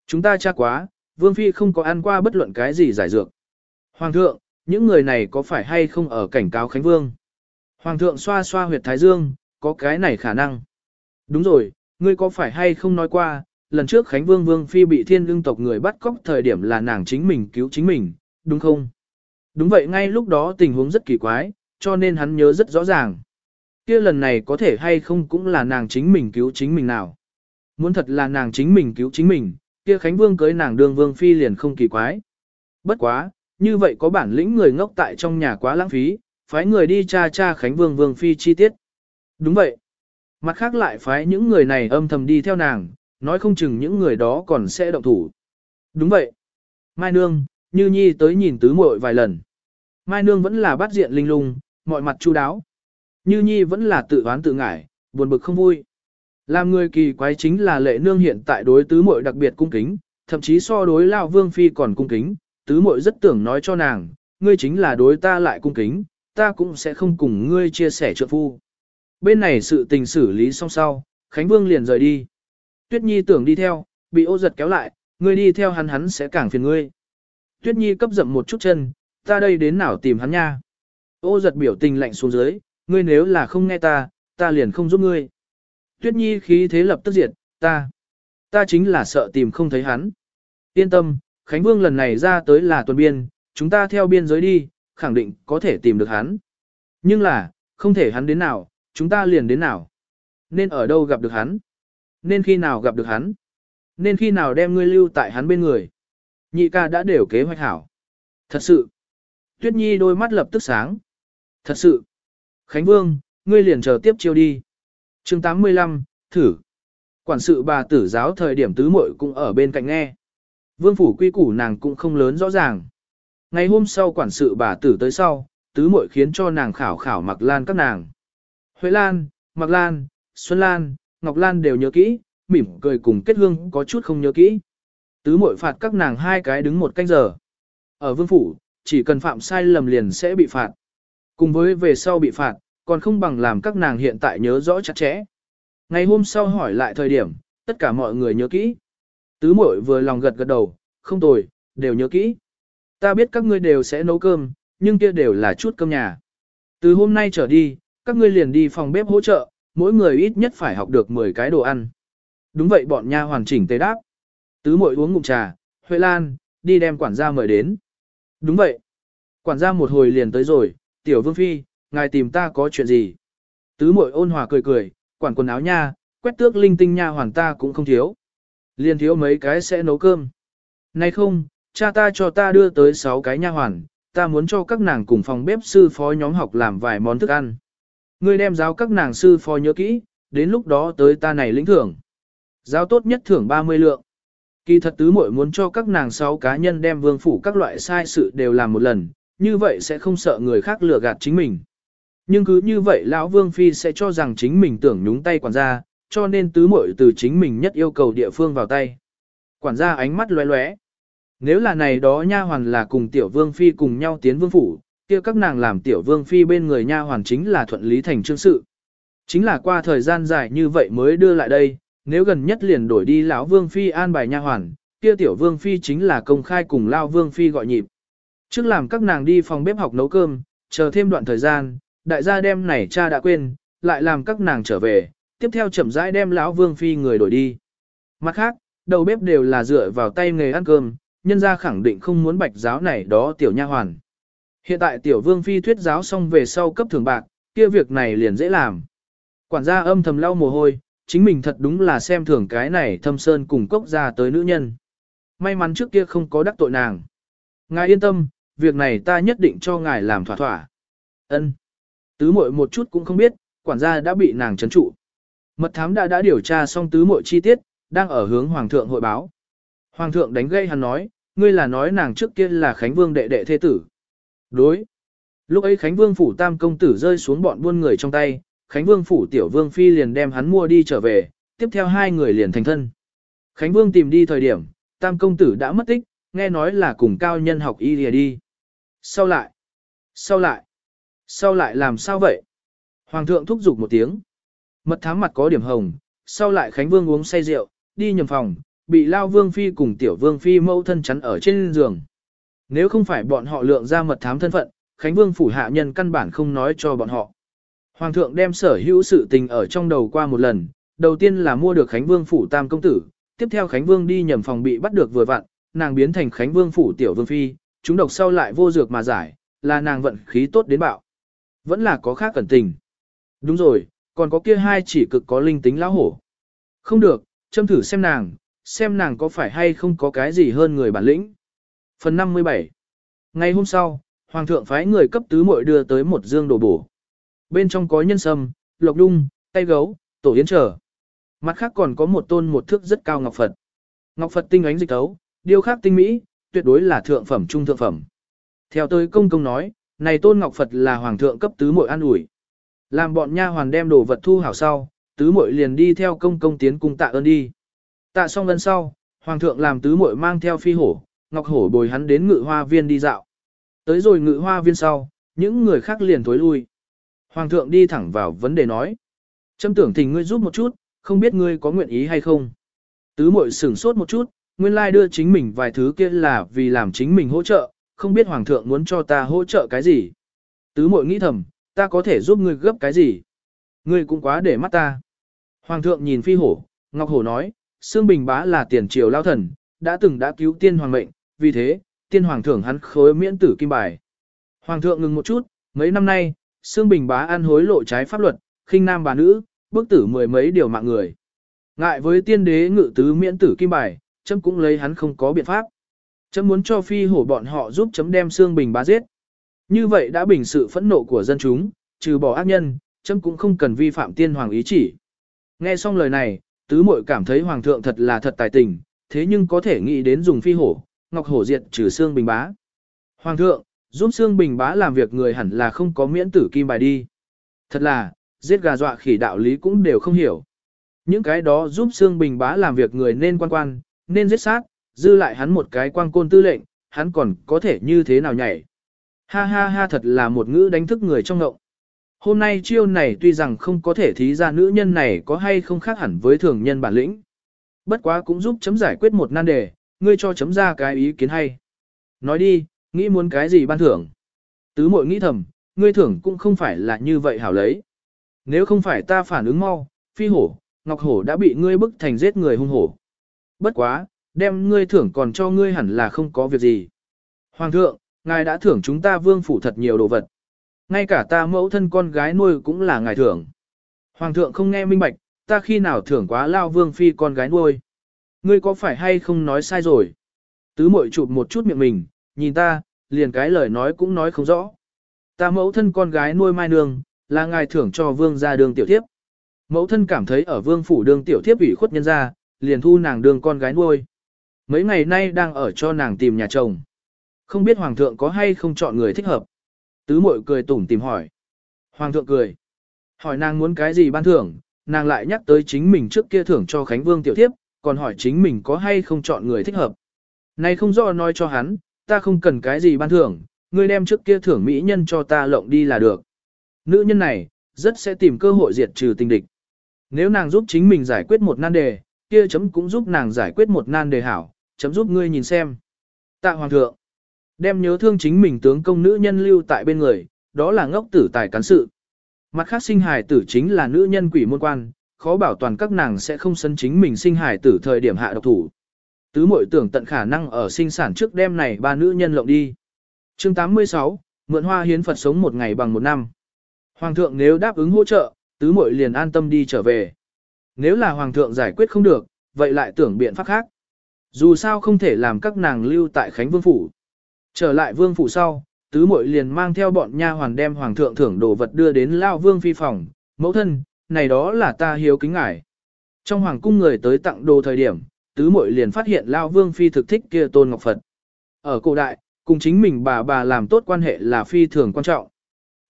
Chúng ta tra quá, Vương Phi không có ăn qua bất luận cái gì giải dược. Hoàng thượng, những người này có phải hay không ở cảnh cáo Khánh Vương? Hoàng thượng xoa xoa huyệt thái dương, có cái này khả năng. Đúng rồi, ngươi có phải hay không nói qua, lần trước Khánh Vương Vương Phi bị thiên lương tộc người bắt cóc thời điểm là nàng chính mình cứu chính mình, đúng không? Đúng vậy ngay lúc đó tình huống rất kỳ quái, cho nên hắn nhớ rất rõ ràng. Kia lần này có thể hay không cũng là nàng chính mình cứu chính mình nào. Muốn thật là nàng chính mình cứu chính mình, kia Khánh Vương cưới nàng Đường Vương Phi liền không kỳ quái. Bất quá, như vậy có bản lĩnh người ngốc tại trong nhà quá lãng phí, phái người đi tra tra Khánh Vương Vương Phi chi tiết. Đúng vậy. Mặt khác lại phái những người này âm thầm đi theo nàng, nói không chừng những người đó còn sẽ động thủ. Đúng vậy. Mai Nương, Như Nhi tới nhìn tứ muội vài lần. Mai Nương vẫn là bắt diện linh lung, mọi mặt chu đáo. Như Nhi vẫn là tự oán tự ngải, buồn bực không vui. Làm người kỳ quái chính là lệ nương hiện tại đối tứ muội đặc biệt cung kính, thậm chí so đối lao vương phi còn cung kính, tứ muội rất tưởng nói cho nàng, ngươi chính là đối ta lại cung kính, ta cũng sẽ không cùng ngươi chia sẻ trợ phu. Bên này sự tình xử lý xong sau, Khánh Vương liền rời đi. Tuyết Nhi tưởng đi theo, bị ô giật kéo lại, ngươi đi theo hắn hắn sẽ càng phiền ngươi. Tuyết Nhi cấp dậm một chút chân, ta đây đến nào tìm hắn nha. Ô giật biểu tình lạnh xuống dưới, ngươi nếu là không nghe ta, ta liền không giúp ngươi. Tuyết Nhi khí thế lập tức diệt, ta, ta chính là sợ tìm không thấy hắn. Yên tâm, Khánh Vương lần này ra tới là tuần biên, chúng ta theo biên giới đi, khẳng định có thể tìm được hắn. Nhưng là, không thể hắn đến nào, chúng ta liền đến nào. Nên ở đâu gặp được hắn? Nên khi nào gặp được hắn? Nên khi nào đem ngươi lưu tại hắn bên người? Nhị ca đã đều kế hoạch hảo. Thật sự. Tuyết Nhi đôi mắt lập tức sáng. Thật sự. Khánh Vương, ngươi liền chờ tiếp chiêu đi. chương 85, thử. Quản sự bà tử giáo thời điểm tứ muội cũng ở bên cạnh nghe. Vương phủ quy củ nàng cũng không lớn rõ ràng. Ngày hôm sau quản sự bà tử tới sau, tứ muội khiến cho nàng khảo khảo mặc lan các nàng. Huệ Lan, Mạc Lan, Xuân Lan, Ngọc Lan đều nhớ kỹ, mỉm cười cùng kết hương có chút không nhớ kỹ. Tứ muội phạt các nàng hai cái đứng một canh giờ. Ở vương phủ, chỉ cần phạm sai lầm liền sẽ bị phạt. Cùng với về sau bị phạt, còn không bằng làm các nàng hiện tại nhớ rõ chặt chẽ. Ngày hôm sau hỏi lại thời điểm, tất cả mọi người nhớ kỹ. Tứ muội vừa lòng gật gật đầu, không tồi, đều nhớ kỹ. Ta biết các ngươi đều sẽ nấu cơm, nhưng kia đều là chút cơm nhà. Từ hôm nay trở đi, các ngươi liền đi phòng bếp hỗ trợ, mỗi người ít nhất phải học được 10 cái đồ ăn. Đúng vậy bọn nha hoàn chỉnh tế đáp. Tứ muội uống ngụm trà, Huệ Lan, đi đem quản gia mời đến. Đúng vậy. Quản gia một hồi liền tới rồi, tiểu vương phi, ngài tìm ta có chuyện gì? Tứ muội ôn hòa cười cười, quản quần áo nha, quét tước linh tinh nha hoàn ta cũng không thiếu. Liền thiếu mấy cái sẽ nấu cơm. Này không, cha ta cho ta đưa tới 6 cái nha hoàn, ta muốn cho các nàng cùng phòng bếp sư phó nhóm học làm vài món thức ăn. Ngươi đem giáo các nàng sư phó nhớ kỹ, đến lúc đó tới ta này lĩnh thưởng. Giáo tốt nhất thưởng 30 lượng. Kỳ thật tứ muội muốn cho các nàng sáu cá nhân đem vương phủ các loại sai sự đều làm một lần, như vậy sẽ không sợ người khác lừa gạt chính mình. Nhưng cứ như vậy lão vương phi sẽ cho rằng chính mình tưởng nhúng tay quản gia, cho nên tứ muội từ chính mình nhất yêu cầu địa phương vào tay. Quản gia ánh mắt lóe lóe. Nếu là này đó nha hoàn là cùng tiểu vương phi cùng nhau tiến vương phủ, kia các nàng làm tiểu vương phi bên người nha hoàn chính là thuận lý thành trương sự. Chính là qua thời gian dài như vậy mới đưa lại đây, nếu gần nhất liền đổi đi lão vương phi an bài nha hoàn, kia tiểu vương phi chính là công khai cùng lao vương phi gọi nhịp. Trước làm các nàng đi phòng bếp học nấu cơm, chờ thêm đoạn thời gian, đại gia đem này cha đã quên, lại làm các nàng trở về, tiếp theo chậm rãi đem lão vương phi người đổi đi. Mặt khác, đầu bếp đều là dựa vào tay nghề ăn cơm, nhân gia khẳng định không muốn bạch giáo này đó tiểu nha hoàn. Hiện tại tiểu vương phi thuyết giáo xong về sau cấp thưởng bạc, kia việc này liền dễ làm. Quản gia âm thầm lau mồ hôi, chính mình thật đúng là xem thường cái này thâm sơn cùng cốc ra tới nữ nhân. May mắn trước kia không có đắc tội nàng. Ngài yên tâm, việc này ta nhất định cho ngài làm thỏa thỏa. Ân. Tứ muội một chút cũng không biết, quản gia đã bị nàng trấn trụ. Mật thám đã đã điều tra xong tứ muội chi tiết, đang ở hướng hoàng thượng hội báo. Hoàng thượng đánh gây hắn nói, ngươi là nói nàng trước kia là Khánh Vương đệ đệ thế tử. Đối. Lúc ấy Khánh Vương phủ tam công tử rơi xuống bọn buôn người trong tay, Khánh Vương phủ tiểu vương phi liền đem hắn mua đi trở về, tiếp theo hai người liền thành thân. Khánh Vương tìm đi thời điểm, tam công tử đã mất tích, nghe nói là cùng cao nhân học y lìa đi. Sau lại, sau lại, sau lại làm sao vậy? Hoàng thượng thúc giục một tiếng. Mật thám mặt có điểm hồng, sau lại Khánh Vương uống say rượu, đi nhầm phòng, bị Lao Vương Phi cùng Tiểu Vương Phi mâu thân chắn ở trên giường. Nếu không phải bọn họ lượng ra mật thám thân phận, Khánh Vương phủ hạ nhân căn bản không nói cho bọn họ. Hoàng thượng đem sở hữu sự tình ở trong đầu qua một lần, đầu tiên là mua được Khánh Vương phủ tam công tử, tiếp theo Khánh Vương đi nhầm phòng bị bắt được vừa vặn, nàng biến thành Khánh Vương phủ tiểu vương phi, chúng độc sau lại vô dược mà giải, là nàng vận khí tốt đến bạo. Vẫn là có khác cẩn tình. Đúng rồi, còn có kia hai chỉ cực có linh tính lão hổ. Không được, châm thử xem nàng, xem nàng có phải hay không có cái gì hơn người bản lĩnh. Phần 57 Ngày hôm sau, Hoàng thượng phái người cấp tứ muội đưa tới một dương đồ bổ. Bên trong có nhân sâm, lộc đung, tay gấu, tổ yến trở. Mặt khác còn có một tôn một thước rất cao ngọc Phật. Ngọc Phật tinh ánh dịch tấu, điêu khắc tinh mỹ, tuyệt đối là thượng phẩm trung thượng phẩm. Theo tới công công nói, này tôn ngọc Phật là hoàng thượng cấp tứ muội an ủi. Làm bọn nha hoàn đem đồ vật thu hảo sau, tứ muội liền đi theo công công tiến cung tạ ơn đi. Tạ xong lần sau, hoàng thượng làm tứ muội mang theo phi hổ, ngọc hổ bồi hắn đến ngự hoa viên đi dạo. Tới rồi ngự hoa viên sau, những người khác liền tối lui. Hoàng thượng đi thẳng vào vấn đề nói. Châm tưởng thỉnh ngươi giúp một chút, không biết ngươi có nguyện ý hay không. Tứ mội sửng sốt một chút, nguyên lai đưa chính mình vài thứ kia là vì làm chính mình hỗ trợ, không biết hoàng thượng muốn cho ta hỗ trợ cái gì. Tứ mội nghĩ thầm, ta có thể giúp ngươi gấp cái gì. Ngươi cũng quá để mắt ta. Hoàng thượng nhìn phi hổ, Ngọc Hổ nói, Sương Bình Bá là tiền triều lao thần, đã từng đã cứu tiên hoàng mệnh, vì thế, tiên hoàng thưởng hắn khối miễn tử kim bài. Hoàng thượng ngừng một chút, mấy năm nay, Sương Bình bá ăn hối lộ trái pháp luật, khinh nam bà nữ, bức tử mười mấy điều mạng người. Ngại với tiên đế ngự tứ miễn tử kim bài, chấm cũng lấy hắn không có biện pháp. Chấm muốn cho phi hổ bọn họ giúp chấm đem Sương Bình bá giết. Như vậy đã bình sự phẫn nộ của dân chúng, trừ bỏ ác nhân, chấm cũng không cần vi phạm tiên hoàng ý chỉ. Nghe xong lời này, tứ muội cảm thấy hoàng thượng thật là thật tài tình, thế nhưng có thể nghĩ đến dùng phi hổ, ngọc hổ diệt trừ xương Bình bá. Hoàng thượng, giúp xương Bình bá làm việc người hẳn là không có miễn tử kim bài đi. Thật là, giết gà dọa khỉ đạo lý cũng đều không hiểu. Những cái đó giúp xương Bình bá làm việc người nên quan quan, nên giết sát, dư lại hắn một cái quang côn tư lệnh, hắn còn có thể như thế nào nhảy. Ha ha ha thật là một ngữ đánh thức người trong ngộng. Hôm nay chiêu này tuy rằng không có thể thí ra nữ nhân này có hay không khác hẳn với thường nhân bản lĩnh. Bất quá cũng giúp chấm giải quyết một nan đề, ngươi cho chấm ra cái ý kiến hay. Nói đi, Nghĩ muốn cái gì ban thưởng? Tứ mội nghĩ thầm, ngươi thưởng cũng không phải là như vậy hảo lấy. Nếu không phải ta phản ứng mau, phi hổ, ngọc hổ đã bị ngươi bức thành giết người hung hổ. Bất quá, đem ngươi thưởng còn cho ngươi hẳn là không có việc gì. Hoàng thượng, ngài đã thưởng chúng ta vương phủ thật nhiều đồ vật. Ngay cả ta mẫu thân con gái nuôi cũng là ngài thưởng. Hoàng thượng không nghe minh bạch, ta khi nào thưởng quá lao vương phi con gái nuôi. Ngươi có phải hay không nói sai rồi? Tứ mội chụp một chút miệng mình, nhìn ta, liền cái lời nói cũng nói không rõ. Ta mẫu thân con gái nuôi mai nương, là ngài thưởng cho vương gia đường tiểu thiếp. Mẫu thân cảm thấy ở vương phủ đường tiểu thiếp ủy khuất nhân ra, liền thu nàng đường con gái nuôi. Mấy ngày nay đang ở cho nàng tìm nhà chồng. Không biết hoàng thượng có hay không chọn người thích hợp. Tứ mội cười tủm tìm hỏi. Hoàng thượng cười. Hỏi nàng muốn cái gì ban thưởng, nàng lại nhắc tới chính mình trước kia thưởng cho Khánh Vương tiểu thiếp, còn hỏi chính mình có hay không chọn người thích hợp. Này không do nói cho hắn, ta không cần cái gì ban thưởng, ngươi đem trước kia thưởng mỹ nhân cho ta lộng đi là được. Nữ nhân này, rất sẽ tìm cơ hội diệt trừ tình địch. Nếu nàng giúp chính mình giải quyết một nan đề, kia chấm cũng giúp nàng giải quyết một nan đề hảo, chấm giúp ngươi nhìn xem. Tạ Hoàng thượng, đem nhớ thương chính mình tướng công nữ nhân lưu tại bên người, đó là ngốc tử tài cán sự. Mặt khác sinh hài tử chính là nữ nhân quỷ môn quan, khó bảo toàn các nàng sẽ không sân chính mình sinh hải tử thời điểm hạ độc thủ. Tứ mội tưởng tận khả năng ở sinh sản trước đêm này ba nữ nhân lộng đi. chương 86, mượn hoa hiến Phật sống một ngày bằng một năm. Hoàng thượng nếu đáp ứng hỗ trợ, tứ muội liền an tâm đi trở về. Nếu là hoàng thượng giải quyết không được, vậy lại tưởng biện pháp khác. Dù sao không thể làm các nàng lưu tại Khánh Vương phủ. Trở lại vương phủ sau, tứ muội liền mang theo bọn nha hoàn đem hoàng thượng thưởng đồ vật đưa đến lao vương phi phòng, mẫu thân, này đó là ta hiếu kính ngài. Trong hoàng cung người tới tặng đồ thời điểm, tứ muội liền phát hiện lao vương phi thực thích kia tôn ngọc Phật. Ở cổ đại, cùng chính mình bà bà làm tốt quan hệ là phi thường quan trọng.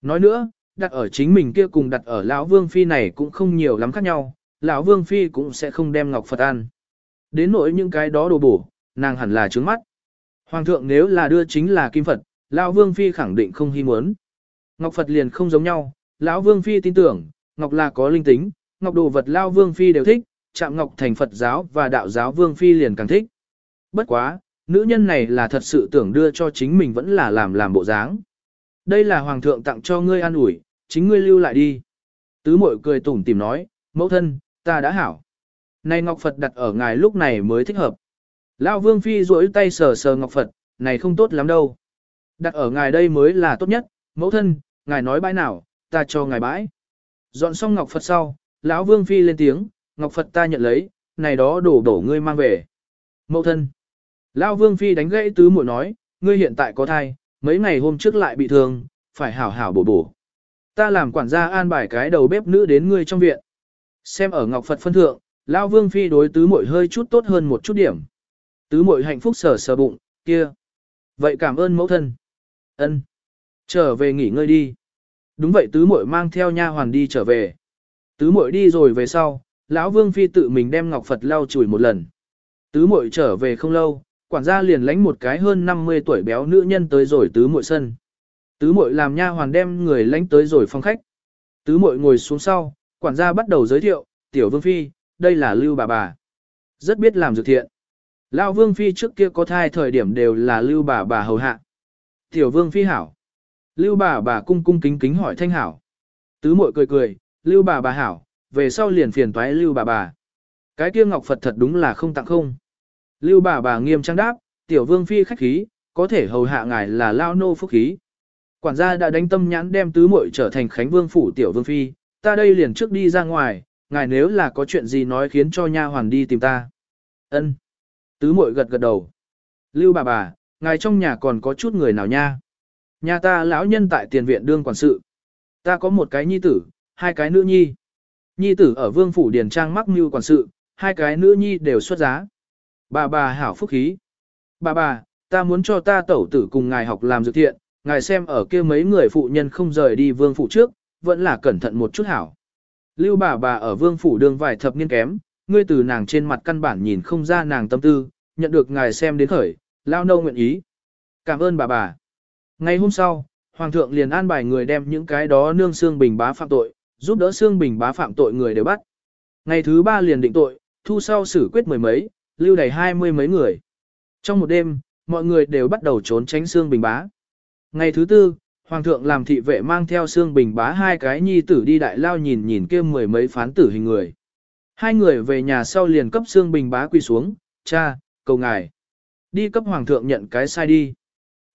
Nói nữa, đặt ở chính mình kia cùng đặt ở lão vương phi này cũng không nhiều lắm khác nhau, lão vương phi cũng sẽ không đem ngọc Phật ăn. Đến nỗi những cái đó đồ bổ, nàng hẳn là trướng mắt. Hoàng thượng nếu là đưa chính là kim Phật, lão vương phi khẳng định không hy muốn. Ngọc Phật liền không giống nhau, lão vương phi tin tưởng, ngọc là có linh tính, ngọc đồ vật lão vương phi đều thích, chạm ngọc thành Phật giáo và đạo giáo vương phi liền càng thích. Bất quá, nữ nhân này là thật sự tưởng đưa cho chính mình vẫn là làm làm bộ dáng. Đây là hoàng thượng tặng cho ngươi an ủi, chính ngươi lưu lại đi. Tứ mội cười tủm tìm nói, mẫu thân, ta đã hảo. Này Ngọc Phật đặt ở ngài lúc này mới thích hợp. Lão Vương Phi duỗi tay sờ sờ Ngọc Phật, này không tốt lắm đâu. Đặt ở ngài đây mới là tốt nhất, mẫu thân, ngài nói bãi nào, ta cho ngài bãi. Dọn xong Ngọc Phật sau, lão Vương Phi lên tiếng, Ngọc Phật ta nhận lấy, này đó đổ đổ ngươi mang về. Mẫu thân. Lão Vương Phi đánh gãy tứ muội nói, ngươi hiện tại có thai, mấy ngày hôm trước lại bị thương, phải hảo hảo bổ bổ. Ta làm quản gia an bài cái đầu bếp nữ đến ngươi trong viện. Xem ở Ngọc Phật phân thượng, Lão Vương Phi đối tứ muội hơi chút tốt hơn một chút điểm. Tứ muội hạnh phúc sờ sờ bụng, kia. Vậy cảm ơn mẫu thân. Ân, Trở về nghỉ ngơi đi. Đúng vậy tứ muội mang theo nha hoàn đi trở về. Tứ muội đi rồi về sau, lão Vương Phi tự mình đem Ngọc Phật lau chùi một lần. Tứ muội trở về không lâu, quản gia liền lánh một cái hơn 50 tuổi béo nữ nhân tới rồi tứ muội sân. Tứ muội làm nha hoàn đem người lánh tới rồi phòng khách. Tứ muội ngồi xuống sau, quản gia bắt đầu giới thiệu, tiểu vương phi, đây là lưu bà bà. Rất biết làm dược thiện. Lão vương phi trước kia có thai thời điểm đều là lưu bà bà hầu hạ. Tiểu vương phi hảo. Lưu bà bà cung cung kính kính hỏi thanh hảo. Tứ muội cười cười, lưu bà bà hảo, về sau liền phiền toái lưu bà bà. Cái kia ngọc Phật thật đúng là không tặng không. Lưu bà bà nghiêm trang đáp, tiểu vương phi khách khí, có thể hầu hạ ngài là lao nô phúc khí. Quản gia đã đánh tâm nhãn đem tứ muội trở thành Khánh Vương phủ tiểu vương phi, ta đây liền trước đi ra ngoài, ngài nếu là có chuyện gì nói khiến cho nha hoàn đi tìm ta. Ân. Tứ muội gật gật đầu. Lưu bà bà, ngài trong nhà còn có chút người nào nha? Nhà ta lão nhân tại tiền viện đương quản sự. Ta có một cái nhi tử, hai cái nữ nhi. Nhi tử ở vương phủ điền trang mắc mưu quản sự, hai cái nữ nhi đều xuất giá. Bà bà hảo phúc khí. Bà bà, ta muốn cho ta tẩu tử cùng ngài học làm dược thiện, ngài xem ở kia mấy người phụ nhân không rời đi vương phủ trước, vẫn là cẩn thận một chút hảo. Lưu bà bà ở vương phủ đường vài thập niên kém, ngươi từ nàng trên mặt căn bản nhìn không ra nàng tâm tư, nhận được ngài xem đến khởi, lao nâu nguyện ý. Cảm ơn bà bà. Ngày hôm sau, Hoàng thượng liền an bài người đem những cái đó nương xương bình bá phạm tội, giúp đỡ xương bình bá phạm tội người đều bắt. Ngày thứ ba liền định tội, thu sau xử quyết mười mấy, lưu đầy hai mươi mấy người. Trong một đêm, mọi người đều bắt đầu trốn tránh xương bình bá. Ngày thứ tư, Hoàng thượng làm thị vệ mang theo xương bình bá hai cái nhi tử đi đại lao nhìn nhìn kia mười mấy phán tử hình người. Hai người về nhà sau liền cấp xương bình bá quỳ xuống, cha, cầu ngài. Đi cấp Hoàng thượng nhận cái sai đi.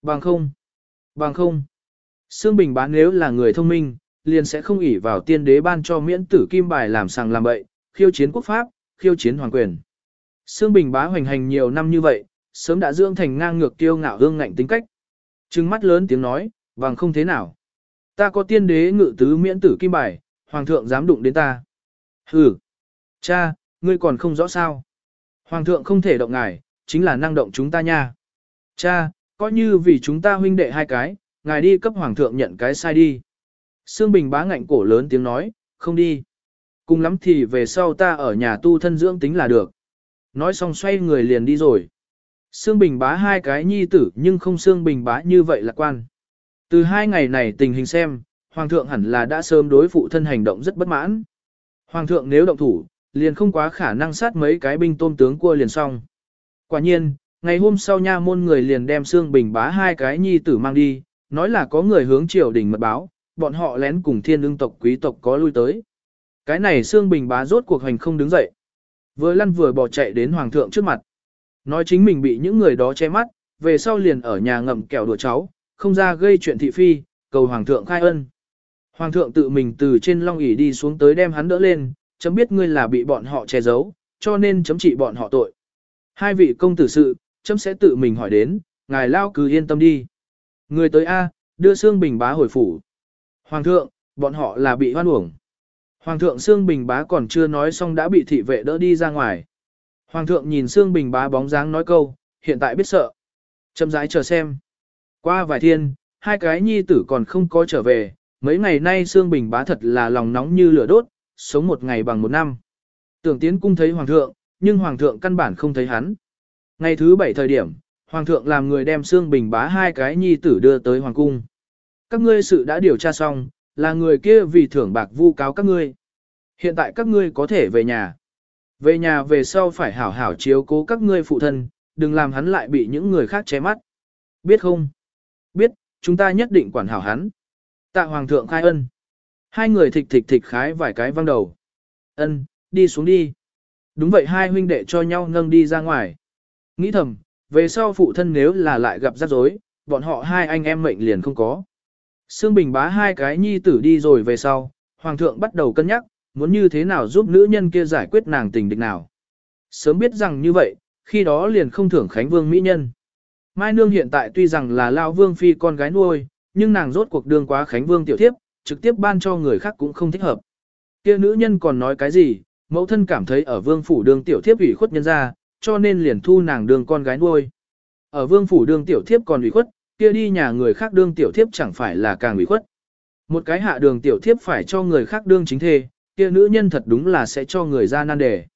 Bằng không. Bằng không. Sương Bình bá nếu là người thông minh, liền sẽ không ỷ vào tiên đế ban cho miễn tử kim bài làm sàng làm bậy, khiêu chiến quốc pháp, khiêu chiến hoàng quyền. Sương Bình bá hoành hành nhiều năm như vậy, sớm đã dưỡng thành ngang ngược kiêu ngạo hương ngạnh tính cách. Trừng mắt lớn tiếng nói, bằng không thế nào. Ta có tiên đế ngự tứ miễn tử kim bài, hoàng thượng dám đụng đến ta. Hừ, cha, ngươi còn không rõ sao. Hoàng thượng không thể động ngài, chính là năng động chúng ta nha. Cha, coi như vì chúng ta huynh đệ hai cái, ngài đi cấp hoàng thượng nhận cái sai đi. Sương Bình bá ngạnh cổ lớn tiếng nói, không đi. Cùng lắm thì về sau ta ở nhà tu thân dưỡng tính là được. Nói xong xoay người liền đi rồi. Sương Bình bá hai cái nhi tử nhưng không Sương Bình bá như vậy lạc quan. Từ hai ngày này tình hình xem, Hoàng thượng hẳn là đã sớm đối phụ thân hành động rất bất mãn. Hoàng thượng nếu động thủ, liền không quá khả năng sát mấy cái binh tôm tướng cua liền xong. Quả nhiên, ngày hôm sau nha môn người liền đem Sương Bình bá hai cái nhi tử mang đi, nói là có người hướng triều đình mật báo, bọn họ lén cùng thiên lương tộc quý tộc có lui tới. Cái này Sương Bình bá rốt cuộc hành không đứng dậy. Vừa lăn vừa bỏ chạy đến Hoàng thượng trước mặt. Nói chính mình bị những người đó che mắt, về sau liền ở nhà ngậm kẹo đùa cháu, không ra gây chuyện thị phi, cầu hoàng thượng khai ân. Hoàng thượng tự mình từ trên long ỷ đi xuống tới đem hắn đỡ lên, chấm biết ngươi là bị bọn họ che giấu, cho nên chấm trị bọn họ tội. Hai vị công tử sự, chấm sẽ tự mình hỏi đến, ngài lao cứ yên tâm đi. Người tới A, đưa Sương Bình bá hồi phủ. Hoàng thượng, bọn họ là bị hoan uổng. Hoàng thượng Sương Bình bá còn chưa nói xong đã bị thị vệ đỡ đi ra ngoài. Hoàng thượng nhìn Sương Bình bá bóng dáng nói câu, hiện tại biết sợ. Chấm rãi chờ xem. Qua vài thiên, hai cái nhi tử còn không có trở về, mấy ngày nay Sương Bình bá thật là lòng nóng như lửa đốt, sống một ngày bằng một năm. Tưởng tiến cung thấy Hoàng thượng, nhưng Hoàng thượng căn bản không thấy hắn. Ngày thứ bảy thời điểm, Hoàng thượng làm người đem xương Bình bá hai cái nhi tử đưa tới Hoàng cung. Các ngươi sự đã điều tra xong, là người kia vì thưởng bạc vu cáo các ngươi. Hiện tại các ngươi có thể về nhà. Về nhà về sau phải hảo hảo chiếu cố các ngươi phụ thân, đừng làm hắn lại bị những người khác che mắt. Biết không? Biết, chúng ta nhất định quản hảo hắn. Tạ Hoàng thượng khai ân. Hai người thịch thịch thịch khái vài cái văng đầu. Ân, đi xuống đi. Đúng vậy hai huynh đệ cho nhau nâng đi ra ngoài. Nghĩ thầm, về sau phụ thân nếu là lại gặp rắc rối, bọn họ hai anh em mệnh liền không có. Sương Bình bá hai cái nhi tử đi rồi về sau, Hoàng thượng bắt đầu cân nhắc, muốn như thế nào giúp nữ nhân kia giải quyết nàng tình địch nào. Sớm biết rằng như vậy, khi đó liền không thưởng Khánh Vương Mỹ Nhân. Mai Nương hiện tại tuy rằng là Lao Vương Phi con gái nuôi, nhưng nàng rốt cuộc đương quá Khánh Vương tiểu thiếp, trực tiếp ban cho người khác cũng không thích hợp. Kia nữ nhân còn nói cái gì, mẫu thân cảm thấy ở Vương Phủ đương tiểu thiếp ủy khuất nhân ra, cho nên liền thu nàng đương con gái nuôi. Ở Vương Phủ đương tiểu thiếp còn ủy khuất, kia đi nhà người khác đương tiểu thiếp chẳng phải là càng ủy khuất. Một cái hạ đường tiểu thiếp phải cho người khác đương chính thê, kia nữ nhân thật đúng là sẽ cho người ra nan đề.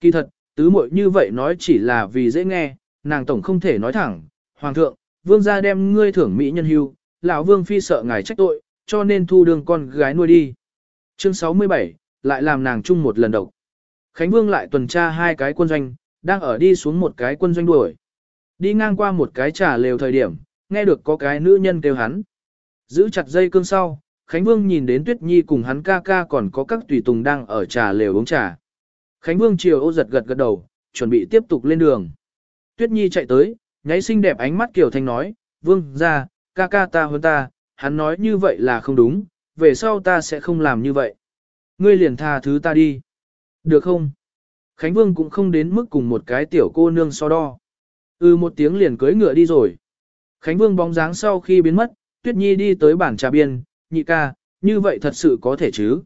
Kỳ thật, tứ muội như vậy nói chỉ là vì dễ nghe, nàng tổng không thể nói thẳng, hoàng thượng, vương gia đem ngươi thưởng mỹ nhân hưu, lão vương phi sợ ngài trách tội, cho nên thu đường con gái nuôi đi. Chương 67, lại làm nàng chung một lần độc. Khánh Vương lại tuần tra hai cái quân doanh, đang ở đi xuống một cái quân doanh đuổi. Đi ngang qua một cái trà lều thời điểm, nghe được có cái nữ nhân kêu hắn. Giữ chặt dây cương sau, Khánh Vương nhìn đến Tuyết Nhi cùng hắn ca ca còn có các tùy tùng đang ở trà lều uống trà. Khánh Vương chiều ô giật gật gật đầu, chuẩn bị tiếp tục lên đường. Tuyết Nhi chạy tới, nháy xinh đẹp ánh mắt kiểu Thanh nói, Vương, ra, ca ca ta hơn ta, hắn nói như vậy là không đúng, về sau ta sẽ không làm như vậy. Ngươi liền tha thứ ta đi. Được không? Khánh Vương cũng không đến mức cùng một cái tiểu cô nương so đo. Ừ một tiếng liền cưới ngựa đi rồi. Khánh Vương bóng dáng sau khi biến mất, Tuyết Nhi đi tới bàn trà biên, nhị ca, như vậy thật sự có thể chứ.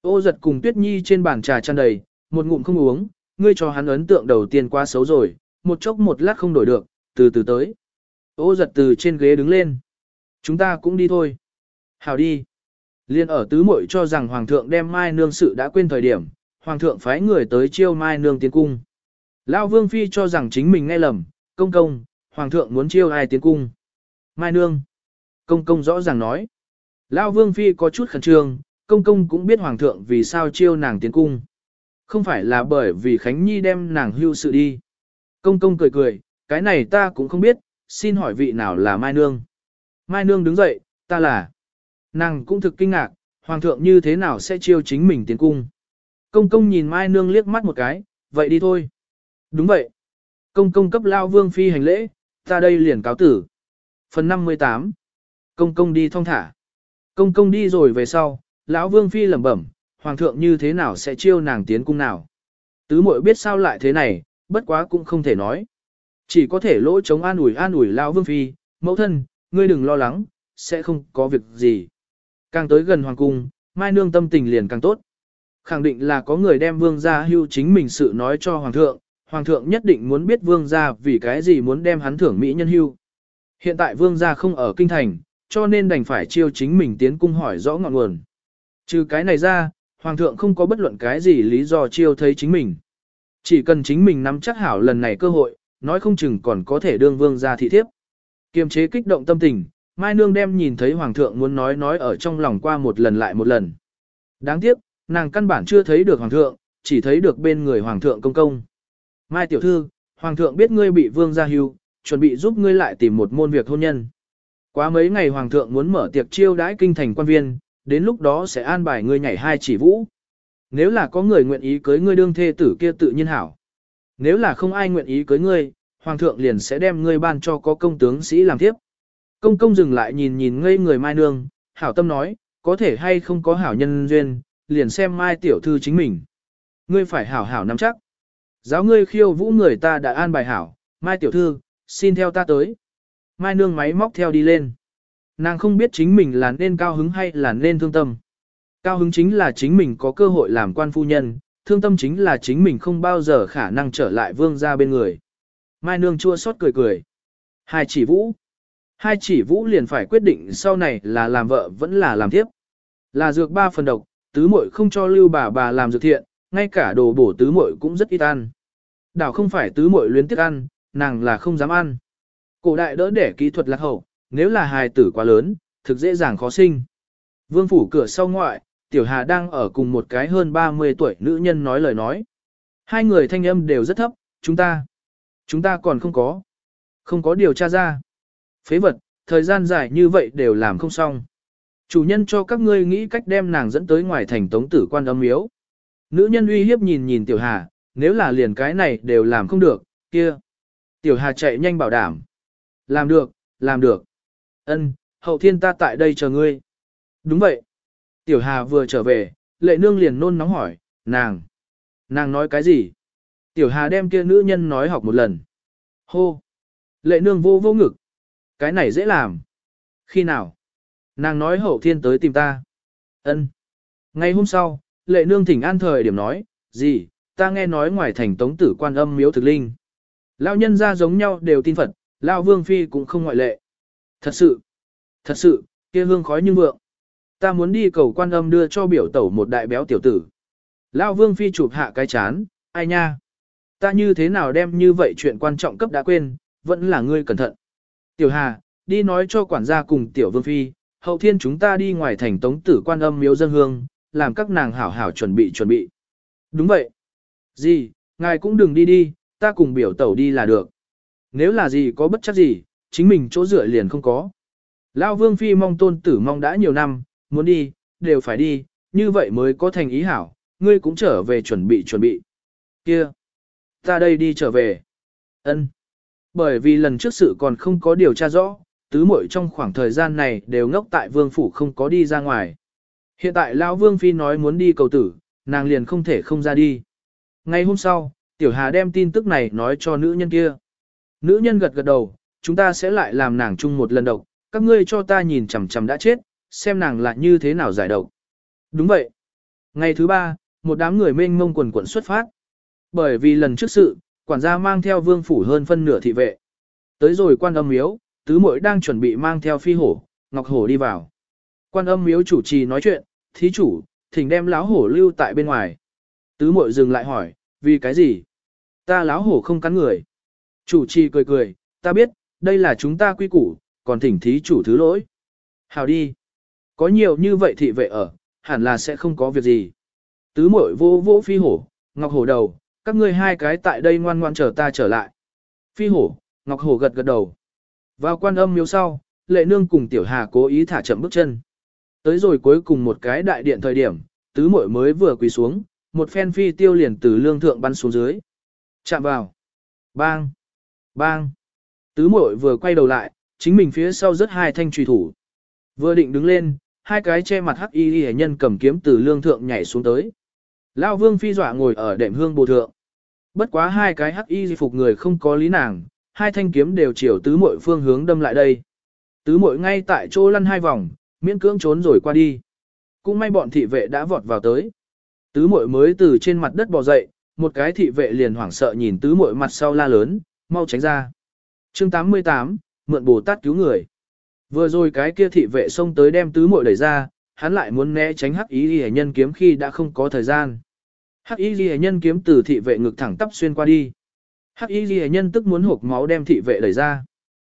Ô giật cùng Tuyết Nhi trên bàn trà tràn đầy, một ngụm không uống, ngươi cho hắn ấn tượng đầu tiên quá xấu rồi, một chốc một lát không đổi được, từ từ tới. Ô giật từ trên ghế đứng lên. Chúng ta cũng đi thôi. Hào đi. Liên ở tứ muội cho rằng Hoàng thượng đem Mai Nương sự đã quên thời điểm, Hoàng thượng phái người tới chiêu Mai Nương tiến cung. Lão Vương Phi cho rằng chính mình nghe lầm, công công, Hoàng thượng muốn chiêu ai tiến cung. Mai Nương. Công công rõ ràng nói. Lão Vương Phi có chút khẩn trương, công công cũng biết Hoàng thượng vì sao chiêu nàng tiến cung. Không phải là bởi vì Khánh Nhi đem nàng hưu sự đi. Công công cười cười, cái này ta cũng không biết, xin hỏi vị nào là Mai Nương. Mai Nương đứng dậy, ta là. Nàng cũng thực kinh ngạc, Hoàng thượng như thế nào sẽ chiêu chính mình tiến cung. Công công nhìn Mai Nương liếc mắt một cái, vậy đi thôi. Đúng vậy. Công công cấp lao vương phi hành lễ, ta đây liền cáo tử. Phần 58. Công công đi thong thả. Công công đi rồi về sau, lão vương phi lẩm bẩm, hoàng thượng như thế nào sẽ chiêu nàng tiến cung nào. Tứ muội biết sao lại thế này, bất quá cũng không thể nói. Chỉ có thể lỗ chống an ủi an ủi lão vương phi, mẫu thân, ngươi đừng lo lắng, sẽ không có việc gì. Càng tới gần hoàng cung, mai nương tâm tình liền càng tốt. Khẳng định là có người đem vương gia hưu chính mình sự nói cho hoàng thượng, hoàng thượng nhất định muốn biết vương gia vì cái gì muốn đem hắn thưởng mỹ nhân hưu. Hiện tại vương gia không ở kinh thành, cho nên đành phải chiêu chính mình tiến cung hỏi rõ ngọn nguồn. Trừ cái này ra, hoàng thượng không có bất luận cái gì lý do chiêu thấy chính mình. Chỉ cần chính mình nắm chắc hảo lần này cơ hội, nói không chừng còn có thể đương vương gia thị thiếp. Kiềm chế kích động tâm tình, Mai Nương đem nhìn thấy hoàng thượng muốn nói nói ở trong lòng qua một lần lại một lần. Đáng tiếc, nàng căn bản chưa thấy được hoàng thượng, chỉ thấy được bên người hoàng thượng công công. Mai tiểu thư, hoàng thượng biết ngươi bị vương gia hưu, chuẩn bị giúp ngươi lại tìm một môn việc hôn nhân. Quá mấy ngày hoàng thượng muốn mở tiệc chiêu đãi kinh thành quan viên, đến lúc đó sẽ an bài ngươi nhảy hai chỉ vũ. Nếu là có người nguyện ý cưới ngươi đương thê tử kia tự nhiên hảo. Nếu là không ai nguyện ý cưới ngươi, hoàng thượng liền sẽ đem ngươi ban cho có công tướng sĩ làm tiếp. Công công dừng lại nhìn nhìn ngây người mai nương, hảo tâm nói, có thể hay không có hảo nhân duyên, liền xem mai tiểu thư chính mình. Ngươi phải hảo hảo nắm chắc. Giáo ngươi khiêu vũ người ta đã an bài hảo, mai tiểu thư, xin theo ta tới. Mai nương máy móc theo đi lên. Nàng không biết chính mình là nên cao hứng hay là nên thương tâm. Cao hứng chính là chính mình có cơ hội làm quan phu nhân, thương tâm chính là chính mình không bao giờ khả năng trở lại vương ra bên người. Mai nương chua xót cười cười. Hai chỉ vũ. Hai chỉ vũ liền phải quyết định sau này là làm vợ vẫn là làm tiếp. Là dược ba phần độc, tứ muội không cho lưu bà bà làm dược thiện, ngay cả đồ bổ tứ muội cũng rất ít ăn. Đảo không phải tứ muội luyến tiếc ăn, nàng là không dám ăn. Cổ đại đỡ để kỹ thuật lạc hậu, nếu là hài tử quá lớn, thực dễ dàng khó sinh. Vương phủ cửa sau ngoại, Tiểu Hà đang ở cùng một cái hơn 30 tuổi nữ nhân nói lời nói. Hai người thanh âm đều rất thấp, chúng ta, chúng ta còn không có, không có điều tra ra. Phế vật, thời gian dài như vậy đều làm không xong. Chủ nhân cho các ngươi nghĩ cách đem nàng dẫn tới ngoài thành tống tử quan âm miếu. Nữ nhân uy hiếp nhìn nhìn Tiểu Hà, nếu là liền cái này đều làm không được, kia. Tiểu Hà chạy nhanh bảo đảm. Làm được, làm được. Ân, hậu thiên ta tại đây chờ ngươi. Đúng vậy. Tiểu Hà vừa trở về, lệ nương liền nôn nóng hỏi, nàng. Nàng nói cái gì? Tiểu Hà đem kia nữ nhân nói học một lần. Hô. Lệ nương vô vô ngực. Cái này dễ làm. Khi nào? Nàng nói hậu thiên tới tìm ta. Ân. Ngày hôm sau, lệ nương thỉnh an thời điểm nói, gì, ta nghe nói ngoài thành tống tử quan âm miếu thực linh. Lão nhân ra giống nhau đều tin Phật, Lão vương phi cũng không ngoại lệ. Thật sự, thật sự, kia hương khói như vượng. Ta muốn đi cầu quan âm đưa cho biểu tẩu một đại béo tiểu tử. Lão vương phi chụp hạ cái chán, ai nha. Ta như thế nào đem như vậy chuyện quan trọng cấp đã quên, vẫn là ngươi cẩn thận. Tiểu Hà, đi nói cho quản gia cùng tiểu vương phi, hậu thiên chúng ta đi ngoài thành tống tử quan âm miếu dân hương, làm các nàng hảo hảo chuẩn bị chuẩn bị. Đúng vậy. Gì, ngài cũng đừng đi đi, ta cùng biểu tẩu đi là được. Nếu là gì có bất chắc gì, chính mình chỗ dựa liền không có. Lão Vương Phi mong tôn tử mong đã nhiều năm, muốn đi, đều phải đi, như vậy mới có thành ý hảo, ngươi cũng trở về chuẩn bị chuẩn bị. Kia, ta đây đi trở về. Ân. Bởi vì lần trước sự còn không có điều tra rõ, tứ muội trong khoảng thời gian này đều ngốc tại vương phủ không có đi ra ngoài. Hiện tại lão Vương Phi nói muốn đi cầu tử, nàng liền không thể không ra đi. Ngày hôm sau, Tiểu Hà đem tin tức này nói cho nữ nhân kia. Nữ nhân gật gật đầu, chúng ta sẽ lại làm nàng chung một lần độc, các ngươi cho ta nhìn chằm chằm đã chết, xem nàng là như thế nào giải độc. Đúng vậy. Ngày thứ ba, một đám người mênh mông quần quần xuất phát. Bởi vì lần trước sự, quản gia mang theo vương phủ hơn phân nửa thị vệ. Tới rồi quan âm miếu, tứ muội đang chuẩn bị mang theo phi hổ, ngọc hổ đi vào. Quan âm miếu chủ trì nói chuyện, thí chủ, thỉnh đem láo hổ lưu tại bên ngoài. Tứ muội dừng lại hỏi, vì cái gì? Ta láo hổ không cắn người. Chủ trì cười cười, ta biết, đây là chúng ta quy củ, còn thỉnh thí chủ thứ lỗi. Hào đi. Có nhiều như vậy thị vệ ở, hẳn là sẽ không có việc gì. Tứ muội vô vô phi hổ, ngọc hổ đầu, các ngươi hai cái tại đây ngoan ngoan chờ ta trở lại. Phi hổ, ngọc hổ gật gật đầu. Vào quan âm miếu sau, lệ nương cùng tiểu hà cố ý thả chậm bước chân. Tới rồi cuối cùng một cái đại điện thời điểm, tứ muội mới vừa quỳ xuống, một phen phi tiêu liền từ lương thượng bắn xuống dưới. Chạm vào. Bang. Bang. Tứ muội vừa quay đầu lại, chính mình phía sau rất hai thanh trùy thủ. Vừa định đứng lên, hai cái che mặt hắc y y nhân cầm kiếm từ lương thượng nhảy xuống tới. Lao vương phi dọa ngồi ở đệm hương bồ thượng. Bất quá hai cái hắc y phục người không có lý nàng, hai thanh kiếm đều chiều tứ muội phương hướng đâm lại đây. Tứ muội ngay tại chỗ lăn hai vòng, miễn cưỡng trốn rồi qua đi. Cũng may bọn thị vệ đã vọt vào tới. Tứ muội mới từ trên mặt đất bò dậy, một cái thị vệ liền hoảng sợ nhìn tứ muội mặt sau la lớn, mau tránh ra. Chương 88, mượn Bồ Tát cứu người. Vừa rồi cái kia thị vệ xông tới đem tứ muội đẩy ra, hắn lại muốn né tránh hắc ý ghi nhân kiếm khi đã không có thời gian. Hắc ý ghi nhân kiếm từ thị vệ ngực thẳng tắp xuyên qua đi. Hắc y ghi nhân tức muốn hộp máu đem thị vệ đẩy ra.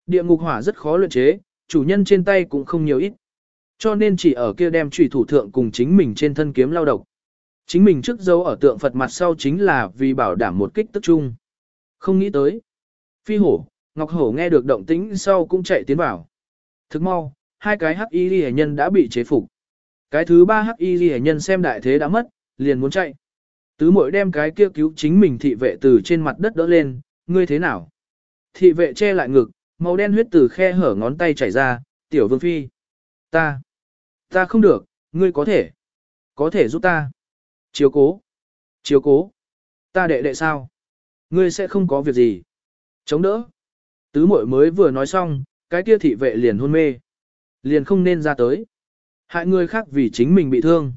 Địa ngục hỏa rất khó luyện chế, chủ nhân trên tay cũng không nhiều ít. Cho nên chỉ ở kia đem trùy thủ thượng cùng chính mình trên thân kiếm lao độc. Chính mình trước dấu ở tượng Phật mặt sau chính là vì bảo đảm một kích tức chung. Không nghĩ tới. Phi hổ, Ngọc Hổ nghe được động tĩnh sau cũng chạy tiến vào. Thức mau, hai cái hắc y ghi nhân đã bị chế phục. Cái thứ ba hắc y ghi nhân xem đại thế đã mất, liền muốn chạy. Tứ mội đem cái kia cứu chính mình thị vệ từ trên mặt đất đỡ lên, ngươi thế nào? Thị vệ che lại ngực, màu đen huyết từ khe hở ngón tay chảy ra, tiểu vương phi. Ta, ta không được, Ngươi có thể, có thể giúp ta. Chiếu cố, chiếu cố. Ta đệ đệ sao? Ngươi sẽ không có việc gì. Chống đỡ. Tứ Mội mới vừa nói xong, cái kia thị vệ liền hôn mê. Liền không nên ra tới. Hại người khác vì chính mình bị thương.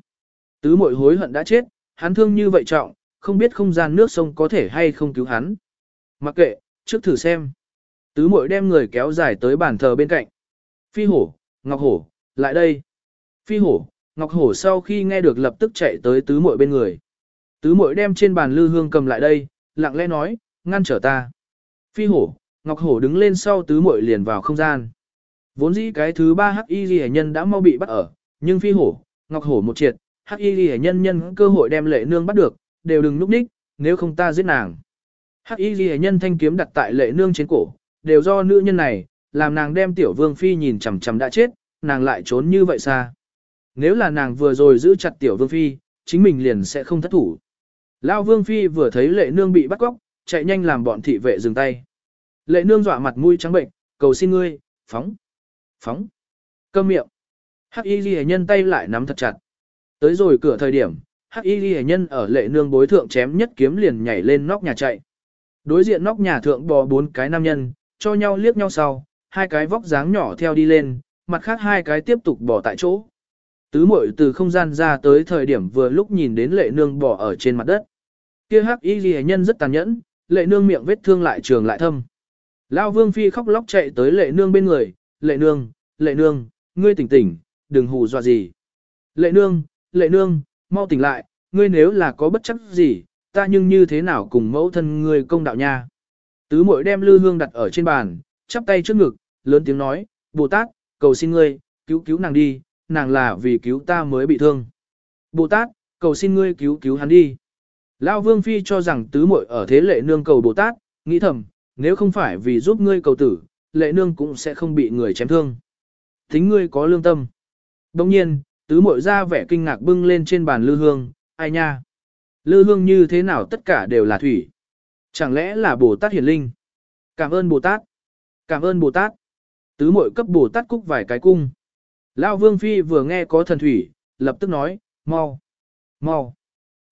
Tứ Mội hối hận đã chết, hắn thương như vậy trọng, không biết không gian nước sông có thể hay không cứu hắn. Mặc kệ, trước thử xem. Tứ muội đem người kéo dài tới bàn thờ bên cạnh. Phi hổ, Ngọc hổ, lại đây. Phi hổ, Ngọc hổ sau khi nghe được lập tức chạy tới tứ muội bên người. Tứ muội đem trên bàn lư hương cầm lại đây, lặng lẽ nói, ngăn trở ta. Phi hổ, Ngọc hổ đứng lên sau tứ muội liền vào không gian. Vốn dĩ cái thứ ba hắc y ghi nhân đã mau bị bắt ở, nhưng phi hổ, Ngọc hổ một triệt, hắc y ghi nhân nhân cơ hội đem lệ nương bắt được, đều đừng núp đích, nếu không ta giết nàng. Hắc y ghi nhân thanh kiếm đặt tại lệ nương trên cổ, đều do nữ nhân này, làm nàng đem tiểu vương phi nhìn chằm chằm đã chết, nàng lại trốn như vậy xa. Nếu là nàng vừa rồi giữ chặt tiểu vương phi, chính mình liền sẽ không thất thủ. Lao vương phi vừa thấy lệ nương bị bắt cóc, chạy nhanh làm bọn thị vệ dừng tay. Lệ nương dọa mặt mũi trắng bệnh, cầu xin ngươi, phóng, phóng, câm miệng. Hắc y ghi nhân tay lại nắm thật chặt. Tới rồi cửa thời điểm, hắc y ghi nhân ở lệ nương bối thượng chém nhất kiếm liền nhảy lên nóc nhà chạy. Đối diện nóc nhà thượng bò bốn cái nam nhân, cho nhau liếc nhau sau, hai cái vóc dáng nhỏ theo đi lên, mặt khác hai cái tiếp tục bỏ tại chỗ. Tứ muội từ không gian ra tới thời điểm vừa lúc nhìn đến lệ nương bỏ ở trên mặt đất. Kia hắc y ghi nhân rất tàn nhẫn, lệ nương miệng vết thương lại trường lại thâm. Lao vương phi khóc lóc chạy tới lệ nương bên người, lệ nương, lệ nương, ngươi tỉnh tỉnh, đừng hù dọa gì. Lệ nương, lệ nương, mau tỉnh lại, ngươi nếu là có bất chấp gì, ta nhưng như thế nào cùng mẫu thân ngươi công đạo nha. Tứ muội đem lư hương đặt ở trên bàn, chắp tay trước ngực, lớn tiếng nói, Bồ Tát, cầu xin ngươi, cứu cứu nàng đi, nàng là vì cứu ta mới bị thương. Bồ Tát, cầu xin ngươi cứu cứu hắn đi. Lão Vương Phi cho rằng tứ muội ở thế lệ nương cầu Bồ Tát, nghĩ thầm, nếu không phải vì giúp ngươi cầu tử, lệ nương cũng sẽ không bị người chém thương. Tính ngươi có lương tâm. Đồng nhiên, tứ Mội ra vẻ kinh ngạc bưng lên trên bàn lư hương, ai nha. Lư hương như thế nào tất cả đều là thủy. Chẳng lẽ là Bồ Tát hiển linh? Cảm ơn Bồ Tát. Cảm ơn Bồ Tát. Tứ Mội cấp Bồ Tát cúc vài cái cung. Lão Vương Phi vừa nghe có thần thủy, lập tức nói, mau, mau,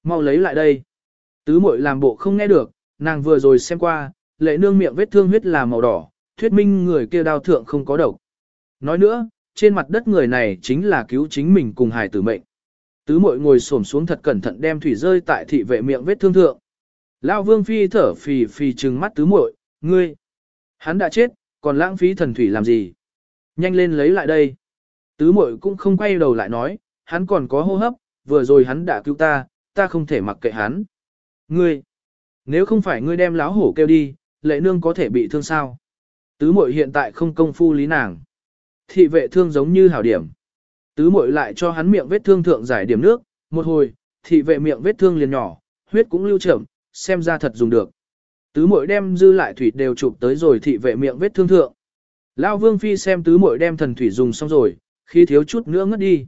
mau lấy lại đây. Tứ Mội làm bộ không nghe được, nàng vừa rồi xem qua, lệ nương miệng vết thương huyết là màu đỏ, thuyết minh người kia đau thượng không có độc. Nói nữa, trên mặt đất người này chính là cứu chính mình cùng hài tử mệnh. Tứ muội ngồi xổm xuống thật cẩn thận đem thủy rơi tại thị vệ miệng vết thương thượng. Lão Vương Phi thở phì phì trừng mắt tứ muội, ngươi, hắn đã chết, còn lãng phí thần thủy làm gì? Nhanh lên lấy lại đây. Tứ muội cũng không quay đầu lại nói, hắn còn có hô hấp, vừa rồi hắn đã cứu ta, ta không thể mặc kệ hắn. Ngươi, nếu không phải ngươi đem láo hổ kêu đi, lệ nương có thể bị thương sao? Tứ muội hiện tại không công phu lý nàng. Thị vệ thương giống như hảo điểm. Tứ muội lại cho hắn miệng vết thương thượng giải điểm nước, một hồi, thị vệ miệng vết thương liền nhỏ, huyết cũng lưu chậm, xem ra thật dùng được. Tứ muội đem dư lại thủy đều chụp tới rồi thị vệ miệng vết thương thượng. Lão Vương Phi xem tứ muội đem thần thủy dùng xong rồi, khi thiếu chút nữa ngất đi.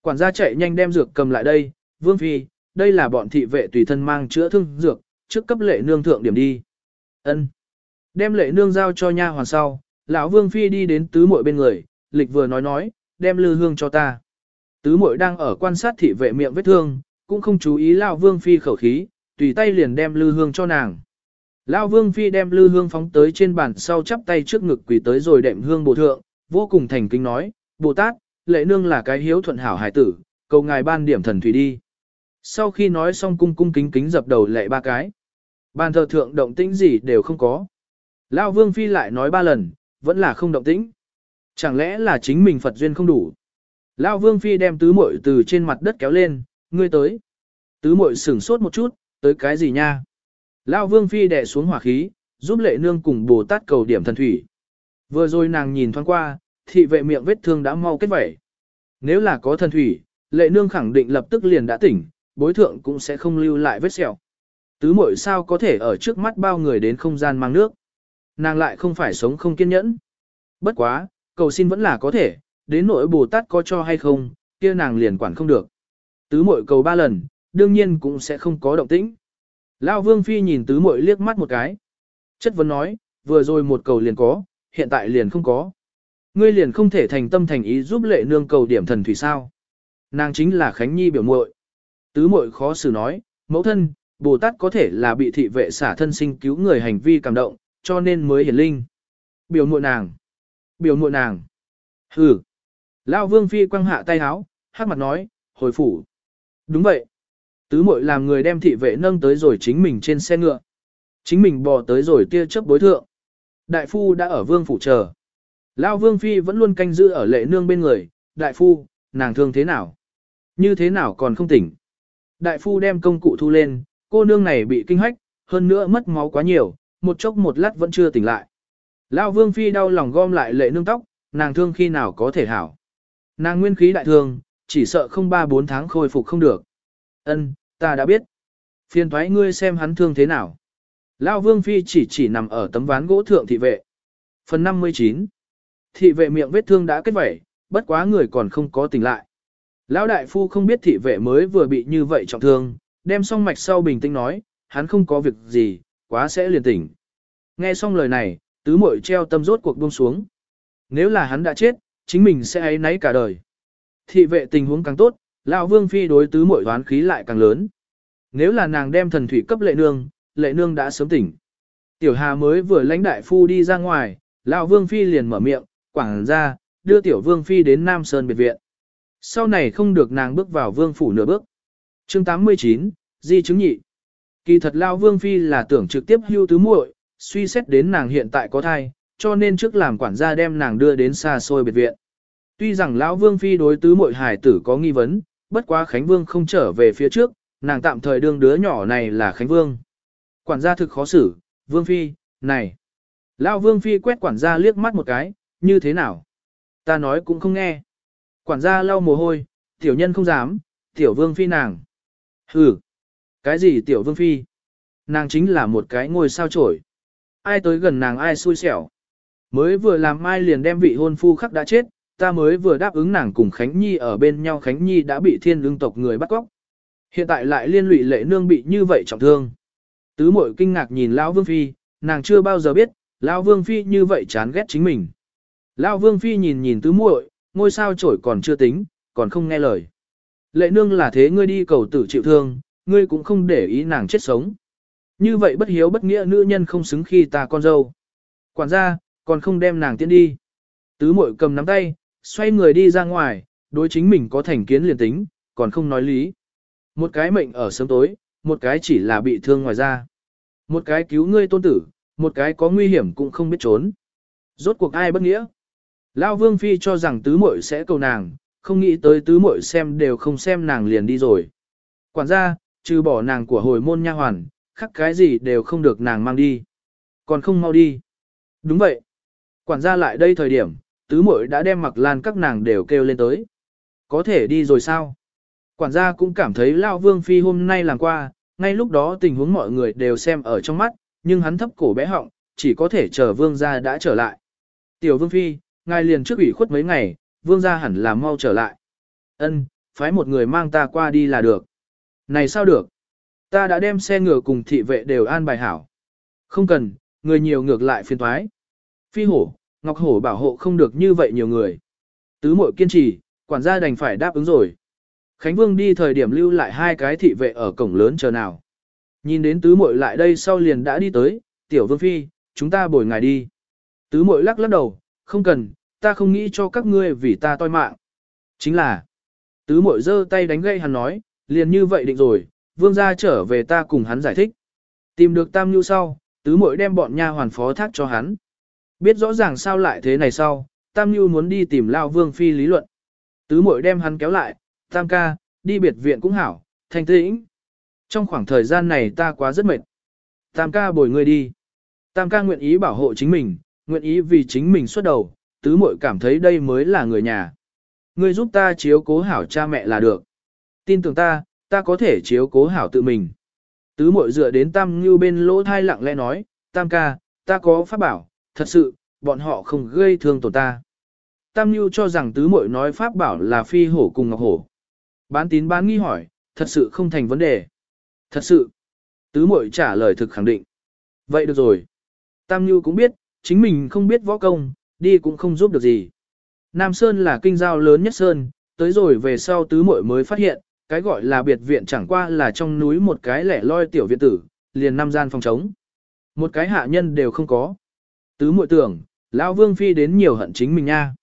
Quản gia chạy nhanh đem dược cầm lại đây, Vương Phi, đây là bọn thị vệ tùy thân mang chữa thương dược, trước cấp lệ nương thượng điểm đi. Ân. Đem lệ nương giao cho nha hoàn sau, lão Vương Phi đi đến tứ muội bên người, lịch vừa nói nói, đem lư hương cho ta. Tứ muội đang ở quan sát thị vệ miệng vết thương, cũng không chú ý lão Vương Phi khẩu khí, tùy tay liền đem lư hương cho nàng. Lão Vương Phi đem lư hương phóng tới trên bàn sau chắp tay trước ngực quỳ tới rồi đệm hương bổ thượng, vô cùng thành kính nói, Bồ Tát, lệ nương là cái hiếu thuận hảo hải tử, cầu ngài ban điểm thần thủy đi. Sau khi nói xong cung cung kính kính dập đầu lệ ba cái. Bàn thờ thượng động tĩnh gì đều không có. Lão Vương Phi lại nói ba lần, vẫn là không động tĩnh. Chẳng lẽ là chính mình Phật duyên không đủ? Lão Vương Phi đem tứ muội từ trên mặt đất kéo lên, ngươi tới. Tứ muội sửng sốt một chút, tới cái gì nha? Lão Vương Phi đè xuống hỏa khí, giúp lệ nương cùng Bồ Tát cầu điểm thần thủy. Vừa rồi nàng nhìn thoáng qua, thị vệ miệng vết thương đã mau kết vẩy. Nếu là có thần thủy, lệ nương khẳng định lập tức liền đã tỉnh, bối thượng cũng sẽ không lưu lại vết sẹo. Tứ muội sao có thể ở trước mắt bao người đến không gian mang nước. Nàng lại không phải sống không kiên nhẫn. Bất quá, cầu xin vẫn là có thể, đến nỗi Bồ Tát có cho hay không, kia nàng liền quản không được. Tứ muội cầu ba lần, đương nhiên cũng sẽ không có động tĩnh. Lão Vương Phi nhìn tứ muội liếc mắt một cái. Chất vấn nói, vừa rồi một cầu liền có, hiện tại liền không có. Ngươi liền không thể thành tâm thành ý giúp lệ nương cầu điểm thần thủy sao. Nàng chính là Khánh Nhi biểu muội. Tứ muội khó xử nói, mẫu thân, Bồ Tát có thể là bị thị vệ xả thân sinh cứu người hành vi cảm động, cho nên mới hiển linh. Biểu muội nàng. Biểu muội nàng. Hừ. Lão Vương Phi quăng hạ tay áo, hát mặt nói, hồi phủ. Đúng vậy. Tứ muội làm người đem thị vệ nâng tới rồi chính mình trên xe ngựa. Chính mình bò tới rồi tia chớp bối thượng. Đại phu đã ở vương phủ chờ. Lão Vương Phi vẫn luôn canh giữ ở lệ nương bên người. Đại phu, nàng thương thế nào? Như thế nào còn không tỉnh? Đại phu đem công cụ thu lên, cô nương này bị kinh hách, hơn nữa mất máu quá nhiều, một chốc một lát vẫn chưa tỉnh lại. Lão Vương Phi đau lòng gom lại lệ nương tóc, nàng thương khi nào có thể hảo. Nàng nguyên khí đại thương, chỉ sợ không ba bốn tháng khôi phục không được. Ân, ta đã biết. Phiền thoái ngươi xem hắn thương thế nào. Lão Vương Phi chỉ chỉ nằm ở tấm ván gỗ thượng thị vệ. Phần 59 Thị vệ miệng vết thương đã kết vẩy, bất quá người còn không có tỉnh lại. Lão đại phu không biết thị vệ mới vừa bị như vậy trọng thương, đem xong mạch sau bình tĩnh nói, hắn không có việc gì, quá sẽ liền tỉnh. Nghe xong lời này, tứ muội treo tâm rốt cuộc buông xuống. Nếu là hắn đã chết, chính mình sẽ ấy nấy cả đời. Thị vệ tình huống càng tốt, lão vương phi đối tứ muội đoán khí lại càng lớn. Nếu là nàng đem thần thủy cấp lệ nương, lệ nương đã sớm tỉnh. Tiểu Hà mới vừa lãnh đại phu đi ra ngoài, lão vương phi liền mở miệng, quảng ra, đưa tiểu vương phi đến Nam Sơn biệt viện. Sau này không được nàng bước vào vương phủ nửa bước. Chương 89, Di chứng nhị. Kỳ thật Lão Vương Phi là tưởng trực tiếp hưu tứ muội, suy xét đến nàng hiện tại có thai, cho nên trước làm quản gia đem nàng đưa đến xa xôi biệt viện. Tuy rằng lão Vương Phi đối tứ muội hải tử có nghi vấn, bất quá Khánh Vương không trở về phía trước, nàng tạm thời đương đứa nhỏ này là Khánh Vương. Quản gia thực khó xử, Vương Phi, này. Lão Vương Phi quét quản gia liếc mắt một cái, như thế nào? Ta nói cũng không nghe. Quản gia lau mồ hôi, tiểu nhân không dám, tiểu vương phi nàng. Hừ, cái gì tiểu vương phi? Nàng chính là một cái ngôi sao trổi. Ai tới gần nàng ai xui xẻo. Mới vừa làm mai liền đem vị hôn phu khắc đã chết, ta mới vừa đáp ứng nàng cùng Khánh Nhi ở bên nhau Khánh Nhi đã bị thiên lương tộc người bắt cóc. Hiện tại lại liên lụy lệ nương bị như vậy trọng thương. Tứ mội kinh ngạc nhìn Lão Vương Phi, nàng chưa bao giờ biết, Lão Vương Phi như vậy chán ghét chính mình. Lão Vương Phi nhìn nhìn tứ muội, ngôi sao trổi còn chưa tính, còn không nghe lời. Lệ nương là thế ngươi đi cầu tử chịu thương, ngươi cũng không để ý nàng chết sống. Như vậy bất hiếu bất nghĩa nữ nhân không xứng khi ta con dâu. Quản gia, còn không đem nàng tiến đi. Tứ mội cầm nắm tay, xoay người đi ra ngoài, đối chính mình có thành kiến liền tính, còn không nói lý. Một cái mệnh ở sớm tối, một cái chỉ là bị thương ngoài ra. Một cái cứu ngươi tôn tử, một cái có nguy hiểm cũng không biết trốn. Rốt cuộc ai bất nghĩa? Lão Vương Phi cho rằng tứ muội sẽ cầu nàng, không nghĩ tới tứ muội xem đều không xem nàng liền đi rồi. Quản gia, trừ bỏ nàng của hồi môn nha hoàn, khắc cái gì đều không được nàng mang đi. Còn không mau đi. Đúng vậy. Quản gia lại đây thời điểm, tứ muội đã đem mặc lan các nàng đều kêu lên tới. Có thể đi rồi sao? Quản gia cũng cảm thấy Lão Vương Phi hôm nay làm qua, ngay lúc đó tình huống mọi người đều xem ở trong mắt, nhưng hắn thấp cổ bé họng, chỉ có thể chờ Vương gia đã trở lại. Tiểu Vương Phi, ngài liền trước ủy khuất mấy ngày, vương gia hẳn là mau trở lại. Ân, phái một người mang ta qua đi là được. Này sao được? Ta đã đem xe ngựa cùng thị vệ đều an bài hảo. Không cần, người nhiều ngược lại phiền toái. Phi hổ, Ngọc Hổ bảo hộ không được như vậy nhiều người. Tứ mội kiên trì, quản gia đành phải đáp ứng rồi. Khánh Vương đi thời điểm lưu lại hai cái thị vệ ở cổng lớn chờ nào. Nhìn đến tứ muội lại đây sau liền đã đi tới, tiểu vương phi, chúng ta bồi ngài đi. Tứ muội lắc lắc đầu, không cần, ta không nghĩ cho các ngươi vì ta toi mạng. Chính là, tứ mội giơ tay đánh gây hắn nói, liền như vậy định rồi, vương gia trở về ta cùng hắn giải thích. Tìm được tam nhu sau, tứ mội đem bọn nha hoàn phó thác cho hắn. Biết rõ ràng sao lại thế này sau, tam nhu muốn đi tìm lao vương phi lý luận. Tứ mội đem hắn kéo lại, tam ca, đi biệt viện cũng hảo, thanh tĩnh. Trong khoảng thời gian này ta quá rất mệt. Tam ca bồi người đi. Tam ca nguyện ý bảo hộ chính mình, nguyện ý vì chính mình xuất đầu, tứ muội cảm thấy đây mới là người nhà. Ngươi giúp ta chiếu cố hảo cha mẹ là được. Tin tưởng ta, ta có thể chiếu cố hảo tự mình. Tứ muội dựa đến tam như bên lỗ thai lặng lẽ nói, tam ca, ta có pháp bảo, thật sự, bọn họ không gây thương tổn ta. Tam Nhu cho rằng tứ muội nói pháp bảo là phi hổ cùng ngọc hổ. Bán tín bán nghi hỏi, thật sự không thành vấn đề. Thật sự. Tứ muội trả lời thực khẳng định. Vậy được rồi. Tam Nhu cũng biết, chính mình không biết võ công, đi cũng không giúp được gì. Nam Sơn là kinh giao lớn nhất Sơn, tới rồi về sau tứ muội mới phát hiện, cái gọi là biệt viện chẳng qua là trong núi một cái lẻ loi tiểu viện tử, liền năm gian phòng trống. Một cái hạ nhân đều không có. Tứ muội tưởng, lão vương phi đến nhiều hận chính mình nha.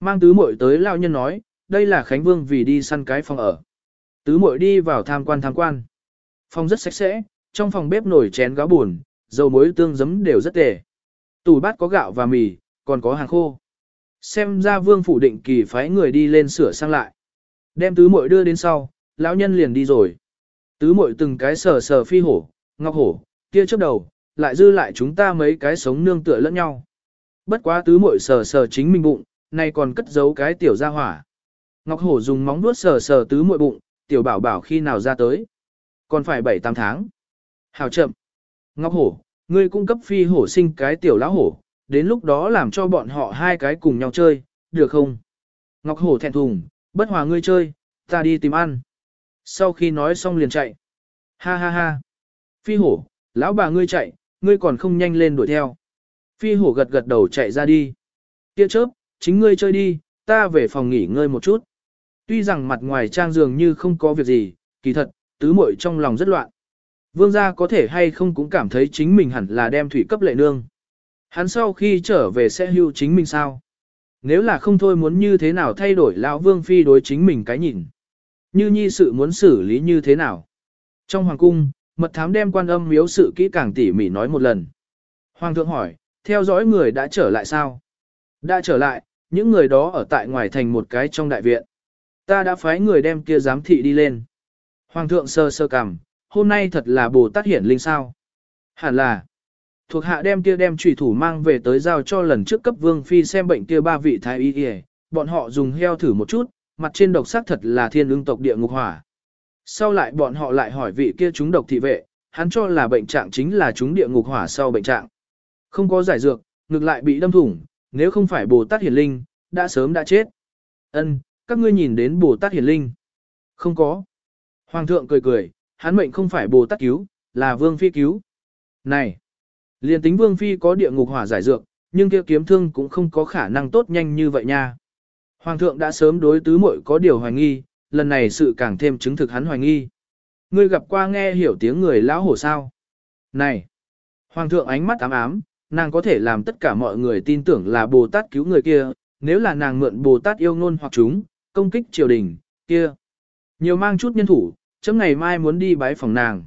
Mang tứ muội tới lão nhân nói, đây là Khánh Vương vì đi săn cái phòng ở. Tứ muội đi vào tham quan tham quan. Phòng rất sạch sẽ, trong phòng bếp nổi chén gáo buồn, dầu muối tương giấm đều rất tề Tủ bát có gạo và mì, còn có hàng khô. Xem ra vương phủ định kỳ phái người đi lên sửa sang lại. Đem tứ muội đưa đến sau, lão nhân liền đi rồi. Tứ muội từng cái sờ sờ phi hổ, ngọc hổ, kia chớp đầu, lại dư lại chúng ta mấy cái sống nương tựa lẫn nhau. Bất quá tứ muội sờ sờ chính mình bụng, nay còn cất giấu cái tiểu gia hỏa. Ngọc hổ dùng móng vuốt sờ sờ tứ muội bụng, tiểu bảo bảo khi nào ra tới. Còn phải 7-8 tháng. Hào chậm. Ngọc hổ, ngươi cung cấp phi hổ sinh cái tiểu lão hổ, đến lúc đó làm cho bọn họ hai cái cùng nhau chơi, được không? Ngọc hổ thẹn thùng, bất hòa ngươi chơi, ta đi tìm ăn. Sau khi nói xong liền chạy. Ha ha ha. Phi hổ, lão bà ngươi chạy, ngươi còn không nhanh lên đuổi theo. Phi hổ gật gật đầu chạy ra đi. Kia chớp, chính ngươi chơi đi, ta về phòng nghỉ ngơi một chút. Tuy rằng mặt ngoài trang dường như không có việc gì, kỳ thật, tứ muội trong lòng rất loạn. Vương gia có thể hay không cũng cảm thấy chính mình hẳn là đem thủy cấp lệ nương. Hắn sau khi trở về sẽ hưu chính mình sao? Nếu là không thôi muốn như thế nào thay đổi lão vương phi đối chính mình cái nhìn. Như nhi sự muốn xử lý như thế nào? Trong hoàng cung, mật thám đem quan âm miếu sự kỹ càng tỉ mỉ nói một lần. Hoàng thượng hỏi, theo dõi người đã trở lại sao? Đã trở lại, những người đó ở tại ngoài thành một cái trong đại viện. Ta đã phái người đem kia giám thị đi lên. Hoàng thượng sơ sơ cằm, hôm nay thật là Bồ Tát hiển linh sao. Hẳn là, thuộc hạ đem kia đem trùy thủ mang về tới giao cho lần trước cấp vương phi xem bệnh kia ba vị thái y y, bọn họ dùng heo thử một chút, mặt trên độc sắc thật là thiên ương tộc địa ngục hỏa. Sau lại bọn họ lại hỏi vị kia chúng độc thị vệ, hắn cho là bệnh trạng chính là chúng địa ngục hỏa sau bệnh trạng. Không có giải dược, ngược lại bị đâm thủng, nếu không phải Bồ Tát Hiển Linh, đã sớm đã chết. Ân, các ngươi nhìn đến Bồ Tát Hiển Linh. Không có. Hoàng thượng cười cười, hắn mệnh không phải Bồ Tát cứu, là Vương Phi cứu. Này, liền tính Vương Phi có địa ngục hỏa giải dược, nhưng kia kiếm thương cũng không có khả năng tốt nhanh như vậy nha. Hoàng thượng đã sớm đối tứ muội có điều hoài nghi, lần này sự càng thêm chứng thực hắn hoài nghi. Ngươi gặp qua nghe hiểu tiếng người lão hổ sao? Này! Hoàng thượng ánh mắt ám ám, nàng có thể làm tất cả mọi người tin tưởng là Bồ Tát cứu người kia, nếu là nàng mượn Bồ Tát yêu ngôn hoặc chúng, công kích triều đình, kia. Nhiều mang chút nhân thủ, chấm ngày mai muốn đi bái phòng nàng.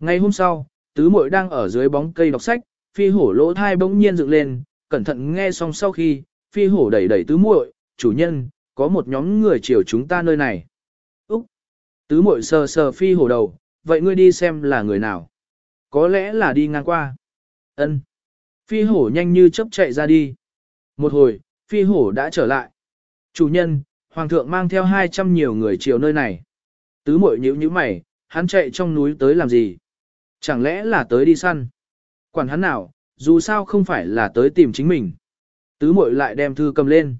Ngày hôm sau, tứ muội đang ở dưới bóng cây đọc sách, phi hổ lỗ thai bỗng nhiên dựng lên, cẩn thận nghe xong sau khi, phi hổ đẩy đẩy tứ muội, chủ nhân, có một nhóm người chiều chúng ta nơi này. Úc! Tứ muội sờ sờ phi hổ đầu, vậy ngươi đi xem là người nào? Có lẽ là đi ngang qua. Ân. Phi hổ nhanh như chớp chạy ra đi. Một hồi, phi hổ đã trở lại. Chủ nhân, hoàng thượng mang theo 200 nhiều người chiều nơi này. Tứ muội nhíu nhíu mày, hắn chạy trong núi tới làm gì? Chẳng lẽ là tới đi săn? Quản hắn nào, dù sao không phải là tới tìm chính mình. Tứ muội lại đem thư cầm lên.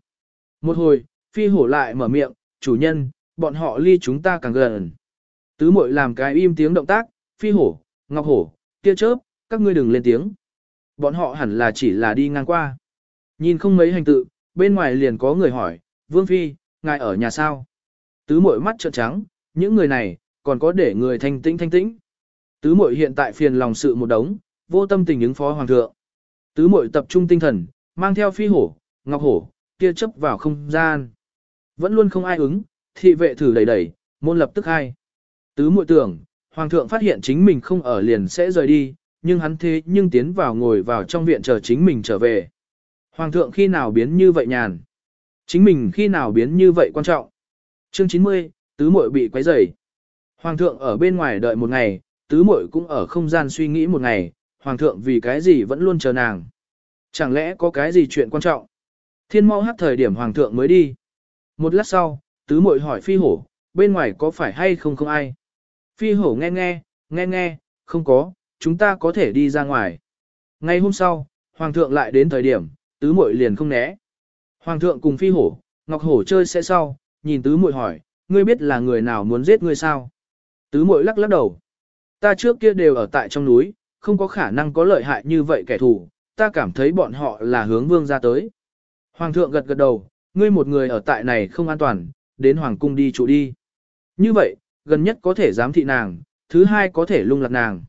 Một hồi, phi hổ lại mở miệng, chủ nhân, bọn họ ly chúng ta càng gần. Tứ muội làm cái im tiếng động tác, phi hổ, ngọc hổ, tia chớp, các ngươi đừng lên tiếng. Bọn họ hẳn là chỉ là đi ngang qua. Nhìn không mấy hành tự, bên ngoài liền có người hỏi, Vương Phi, ngài ở nhà sao? Tứ muội mắt trợn trắng, những người này, còn có để người thanh tĩnh thanh tĩnh. Tứ muội hiện tại phiền lòng sự một đống, vô tâm tình ứng phó hoàng thượng. Tứ muội tập trung tinh thần, mang theo phi hổ, ngọc hổ, kia chấp vào không gian. Vẫn luôn không ai ứng, thị vệ thử đẩy đẩy, môn lập tức hai. Tứ muội tưởng, hoàng thượng phát hiện chính mình không ở liền sẽ rời đi, nhưng hắn thế nhưng tiến vào ngồi vào trong viện chờ chính mình trở về. Hoàng thượng khi nào biến như vậy nhàn? Chính mình khi nào biến như vậy quan trọng? Chương 90, tứ muội bị quấy rầy. Hoàng thượng ở bên ngoài đợi một ngày, tứ muội cũng ở không gian suy nghĩ một ngày, hoàng thượng vì cái gì vẫn luôn chờ nàng. Chẳng lẽ có cái gì chuyện quan trọng? Thiên mau hát thời điểm hoàng thượng mới đi. Một lát sau, tứ muội hỏi phi hổ, bên ngoài có phải hay không không ai? Phi hổ nghe nghe, nghe nghe, không có, chúng ta có thể đi ra ngoài. Ngay hôm sau, hoàng thượng lại đến thời điểm, tứ muội liền không né. Hoàng thượng cùng phi hổ, ngọc hổ chơi sẽ sau, nhìn tứ muội hỏi, ngươi biết là người nào muốn giết ngươi sao? Tứ muội lắc lắc đầu. Ta trước kia đều ở tại trong núi, không có khả năng có lợi hại như vậy kẻ thù, ta cảm thấy bọn họ là hướng vương ra tới. Hoàng thượng gật gật đầu, ngươi một người ở tại này không an toàn, đến hoàng cung đi trụ đi. Như vậy, gần nhất có thể giám thị nàng, thứ hai có thể lung lạc nàng.